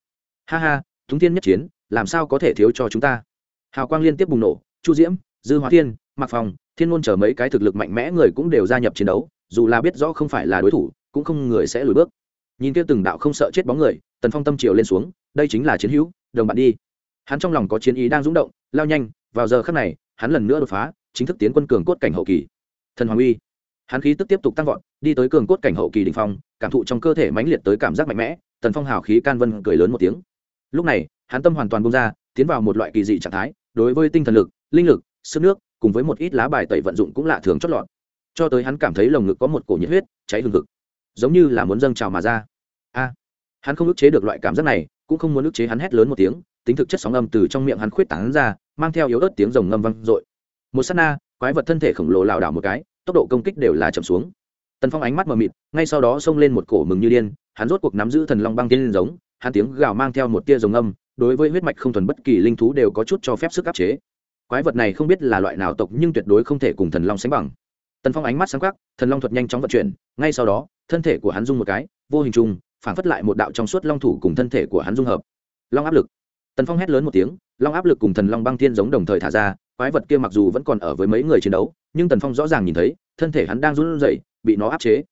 Ha ha chúng tiên nhất chiến, làm sao có thể thiếu cho chúng ta? Hào quang liên tiếp bùng nổ, chu diễm, dư hóa thiên mặc phòng thiên ngôn chờ mấy cái thực lực mạnh mẽ người cũng đều gia nhập chiến đấu, dù là biết rõ không phải là đối thủ, cũng không người sẽ lùi bước. Nhìn kia từng đạo không sợ chết bóng người, tần phong tâm chiều lên xuống, đây chính là chiến hữu, đồng bạn đi. Hắn trong lòng có chiến ý đang dũng động, lao nhanh, vào giờ khắc này, hắn lần nữa đột phá, chính thức tiến quân cường cốt cảnh hậu kỳ. Thần hoàng uy, hắn khí tức tiếp tục tăng vọt đi tới cường cốt cảnh hậu kỳ đ ỉ n h phong, cảm thụ trong cơ thể mãnh liệt tới cảm giác mạnh mẽ, tần phong hào khí can vân cười lớn một tiếng. Lúc này, hắn tâm hoàn toàn bung ra, tiến vào một loại kỳ dị trạng thái, đối với tinh thần lực, linh lực, sức nước, cùng với một ít lá bài tẩy vận dụng cũng lạ thường chót lọt. Cho tới hắn cảm thấy lồng ngực có một cổ nhiệt huyết, cháy hừng ngực giống như là muốn dâng trào mà ra. A! Hắn không ức chế được loại cảm giác này, cũng không muốn ức chế hắn hét lớn một tiếng, tính thực chất sóng âm từ trong miệng hắn khuyết tán ra, mang theo yếu ớt tiếng rồng ngâm vang dội. Một sát na, quái vật thân thể khổng lồ lảo đảo một cái, tốc độ công kích đều là chậm xuống tần phong ánh mắt mờ mịt, ngay sau đó xông lên một cổ mừng như điên, hắn rốt cuộc nắm giữ thần long băng tiên giống, hắn tiếng gào mang theo một tia rồng âm, đối với huyết mạch không thuần bất kỳ linh thú đều có chút cho phép sức áp chế. Quái vật này không biết là loại nào tộc nhưng tuyệt đối không thể cùng thần long sánh bằng. Tần phong ánh mắt sáng khắc thần long thuật nhanh chóng vận chuyển, ngay sau đó, thân thể của hắn dung một cái, vô hình chung phản phất lại một đạo trong suốt long thủ cùng thân thể của hắn dung hợp. Long áp lực. Tần phong hét lớn một tiếng, long áp lực cùng thần long băng thiên giống đồng thời thả ra, quái vật kia mặc dù vẫn còn ở với mấy người chiến đấu, nhưng tần phong rõ ràng nhìn thấy, thân thể hắn đang run rẩy bị nó áp chế.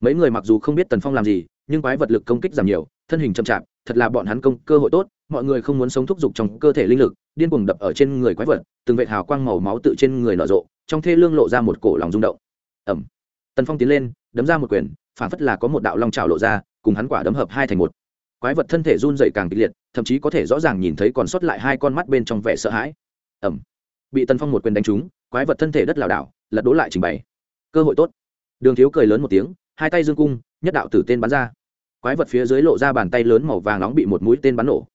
Mấy người mặc dù không biết tần phong làm gì, nhưng quái vật lực công kích giảm nhiều, thân hình chậm chạp, thật là bọn hắn công cơ hội tốt, mọi người không muốn sống thúc giục trong cơ thể linh lực, điên cuồng đập ở trên người quái vật, từng vệ hào quang màu máu tự trên người nở rộ, trong thê lương lộ ra một cổ lòng rung động. Ẩm tần phong tiến lên, đấm ra một quyền, phản phất là có một đạo long trào lộ ra, cùng hắn quả đấm hợp hai thành một. Quái vật thân thể run dậy càng kịch liệt, thậm chí có thể rõ ràng nhìn thấy còn sót lại hai con mắt bên trong vẻ sợ hãi. Ẩm bị tần phong một quyền đánh trúng, quái vật thân thể đất lảo đảo, lật đổ lại trình bày. Cơ hội tốt đường thiếu cười lớn một tiếng, hai tay dương cung, nhất đạo tử tên bắn ra. Quái vật phía dưới lộ ra bàn tay lớn màu vàng nóng bị một mũi tên bắn nổ.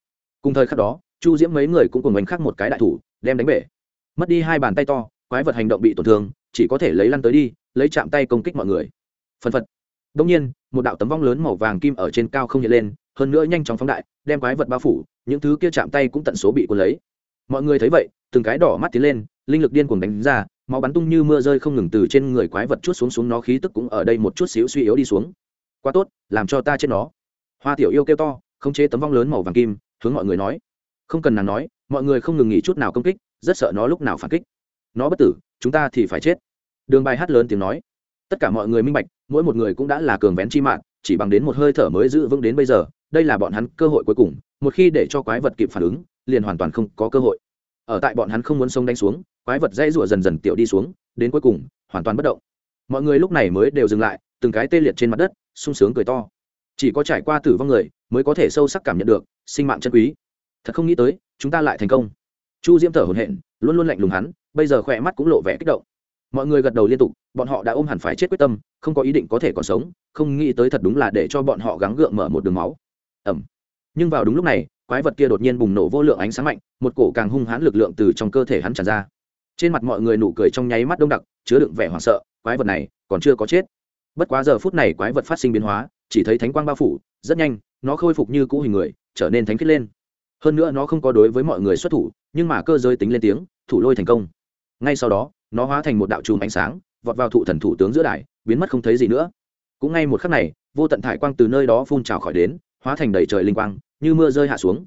Cùng thời khắc đó, chu diễm mấy người cũng cùng bánh khắc một cái đại thủ, đem đánh bể. Mất đi hai bàn tay to, quái vật hành động bị tổn thương, chỉ có thể lấy lăn tới đi, lấy chạm tay công kích mọi người. Phân phật. Đông nhiên, một đạo tấm vong lớn màu vàng kim ở trên cao không hiện lên, hơn nữa nhanh chóng phóng đại, đem quái vật bao phủ, những thứ kia chạm tay cũng tận số bị cuốn lấy mọi người thấy vậy, từng cái đỏ mắt tiến lên, linh lực điên cuồng đánh ra, máu bắn tung như mưa rơi không ngừng từ trên người quái vật chút xuống xuống nó khí tức cũng ở đây một chút xíu suy yếu đi xuống. Quá tốt, làm cho ta chết nó. Hoa tiểu yêu kêu to không chế tấm vong lớn màu vàng kim, hướng mọi người nói. Không cần nàng nói, mọi người không ngừng nghỉ chút nào công kích, rất sợ nó lúc nào phản kích. Nó bất tử, chúng ta thì phải chết. Đường bài hát lớn tiếng nói. Tất cả mọi người minh bạch, mỗi một người cũng đã là cường vén chi mạng, chỉ bằng đến một hơi thở mới giữ vững đến bây giờ, đây là bọn hắn cơ hội cuối cùng, một khi để cho quái vật kịp phản ứng liền hoàn toàn không có cơ hội. Ở tại bọn hắn không muốn sông đánh xuống quái vật dây rủa dần dần tiểu đi xuống đến cuối cùng hoàn toàn bất động. Mọi người lúc này mới đều dừng lại từng cái tê liệt trên mặt đất sung sướng cười to. Chỉ có trải qua tử vong người mới có thể sâu sắc cảm nhận được sinh mạng chân quý. Thật không nghĩ tới chúng ta lại thành công. Chu diễm thở hổn hển, luôn luôn lạnh lùng hắn bây giờ khỏe mắt cũng lộ vẻ kích động. Mọi người gật đầu liên tục bọn họ đã ôm hẳn phải chết quyết tâm không có ý định có thể còn sống không nghĩ tới thật đúng là để cho bọn họ gắng gượng mở một đường máu. Ẩm nhưng vào đúng lúc này, quái vật kia đột nhiên bùng nổ vô lượng ánh sáng mạnh, một cổ càng hung hãn lực lượng từ trong cơ thể hắn tràn ra. Trên mặt mọi người nụ cười trong nháy mắt đông đặc, chứa đựng vẻ hoảng sợ, quái vật này còn chưa có chết. Bất quá giờ phút này quái vật phát sinh biến hóa, chỉ thấy thánh quang bao phủ, rất nhanh, nó khôi phục như cũ hình người, trở nên thánh khiết lên. Hơn nữa nó không có đối với mọi người xuất thủ, nhưng mà cơ giới tính lên tiếng, thủ lôi thành công. Ngay sau đó, nó hóa thành một đạo chùm ánh sáng, vọt vào thụ thần thủ tướng giữa đài, biến mất không thấy gì nữa. Cũng ngay một khắc này, vô tận thải quang từ nơi đó phun trào khỏi đến hóa thành đầy trời linh quang, như mưa rơi hạ xuống.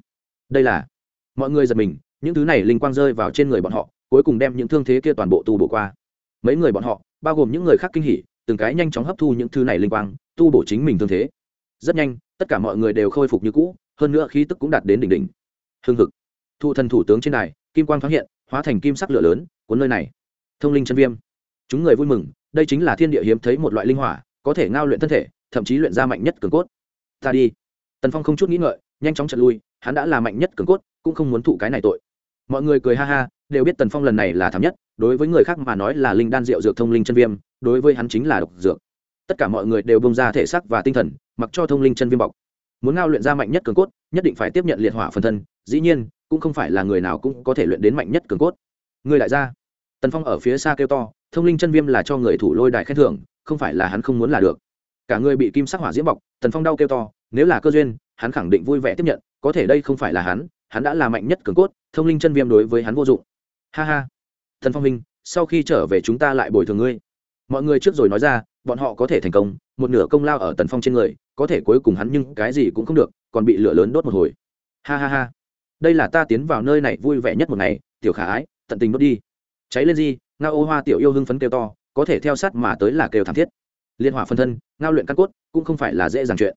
Đây là, mọi người giật mình, những thứ này linh quang rơi vào trên người bọn họ, cuối cùng đem những thương thế kia toàn bộ tu bổ qua. Mấy người bọn họ, bao gồm những người khác kinh hỉ, từng cái nhanh chóng hấp thu những thứ này linh quang, tu bổ chính mình thương thế. Rất nhanh, tất cả mọi người đều khôi phục như cũ, hơn nữa khí tức cũng đạt đến đỉnh đỉnh. Hương thực thụ thần thủ tướng trên đài, kim quang thoáng hiện, hóa thành kim sắc lửa lớn, cuốn nơi này. Thông linh chân viêm. Chúng người vui mừng, đây chính là thiên địa hiếm thấy một loại linh hỏa, có thể ngao luyện thân thể, thậm chí luyện ra mạnh nhất cường cốt. Ta đi tần phong không chút nghĩ ngợi, nhanh chóng trận lui, hắn đã là mạnh nhất cường cốt, cũng không muốn thụ cái này tội. Mọi người cười ha ha, đều biết tần phong lần này là thảm nhất, đối với người khác mà nói là linh đan rượu dược thông linh chân viêm, đối với hắn chính là độc dược. Tất cả mọi người đều bông ra thể xác và tinh thần, mặc cho thông linh chân viêm bọc. Muốn ngao luyện ra mạnh nhất cường cốt, nhất định phải tiếp nhận liệt hỏa phần thân, dĩ nhiên, cũng không phải là người nào cũng có thể luyện đến mạnh nhất cường cốt. Người lại ra tần phong ở phía xa kêu to, thông linh chân viêm là cho người thủ lôi đại khen thưởng, không phải là hắn không muốn là được. Cả người bị kim sắc hỏa diễm bọc, tần phong đau kêu to nếu là cơ duyên, hắn khẳng định vui vẻ tiếp nhận, có thể đây không phải là hắn hắn đã là mạnh nhất cường cốt, thông linh chân viêm đối với hắn vô dụng. Ha ha. Thần phong minh, sau khi trở về chúng ta lại bồi thường ngươi. Mọi người trước rồi nói ra, bọn họ có thể thành công, một nửa công lao ở tần phong trên người, có thể cuối cùng hắn nhưng cái gì cũng không được, còn bị lửa lớn đốt một hồi. Ha ha ha. Đây là ta tiến vào nơi này vui vẻ nhất một ngày, tiểu khả ái, tận tình đốt đi. Cháy lên gì, ngao ô hoa tiểu yêu hưng phấn kêu to, có thể theo sát mà tới là kêu thảm thiết. Liên hỏa phân thân, ngao luyện căn cốt, cũng không phải là dễ dàng chuyện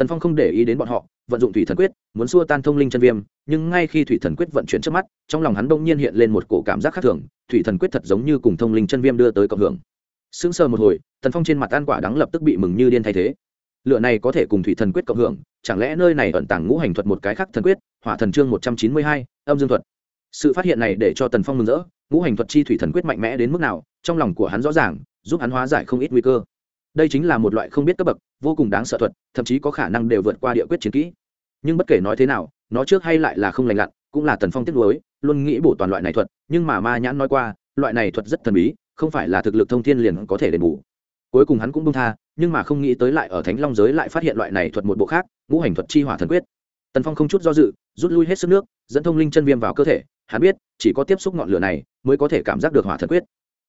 tần phong không để ý đến bọn họ, vận dụng thủy thần quyết, muốn xua tan thông linh chân viêm, nhưng ngay khi thủy thần quyết vận chuyển trước mắt, trong lòng hắn đông nhiên hiện lên một cổ cảm giác khác thường, thủy thần quyết thật giống như cùng thông linh chân viêm đưa tới cộng hưởng. Sững sờ một hồi, tần phong trên mặt ăn quả đắng lập tức bị mừng như điên thay thế. Lựa này có thể cùng thủy thần quyết cộng hưởng, chẳng lẽ nơi này ẩn tàng ngũ hành thuật một cái khác thần quyết, hỏa thần chương một trăm chín mươi hai, âm dương thuật. Sự phát hiện này để cho tần phong mừng rỡ, ngũ hành thuật chi thủy thần quyết mạnh mẽ đến mức nào, trong lòng của hắn rõ ràng, giúp hắn hóa giải không ít nguy cơ đây chính là một loại không biết cấp bậc, vô cùng đáng sợ thuật, thậm chí có khả năng đều vượt qua địa quyết chiến kỹ. Nhưng bất kể nói thế nào, nó trước hay lại là không lành lặn, cũng là tần phong tiếc nuối, luôn nghĩ bổ toàn loại này thuật, nhưng mà ma nhãn nói qua, loại này thuật rất thần bí, không phải là thực lực thông thiên liền có thể đền bù. Cuối cùng hắn cũng bông tha, nhưng mà không nghĩ tới lại ở thánh long giới lại phát hiện loại này thuật một bộ khác, ngũ hành thuật chi hỏa thần quyết. Tần phong không chút do dự, rút lui hết sức nước, dẫn thông linh chân viêm vào cơ thể, hắn biết, chỉ có tiếp xúc ngọn lửa này, mới có thể cảm giác được hỏa thần quyết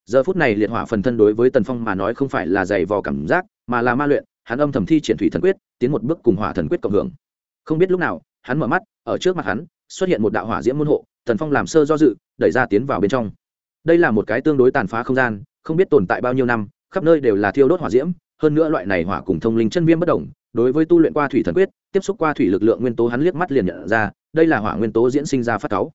giờ phút này liệt hỏa phần thân đối với tần phong mà nói không phải là dày vò cảm giác, mà là ma luyện, hắn âm thầm thi triển thủy thần quyết, tiến một bước cùng hỏa thần quyết cộng hưởng. Không biết lúc nào, hắn mở mắt, ở trước mặt hắn, xuất hiện một đạo hỏa diễm môn hộ, tần phong làm sơ do dự, đẩy ra tiến vào bên trong. Đây là một cái tương đối tàn phá không gian, không biết tồn tại bao nhiêu năm, khắp nơi đều là thiêu đốt hỏa diễm, hơn nữa loại này hỏa cùng thông linh chân viêm bất đồng đối với tu luyện qua thủy thần quyết, tiếp xúc qua thủy lực lượng nguyên tố hắn liếc mắt liền nhận ra, đây là hỏa nguyên tố diễn sinh ra phát cáu.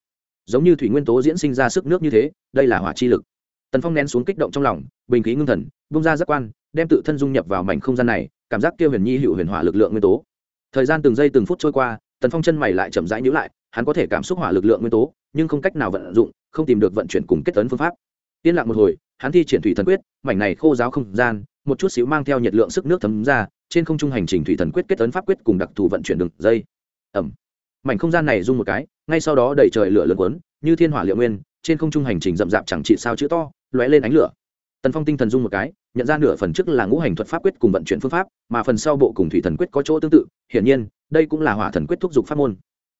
Giống như thủy nguyên tố diễn sinh ra sức nước như thế, đây là hỏa chi lực tần phong nén xuống kích động trong lòng, bình khí ngưng thần, bung ra giác quan, đem tự thân dung nhập vào mảnh không gian này, cảm giác kia huyền nhi hữu huyền hỏa lực lượng nguyên tố. Thời gian từng giây từng phút trôi qua, tần phong chân mày lại chậm rãi nhữ lại, hắn có thể cảm xúc hỏa lực lượng nguyên tố, nhưng không cách nào vận dụng, không tìm được vận chuyển cùng kết tấn phương pháp. Yên lặng một hồi, hắn thi triển thủy thần quyết, mảnh này khô giáo không gian, một chút xíu mang theo nhiệt lượng sức nước thấm ra, trên không trung hành trình thủy thần quyết kết tấn pháp quyết cùng đặc thù vận chuyển đường dây. Ẩm mảnh không gian này rung một cái, ngay sau đó đẩy trời lửa lớn quấn như thiên hỏa liệu nguyên, trên không trung hành trình rậm rạp chẳng trị sao chữ to lóe lên ánh lửa. Tần phong tinh thần dung một cái, nhận ra nửa phần trước là ngũ hành thuật pháp quyết cùng vận chuyển phương pháp, mà phần sau bộ cùng thủy thần quyết có chỗ tương tự, hiển nhiên, đây cũng là hỏa thần quyết thúc giục pháp môn.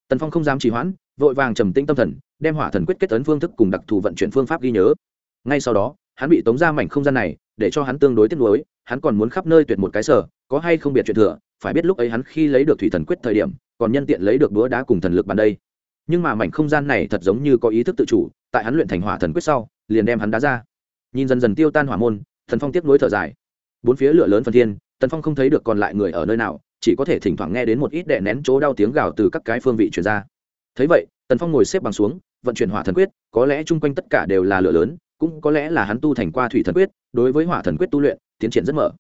Tần phong không dám trì hoãn, vội vàng trầm tĩnh tâm thần, đem hỏa thần quyết kết tấn phương thức cùng đặc thù vận chuyển phương pháp ghi nhớ. Ngay sau đó, hắn bị tống ra mảnh không gian này, để cho hắn tương đối tiếc nuối, hắn còn muốn khắp nơi tuyệt một cái sở, có hay không biệt chuyện thừa, phải biết lúc ấy hắn khi lấy được thủy thần quyết thời điểm, còn nhân tiện lấy được búa đá cùng thần lực bàn đây. Nhưng mà mảnh không gian này thật giống như có ý thức tự chủ, tại hắn luyện thành hỏa thần quyết sau liền đem hắn đá ra. Nhìn dần dần tiêu tan hỏa môn thần phong tiếp nối thở dài. Bốn phía lửa lớn phần thiên, tần phong không thấy được còn lại người ở nơi nào, chỉ có thể thỉnh thoảng nghe đến một ít đệ nén chỗ đau tiếng gào từ các cái phương vị chuyển ra. Thấy vậy, tần phong ngồi xếp bằng xuống, vận chuyển hỏa thần quyết, có lẽ chung quanh tất cả đều là lửa lớn, cũng có lẽ là hắn tu thành qua thủy thần quyết, đối với hỏa thần quyết tu luyện, tiến triển rất mở.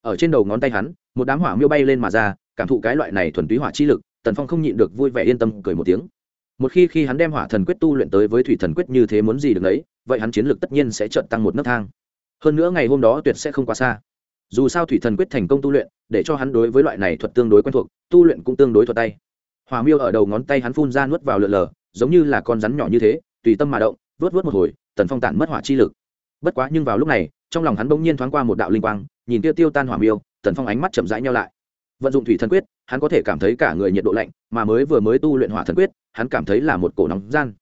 Ở trên đầu ngón tay hắn, một đám hỏa miêu bay lên mà ra, cảm thụ cái loại này thuần túy hỏa chi lực, tần phong không nhịn được vui vẻ yên tâm cười một tiếng một khi khi hắn đem hỏa thần quyết tu luyện tới với thủy thần quyết như thế muốn gì được đấy vậy hắn chiến lược tất nhiên sẽ trợn tăng một nấc thang. Hơn nữa ngày hôm đó tuyệt sẽ không quá xa. Dù sao thủy thần quyết thành công tu luyện, để cho hắn đối với loại này thuật tương đối quen thuộc, tu luyện cũng tương đối thuật tay. Hỏa miêu ở đầu ngón tay hắn phun ra nuốt vào lượn lờ, giống như là con rắn nhỏ như thế, tùy tâm mà động, vớt vớt một hồi, tần phong tản mất hỏa chi lực. Bất quá nhưng vào lúc này, trong lòng hắn bỗng nhiên thoáng qua một đạo linh quang, nhìn tiêu tiêu tan hỏa miêu, tần phong ánh mắt chậm rãi nhau lại vận dụng thủy thần quyết, hắn có thể cảm thấy cả người nhiệt độ lạnh, mà mới vừa mới tu luyện hỏa thần quyết, hắn cảm thấy là một cổ nóng gian.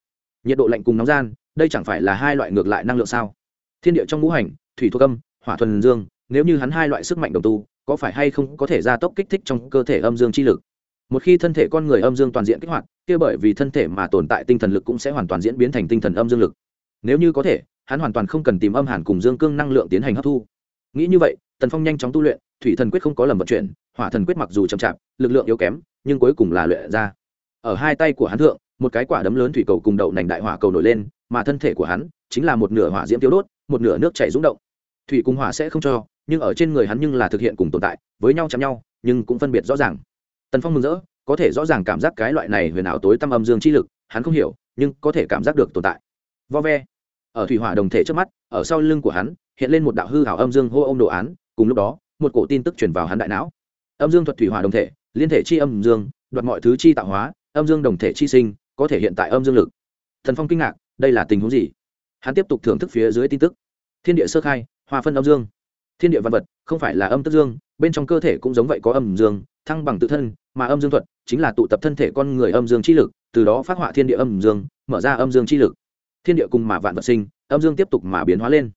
Nhiệt độ lạnh cùng nóng gian, đây chẳng phải là hai loại ngược lại năng lượng sao? Thiên địa trong ngũ hành, thủy thuộc âm, hỏa thuần dương, nếu như hắn hai loại sức mạnh đồng tu, có phải hay không có thể gia tốc kích thích trong cơ thể âm dương chi lực? Một khi thân thể con người âm dương toàn diện kích hoạt, kia bởi vì thân thể mà tồn tại tinh thần lực cũng sẽ hoàn toàn diễn biến thành tinh thần âm dương lực. Nếu như có thể, hắn hoàn toàn không cần tìm âm hàn cùng dương cương năng lượng tiến hành hấp thu. Nghĩ như vậy, tần phong nhanh chóng tu luyện, thủy thần quyết không có lầm vận chuyển hỏa thần quyết mặc dù chậm chạp, lực lượng yếu kém, nhưng cuối cùng là luyện ra. Ở hai tay của hắn thượng, một cái quả đấm lớn thủy cầu cùng đậu nành đại hỏa cầu nổi lên, mà thân thể của hắn chính là một nửa hỏa diễm tiêu đốt, một nửa nước chảy rúng động. Thủy cùng hỏa sẽ không cho, nhưng ở trên người hắn nhưng là thực hiện cùng tồn tại, với nhau chạm nhau, nhưng cũng phân biệt rõ ràng. Tần phong mừng rỡ, có thể rõ ràng cảm giác cái loại này huyền ảo tối tâm âm dương chi lực, hắn không hiểu, nhưng có thể cảm giác được tồn tại. Vo ve. Ở thủy hỏa đồng thể trước mắt, ở sau lưng của hắn, hiện lên một đạo hư hảo âm dương hô ông đồ án, cùng lúc đó, một cổ tin tức truyền vào hắn đại não âm dương thuật thủy hỏa đồng thể liên thể chi âm dương đoạt mọi thứ chi tạo hóa âm dương đồng thể chi sinh có thể hiện tại âm dương lực thần phong kinh ngạc đây là tình huống gì hắn tiếp tục thưởng thức phía dưới tin tức thiên địa sơ khai hòa phân âm dương thiên địa văn vật không phải là âm tức dương bên trong cơ thể cũng giống vậy có âm dương thăng bằng tự thân mà âm dương thuật chính là tụ tập thân thể con người âm dương chi lực từ đó phát họa thiên địa âm dương mở ra âm dương chi lực thiên địa cùng mà vạn vật sinh âm dương tiếp tục mà biến hóa lên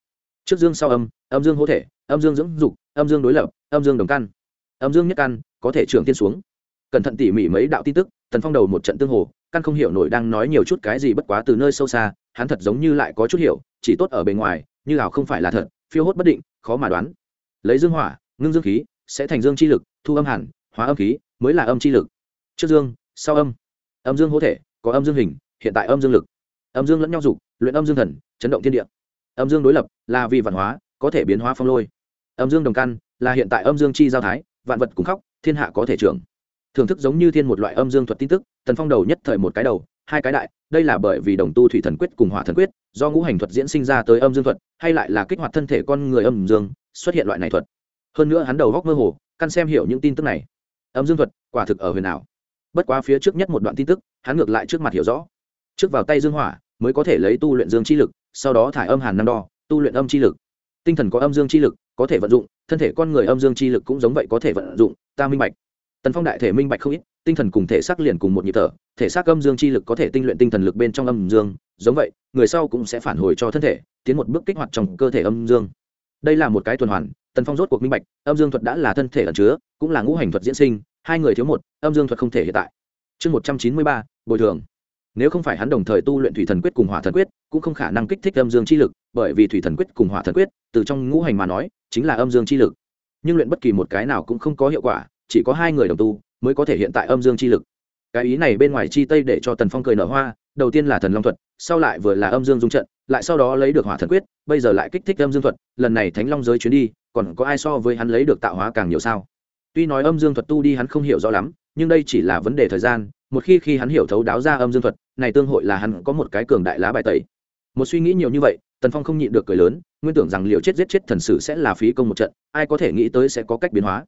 trước dương sau âm âm dương Hỗ thể âm dương dưỡng dục âm dương đối lập âm dương đồng căn âm dương nhất căn, có thể trưởng tiên xuống. Cẩn thận tỉ mỉ mấy đạo tin tức, tần phong đầu một trận tương hồ, căn không hiểu nổi đang nói nhiều chút cái gì bất quá từ nơi sâu xa, hắn thật giống như lại có chút hiểu, chỉ tốt ở bề ngoài, như ảo không phải là thật, phiêu hốt bất định, khó mà đoán. Lấy dương hỏa, ngưng dương khí, sẽ thành dương chi lực, thu âm hẳn, hóa âm khí, mới là âm chi lực. Trước dương, sau âm. Âm dương hô thể, có âm dương hình, hiện tại âm dương lực. Âm dương lẫn nhau dục, luyện âm dương thần, chấn động thiên địa. Âm dương đối lập, là vì văn hóa, có thể biến hóa phong lôi. Âm dương đồng căn, là hiện tại âm dương chi giao thái vạn vật cùng khóc, thiên hạ có thể trưởng. Thưởng thức giống như thiên một loại âm dương thuật tin tức, tần phong đầu nhất thời một cái đầu, hai cái đại, đây là bởi vì đồng tu thủy thần quyết cùng hỏa thần quyết, do ngũ hành thuật diễn sinh ra tới âm dương thuật, hay lại là kích hoạt thân thể con người âm dương, xuất hiện loại này thuật. Hơn nữa hắn đầu góc mơ hồ, căn xem hiểu những tin tức này. Âm dương thuật, quả thực ở huyền ảo. Bất quá phía trước nhất một đoạn tin tức, hắn ngược lại trước mặt hiểu rõ. Trước vào tay dương hỏa, mới có thể lấy tu luyện dương chi lực, sau đó thải âm hàn năm đo, tu luyện âm chi lực. Tinh thần có âm dương chi lực có thể vận dụng, thân thể con người âm dương chi lực cũng giống vậy có thể vận dụng, ta minh bạch. Tần phong đại thể minh bạch không ít, tinh thần cùng thể xác liền cùng một nhịp thở, thể xác âm dương chi lực có thể tinh luyện tinh thần lực bên trong âm dương, giống vậy, người sau cũng sẽ phản hồi cho thân thể, tiến một bước kích hoạt trong cơ thể âm dương. Đây là một cái tuần hoàn, tần phong rốt cuộc minh bạch, âm dương thuật đã là thân thể ẩn chứa, cũng là ngũ hành thuật diễn sinh, hai người thiếu một, âm dương thuật không thể hiện tại. Chương một trăm chín mươi ba, bồi thường nếu không phải hắn đồng thời tu luyện thủy thần quyết cùng hỏa thần quyết, cũng không khả năng kích thích âm dương chi lực, bởi vì thủy thần quyết cùng hỏa thần quyết, từ trong ngũ hành mà nói, chính là âm dương chi lực. Nhưng luyện bất kỳ một cái nào cũng không có hiệu quả, chỉ có hai người đồng tu mới có thể hiện tại âm dương chi lực. Cái ý này bên ngoài chi tây để cho tần phong cười nở hoa, đầu tiên là thần long thuật, sau lại vừa là âm dương dung trận, lại sau đó lấy được hỏa thần quyết, bây giờ lại kích thích âm dương thuật, lần này thánh long giới chuyến đi, còn có ai so với hắn lấy được tạo hóa càng nhiều sao? Tuy nói âm dương thuật tu đi hắn không hiểu rõ lắm, nhưng đây chỉ là vấn đề thời gian một khi khi hắn hiểu thấu đáo ra âm dương thuật, này tương hội là hắn có một cái cường đại lá bài tẩy. Một suy nghĩ nhiều như vậy, tần phong không nhịn được cười lớn, nguyên tưởng rằng liều chết giết chết thần sử sẽ là phí công một trận, ai có thể nghĩ tới sẽ có cách biến hóa.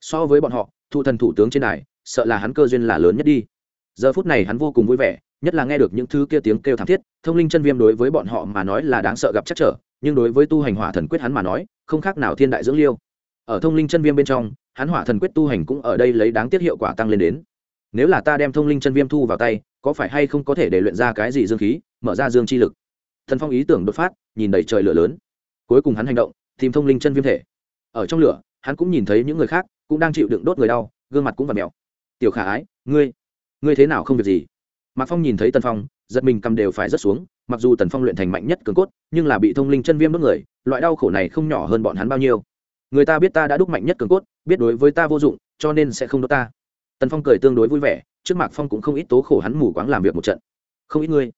So với bọn họ, thu thần thủ tướng trên đài, sợ là hắn cơ duyên là lớn nhất đi. Giờ phút này hắn vô cùng vui vẻ, nhất là nghe được những thứ kia tiếng kêu thảm thiết, thông linh chân viêm đối với bọn họ mà nói là đáng sợ gặp chắc trở, nhưng đối với tu hành hỏa thần quyết hắn mà nói, không khác nào thiên đại dưỡng liêu. Ở thông linh chân viêm bên trong, hắn hỏa thần quyết tu hành cũng ở đây lấy đáng tiết hiệu quả tăng lên đến nếu là ta đem thông linh chân viêm thu vào tay, có phải hay không có thể để luyện ra cái gì dương khí, mở ra dương chi lực? Thần phong ý tưởng đột phát, nhìn đầy trời lửa lớn. Cuối cùng hắn hành động, tìm thông linh chân viêm thể. Ở trong lửa, hắn cũng nhìn thấy những người khác, cũng đang chịu đựng đốt người đau, gương mặt cũng và mèo. Tiểu khả ái, ngươi ngươi thế nào không việc gì? Mạc phong nhìn thấy tần phong, giật mình cầm đều phải rớt xuống, mặc dù tần phong luyện thành mạnh nhất cường cốt, nhưng là bị thông linh chân viêm đốt người, loại đau khổ này không nhỏ hơn bọn hắn bao nhiêu. Người ta biết ta đã đúc mạnh nhất cường cốt, biết đối với ta vô dụng, cho nên sẽ không đốt ta tần phong cười tương đối vui vẻ, trước mạc phong cũng không ít tố khổ hắn mù quáng làm việc một trận. Không ít ngươi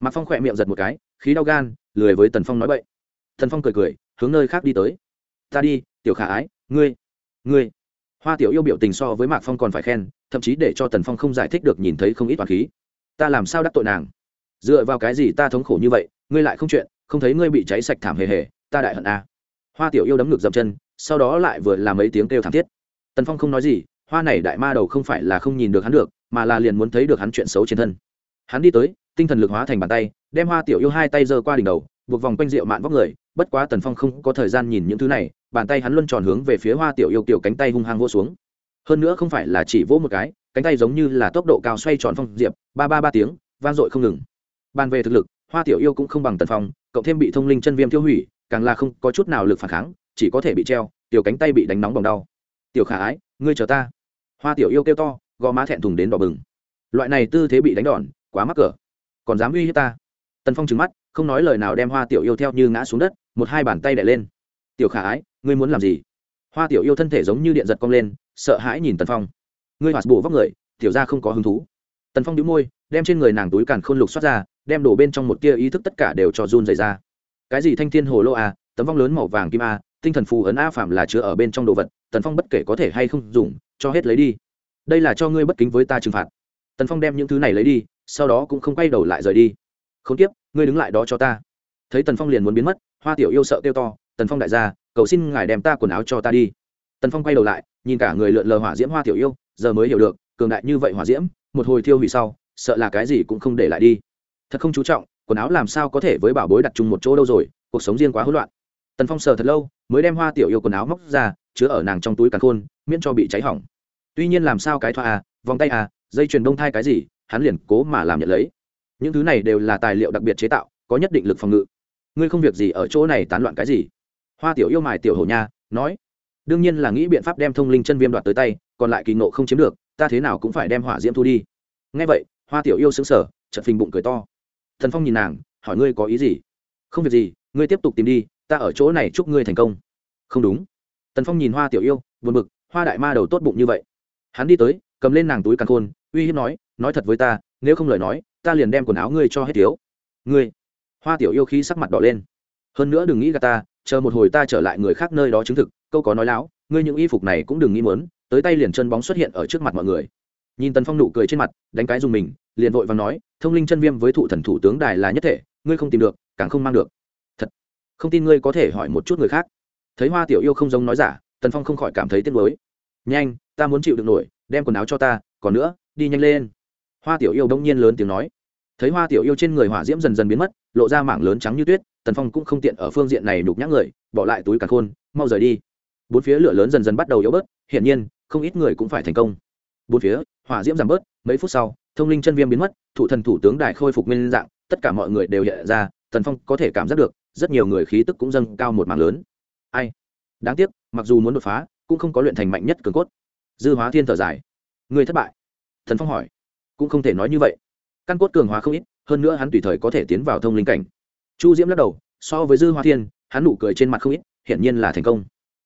mạc phong khỏe miệng giật một cái, khí đau gan, lười với tần phong nói vậy tần phong cười cười, hướng nơi khác đi tới. Ta đi, tiểu khả ái, ngươi ngươi. Hoa tiểu yêu biểu tình so với mạc phong còn phải khen, thậm chí để cho tần phong không giải thích được nhìn thấy không ít toàn khí. Ta làm sao đắc tội nàng? Dựa vào cái gì ta thống khổ như vậy, ngươi lại không chuyện, không thấy ngươi bị cháy sạch thảm hề hề, ta đại hận a à. hoa tiểu yêu đấm ngược dậm chân, sau đó lại vừa làm mấy tiếng kêu thảm thiết. Tần phong không nói gì hoa này đại ma đầu không phải là không nhìn được hắn được, mà là liền muốn thấy được hắn chuyện xấu trên thân. Hắn đi tới, tinh thần lực hóa thành bàn tay, đem hoa tiểu yêu hai tay giơ qua đỉnh đầu, buộc vòng quanh rượu mạn vóc người, bất quá tần phong không có thời gian nhìn những thứ này, bàn tay hắn luân tròn hướng về phía hoa tiểu yêu kiểu cánh tay hung hăng vô xuống. Hơn nữa không phải là chỉ vỗ một cái, cánh tay giống như là tốc độ cao xoay tròn phong diệp, ba ba ba tiếng, vang dội không ngừng. Bàn về thực lực, hoa tiểu yêu cũng không bằng tần phong, cộng thêm bị thông linh chân viêm tiêu hủy, càng là không có chút nào lực phản kháng, chỉ có thể bị treo, tiểu cánh tay bị đánh nóng bỏng đau. Tiểu khả ái, ngươi chờ ta hoa tiểu yêu kêu to, gò má thẹn thùng đến đỏ bừng. Loại này tư thế bị đánh đòn, quá mắc cỡ. Còn dám uy hiếp ta? Tần phong trừng mắt, không nói lời nào đem hoa tiểu yêu theo như ngã xuống đất, một hai bàn tay đẻ lên. Tiểu khả ái, ngươi muốn làm gì? Hoa tiểu yêu thân thể giống như điện giật cong lên, sợ hãi nhìn tần phong. Ngươi hoạt bổ vóc người, tiểu ra không có hứng thú. Tần phong đĩu môi, đem trên người nàng túi càn khôn lục xoát ra, đem đổ bên trong một tia ý thức tất cả đều cho run dày ra. Cái gì thanh thiên hồ lô a tấm vong lớn màu vàng kim a tinh thần phù ấn a phạm là chứa ở bên trong đồ vật tần phong bất kể có thể hay không dùng, cho hết lấy đi. Đây là cho ngươi bất kính với ta trừng phạt. Tần phong đem những thứ này lấy đi, sau đó cũng không quay đầu lại rời đi. Không tiếp ngươi đứng lại đó cho ta. Thấy tần phong liền muốn biến mất, hoa tiểu yêu sợ kêu to, tần phong đại gia, cầu xin ngài đem ta quần áo cho ta đi. Tần phong quay đầu lại, nhìn cả người lượn lờ hỏa diễm hoa tiểu yêu, giờ mới hiểu được, cường đại như vậy hỏa diễm, một hồi thiêu hủy sau, sợ là cái gì cũng không để lại đi. Thật không chú trọng, quần áo làm sao có thể với bảo bối đặt chung một chỗ đâu rồi, cuộc sống riêng quá hỗn loạn. Tần phong sờ thật lâu, mới đem hoa tiểu yêu quần áo móc ra chứa ở nàng trong túi càn khôn, miễn cho bị cháy hỏng. Tuy nhiên làm sao cái thoa à vòng tay à dây chuyền đông thai cái gì, hắn liền cố mà làm nhận lấy. Những thứ này đều là tài liệu đặc biệt chế tạo, có nhất định lực phòng ngự. Ngươi không việc gì ở chỗ này tán loạn cái gì? Hoa tiểu yêu mài tiểu hổ nha, nói. Đương nhiên là nghĩ biện pháp đem thông linh chân viêm đoạt tới tay, còn lại kỳ nộ không chiếm được, ta thế nào cũng phải đem hỏa diễm thu đi. Ngay vậy, hoa tiểu yêu xứng sở chật phình bụng cười to. Thần phong nhìn nàng, hỏi ngươi có ý gì? Không việc gì, ngươi tiếp tục tìm đi, ta ở chỗ này chúc ngươi thành công. Không đúng tần phong nhìn hoa tiểu yêu vượt bực, hoa đại ma đầu tốt bụng như vậy. Hắn đi tới, cầm lên nàng túi càng khôn, uy hiếp nói nói thật với ta, nếu không lời nói, ta liền đem quần áo ngươi cho hết thiếu. Ngươi? Hoa tiểu yêu khí sắc mặt đỏ lên. Hơn nữa đừng nghĩ gà ta, chờ một hồi ta trở lại người khác nơi đó chứng thực, câu có nói láo, ngươi những y phục này cũng đừng nghĩ mớn tới tay liền chân bóng xuất hiện ở trước mặt mọi người. Nhìn tần phong nụ cười trên mặt, đánh cái dùng mình, liền vội và nói, thông linh chân viêm với thụ thần thủ tướng đài là nhất thể, ngươi không tìm được, càng không mang được. Thật, không tin ngươi có thể hỏi một chút người khác thấy hoa tiểu yêu không giống nói giả, tần phong không khỏi cảm thấy tiếc nuối. Nhanh, ta muốn chịu được nổi, đem quần áo cho ta, còn nữa, đi nhanh lên. Hoa tiểu yêu đông nhiên lớn tiếng nói. Thấy hoa tiểu yêu trên người hỏa diễm dần dần biến mất, lộ ra mảng lớn trắng như tuyết, tần phong cũng không tiện ở phương diện này đục nhã người, bỏ lại túi cả khôn, mau rời đi. Bốn phía lửa lớn dần dần bắt đầu yếu bớt, hiển nhiên, không ít người cũng phải thành công. Bốn phía, hỏa diễm giảm bớt, mấy phút sau, thông linh chân viêm biến mất, thủ thần thủ tướng đại khôi phục nguyên dạng, tất cả mọi người đều hiện ra, tần phong có thể cảm giác được, rất nhiều người khí tức cũng dâng cao một mảng lớn ai? Đáng tiếc, mặc dù muốn đột phá, cũng không có luyện thành mạnh nhất cường cốt. Dư hóa thiên thở dài. Người thất bại? Thần phong hỏi. Cũng không thể nói như vậy. Căn cốt cường hóa không ít, hơn nữa hắn tùy thời có thể tiến vào thông linh cảnh. Chu diễm lắc đầu, so với dư hóa thiên, hắn nụ cười trên mặt không ít, hiển nhiên là thành công.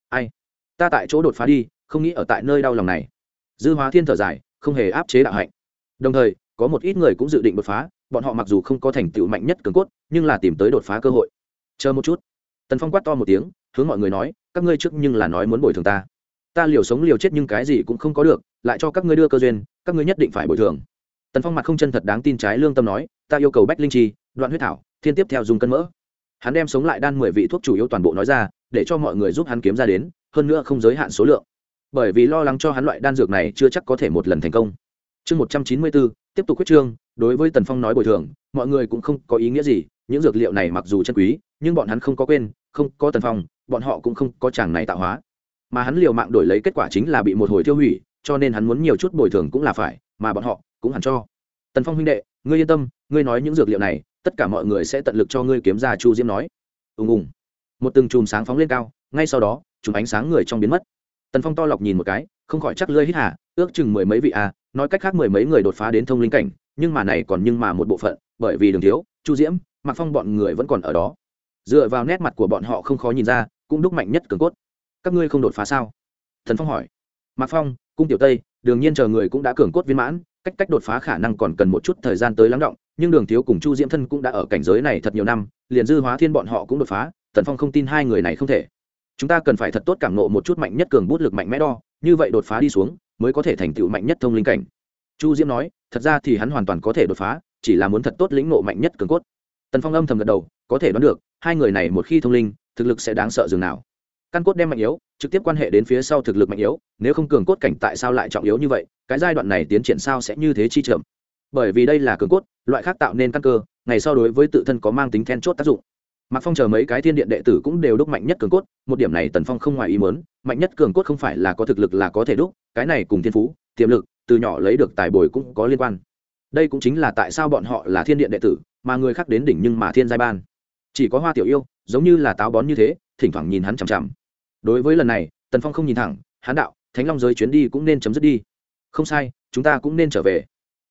Ai? Ta tại chỗ đột phá đi, không nghĩ ở tại nơi đau lòng này. Dư hóa thiên thở dài, không hề áp chế đạo hạnh. Đồng thời, có một ít người cũng dự định đột phá, bọn họ mặc dù không có thành tựu mạnh nhất cường cốt, nhưng là tìm tới đột phá cơ hội. Chờ một chút. Tần phong quát to một tiếng hướng mọi người nói, các ngươi trước nhưng là nói muốn bồi thường ta. Ta liều sống liều chết nhưng cái gì cũng không có được, lại cho các ngươi đưa cơ duyên, các ngươi nhất định phải bồi thường. Tần phong mặt không chân thật đáng tin trái lương tâm nói, ta yêu cầu bách linh chi, đoạn huyết thảo, thiên tiếp theo dùng cân mỡ. Hắn đem sống lại đan mười vị thuốc chủ yếu toàn bộ nói ra, để cho mọi người giúp hắn kiếm ra đến, hơn nữa không giới hạn số lượng. Bởi vì lo lắng cho hắn loại đan dược này chưa chắc có thể một lần thành công. Chương một trăm chín mươi bốn, tiếp tục quyết trương, đối với tần phong nói bồi thường, mọi người cũng không có ý nghĩa gì, những dược liệu này mặc dù chân quý, nhưng bọn hắn không có quên không có tần phong, bọn họ cũng không có chàng này tạo hóa. Mà hắn liều mạng đổi lấy kết quả chính là bị một hồi tiêu hủy, cho nên hắn muốn nhiều chút bồi thường cũng là phải, mà bọn họ cũng hẳn cho. Tần phong huynh đệ, ngươi yên tâm, ngươi nói những dược liệu này, tất cả mọi người sẽ tận lực cho ngươi kiếm ra chu diễm nói. Ùng ùng. Một từng chùm sáng phóng lên cao, ngay sau đó, chùm ánh sáng người trong biến mất. Tần phong to lọc nhìn một cái, không khỏi chắc lơi hít hà, ước chừng mười mấy vị à nói cách khác mười mấy người đột phá đến thông linh cảnh, nhưng mà này còn nhưng mà một bộ phận, bởi vì đường thiếu, chu diễm mặc phong bọn người vẫn còn ở đó dựa vào nét mặt của bọn họ không khó nhìn ra, cũng đúc mạnh nhất cường cốt. Các ngươi không đột phá sao? Thần phong hỏi. Mạc phong, cung tiểu tây, đương nhiên chờ người cũng đã cường cốt viên mãn, cách cách đột phá khả năng còn cần một chút thời gian tới lắng động, nhưng đường thiếu cùng chu diễm thân cũng đã ở cảnh giới này thật nhiều năm, liền dư hóa thiên bọn họ cũng đột phá tần phong không tin hai người này không thể. Chúng ta cần phải thật tốt cảm nộ một chút mạnh nhất cường bút lực mạnh mẽ đo, như vậy đột phá đi xuống, mới có thể thành tựu mạnh nhất thông linh cảnh. Chu diễm nói, thật ra thì hắn hoàn toàn có thể đột phá, chỉ là muốn thật tốt lĩnh nộ mạnh nhất cường cốt. Tần phong âm thầm gật đầu có thể đoán được, hai người này một khi thông linh, thực lực sẽ đáng sợ dường nào. Căn cốt đem mạnh yếu, trực tiếp quan hệ đến phía sau thực lực mạnh yếu, nếu không cường cốt cảnh tại sao lại trọng yếu như vậy, cái giai đoạn này tiến triển sao sẽ như thế chi chậm? Bởi vì đây là cường cốt, loại khác tạo nên căn cơ, ngày sau đối với tự thân có mang tính then chốt tác dụng. Mạc phong chờ mấy cái thiên điện đệ tử cũng đều đúc mạnh nhất cường cốt, một điểm này tần phong không ngoài ý mớn mạnh nhất cường cốt không phải là có thực lực là có thể đúc, cái này cùng thiên phú, tiềm lực, từ nhỏ lấy được tài bồi cũng có liên quan. Đây cũng chính là tại sao bọn họ là thiên điện đệ tử, mà người khác đến đỉnh nhưng mà thiên giai ban chỉ có hoa tiểu yêu, giống như là táo bón như thế, thỉnh thoảng nhìn hắn chằm chằm. Đối với lần này, tần phong không nhìn thẳng, hắn đạo, thánh long giới chuyến đi cũng nên chấm dứt đi. Không sai, chúng ta cũng nên trở về.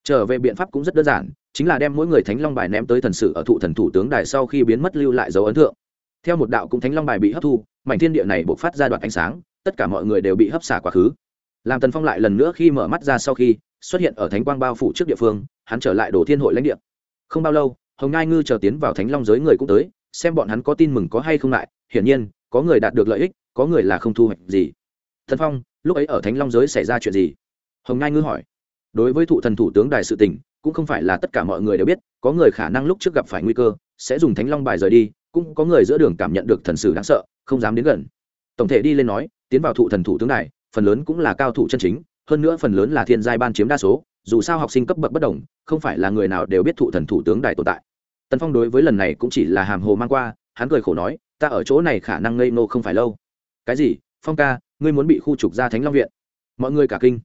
Trở về biện pháp cũng rất đơn giản, chính là đem mỗi người thánh long bài ném tới thần sử ở thụ thần thủ tướng đài sau khi biến mất lưu lại dấu ấn tượng theo một đạo cũng thánh long bài bị hấp thu, mảnh thiên địa này buộc phát ra đoạn ánh sáng, tất cả mọi người đều bị hấp xả quá khứ. Làm tần phong lại lần nữa khi mở mắt ra sau khi xuất hiện ở thánh quang bao phủ trước địa phương, hắn trở lại đồ thiên hội lãnh địa. Không bao lâu hồng ngai ngư chờ tiến vào thánh long giới người cũng tới, xem bọn hắn có tin mừng có hay không lại. Hiển nhiên, có người đạt được lợi ích, có người là không thu hoạch gì. Thần phong, lúc ấy ở thánh long giới xảy ra chuyện gì? Hồng ngai ngư hỏi. Đối với thụ thần thủ tướng đài sự tình, cũng không phải là tất cả mọi người đều biết, có người khả năng lúc trước gặp phải nguy cơ, sẽ dùng thánh long bài rời đi, cũng có người giữa đường cảm nhận được thần sử đáng sợ, không dám đến gần. Tổng thể đi lên nói, tiến vào thụ thần thủ tướng đài, phần lớn cũng là cao thủ chân chính, hơn nữa phần lớn là thiên giai ban chiếm đa số dù sao học sinh cấp bậc bất đồng, không phải là người nào đều biết thụ thần thủ tướng đài tồn tại. Tần phong đối với lần này cũng chỉ là hàm hồ mang qua, hắn cười khổ nói, ta ở chỗ này khả năng ngây nô không phải lâu. Cái gì? Phong ca, ngươi muốn bị khu trục ra thánh long viện? Mọi người cả kinh.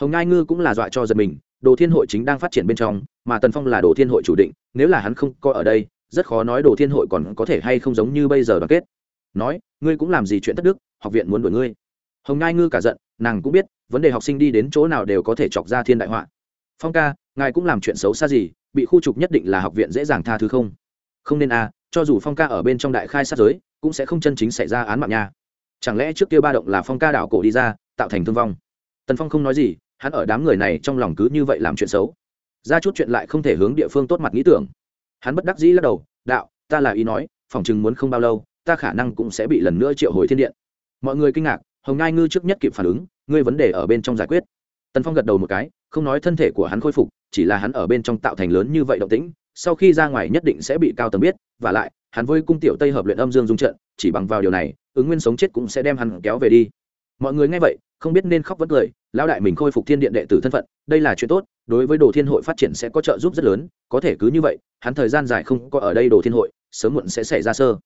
Hồng ngai ngư cũng là dọa cho giật mình, đồ thiên hội chính đang phát triển bên trong, mà tần phong là đồ thiên hội chủ định, nếu là hắn không coi ở đây, rất khó nói đồ thiên hội còn có thể hay không giống như bây giờ đoàn kết. Nói, ngươi cũng làm gì chuyện thất đức, học viện muốn đuổi ngươi. Hồng ngai ngư cả giận, nàng cũng biết, vấn đề học sinh đi đến chỗ nào đều có thể chọc ra thiên đại họa phong ca, ngài cũng làm chuyện xấu xa gì, bị khu trục nhất định là học viện dễ dàng tha thứ không? Không nên à cho dù phong ca ở bên trong đại khai sát giới, cũng sẽ không chân chính xảy ra án mạng nha. Chẳng lẽ trước kia ba động là phong ca đảo cổ đi ra, tạo thành thương vong? Tần phong không nói gì, hắn ở đám người này trong lòng cứ như vậy làm chuyện xấu. Ra chút chuyện lại không thể hướng địa phương tốt mặt nghĩ tưởng. Hắn bất đắc dĩ lắc đầu, đạo, ta là ý nói, phòng chừng muốn không bao lâu, ta khả năng cũng sẽ bị lần nữa triệu hồi thiên điện. Mọi người kinh ngạc, hồng ngai ngư trước nhất kịp phản ứng, ngươi vấn đề ở bên trong giải quyết tần phong gật đầu một cái, không nói thân thể của hắn khôi phục, chỉ là hắn ở bên trong tạo thành lớn như vậy động tĩnh, sau khi ra ngoài nhất định sẽ bị cao tầng biết, và lại, hắn với cung tiểu tây hợp luyện âm dương dung trận, chỉ bằng vào điều này, ứng nguyên sống chết cũng sẽ đem hắn kéo về đi. Mọi người nghe vậy, không biết nên khóc vẫn cười lão đại mình khôi phục thiên điện đệ tử thân phận, đây là chuyện tốt, đối với đồ thiên hội phát triển sẽ có trợ giúp rất lớn, có thể cứ như vậy, hắn thời gian dài không có ở đây đồ thiên hội, sớm muộn sẽ xảy ra sơ.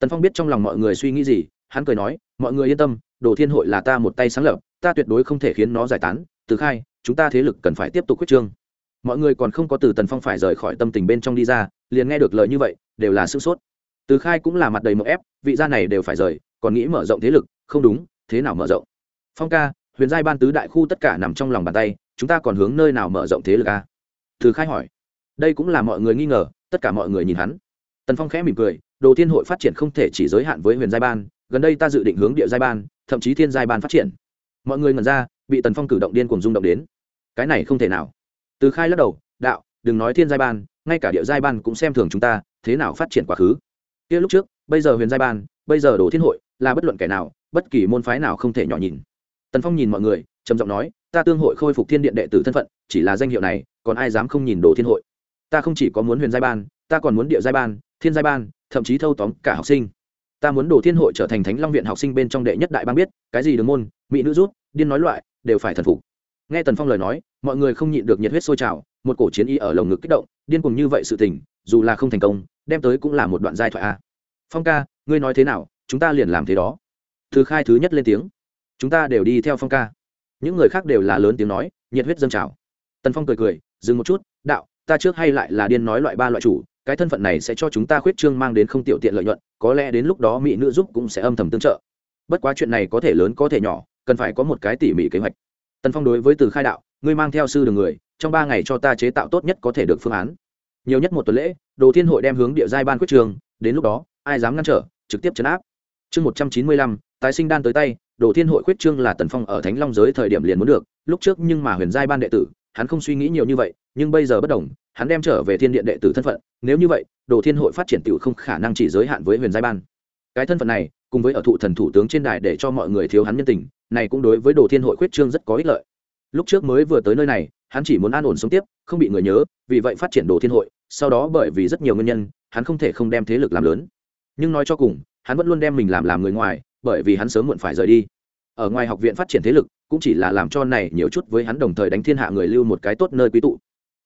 Tần phong biết trong lòng mọi người suy nghĩ gì, hắn cười nói, mọi người yên tâm, đồ thiên hội là ta một tay sáng lập ta tuyệt đối không thể khiến nó giải tán, từ khai, chúng ta thế lực cần phải tiếp tục quyết trương. Mọi người còn không có từ tần phong phải rời khỏi tâm tình bên trong đi ra, liền nghe được lời như vậy, đều là sức sốt. Từ khai cũng là mặt đầy mậu ép, vị gia này đều phải rời, còn nghĩ mở rộng thế lực, không đúng, thế nào mở rộng? Phong ca, huyền giai ban tứ đại khu tất cả nằm trong lòng bàn tay, chúng ta còn hướng nơi nào mở rộng thế lực a từ khai hỏi. Đây cũng là mọi người nghi ngờ, tất cả mọi người nhìn hắn. Tần phong khẽ mỉm cười, đồ thiên hội phát triển không thể chỉ giới hạn với huyền giai ban, gần đây ta dự định hướng địa giai ban, thậm chí thiên giai ban phát triển mọi người ngẩn ra, bị tần phong cử động điên cuồng rung động đến. Cái này không thể nào. Từ khai lắc đầu, đạo, đừng nói thiên giai ban, ngay cả địa giai ban cũng xem thường chúng ta, thế nào phát triển quá khứ? Kia lúc trước, bây giờ huyền giai ban, bây giờ đồ thiên hội, là bất luận kẻ nào, bất kỳ môn phái nào không thể nhỏ nhìn. Tần phong nhìn mọi người, trầm giọng nói, ta tương hội khôi phục thiên điện đệ tử thân phận, chỉ là danh hiệu này, còn ai dám không nhìn đồ thiên hội? Ta không chỉ có muốn huyền giai ban, ta còn muốn địa giai ban, thiên giai ban, thậm chí thâu tóm cả học sinh ta muốn đồ thiên hội trở thành thánh long viện học sinh bên trong đệ nhất đại bang biết, cái gì đường môn, mỹ nữ rút, điên nói loại, đều phải thần phục. Nghe tần phong lời nói, mọi người không nhịn được nhiệt huyết sôi trào, một cổ chiến y ở lồng ngực kích động, điên cùng như vậy sự tình, dù là không thành công, đem tới cũng là một đoạn giai thoại a. Phong ca, ngươi nói thế nào, chúng ta liền làm thế đó. Thứ khai thứ nhất lên tiếng. Chúng ta đều đi theo phong ca. Những người khác đều là lớn tiếng nói, nhiệt huyết dâng trào. Tần phong cười cười, dừng một chút, đạo, ta trước hay lại là điên nói loại ba loại chủ cái thân phận này sẽ cho chúng ta khuyết trương mang đến không tiểu tiện lợi nhuận, có lẽ đến lúc đó mỹ nữ giúp cũng sẽ âm thầm tương trợ. Bất quá chuyện này có thể lớn có thể nhỏ, cần phải có một cái tỉ mỉ kế hoạch. Tần phong đối với từ khai đạo, ngươi mang theo sư đường người, trong ba ngày cho ta chế tạo tốt nhất có thể được phương án. Nhiều nhất một tuần lễ, đồ thiên hội đem hướng địa giai ban quyết trường, đến lúc đó, ai dám ngăn trở, trực tiếp chấn áp. Chương một trăm chín mươi lăm, tái sinh đan tới tay, đồ thiên hội quyết trương là tần phong ở thánh long giới thời điểm liền muốn được, lúc trước nhưng mà huyền giai ban đệ tử hắn không suy nghĩ nhiều như vậy, nhưng bây giờ bất đồng, hắn đem trở về thiên điện đệ tử thân phận, nếu như vậy, đồ thiên hội phát triển tiểu không khả năng chỉ giới hạn với huyền giai ban. Cái thân phận này, cùng với ở thụ thần thủ tướng trên đài để cho mọi người thiếu hắn nhân tình, này cũng đối với đồ thiên hội khuyết trương rất có ích lợi. Lúc trước mới vừa tới nơi này, hắn chỉ muốn an ổn sống tiếp, không bị người nhớ, vì vậy phát triển đồ thiên hội, sau đó bởi vì rất nhiều nguyên nhân, hắn không thể không đem thế lực làm lớn. Nhưng nói cho cùng, hắn vẫn luôn đem mình làm làm người ngoài, bởi vì hắn sớm muộn phải rời đi ở ngoài học viện phát triển thế lực, cũng chỉ là làm cho này nhiều chút với hắn đồng thời đánh thiên hạ người lưu một cái tốt nơi quý tụ.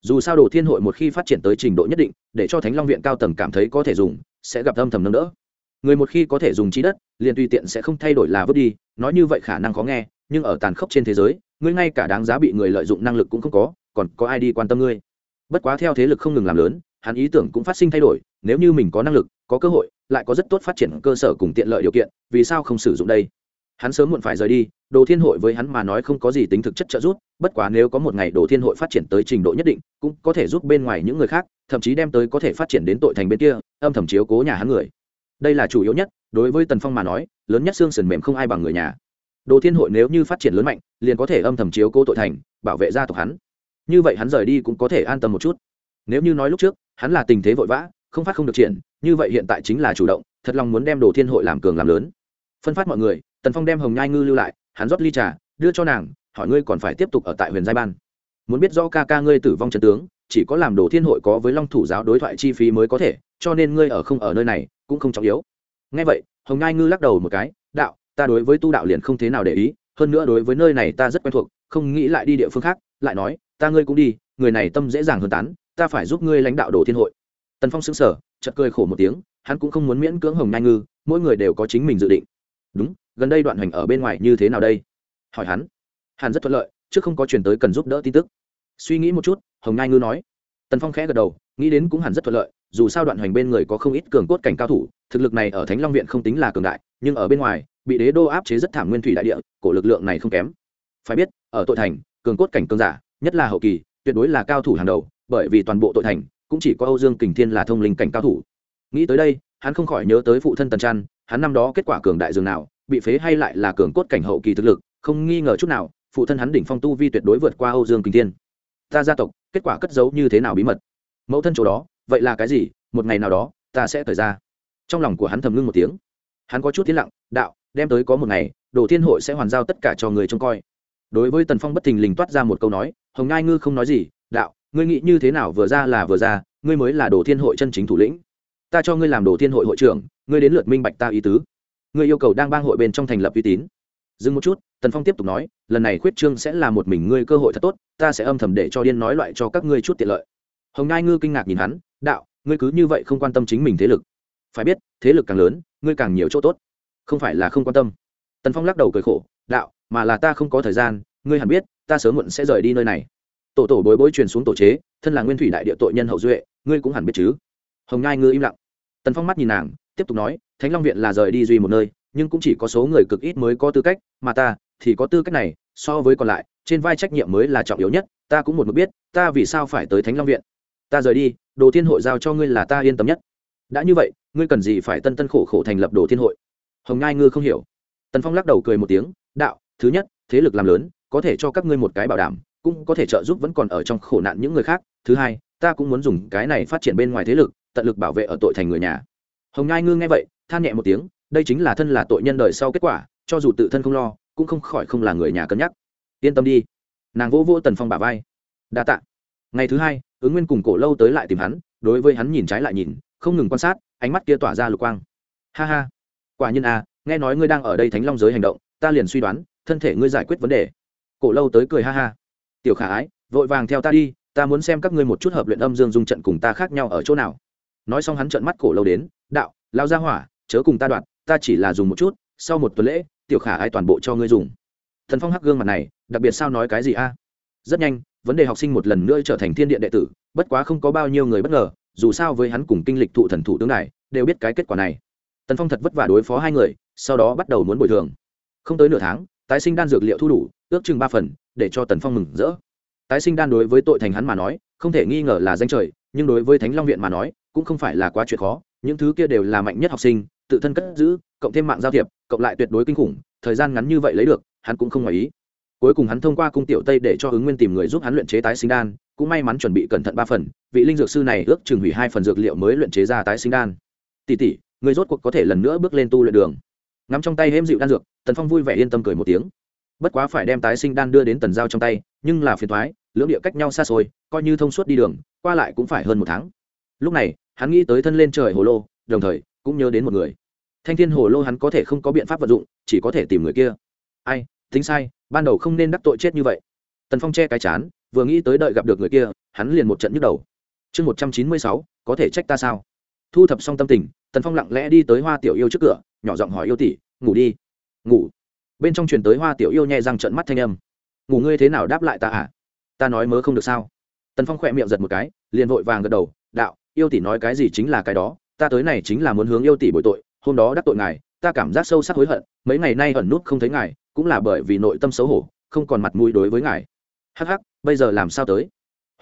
Dù sao đồ thiên hội một khi phát triển tới trình độ nhất định, để cho thánh long viện cao tầng cảm thấy có thể dùng, sẽ gặp âm thầm nâng đỡ. Người một khi có thể dùng trí đất, liền tùy tiện sẽ không thay đổi là vứt đi, nói như vậy khả năng khó nghe, nhưng ở tàn khốc trên thế giới, ngươi ngay cả đáng giá bị người lợi dụng năng lực cũng không có, còn có ai đi quan tâm ngươi? Bất quá theo thế lực không ngừng làm lớn, hắn ý tưởng cũng phát sinh thay đổi, nếu như mình có năng lực, có cơ hội, lại có rất tốt phát triển cơ sở cùng tiện lợi điều kiện, vì sao không sử dụng đây? Hắn sớm muộn phải rời đi, đồ thiên hội với hắn mà nói không có gì tính thực chất trợ giúp, bất quá nếu có một ngày đồ thiên hội phát triển tới trình độ nhất định, cũng có thể giúp bên ngoài những người khác, thậm chí đem tới có thể phát triển đến tội thành bên kia, âm thầm chiếu cố nhà hắn người. Đây là chủ yếu nhất, đối với tần phong mà nói, lớn nhất xương sườn mềm không ai bằng người nhà. Đồ thiên hội nếu như phát triển lớn mạnh, liền có thể âm thầm chiếu cố tội thành, bảo vệ gia tộc hắn. Như vậy hắn rời đi cũng có thể an tâm một chút. Nếu như nói lúc trước, hắn là tình thế vội vã, không phát không được triển, như vậy hiện tại chính là chủ động, thật lòng muốn đem đồ thiên hội làm cường làm lớn. Phân phát mọi người tần phong đem hồng nhai ngư lưu lại, hắn rót ly trà, đưa cho nàng, hỏi ngươi còn phải tiếp tục ở tại huyền giai ban. Muốn biết rõ ca ca ngươi tử vong trần tướng, chỉ có làm đồ thiên hội có với long thủ giáo đối thoại chi phí mới có thể, cho nên ngươi ở không ở nơi này, cũng không trọng yếu. Ngay vậy, hồng nhai ngư lắc đầu một cái, đạo, ta đối với tu đạo liền không thế nào để ý, hơn nữa đối với nơi này ta rất quen thuộc, không nghĩ lại đi địa phương khác, lại nói, ta ngươi cũng đi, người này tâm dễ dàng hơn tán, ta phải giúp ngươi lãnh đạo đồ thiên hội. Tần phong xứng sở chật cười khổ một tiếng, hắn cũng không muốn miễn cưỡng hồng nhai ngư, mỗi người đều có chính mình dự định. Đúng gần đây đoạn hành ở bên ngoài như thế nào đây? Hỏi hắn. Hàn rất thuận lợi, chứ không có chuyển tới cần giúp đỡ tin tức. Suy nghĩ một chút, hồng nhai ngư nói. Tần phong khẽ gật đầu, nghĩ đến cũng hẳn rất thuận lợi, dù sao đoạn hành bên người có không ít cường cốt cảnh cao thủ, thực lực này ở thánh long viện không tính là cường đại, nhưng ở bên ngoài, bị đế đô áp chế rất thảm nguyên thủy đại địa, cổ lực lượng này không kém. Phải biết, ở tội thành, cường cốt cảnh cường giả, nhất là hậu kỳ, tuyệt đối là cao thủ hàng đầu, bởi vì toàn bộ tội thành cũng chỉ có âu dương kình thiên là thông linh cảnh cao thủ. Nghĩ tới đây, hắn không khỏi nhớ tới phụ thân tần trăn, hắn năm đó kết quả cường đại dường nào bị phế hay lại là cường cốt cảnh hậu kỳ thực lực, không nghi ngờ chút nào, phụ thân hắn đỉnh phong tu vi tuyệt đối vượt qua âu dương kình thiên. Ta gia tộc, kết quả cất giấu như thế nào bí mật? Mẫu thân chỗ đó, vậy là cái gì? Một ngày nào đó, ta sẽ thời ra. Trong lòng của hắn thầm ngưng một tiếng. Hắn có chút tiến lặng, đạo, đem tới có một ngày, đồ thiên hội sẽ hoàn giao tất cả cho người trông coi. Đối với tần phong bất thình lình toát ra một câu nói, hồng ngai ngư không nói gì, đạo, ngươi nghĩ như thế nào vừa ra là vừa ra, ngươi mới là đồ thiên hội chân chính thủ lĩnh. Ta cho ngươi làm đồ thiên hội hội trưởng, ngươi đến lượt minh bạch ta ý tứ ngươi yêu cầu đang bang hội bên trong thành lập uy tín. Dừng một chút, tần phong tiếp tục nói, lần này khuyết trương sẽ là một mình ngươi cơ hội thật tốt, ta sẽ âm thầm để cho điên nói loại cho các ngươi chút tiện lợi. Hồng ngai ngư kinh ngạc nhìn hắn, đạo, ngươi cứ như vậy không quan tâm chính mình thế lực. Phải biết, thế lực càng lớn, ngươi càng nhiều chỗ tốt. Không phải là không quan tâm. Tần phong lắc đầu cười khổ, đạo, mà là ta không có thời gian, ngươi hẳn biết, ta sớm muộn sẽ rời đi nơi này. Tổ tổ bối bối truyền xuống tổ chế, thân là nguyên thủy đại địa tội nhân hậu duệ, ngươi cũng hẳn biết chứ. Hồng ngai ngư im lặng. Tần phong mắt nhìn nàng tiếp tục nói, thánh long viện là rời đi duy một nơi, nhưng cũng chỉ có số người cực ít mới có tư cách, mà ta thì có tư cách này, so với còn lại, trên vai trách nhiệm mới là trọng yếu nhất, ta cũng một mực biết, ta vì sao phải tới thánh long viện. Ta rời đi, đồ thiên hội giao cho ngươi là ta yên tâm nhất. Đã như vậy, ngươi cần gì phải tân tân khổ khổ thành lập đồ thiên hội? Hồng ngai ngư không hiểu. Tần phong lắc đầu cười một tiếng, đạo, thứ nhất, thế lực làm lớn, có thể cho các ngươi một cái bảo đảm, cũng có thể trợ giúp vẫn còn ở trong khổ nạn những người khác. Thứ hai, ta cũng muốn dùng cái này phát triển bên ngoài thế lực, tận lực bảo vệ ở tội thành người nhà hồng ngai ngư nghe vậy, than nhẹ một tiếng, đây chính là thân là tội nhân đời sau kết quả, cho dù tự thân không lo, cũng không khỏi không là người nhà cân nhắc. Yên tâm đi. Nàng vô vỗ tần phong bà vai. Đa t ạ ngày thứ hai, ứng nguyên cùng cổ lâu tới lại tìm hắn, đối với hắn nhìn trái lại nhìn, không ngừng quan sát, ánh mắt kia tỏa ra lục quang. Ha ha. Quả nhiên à nghe nói ngươi đang ở đây thánh long giới hành động, ta liền suy đoán, thân thể ngươi giải quyết vấn đề. Cổ lâu tới cười ha ha. Tiểu khả ái, vội vàng theo ta đi, ta muốn xem các ngươi một chút hợp luyện âm dương dung trận cùng ta khác nhau ở chỗ nào. Nói xong hắn trợn mắt cổ lâu đến đạo lao ra hỏa, chớ cùng ta đoạt, ta chỉ là dùng một chút, sau một tuần lễ, tiểu khả ai toàn bộ cho ngươi dùng. Thần phong hắc gương mặt này, đặc biệt sao nói cái gì a? Rất nhanh, vấn đề học sinh một lần nữa trở thành thiên điện đệ tử, bất quá không có bao nhiêu người bất ngờ, dù sao với hắn cùng kinh lịch thụ thần thủ tướng này đều biết cái kết quả này. Tần phong thật vất vả đối phó hai người, sau đó bắt đầu muốn bồi thường. Không tới nửa tháng, tái sinh đan dược liệu thu đủ, ước chừng ba phần, để cho tần phong mừng rỡ. Tái sinh đan đối với tội thành hắn mà nói, không thể nghi ngờ là danh trời, nhưng đối với thánh long viện mà nói, cũng không phải là quá chuyện khó những thứ kia đều là mạnh nhất học sinh, tự thân cất giữ, cộng thêm mạng giao thiệp, cộng lại tuyệt đối kinh khủng, thời gian ngắn như vậy lấy được, hắn cũng không ngoài ý. Cuối cùng hắn thông qua cung tiểu tây để cho ứng nguyên tìm người giúp hắn luyện chế tái sinh đan, cũng may mắn chuẩn bị cẩn thận ba phần, vị linh dược sư này ước chừng hủy hai phần dược liệu mới luyện chế ra tái sinh đan. Tỷ tỷ, người rốt cuộc có thể lần nữa bước lên tu luyện đường. Ngắm trong tay hêm dịu đan dược, tần phong vui vẻ yên tâm cười một tiếng. Bất quá phải đem tái sinh đan đưa đến tần giao trong tay, nhưng là phiền thoái lưỡng địa cách nhau xa xôi, coi như thông suốt đi đường, qua lại cũng phải hơn một tháng lúc này, hắn nghĩ tới thân lên trời hồ lô, đồng thời, cũng nhớ đến một người. Thanh thiên hồ lô hắn có thể không có biện pháp vận dụng, chỉ có thể tìm người kia. Ai, tính sai, ban đầu không nên đắc tội chết như vậy. Tần phong che cái chán, vừa nghĩ tới đợi gặp được người kia, hắn liền một trận nhức đầu. Chương một trăm chín mươi sáu, có thể trách ta sao? Thu thập xong tâm tình, tần phong lặng lẽ đi tới hoa tiểu yêu trước cửa, nhỏ giọng hỏi yêu tỷ, ngủ đi. Ngủ? Bên trong truyền tới hoa tiểu yêu nhẹ răng trận mắt thanh âm. Ngủ ngươi thế nào đáp lại ta à? Ta nói mớ không được sao? Tần phong khỏe miệng giật một cái, liền vội vàng gật đầu, đạo yêu tỷ nói cái gì chính là cái đó, ta tới này chính là muốn hướng yêu tỷ bội tội, hôm đó đắc tội ngài, ta cảm giác sâu sắc hối hận, mấy ngày nay ẩn nút không thấy ngài, cũng là bởi vì nội tâm xấu hổ, không còn mặt mũi đối với ngài. Hắc hắc, bây giờ làm sao tới?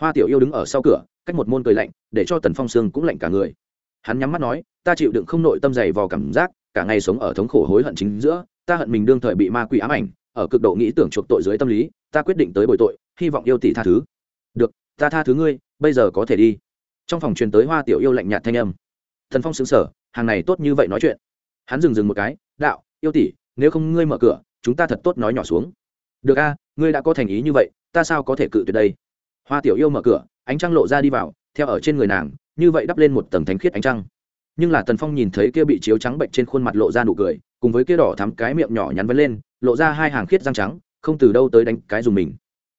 Hoa tiểu yêu đứng ở sau cửa, cách một môn cười lạnh, để cho tần phong sương cũng lạnh cả người. Hắn nhắm mắt nói, ta chịu đựng không nội tâm dày vào cảm giác, cả ngày sống ở thống khổ hối hận chính giữa, ta hận mình đương thời bị ma quỷ ám ảnh, ở cực độ nghĩ tưởng chuộc tội dưới tâm lý, ta quyết định tới bồi tội, hy vọng yêu tỷ tha thứ. Được, ta tha thứ ngươi, bây giờ có thể đi trong phòng truyền tới hoa tiểu yêu lạnh nhạt thanh âm. Thần phong xứng sở hàng này tốt như vậy nói chuyện. Hắn dừng dừng một cái, đạo, yêu tỷ, nếu không ngươi mở cửa, chúng ta thật tốt nói nhỏ xuống. Được a, ngươi đã có thành ý như vậy, ta sao có thể cự tuyệt đây? Hoa tiểu yêu mở cửa, ánh trăng lộ ra đi vào, theo ở trên người nàng, như vậy đắp lên một tầng thánh khiết ánh trăng. Nhưng là tần phong nhìn thấy kia bị chiếu trắng bệnh trên khuôn mặt lộ ra nụ cười, cùng với kia đỏ thắm cái miệng nhỏ nhắn vấn lên, lộ ra hai hàng khiết răng trắng, không từ đâu tới đánh cái dùng mình.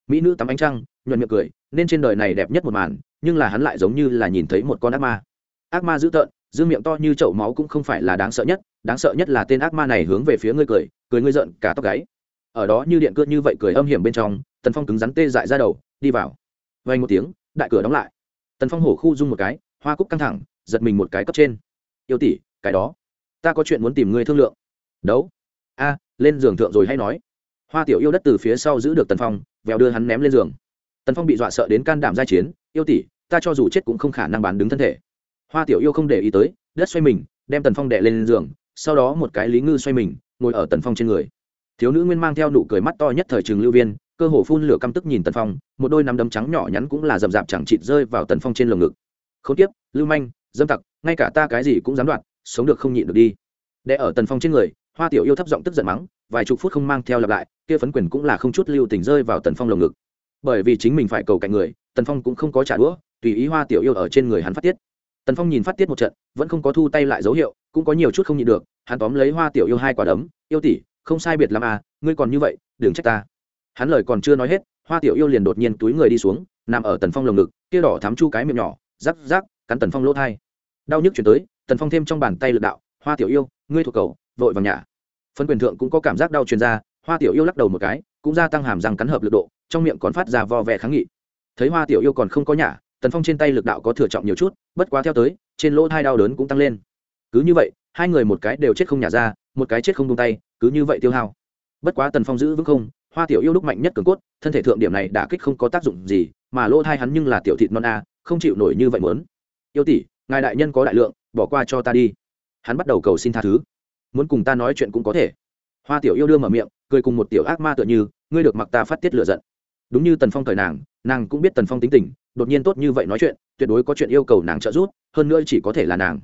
Mỹ nữ tắm ánh trăng, nhuận miệng cười, nên trên đời này đẹp nhất một màn nhưng là hắn lại giống như là nhìn thấy một con ác ma. Ác ma dữ tợn, dương miệng to như chậu máu cũng không phải là đáng sợ nhất, đáng sợ nhất là tên ác ma này hướng về phía ngươi cười cười ngươi giận cả tóc gáy. Ở đó như điện cưa như vậy cười âm hiểm bên trong, tần phong cứng rắn tê dại ra đầu, đi vào. Vay một tiếng, đại cửa đóng lại. Tần phong hổ khu dung một cái, hoa cúc căng thẳng, giật mình một cái cấp trên. Yêu tỷ, cái đó, ta có chuyện muốn tìm ngươi thương lượng. Đấu. A, lên giường thượng rồi hay nói. Hoa tiểu yêu đất từ phía sau giữ được tần phong, vèo đưa hắn ném lên giường. Tần phong bị dọa sợ đến can đảm giai chiến, yêu tỷ ta cho dù chết cũng không khả năng bán đứng thân thể. Hoa tiểu yêu không để ý tới, đất xoay mình, đem tần phong đè lên giường, sau đó một cái lý ngư xoay mình, ngồi ở tần phong trên người. Thiếu nữ nguyên mang theo nụ cười mắt to nhất thời trường lưu viên, cơ hồ phun lửa căm tức nhìn tần phong, một đôi nắm đấm trắng nhỏ nhắn cũng là rậm rạp chẳng chịt rơi vào tần phong trên lồng ngực. Không tiếp lưu manh, dâm tặc, ngay cả ta cái gì cũng dám đoạt, sống được không nhịn được đi. Đệ ở tần phong trên người, hoa tiểu yêu thấp giọng tức giận mắng, vài chục phút không mang theo lặp lại, kia phấn quyền cũng là không chút lưu tình rơi vào tần phong lồng ngực. Bởi vì chính mình phải cầu cạnh người, tần phong cũng không có trả đũa tùy ý hoa tiểu yêu ở trên người hắn phát tiết. Tần phong nhìn phát tiết một trận, vẫn không có thu tay lại dấu hiệu, cũng có nhiều chút không nhịn được, hắn tóm lấy hoa tiểu yêu hai quả đấm, yêu tỷ, không sai biệt l à ngươi còn như vậy, đừng trách ta. Hắn lời còn chưa nói hết, hoa tiểu yêu liền đột nhiên túi người đi xuống, nằm ở tần phong lồng ngực, kia đỏ thắm chu cái miệng nhỏ, rắc rắc, cắn tần phong lỗ thai. Đau nhức chuyển tới, tần phong thêm trong bàn tay lực đạo, hoa tiểu yêu, ngươi thuộc cầu, vội vào nhà. Phân quyền thượng cũng có cảm giác đau truyền ra, hoa tiểu yêu lắc đầu một cái, cũng gia tăng hàm răng cắn hợp lực độ, trong miệng còn phát ra vo vẻ kháng nghị. Thấy hoa tiểu yêu còn không có nhả tần phong trên tay lực đạo có thừa trọng nhiều chút bất quá theo tới trên lỗ thai đau đớn cũng tăng lên cứ như vậy hai người một cái đều chết không nhả ra một cái chết không tung tay cứ như vậy tiêu hao bất quá tần phong giữ vững không hoa tiểu yêu lúc mạnh nhất cường cốt thân thể thượng điểm này đã kích không có tác dụng gì mà lỗ thai hắn nhưng là tiểu thịt non a à, không chịu nổi như vậy muốn yêu tỷ ngài đại nhân có đại lượng bỏ qua cho ta đi hắn bắt đầu cầu xin tha thứ muốn cùng ta nói chuyện cũng có thể hoa tiểu yêu đưa mở miệng cười cùng một tiểu ác ma tựa như ngươi được mặc ta phát tiết lựa giận đúng như tần phong thời nàng nàng cũng biết tần phong tính tình đột nhiên tốt như vậy nói chuyện, tuyệt đối có chuyện yêu cầu nàng trợ giúp, hơn nữa chỉ có thể là nàng.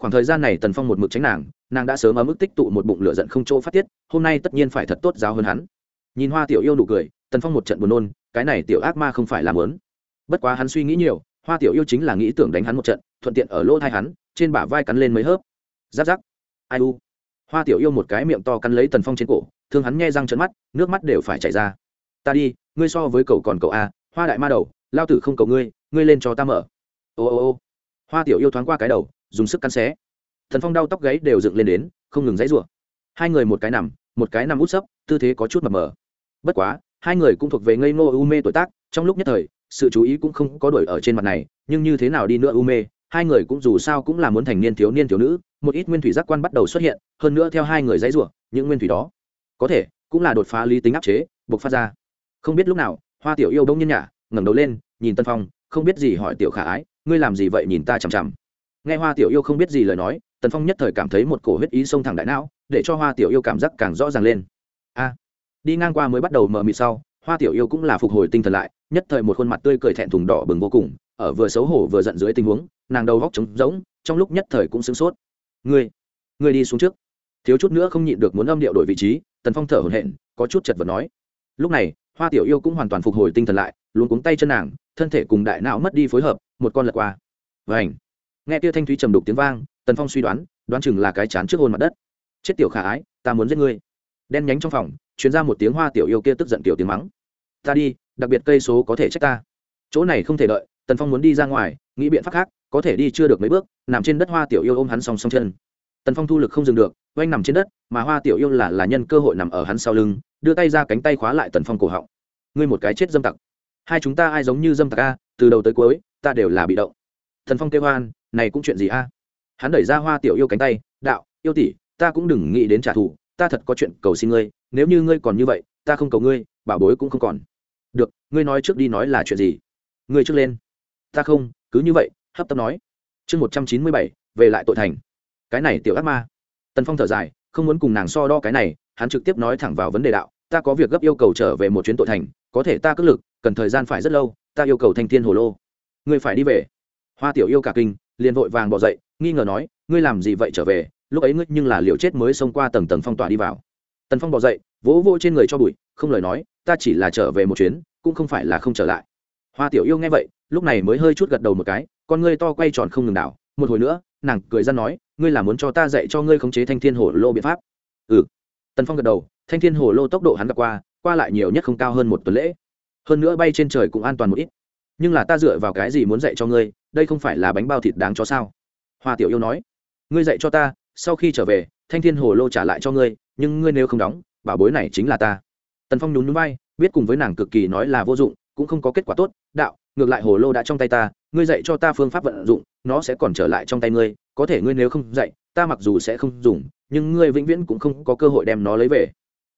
Khoảng thời gian này tần phong một mực tránh nàng nàng đã sớm ở mức tích tụ một bụng lửa giận không chỗ phát tiết, hôm nay tất nhiên phải thật tốt giáo hơn hắn. Nhìn hoa tiểu yêu nụ cười, tần phong một trận buồn nôn, cái này tiểu ác ma không phải làm lớn bất quá hắn suy nghĩ nhiều, hoa tiểu yêu chính là nghĩ tưởng đánh hắn một trận, thuận tiện ở lỗ thai hắn, trên bả vai cắn lên mấy hớp. Giáp giáp. Ai u. Hoa tiểu yêu một cái miệng to cắn lấy tần phong trên cổ, thương hắn nghe răng trận mắt, nước mắt đều phải chảy ra. Ta đi, ngươi so với cậu còn cậu a, hoa đại ma đầu lao tử không cầu ngươi ngươi lên cho ta mở. Ô ô ô. Hoa tiểu yêu thoáng qua cái đầu, dùng sức cắn xé. Thần phong đau tóc gáy đều dựng lên đến, không ngừng dãy rủa. Hai người một cái nằm, một cái nằm út sấp, tư thế có chút mập mờ. Bất quá, hai người cũng thuộc về ngây ngô u mê tuổi tác, trong lúc nhất thời, sự chú ý cũng không có đổi ở trên mặt này, nhưng như thế nào đi nữa u mê, hai người cũng dù sao cũng là muốn thành niên thiếu niên thiếu nữ, một ít nguyên thủy giác quan bắt đầu xuất hiện, hơn nữa theo hai người dãy rủa, những nguyên thủy đó, có thể, cũng là đột phá lý tính áp chế buộc phát ra. Không biết lúc nào, hoa tiểu yêu đông nhiên nhả, ngẩng đầu lên nhìn tân phong, không biết gì hỏi tiểu khả ái, ngươi làm gì vậy nhìn ta chằm chằm. Nghe hoa tiểu yêu không biết gì lời nói, tần phong nhất thời cảm thấy một cổ huyết ý xông thẳng đại não, để cho hoa tiểu yêu cảm giác càng rõ ràng lên. A, đi ngang qua mới bắt đầu mờ mịt sau, hoa tiểu yêu cũng là phục hồi tinh thần lại, nhất thời một khuôn mặt tươi cười thẹn thùng đỏ bừng vô cùng, ở vừa xấu hổ vừa giận dưới tình huống, nàng đầu góc trống rỗng, trong lúc nhất thời cũng sửng sốt. Ngươi ngươi đi xuống trước. Thiếu chút nữa không nhịn được muốn âm điệu đổi vị trí, tần phong thở hổn hển, có chút chật vật nói. Lúc này, hoa tiểu yêu cũng hoàn toàn phục hồi tinh thần lại luôn cuống tay chân nàng thân thể cùng đại não mất đi phối hợp, một con lật qua. Vảnh nghe tia thanh thúy trầm đục tiếng vang, tần phong suy đoán đoán chừng là cái chán trước hôn mặt đất. Chết tiểu khả ái, ta muốn giết ngươi. Đen nhánh trong phòng chuyến ra một tiếng hoa tiểu yêu kia tức giận tiểu tiếng mắng. Ta đi, đặc biệt cây số có thể trách ta. Chỗ này không thể đợi, tần phong muốn đi ra ngoài, nghĩ biện pháp khác, có thể đi chưa được mấy bước, nằm trên đất hoa tiểu yêu ôm hắn song song chân. Tần phong thu lực không dừng được, oanh nằm trên đất, mà hoa tiểu yêu là là nhân cơ hội nằm ở hắn sau lưng, đưa tay ra cánh tay khóa lại tần phong cổ họng. Ngươi một cái chết dâm tặc hai chúng ta ai giống như dâm tặc a, từ đầu tới cuối, ta đều là bị động. Thần phong kêu hoan, này cũng chuyện gì a? Hắn đẩy ra hoa tiểu yêu cánh tay, đạo, yêu tỷ, ta cũng đừng nghĩ đến trả thù, ta thật có chuyện cầu xin ngươi, nếu như ngươi còn như vậy, ta không cầu ngươi bảo bối cũng không còn. Được, ngươi nói trước đi nói là chuyện gì? Ngươi trước lên. Ta không, cứ như vậy, hấp tấp nói. Chương một trăm chín mươi bảy, về lại tội thành. Cái này tiểu ác ma. Tần phong thở dài, không muốn cùng nàng so đo cái này, hắn trực tiếp nói thẳng vào vấn đề đạo, ta có việc gấp yêu cầu trở về một chuyến tội thành, có thể ta cất lực cần thời gian phải rất lâu, ta yêu cầu thanh thiên hồ lô. Ngươi phải đi về. Hoa tiểu yêu cả kinh, liền vội vàng bỏ dậy, nghi ngờ nói, ngươi làm gì vậy trở về? Lúc ấy ngươi nhưng là liều chết mới xông qua tầng tầng phong tỏa đi vào. Tần phong bỏ dậy, vỗ vỗ trên người cho bụi, không lời nói, ta chỉ là trở về một chuyến, cũng không phải là không trở lại. Hoa tiểu yêu nghe vậy, lúc này mới hơi chút gật đầu một cái, con ngươi to quay tròn không ngừng đảo. Một hồi nữa, nàng cười ra nói, ngươi là muốn cho ta dạy cho ngươi khống chế thanh thiên hồ lô biện pháp? Ừ. Tần phong gật đầu, thanh thiên hồ lô tốc độ hắn gặp qua qua lại nhiều nhất không cao hơn một tuần lễ hơn nữa bay trên trời cũng an toàn một ít. Nhưng là ta dựa vào cái gì muốn dạy cho ngươi, đây không phải là bánh bao thịt đáng cho sao? Hoa tiểu yêu nói. Ngươi dạy cho ta, sau khi trở về, thanh thiên hồ lô trả lại cho ngươi, nhưng ngươi nếu không đóng bảo bối này chính là ta. Tần phong nhún núi bay biết cùng với nàng cực kỳ nói là vô dụng, cũng không có kết quả tốt, đạo, ngược lại hồ lô đã trong tay ta, ngươi dạy cho ta phương pháp vận dụng, nó sẽ còn trở lại trong tay ngươi, có thể ngươi nếu không dạy, ta mặc dù sẽ không dùng, nhưng ngươi vĩnh viễn cũng không có cơ hội đem nó lấy về.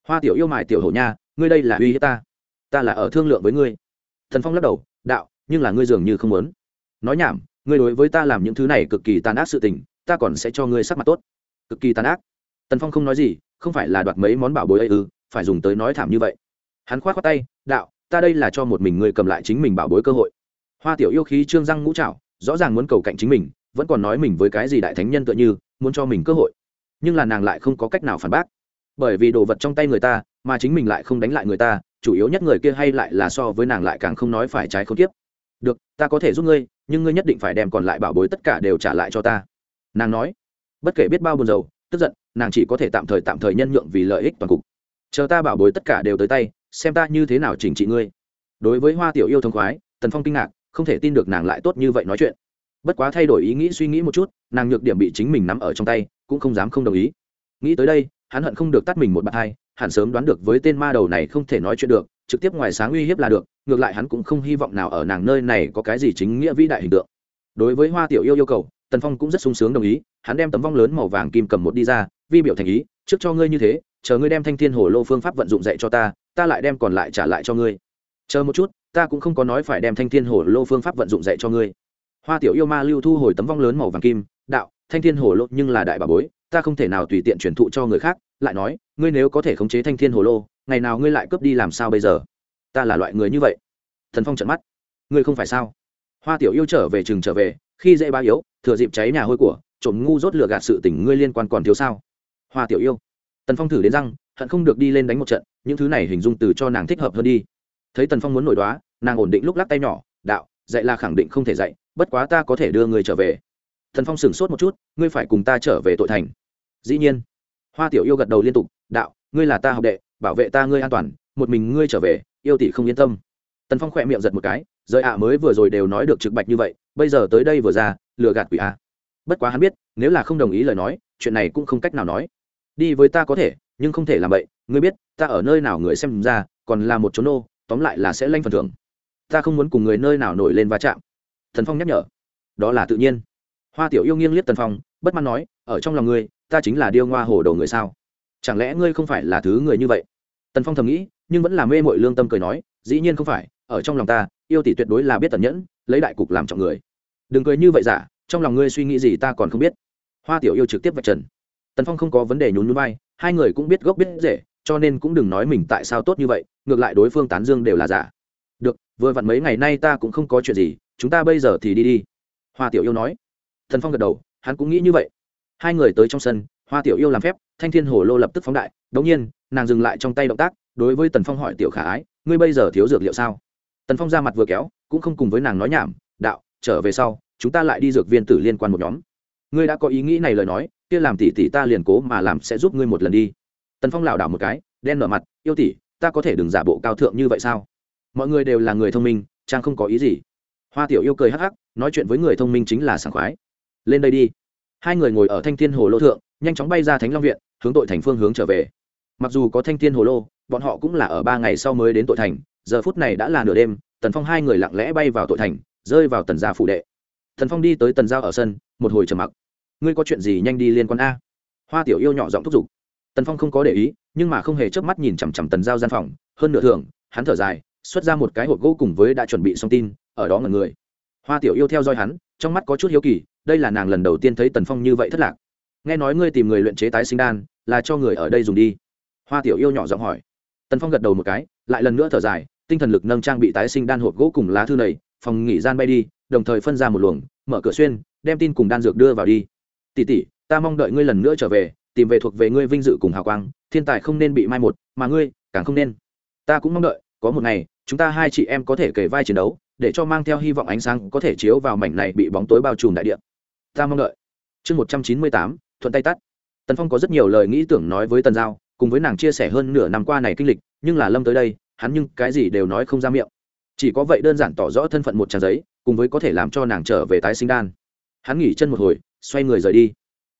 Hoa tiểu yêu mài tiểu hổ nha, ngươi đây là uy hiếp ta ta là ở thương lượng với ngươi. Thần phong lắc đầu, đạo, nhưng là ngươi dường như không muốn. Nói nhảm, ngươi đối với ta làm những thứ này cực kỳ tàn ác sự tình, ta còn sẽ cho ngươi sắc mặt tốt. Cực kỳ tàn ác. Tần phong không nói gì, không phải là đoạt mấy món bảo bối ấy ư, phải dùng tới nói thảm như vậy. Hắn k h o á t khoác tay, đạo, ta đây là cho một mình ngươi cầm lại chính mình bảo bối cơ hội. Hoa tiểu yêu khí trương răng ngũ trạo rõ ràng muốn cầu cạnh chính mình, vẫn còn nói mình với cái gì đại thánh nhân tựa như, muốn cho mình cơ hội. Nhưng là nàng lại không có cách nào phản bác. Bởi vì đồ vật trong tay người ta, mà chính mình lại không đánh lại người ta chủ yếu nhất người kia hay lại là so với nàng lại càng không nói phải trái không tiếp. Được, ta có thể giúp ngươi, nhưng ngươi nhất định phải đem còn lại bảo bối tất cả đều trả lại cho ta. Nàng nói. Bất kể biết bao buồn rầu, tức giận, nàng chỉ có thể tạm thời tạm thời nhân nhượng vì lợi ích toàn cục. Chờ ta bảo bối tất cả đều tới tay, xem ta như thế nào chỉnh trị ngươi. Đối với hoa tiểu yêu thông khoái, tần phong kinh ngạc, không thể tin được nàng lại tốt như vậy nói chuyện. Bất quá thay đổi ý nghĩ suy nghĩ một chút, nàng nhược điểm bị chính mình nắm ở trong tay, cũng không dám không đồng ý. Nghĩ tới đây, hắn hận không được tắt mình một bạt hai hẳn sớm đoán được với tên ma đầu này không thể nói chuyện được, trực tiếp ngoài sáng uy hiếp là được, ngược lại hắn cũng không hy vọng nào ở nàng nơi này có cái gì chính nghĩa vĩ đại hình tượng. Đối với hoa tiểu yêu yêu cầu, tần phong cũng rất sung sướng đồng ý, hắn đem tấm vong lớn màu vàng kim cầm một đi ra, vi biểu thành ý, trước cho ngươi như thế, chờ ngươi đem thanh thiên hồ lô phương pháp vận dụng dạy cho ta ta lại đem còn lại trả lại cho ngươi. Chờ một chút, ta cũng không có nói phải đem thanh thiên hồ lô phương pháp vận dụng dạy cho ngươi. Hoa tiểu yêu ma lưu thu hồi tấm vong lớn màu vàng kim, đạo, thanh thiên hồ lô nhưng là đại bà bối ta không thể nào tùy tiện truyền thụ cho người khác, lại nói, ngươi nếu có thể khống chế thanh thiên hồ lô, ngày nào ngươi lại cướp đi làm sao bây giờ? Ta là loại người như vậy. Thần phong trận mắt. Ngươi không phải sao? Hoa tiểu yêu trở về chừng trở về, khi dễ ba yếu, thừa dịp cháy nhà hôi của, trộm ngu rốt lửa gạt sự tình ngươi liên quan còn thiếu sao? Hoa tiểu yêu. Tần phong thử đến răng, hận không được đi lên đánh một trận, những thứ này hình dung từ cho nàng thích hợp hơn đi. Thấy tần phong muốn nổi đoá, nàng ổn định lúc lắc tay nhỏ, đạo, dạy là khẳng định không thể dạy, bất quá ta có thể đưa người trở về thần phong sửng sốt một chút, ngươi phải cùng ta trở về tội thành. Dĩ nhiên. Hoa tiểu yêu gật đầu liên tục, đạo, ngươi là ta học đệ, bảo vệ ta ngươi an toàn, một mình ngươi trở về, yêu tỷ không yên tâm. Tần phong khỏe miệng giật một cái, giới ạ mới vừa rồi đều nói được trực bạch như vậy, bây giờ tới đây vừa ra, lừa gạt quỷ a. Bất quá hắn biết, nếu là không đồng ý lời nói, chuyện này cũng không cách nào nói. Đi với ta có thể, nhưng không thể làm vậy, ngươi biết, ta ở nơi nào người xem ra, còn là một chốn nô, tóm lại là sẽ lanh phần thưởng. Ta không muốn cùng người nơi nào nổi lên va chạm. Thần phong nhắc nhở. Đó là tự nhiên hoa tiểu yêu nghiêng liếc tần phong, bất mãn nói, ở trong lòng ngươi, ta chính là điêu ngoa hồ đồ người sao? Chẳng lẽ ngươi không phải là thứ người như vậy? Tần phong thầm nghĩ, nhưng vẫn là mê mội lương tâm cười nói, dĩ nhiên không phải, ở trong lòng ta, yêu tỷ tuyệt đối là biết tần nhẫn, lấy đại cục làm trọng người. Đừng cười như vậy giả trong lòng ngươi suy nghĩ gì ta còn không biết. Hoa tiểu yêu trực tiếp vạch trần. Tần phong không có vấn đề nhún núi bay hai người cũng biết gốc biết rễ, cho nên cũng đừng nói mình tại sao tốt như vậy, ngược lại đối phương tán dương đều là giả. Được, vừa vặn mấy ngày nay ta cũng không có chuyện gì, chúng ta bây giờ thì đi đi. Hoa tiểu yêu nói thần phong gật đầu, hắn cũng nghĩ như vậy. Hai người tới trong sân, hoa tiểu yêu làm phép, thanh thiên hồ lô lập tức phóng đại. Đống nhiên, nàng dừng lại trong tay động tác, đối với tần phong hỏi, tiểu khả ái, ngươi bây giờ thiếu dược liệu sao? Tần phong ra mặt vừa kéo, cũng không cùng với nàng nói nhảm, đạo, trở về sau, chúng ta lại đi dược viên tử liên quan một nhóm. Ngươi đã có ý nghĩ này lời nói, kia làm tỷ tỷ ta liền cố mà làm sẽ giúp ngươi một lần đi. Tần phong lảo đảo một cái, đen nở mặt, yêu tỷ ta có thể đừng giả bộ cao thượng như vậy sao? Mọi người đều là người thông minh trang không có ý gì. Hoa tiểu yêu cười hắc hắc, nói chuyện với người thông minh chính là sảng khoái lên đây đi. Hai người ngồi ở thanh thiên hồ lô thượng, nhanh chóng bay ra thánh long viện, hướng tội thành phương hướng trở về. Mặc dù có thanh thiên hồ lô, bọn họ cũng là ở ba ngày sau mới đến tội thành, giờ phút này đã là nửa đêm, tần phong hai người lặng lẽ bay vào tội thành, rơi vào tần gia phụ đệ. Tần phong đi tới tần giao ở sân, một hồi trầm mặc. Ngươi có chuyện gì nhanh đi liên quan a? Hoa tiểu yêu nhỏ giọng thúc giục. Tần phong không có để ý, nhưng mà không hề chớp mắt nhìn chằm chằm tần giao gian phòng. Hơn nửa thường hắn thở dài, xuất ra một cái hộp gỗ cùng với đã chuẩn bị xong tin, ở đó ngần người. Hoa tiểu yêu theo dõi hắn, trong mắt có chút hiếu kỳ đây là nàng lần đầu tiên thấy tần phong như vậy thất lạc. Nghe nói ngươi tìm người luyện chế tái sinh đan, là cho người ở đây dùng đi. Hoa tiểu yêu nhỏ giọng hỏi. Tần phong gật đầu một cái, lại lần nữa thở dài, tinh thần lực nâng trang bị tái sinh đan hộp gỗ cùng lá thư này phòng nghỉ gian bay đi, đồng thời phân ra một luồng, mở cửa xuyên, đem tin cùng đan dược đưa vào đi. Tỷ tỷ, ta mong đợi ngươi lần nữa trở về, tìm về thuộc về ngươi vinh dự cùng hào quang, thiên tài không nên bị mai một, mà ngươi, càng không nên. Ta cũng mong đợi, có một ngày, chúng ta hai chị em có thể kể vai chiến đấu, để cho mang theo hy vọng ánh sáng có thể chiếu vào mảnh này bị bóng tối bao trùm đại địa ta mong đợi. Chương một trăm chín mươi tám, thuận tay tắt. Tần phong có rất nhiều lời nghĩ tưởng nói với tần giao, cùng với nàng chia sẻ hơn nửa năm qua này kinh lịch, nhưng là lâm tới đây, hắn nhưng cái gì đều nói không ra miệng. Chỉ có vậy đơn giản tỏ rõ thân phận một trang giấy, cùng với có thể làm cho nàng trở về tái sinh đan. Hắn nghỉ chân một hồi, xoay người rời đi.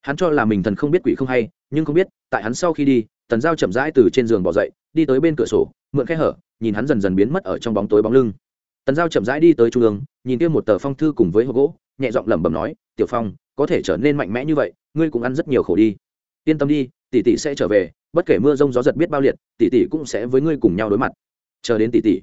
Hắn cho là mình thần không biết quỷ không hay, nhưng không biết, tại hắn sau khi đi, tần giao chậm rãi từ trên giường bỏ dậy, đi tới bên cửa sổ, mượn khe hở, nhìn hắn dần dần biến mất ở trong bóng tối bóng lưng. Tần giao chậm rãi đi tới trung ương, nhìn kia một tờ phong thư cùng với hộp gỗ nhẹ giọng lẩm bẩm nói, tiểu phong, có thể trở nên mạnh mẽ như vậy, ngươi cũng ăn rất nhiều khổ đi. Yên tâm đi, tỷ tỷ sẽ trở về, bất kể mưa rông gió giật biết bao liệt, tỷ tỷ cũng sẽ với ngươi cùng nhau đối mặt. Chờ đến tỷ tỷ,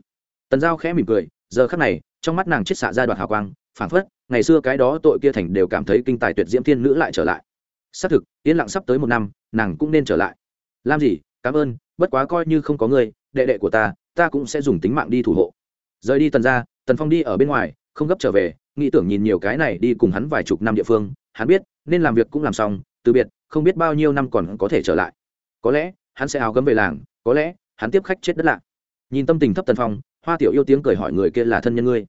tần giao khẽ mỉm cười, giờ khắc này, trong mắt nàng chết xạ ra đoạn hào quang, phảng phất, ngày xưa cái đó tội kia thành đều cảm thấy kinh tài tuyệt diễm thiên nữ lại trở lại. Xác thực, yên lặng sắp tới một năm, nàng cũng nên trở lại. Làm gì, cảm ơn, bất quá coi như không có ngươi, đệ đệ của ta ta cũng sẽ dùng tính mạng đi thủ hộ. Rời đi tần ra, tần phong đi ở bên ngoài, không gấp trở về nghĩ tưởng nhìn nhiều cái này đi cùng hắn vài chục năm địa phương, hắn biết, nên làm việc cũng làm xong, từ biệt, không biết bao nhiêu năm còn có thể trở lại. Có lẽ, hắn sẽ áo gấm về làng, có lẽ, hắn tiếp khách chết đất lạ. Nhìn tâm tình thấp tần phong, hoa tiểu yêu tiếng cười hỏi người kia là thân nhân ngươi.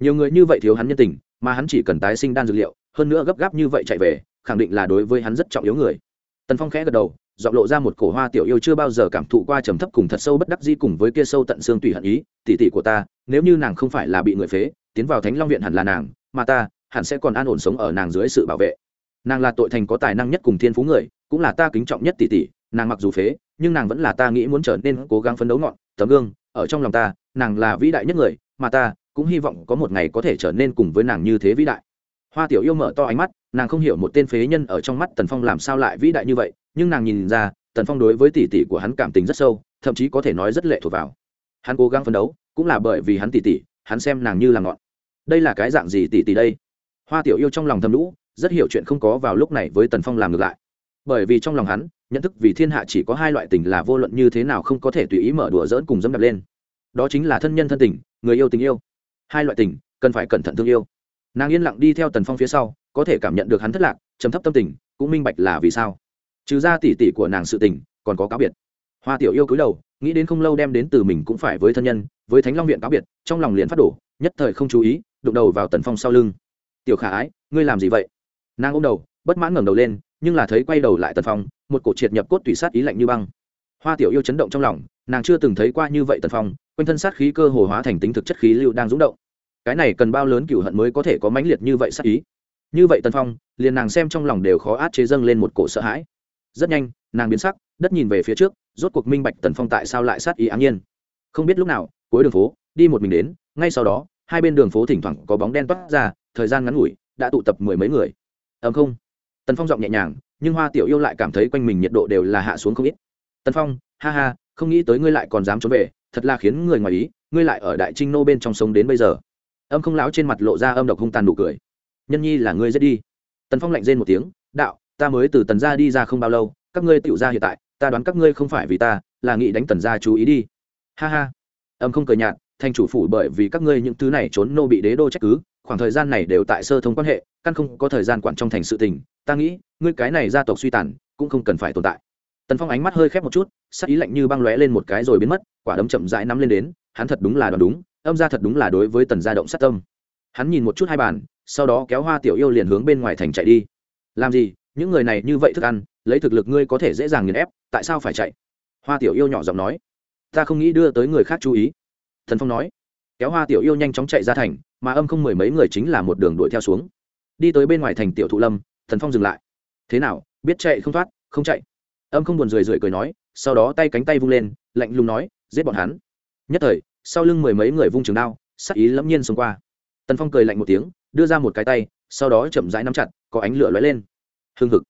Nhiều người như vậy thiếu hắn nhân tình, mà hắn chỉ cần tái sinh đan dược liệu, hơn nữa gấp gáp như vậy chạy về, khẳng định là đối với hắn rất trọng yếu người. Tần phong khẽ gật đầu dọn lộ ra một cổ hoa tiểu yêu chưa bao giờ cảm thụ qua trầm thấp cùng thật sâu bất đắc di cùng với kia sâu tận xương tùy hận ý tỉ tỉ của ta, nếu như nàng không phải là bị người phế tiến vào thánh long viện hẳn là nàng, mà ta, hẳn sẽ còn an ổn sống ở nàng dưới sự bảo vệ. Nàng là tội thành có tài năng nhất cùng thiên phú người, cũng là ta kính trọng nhất tỷ tỷ, nàng mặc dù phế, nhưng nàng vẫn là ta nghĩ muốn trở nên cố gắng phấn đấu ngọn, tấm gương, ở trong lòng ta, nàng là vĩ đại nhất người, mà ta, cũng hy vọng có một ngày có thể trở nên cùng với nàng như thế vĩ đại. Hoa tiểu yêu mở to ánh mắt, nàng không hiểu một tên phế nhân ở trong mắt tần phong làm sao lại vĩ đại như vậy, nhưng nàng nhìn ra, tần phong đối với tỷ tỷ của hắn cảm tình rất sâu, thậm chí có thể nói rất lệ thuộc vào. Hắn cố gắng phấn đấu, cũng là bởi vì hắn tỷ tỷ hắn xem nàng như là ngọn. Đây là cái dạng gì tỷ tỷ đây? Hoa tiểu yêu trong lòng thầm lũ, rất hiểu chuyện không có vào lúc này với tần phong làm ngược lại. Bởi vì trong lòng hắn, nhận thức vì thiên hạ chỉ có hai loại tình là vô luận như thế nào không có thể tùy ý mở đùa dỡn cùng dẫm đập lên. Đó chính là thân nhân thân tình, người yêu tình yêu. Hai loại tình, cần phải cẩn thận thương yêu. Nàng yên lặng đi theo tần phong phía sau, có thể cảm nhận được hắn thất lạc chấm thấp tâm tình, cũng minh bạch là vì sao. Trừ ra tỉ tỉ của nàng sự tình, còn có cáo biệt. Hoa tiểu yêu cúi đầu nghĩ đến không lâu đem đến từ mình cũng phải với thân nhân, với thánh long viện cáo biệt, trong lòng liền phát đổ, nhất thời không chú ý, đụng đầu vào tần phong sau lưng. Tiểu khả ái, ngươi làm gì vậy? Nàng ôm đầu, bất mãn ngẩng đầu lên, nhưng là thấy quay đầu lại tần phong, một cổ triệt nhập cốt tùy sát ý lạnh như băng. Hoa tiểu yêu chấn động trong lòng, nàng chưa từng thấy qua như vậy tần phong, quanh thân sát khí cơ hồ hóa thành tính thực chất khí lưu đang rúng động. Cái này cần bao lớn cựu hận mới có thể có mãnh liệt như vậy sát ý? Như vậy tần phong, liền nàng xem trong lòng đều khó át chế dâng lên một cổ sợ hãi. Rất nhanh, nàng biến sắc, đất nhìn về phía trước rốt cuộc minh bạch tần phong tại sao lại sát ý áng nhiên. Không biết lúc nào, cuối đường phố, đi một mình đến, ngay sau đó, hai bên đường phố thỉnh thoảng có bóng đen toát ra, thời gian ngắn ngủi, đã tụ tập mười mấy người. Ầm không. Tần phong giọng nhẹ nhàng, nhưng hoa tiểu yêu lại cảm thấy quanh mình nhiệt độ đều là hạ xuống không ít. Tần phong, ha ha, không nghĩ tới ngươi lại còn dám trốn về, thật là khiến người ngoài ý, ngươi lại ở đại trinh nô bên trong sống đến bây giờ. Âm không láo trên mặt lộ ra âm độc hung tàn nụ cười. Nhân nhi là ngươi giết đi. Tần phong lạnh rên một tiếng, đạo, ta mới từ tần gia đi ra không bao lâu, các ngươi tựu ra hiện tại ta đoán các ngươi không phải vì ta, là nghĩ đánh tần gia chú ý đi. Ha ha. Âm không cười nhạt, thành chủ phủ bởi vì các ngươi những thứ này trốn nô bị đế đô trách cứ, khoảng thời gian này đều tại sơ thông quan hệ, căn không có thời gian quản trong thành sự tình. Ta nghĩ, ngươi cái này gia tộc suy tàn, cũng không cần phải tồn tại. Tần phong ánh mắt hơi khép một chút, sắc ý lạnh như băng lóe lên một cái rồi biến mất, quả đấm chậm rãi nắm lên đến, hắn thật đúng là đoán đúng, âm ra thật đúng là đối với tần gia động sát tâm. Hắn nhìn một chút hai bàn, sau đó kéo hoa tiểu yêu liền hướng bên ngoài thành chạy đi. Làm gì? Những người này như vậy thức ăn lấy thực lực ngươi có thể dễ dàng nghiền ép, tại sao phải chạy? Hoa tiểu yêu nhỏ giọng nói. Ta không nghĩ đưa tới người khác chú ý. Thần phong nói. Kéo hoa tiểu yêu nhanh chóng chạy ra thành, mà âm không mười mấy người chính là một đường đuổi theo xuống. Đi tới bên ngoài thành tiểu thụ lâm, thần phong dừng lại. Thế nào, biết chạy không thoát, không chạy? Âm không buồn rười rượi cười nói, sau đó tay cánh tay vung lên, lạnh lùng nói, giết bọn hắn. Nhất thời, sau lưng mười mấy người vung trường đao sắc ý lẫm nhiên xông qua. Tần phong cười lạnh một tiếng, đưa ra một cái tay, sau đó chậm rãi nắm chặt, có ánh lửa lóe lên. Hưng hực.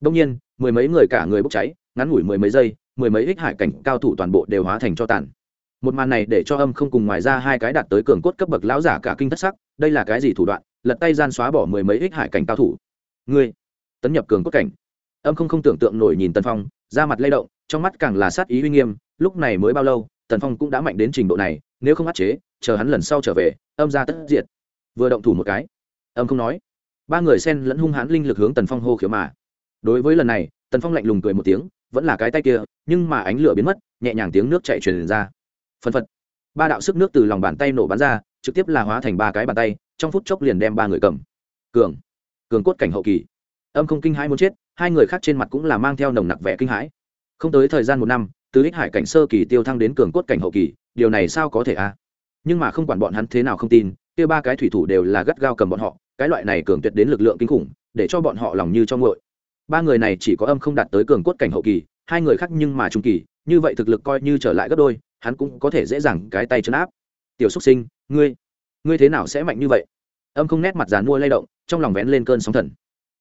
Đông nhiên mười mấy người cả người bốc cháy, ngắn ngủi mười mấy giây, mười mấy ích hải cảnh cao thủ toàn bộ đều hóa thành cho tàn. Một màn này để cho âm không cùng ngoài ra hai cái đạt tới cường cốt cấp bậc lão giả cả kinh thất sắc, đây là cái gì thủ đoạn, lật tay gian xóa bỏ mười mấy ích hải cảnh cao thủ. Ngươi, tấn nhập cường cốt cảnh. Âm không không tưởng tượng nổi nhìn tần phong, da mặt lay động, trong mắt càng là sát ý uy nghiêm, lúc này mới bao lâu, tần phong cũng đã mạnh đến trình độ này, nếu không áp chế, chờ hắn lần sau trở về, âm ra tất diệt. Vừa động thủ một cái, âm không nói. Ba người sen lẫn hung hãn linh lực hướng tần phong hô khiếu mà đối với lần này, tần phong lạnh lùng cười một tiếng, vẫn là cái tay kia, nhưng mà ánh lửa biến mất, nhẹ nhàng tiếng nước chạy truyền ra. Phân phật. Ba đạo sức nước từ lòng bàn tay nổ bắn ra, trực tiếp là hóa thành ba cái bàn tay, trong phút chốc liền đem ba người cầm. Cường. Cường cốt cảnh hậu kỳ. Âm không kinh hãi muốn chết, hai người khác trên mặt cũng là mang theo nồng nặc vẻ kinh hãi. Không tới thời gian một năm, từ ích hải cảnh sơ kỳ tiêu thăng đến cường cốt cảnh hậu kỳ, điều này sao có thể a? À? nhưng mà không quản bọn hắn thế nào không tin, kia ba cái thủy thủ đều là gắt gao cầm bọn họ, cái loại này cường tuyệt đến lực lượng kinh khủng, để cho bọn họ lòng như cho ngội ba người này chỉ có âm không đạt tới cường cốt cảnh hậu kỳ hai người khác nhưng mà trung kỳ như vậy thực lực coi như trở lại gấp đôi hắn cũng có thể dễ dàng cái tay chân áp. Tiểu xúc sinh ngươi ngươi thế nào sẽ mạnh như vậy? Âm không nét mặt dàn mua lay động trong lòng vén lên cơn sóng thần.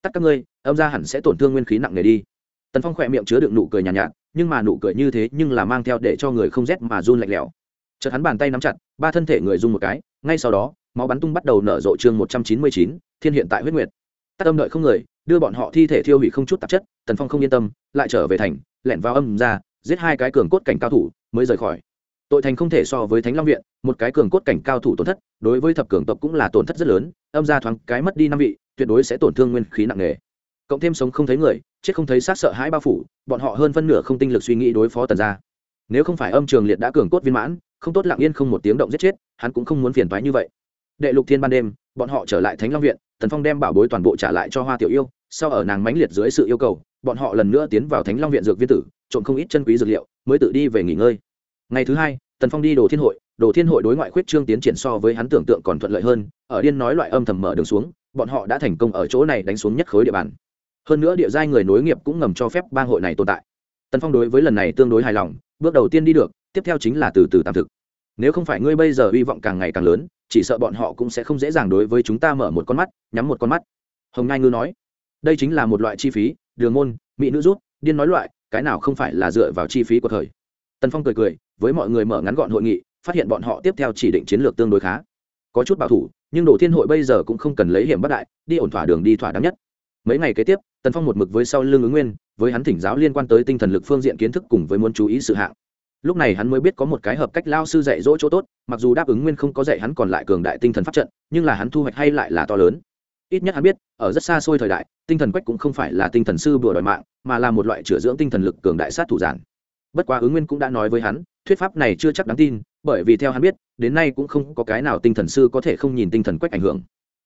Tắt các ngươi âm ra hẳn sẽ tổn thương nguyên khí nặng nề đi. Tần phong khỏe miệng chứa đựng nụ cười nhàn nhạt, nhạt nhưng mà nụ cười như thế nhưng là mang theo để cho người không rét mà run lạnh lẽo. Chợt hắn bàn tay nắm chặt ba thân thể người run một cái ngay sau đó máu bắn tung bắt đầu nở rộ chương một trăm chín mươi chín thiên hiện tại huyết nguyệt. Tắt âm đợi không người đưa bọn họ thi thể thiêu hủy không chút tạp chất, tần phong không yên tâm, lại trở về thành, lẻn vào âm ra, giết hai cái cường cốt cảnh cao thủ, mới rời khỏi. Tội thành không thể so với thánh long viện, một cái cường cốt cảnh cao thủ tổn thất, đối với thập cường tộc cũng là tổn thất rất lớn, âm ra thoáng cái mất đi năm vị, tuyệt đối sẽ tổn thương nguyên khí nặng nề. Cộng thêm sống không thấy người, chết không thấy sát sợ hãi bao phủ, bọn họ hơn phân nửa không tinh lực suy nghĩ đối phó tần gia. Nếu không phải âm trường liệt đã cường cốt viên mãn, không tốt lặng yên không một tiếng động giết chết, hắn cũng không muốn phiền toái như vậy. Đệ lục thiên ban đêm, bọn họ trở lại thánh long viện, tần phong đem bảo bối toàn bộ trả lại cho hoa tiểu yêu sau ở nàng mãnh liệt dưới sự yêu cầu, bọn họ lần nữa tiến vào thánh long viện dược viên tử, trộm không ít chân quý dược liệu, mới tự đi về nghỉ ngơi. Ngày thứ hai, tần phong đi đồ thiên hội. Đồ thiên hội đối ngoại khuyết trương tiến triển so với hắn tưởng tượng còn thuận lợi hơn, ở điên nói loại âm thầm mở đường xuống, bọn họ đã thành công ở chỗ này đánh xuống nhất khối địa bàn. Hơn nữa địa giai người nối nghiệp cũng ngầm cho phép bang hội này tồn tại. Tần phong đối với lần này tương đối hài lòng, bước đầu tiên đi được, tiếp theo chính là từ từ tạm thực. Nếu không phải ngươi bây giờ hy vọng càng ngày càng lớn, chỉ sợ bọn họ cũng sẽ không dễ dàng đối với chúng ta mở một con mắt, nhắm một con mắt. Hồng ngai ngư nói đây chính là một loại chi phí, đường môn, mỹ nữ rút, điên nói loại, cái nào không phải là dựa vào chi phí của thời. Tần phong cười cười, với mọi người mở ngắn gọn hội nghị, phát hiện bọn họ tiếp theo chỉ định chiến lược tương đối khá. Có chút bảo thủ, nhưng đồ thiên hội bây giờ cũng không cần lấy hiểm bất đại, đi ổn thỏa đường đi thỏa đáng nhất. Mấy ngày kế tiếp, tần phong một mực với sau lưng ứng nguyên, với hắn thỉnh giáo liên quan tới tinh thần lực phương diện kiến thức cùng với muốn chú ý sự hạng. Lúc này hắn mới biết có một cái hợp cách lao sư dạy dỗ chỗ tốt, mặc dù đáp ứng nguyên không có dạy hắn còn lại cường đại tinh thần pháp trận, nhưng là hắn thu hoạch hay lại là to lớn. Ít nhất hắn biết, ở rất xa xôi thời đại tinh thần quách cũng không phải là tinh thần sư bừa đòi mạng, mà là một loại chữa dưỡng tinh thần lực cường đại sát thủ giản. Bất quá ứng nguyên cũng đã nói với hắn, thuyết pháp này chưa chắc đáng tin, bởi vì theo hắn biết, đến nay cũng không có cái nào tinh thần sư có thể không nhìn tinh thần quách ảnh hưởng.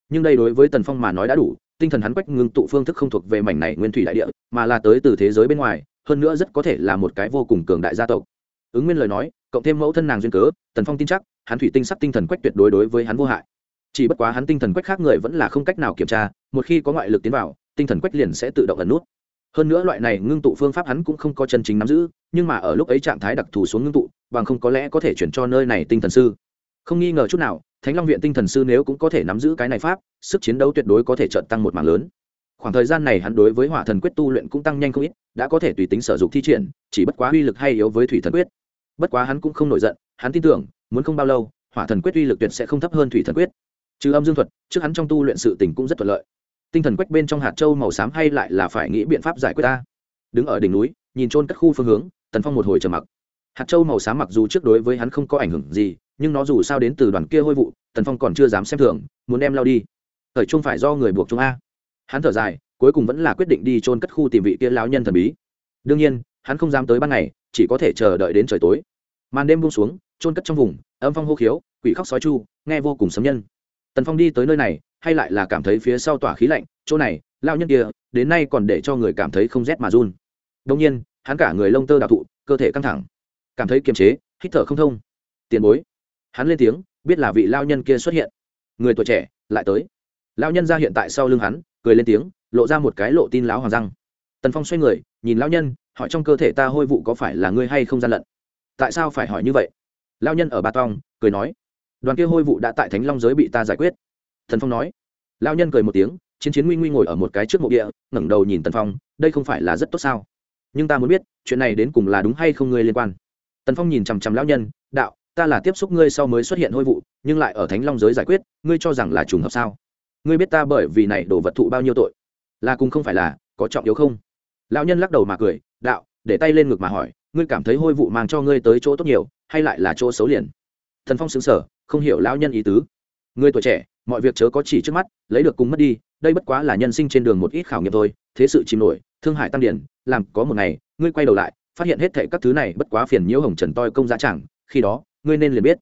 Nhưng đây đối với tần phong mà nói đã đủ, tinh thần hắn quách ngưng tụ phương thức không thuộc về mảnh này nguyên thủy đại địa, mà là tới từ thế giới bên ngoài, hơn nữa rất có thể là một cái vô cùng cường đại gia tộc. Ứng nguyên lời nói, cộng thêm mẫu thân nàng duyên cớ, tần phong tin chắc, hắn thủy tinh sắc tinh thần quách tuyệt đối đối với hắn vô hại. Chỉ bất quá hắn tinh thần quách khác người vẫn là không cách nào kiểm tra, một khi có ngoại lực tiến vào tinh thần quách liền sẽ tự động ẩn nút. Hơn nữa loại này ngưng tụ phương pháp hắn cũng không có chân chính nắm giữ, nhưng mà ở lúc ấy trạng thái đặc thù xuống ngưng tụ, bằng không có lẽ có thể chuyển cho nơi này tinh thần sư. Không nghi ngờ chút nào, thánh long viện tinh thần sư nếu cũng có thể nắm giữ cái này pháp, sức chiến đấu tuyệt đối có thể trận tăng một mảng lớn. Khoảng thời gian này hắn đối với hỏa thần quyết tu luyện cũng tăng nhanh không ít, đã có thể tùy tính sử dụng thi triển, chỉ bất quá uy lực hay yếu với thủy thần quyết. Bất quá hắn cũng không nổi giận, hắn tin tưởng, muốn không bao lâu, hỏa thần quyết uy lực tuyệt sẽ không thấp hơn thủy thần quyết. Trừ âm dương thuật, trước hắn trong tu luyện sự tình cũng rất thuận lợi tinh thần quách bên trong hạt châu màu xám hay lại là phải nghĩ biện pháp giải quyết ta? Đứng ở đỉnh núi, nhìn trôn các khu phương hướng, tần phong một hồi trầm mặc. Hạt châu màu xám mặc dù trước đối với hắn không có ảnh hưởng gì, nhưng nó dù sao đến từ đoàn kia hôi vụ, tần phong còn chưa dám xem thường, muốn đem lao đi. Thời trung phải do người buộc chúng a. Hắn thở dài, cuối cùng vẫn là quyết định đi trôn cất khu tìm vị kia lão nhân thần bí. Đương nhiên, hắn không dám tới ban ngày, chỉ có thể chờ đợi đến trời tối. Màn đêm buông xuống trôn cất trong vùng, âm phong hô khiếu, quỷ khóc sói chu, nghe vô cùng sấm nhân. Tần phong đi tới nơi này hay lại là cảm thấy phía sau tỏa khí lạnh, chỗ này lao nhân kia, đến nay còn để cho người cảm thấy không rét mà run. Đông nhiên, hắn cả người lông tơ đạo thụ cơ thể căng thẳng. Cảm thấy kiềm chế, hít thở không thông. Tiền bối. Hắn lên tiếng, biết là vị lao nhân kia xuất hiện. Người tuổi trẻ, lại tới. Lao nhân ra hiện tại sau lưng hắn, cười lên tiếng, lộ ra một cái lộ tin láo hoàng răng. Tần phong xoay người, nhìn lao nhân, hỏi trong cơ thể ta hôi vụ có phải là ngươi hay không gian lận? Tại sao phải hỏi như vậy? Lao nhân ở ba tong, cười nói, đoàn kia hôi vụ đã tại thánh long giới bị ta giải quyết thần phong nói. Lao nhân cười một tiếng, chiến chiến nguy nguy ngồi ở một cái trước mộ địa, ngẩng đầu nhìn tần phong, đây không phải là rất tốt sao? Nhưng ta muốn biết, chuyện này đến cùng là đúng hay không ngươi liên quan? Tần phong nhìn chằm chằm lão nhân, đạo, ta là tiếp xúc ngươi sau mới xuất hiện hôi vụ, nhưng lại ở thánh long giới giải quyết, ngươi cho rằng là trùng hợp sao? Ngươi biết ta bởi vì này đổ vật thụ bao nhiêu tội? Là cùng không phải là, có trọng yếu không? Lão nhân lắc đầu mà cười, đạo, để tay lên ngực mà hỏi, ngươi cảm thấy hôi vụ mang cho ngươi tới chỗ tốt nhiều, hay lại là chỗ xấu liền? Thần phong xứng sở không hiểu lão nhân ý tứ. Ngươi tuổi trẻ mọi việc chớ có chỉ trước mắt, lấy được cùng mất đi, đây bất quá là nhân sinh trên đường một ít khảo nghiệm thôi, thế sự chìm nổi, thương hại tăng điển, làm có một ngày, ngươi quay đầu lại, phát hiện hết thệ các thứ này bất quá phiền nhiễu hồng trần toi công giá chẳng, khi đó, ngươi nên liền biết.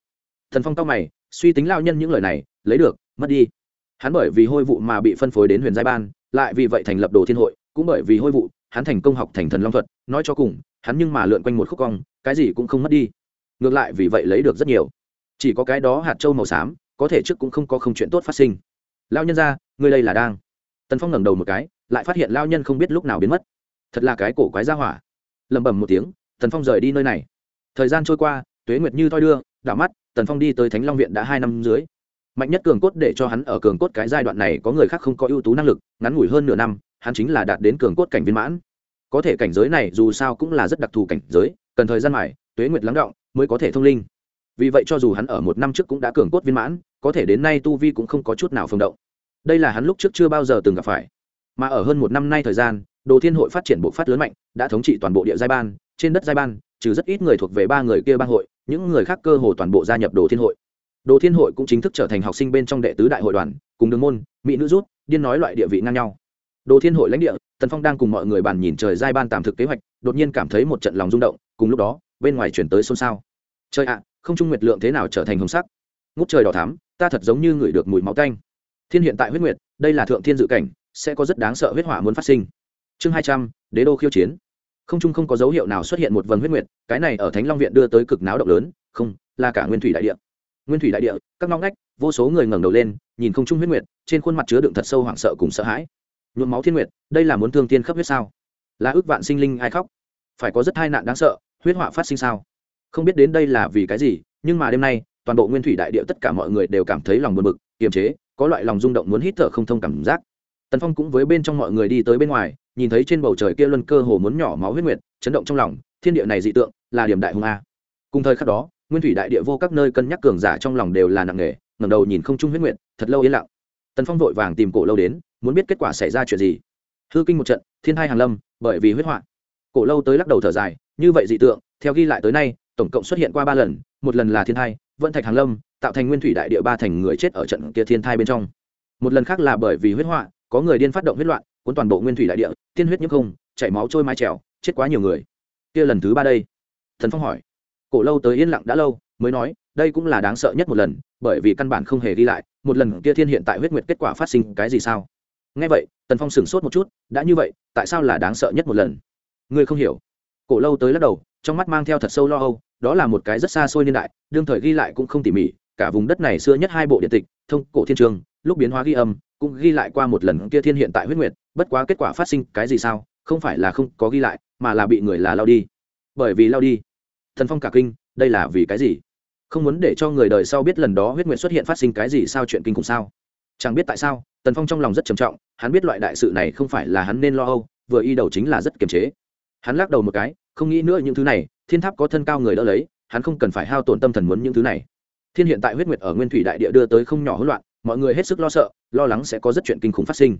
Thần phong cao mày, suy tính lao nhân những lời này, lấy được, mất đi. Hắn bởi vì hôi vụ mà bị phân phối đến huyền giai ban, lại vì vậy thành lập đồ thiên hội, cũng bởi vì hôi vụ, hắn thành công học thành thần long thuật, nói cho cùng, hắn nhưng mà lượn quanh một khúc cong, cái gì cũng không mất đi. Ngược lại vì vậy lấy được rất nhiều. Chỉ có cái đó hạt trâu màu xám có thể trước cũng không có không chuyện tốt phát sinh. Lao nhân ra ngươi đây là đang. Tần phong ngẩng đầu một cái, lại phát hiện lao nhân không biết lúc nào biến mất. Thật là cái cổ quái ra hỏa. Lẩm bẩm một tiếng, tần phong rời đi nơi này. Thời gian trôi qua, tuế nguyệt như thoi đưa, đảo mắt, tần phong đi tới thánh long viện đã hai năm dưới. Mạnh nhất cường cốt để cho hắn ở cường cốt cái giai đoạn này có người khác không có ưu tú năng lực, ngắn ngủi hơn nửa năm, hắn chính là đạt đến cường cốt cảnh viên mãn. Có thể cảnh giới này dù sao cũng là rất đặc thù cảnh giới, cần thời gian mải tuế nguyệt lắng động mới có thể thông linh. Vì vậy cho dù hắn ở một năm trước cũng đã cường cốt viên mãn có thể đến nay tu vi cũng không có chút nào phương động. Đây là hắn lúc trước chưa bao giờ từng gặp phải. Mà ở hơn một năm nay thời gian, đồ thiên hội phát triển bộ phát lớn mạnh, đã thống trị toàn bộ địa giai ban, trên đất giai ban, trừ rất ít người thuộc về ba người kia bang hội, những người khác cơ hồ toàn bộ gia nhập đồ thiên hội. Đồ thiên hội cũng chính thức trở thành học sinh bên trong đệ tứ đại hội đoàn, cùng đường môn, mỹ nữ rút, điên nói loại địa vị ngang nhau. Đồ thiên hội lãnh địa, tần phong đang cùng mọi người bàn nhìn trời giai ban tạm thực kế hoạch, đột nhiên cảm thấy một trận lòng rung động, cùng lúc đó, bên ngoài chuyển tới xôn xao. Trời ạ, không trung nguyệt lượng thế nào trở thành hồng sắc? Ngút trời đỏ thắm, ta thật giống như ngửi được mùi máu canh thiên hiện tại huyết nguyệt, đây là thượng thiên dự cảnh, sẽ có rất đáng sợ huyết hỏa muốn phát sinh. Chương hai trăm, đế đô khiêu chiến. Không trung không có dấu hiệu nào xuất hiện một vầng huyết nguyệt, cái này ở thánh long viện đưa tới cực náo động lớn, không, là cả nguyên thủy đại địa. Nguyên thủy đại địa, các ngõ ngách, vô số người ngẩng đầu lên, nhìn không trung huyết nguyệt, trên khuôn mặt chứa đựng thật sâu hoảng sợ cùng sợ hãi. Nhuộm máu thiên nguyệt, đây là muốn thương tiên khắp huyết sao? Là ước vạn sinh linh ai khóc? Phải có rất tai nạn đáng sợ, huyết họa phát sinh sao? Không biết đến đây là vì cái gì, nhưng mà đêm nay toàn bộ nguyên thủy đại địa tất cả mọi người đều cảm thấy lòng buồn bực, kiềm chế, có loại lòng rung động muốn hít thở không thông cảm giác. Tần phong cũng với bên trong mọi người đi tới bên ngoài, nhìn thấy trên bầu trời kia luân cơ hồ muốn nhỏ máu huyết nguyệt, chấn động trong lòng, thiên địa này dị tượng, là điểm đại hùng a. Cùng thời khắc đó, nguyên thủy đại địa vô các nơi cân nhắc cường giả trong lòng đều là nặng nề, ngẩng đầu nhìn không trung huyết nguyệt, thật lâu yên lặng. Tần phong vội vàng tìm cổ lâu đến, muốn biết kết quả xảy ra chuyện gì. Hư kinh một trận, thiên thai hàng lâm, bởi vì huyết họa. Cổ lâu tới lắc đầu thở dài, như vậy dị tượng, theo ghi lại tới nay, tổng cộng xuất hiện qua ba lần, một lần là thiên thai vận thạch hàng lâm, tạo thành nguyên thủy đại địa ba thành người chết ở trận kia thiên thai bên trong. Một lần khác là bởi vì huyết họa, có người điên phát động huyết loạn, cuốn toàn bộ nguyên thủy đại địa, tiên huyết nhức không, chảy máu trôi mái trèo, chết quá nhiều người. Kia lần thứ ba đây, thần phong hỏi. Cổ lâu tới yên lặng đã lâu, mới nói, đây cũng là đáng sợ nhất một lần, bởi vì căn bản không hề đi lại, một lần kia thiên hiện tại huyết nguyệt kết quả phát sinh cái gì sao? Nghe vậy, tần phong sửng sốt một chút, đã như vậy, tại sao là đáng sợ nhất một lần? Ngươi không hiểu. Cổ lâu tới lắc đầu trong mắt mang theo thật sâu lo âu, đó là một cái rất xa xôi niên đại, đương thời ghi lại cũng không tỉ mỉ, cả vùng đất này xưa nhất hai bộ điện tịch, thông cổ thiên trường, lúc biến hóa ghi âm, cũng ghi lại qua một lần kia thiên hiện tại huyết nguyệt, bất quá kết quả phát sinh cái gì sao, không phải là không có ghi lại, mà là bị người là lao đi. Bởi vì lao đi, thần phong cả kinh, đây là vì cái gì? Không muốn để cho người đời sau biết lần đó huyết nguyệt xuất hiện phát sinh cái gì sao chuyện kinh khủng sao? Chẳng biết tại sao, tần phong trong lòng rất trầm trọng, hắn biết loại đại sự này không phải là hắn nên lo âu, vừa y đầu chính là rất kiềm chế. Hắn lắc đầu một cái không nghĩ nữa những thứ này, thiên tháp có thân cao người đỡ lấy, hắn không cần phải hao tổn tâm thần muốn những thứ này. Thiên hiện tại huyết nguyệt ở nguyên thủy đại địa đưa tới không nhỏ hỗn loạn, mọi người hết sức lo sợ, lo lắng sẽ có rất chuyện kinh khủng phát sinh.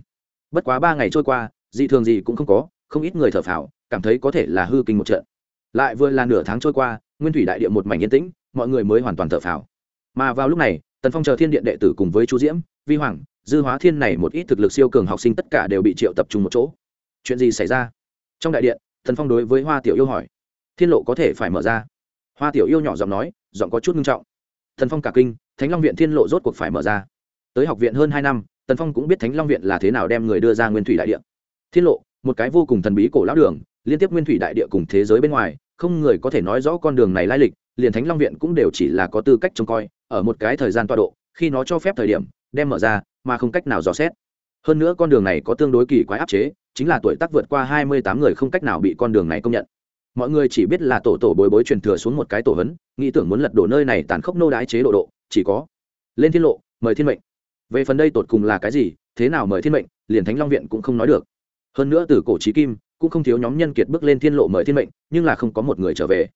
Bất quá ba ngày trôi qua, dị thường gì cũng không có, không ít người thở phào, cảm thấy có thể là hư kinh một trận. Lại vừa là nửa tháng trôi qua, nguyên thủy đại địa một mảnh yên tĩnh, mọi người mới hoàn toàn thở phào. Mà vào lúc này, tần phong chờ thiên điện đệ tử cùng với chu diễm, vi hoàng, dư hóa thiên này một ít thực lực siêu cường học sinh tất cả đều bị triệu tập trung một chỗ. Chuyện gì xảy ra? Trong đại điện Thần phong đối với hoa tiểu yêu hỏi, thiên lộ có thể phải mở ra? Hoa tiểu yêu nhỏ giọng nói, giọng có chút nghiêm trọng. Thần phong cả kinh, thánh long viện thiên lộ rốt cuộc phải mở ra. Tới học viện hơn hai năm, tần phong cũng biết thánh long viện là thế nào đem người đưa ra nguyên thủy đại địa. Thiên lộ, một cái vô cùng thần bí cổ lão đường, liên tiếp nguyên thủy đại địa cùng thế giới bên ngoài, không người có thể nói rõ con đường này lai lịch, liền thánh long viện cũng đều chỉ là có tư cách trông coi, ở một cái thời gian tọa độ, khi nó cho phép thời điểm, đem mở ra, mà không cách nào dò xét hơn nữa con đường này có tương đối kỳ quái áp chế, chính là tuổi tác vượt qua hai mươi tám người không cách nào bị con đường này công nhận. Mọi người chỉ biết là tổ tổ bồi bối truyền thừa xuống một cái tổ hấn, nghĩ tưởng muốn lật đổ nơi này tàn khốc nô đái chế độ độ, chỉ có lên thiên lộ, mời thiên mệnh. Về phần đây tột cùng là cái gì, thế nào mời thiên mệnh, liền thánh long viện cũng không nói được. Hơn nữa từ cổ trí kim, cũng không thiếu nhóm nhân kiệt bước lên thiên lộ mời thiên mệnh, nhưng là không có một người trở về.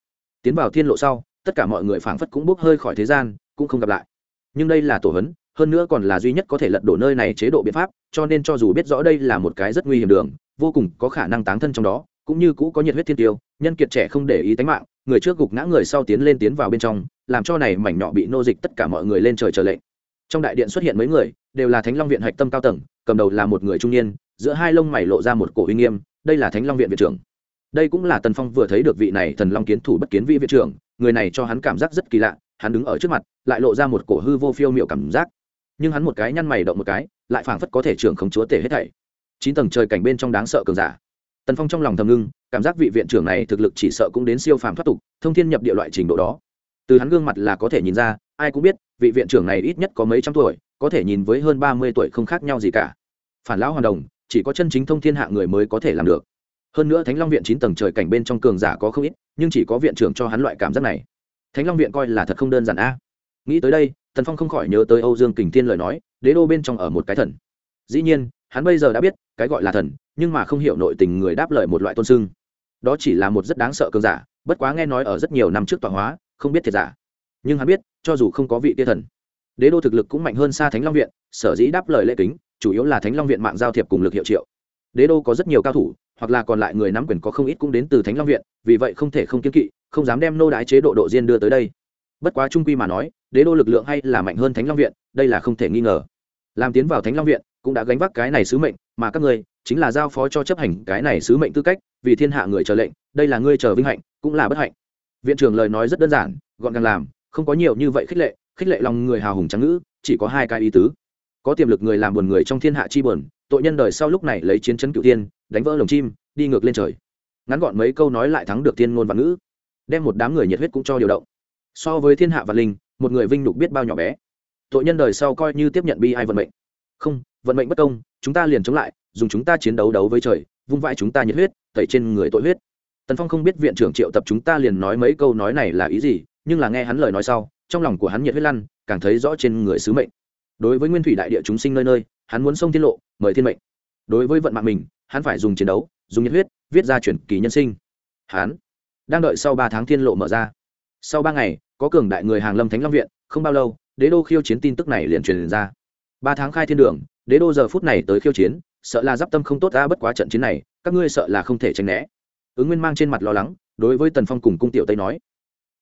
Tiến vào thiên lộ sau, tất cả mọi người phảng phất cũng bước hơi khỏi thế gian, cũng không gặp lại. Nhưng đây là tổ hấn hơn nữa còn là duy nhất có thể lật đổ nơi này chế độ biện pháp, cho nên cho dù biết rõ đây là một cái rất nguy hiểm đường, vô cùng có khả năng tán thân trong đó, cũng như cũ có nhiệt huyết thiên tiêu, nhân kiệt trẻ không để ý tính mạng, người trước gục ngã người sau tiến lên tiến vào bên trong, làm cho này mảnh nhỏ bị nô dịch tất cả mọi người lên trời trở lệnh. Trong đại điện xuất hiện mấy người, đều là thánh long viện hạch tâm cao tầng, cầm đầu là một người trung niên, giữa hai lông mày lộ ra một cổ uy nghiêm, đây là thánh long viện viện trưởng. Đây cũng là tần phong vừa thấy được vị này thần long kiến thủ bất kiến vị viện trưởng, người này cho hắn cảm giác rất kỳ lạ, hắn đứng ở trước mặt, lại lộ ra một cổ hư vô phiêu miệu cảm giác nhưng hắn một cái nhăn mày động một cái, lại phảng phất có thể trưởng khống chúa tể hết thảy. Chín tầng trời cảnh bên trong đáng sợ cường giả. Tần phong trong lòng thầm ngưng, cảm giác vị viện trưởng này thực lực chỉ sợ cũng đến siêu phàm thoát tục, thông thiên nhập địa loại trình độ đó. Từ hắn gương mặt là có thể nhìn ra, ai cũng biết, vị viện trưởng này ít nhất có mấy trăm tuổi, có thể nhìn với hơn ba mươi tuổi không khác nhau gì cả. Phản lão hoàn đồng, chỉ có chân chính thông thiên hạ người mới có thể làm được. Hơn nữa thánh long viện chín tầng trời cảnh bên trong cường giả có không ít, nhưng chỉ có viện trưởng cho hắn loại cảm giác này. Thánh long viện coi là thật không đơn giản a. Nghĩ tới đây tần phong không khỏi nhớ tới âu dương kình thiên lời nói, đế đô bên trong ở một cái thần. Dĩ nhiên, hắn bây giờ đã biết, cái gọi là thần, nhưng mà không hiểu nội tình người đáp lời một loại tôn sưng. Đó chỉ là một rất đáng sợ cường giả, bất quá nghe nói ở rất nhiều năm trước tọa hóa, không biết thiệt giả. Nhưng hắn biết, cho dù không có vị tia thần, đế đô thực lực cũng mạnh hơn xa thánh long viện, sở dĩ đáp lời lễ kính, chủ yếu là thánh long viện mạng giao thiệp cùng lực hiệu triệu. Đế đô có rất nhiều cao thủ, hoặc là còn lại người nắm quyền có không ít cũng đến từ thánh long viện, vì vậy không thể không kiên kỵ, không dám đem nô đái chế độ độ riêng đưa tới đây bất quá trung quy mà nói, đế đô lực lượng hay là mạnh hơn thánh long viện, đây là không thể nghi ngờ. Làm tiến vào thánh long viện, cũng đã gánh vác cái này sứ mệnh, mà các ngươi, chính là giao phó cho chấp hành cái này sứ mệnh tư cách, vì thiên hạ người chờ lệnh, đây là ngươi chờ vinh hạnh, cũng là bất hạnh. Viện trưởng lời nói rất đơn giản, gọn gàng làm, không có nhiều như vậy khích lệ khích lệ lòng người hào hùng trắng ngữ, chỉ có hai cái ý tứ. Có tiềm lực người làm buồn người trong thiên hạ chi buồn, tội nhân đời sau lúc này lấy chiến chấn cựu tiên đánh vỡ lồng chim, đi ngược lên trời. Ngắn gọn mấy câu nói lại thắng được tiên ngôn và ngữ. Đem một đám người nhiệt huyết cũng cho điều động so với thiên hạ và linh, một người vinh nhục biết bao nhỏ bé. Tội nhân đời sau coi như tiếp nhận bi ai vận mệnh. Không, vận mệnh bất công, chúng ta liền chống lại, dùng chúng ta chiến đấu đấu với trời, vung vãi chúng ta nhiệt huyết, tẩy trên người tội huyết. Tần phong không biết viện trưởng triệu tập chúng ta liền nói mấy câu nói này là ý gì, nhưng là nghe hắn lời nói sau, trong lòng của hắn nhiệt huyết lăn, càng thấy rõ trên người sứ mệnh. Đối với nguyên thủy đại địa chúng sinh nơi nơi, hắn muốn sông thiên lộ, mời thiên mệnh. Đối với vận mạng mình, hắn phải dùng chiến đấu, dùng nhiệt huyết, viết ra chuyển kỳ nhân sinh. Hắn đang đợi sau ba tháng thiên lộ mở ra. Sau ba ngày có cường đại người hàng lâm thánh long viện, không bao lâu, đế đô khiêu chiến tin tức này liền truyền ra. Ba tháng khai thiên đường, đế đô giờ phút này tới khiêu chiến, sợ là giáp tâm không tốt ra bất quá trận chiến này, các ngươi sợ là không thể tránh né. Ứng nguyên mang trên mặt lo lắng, đối với tần phong cùng cung tiểu tây nói.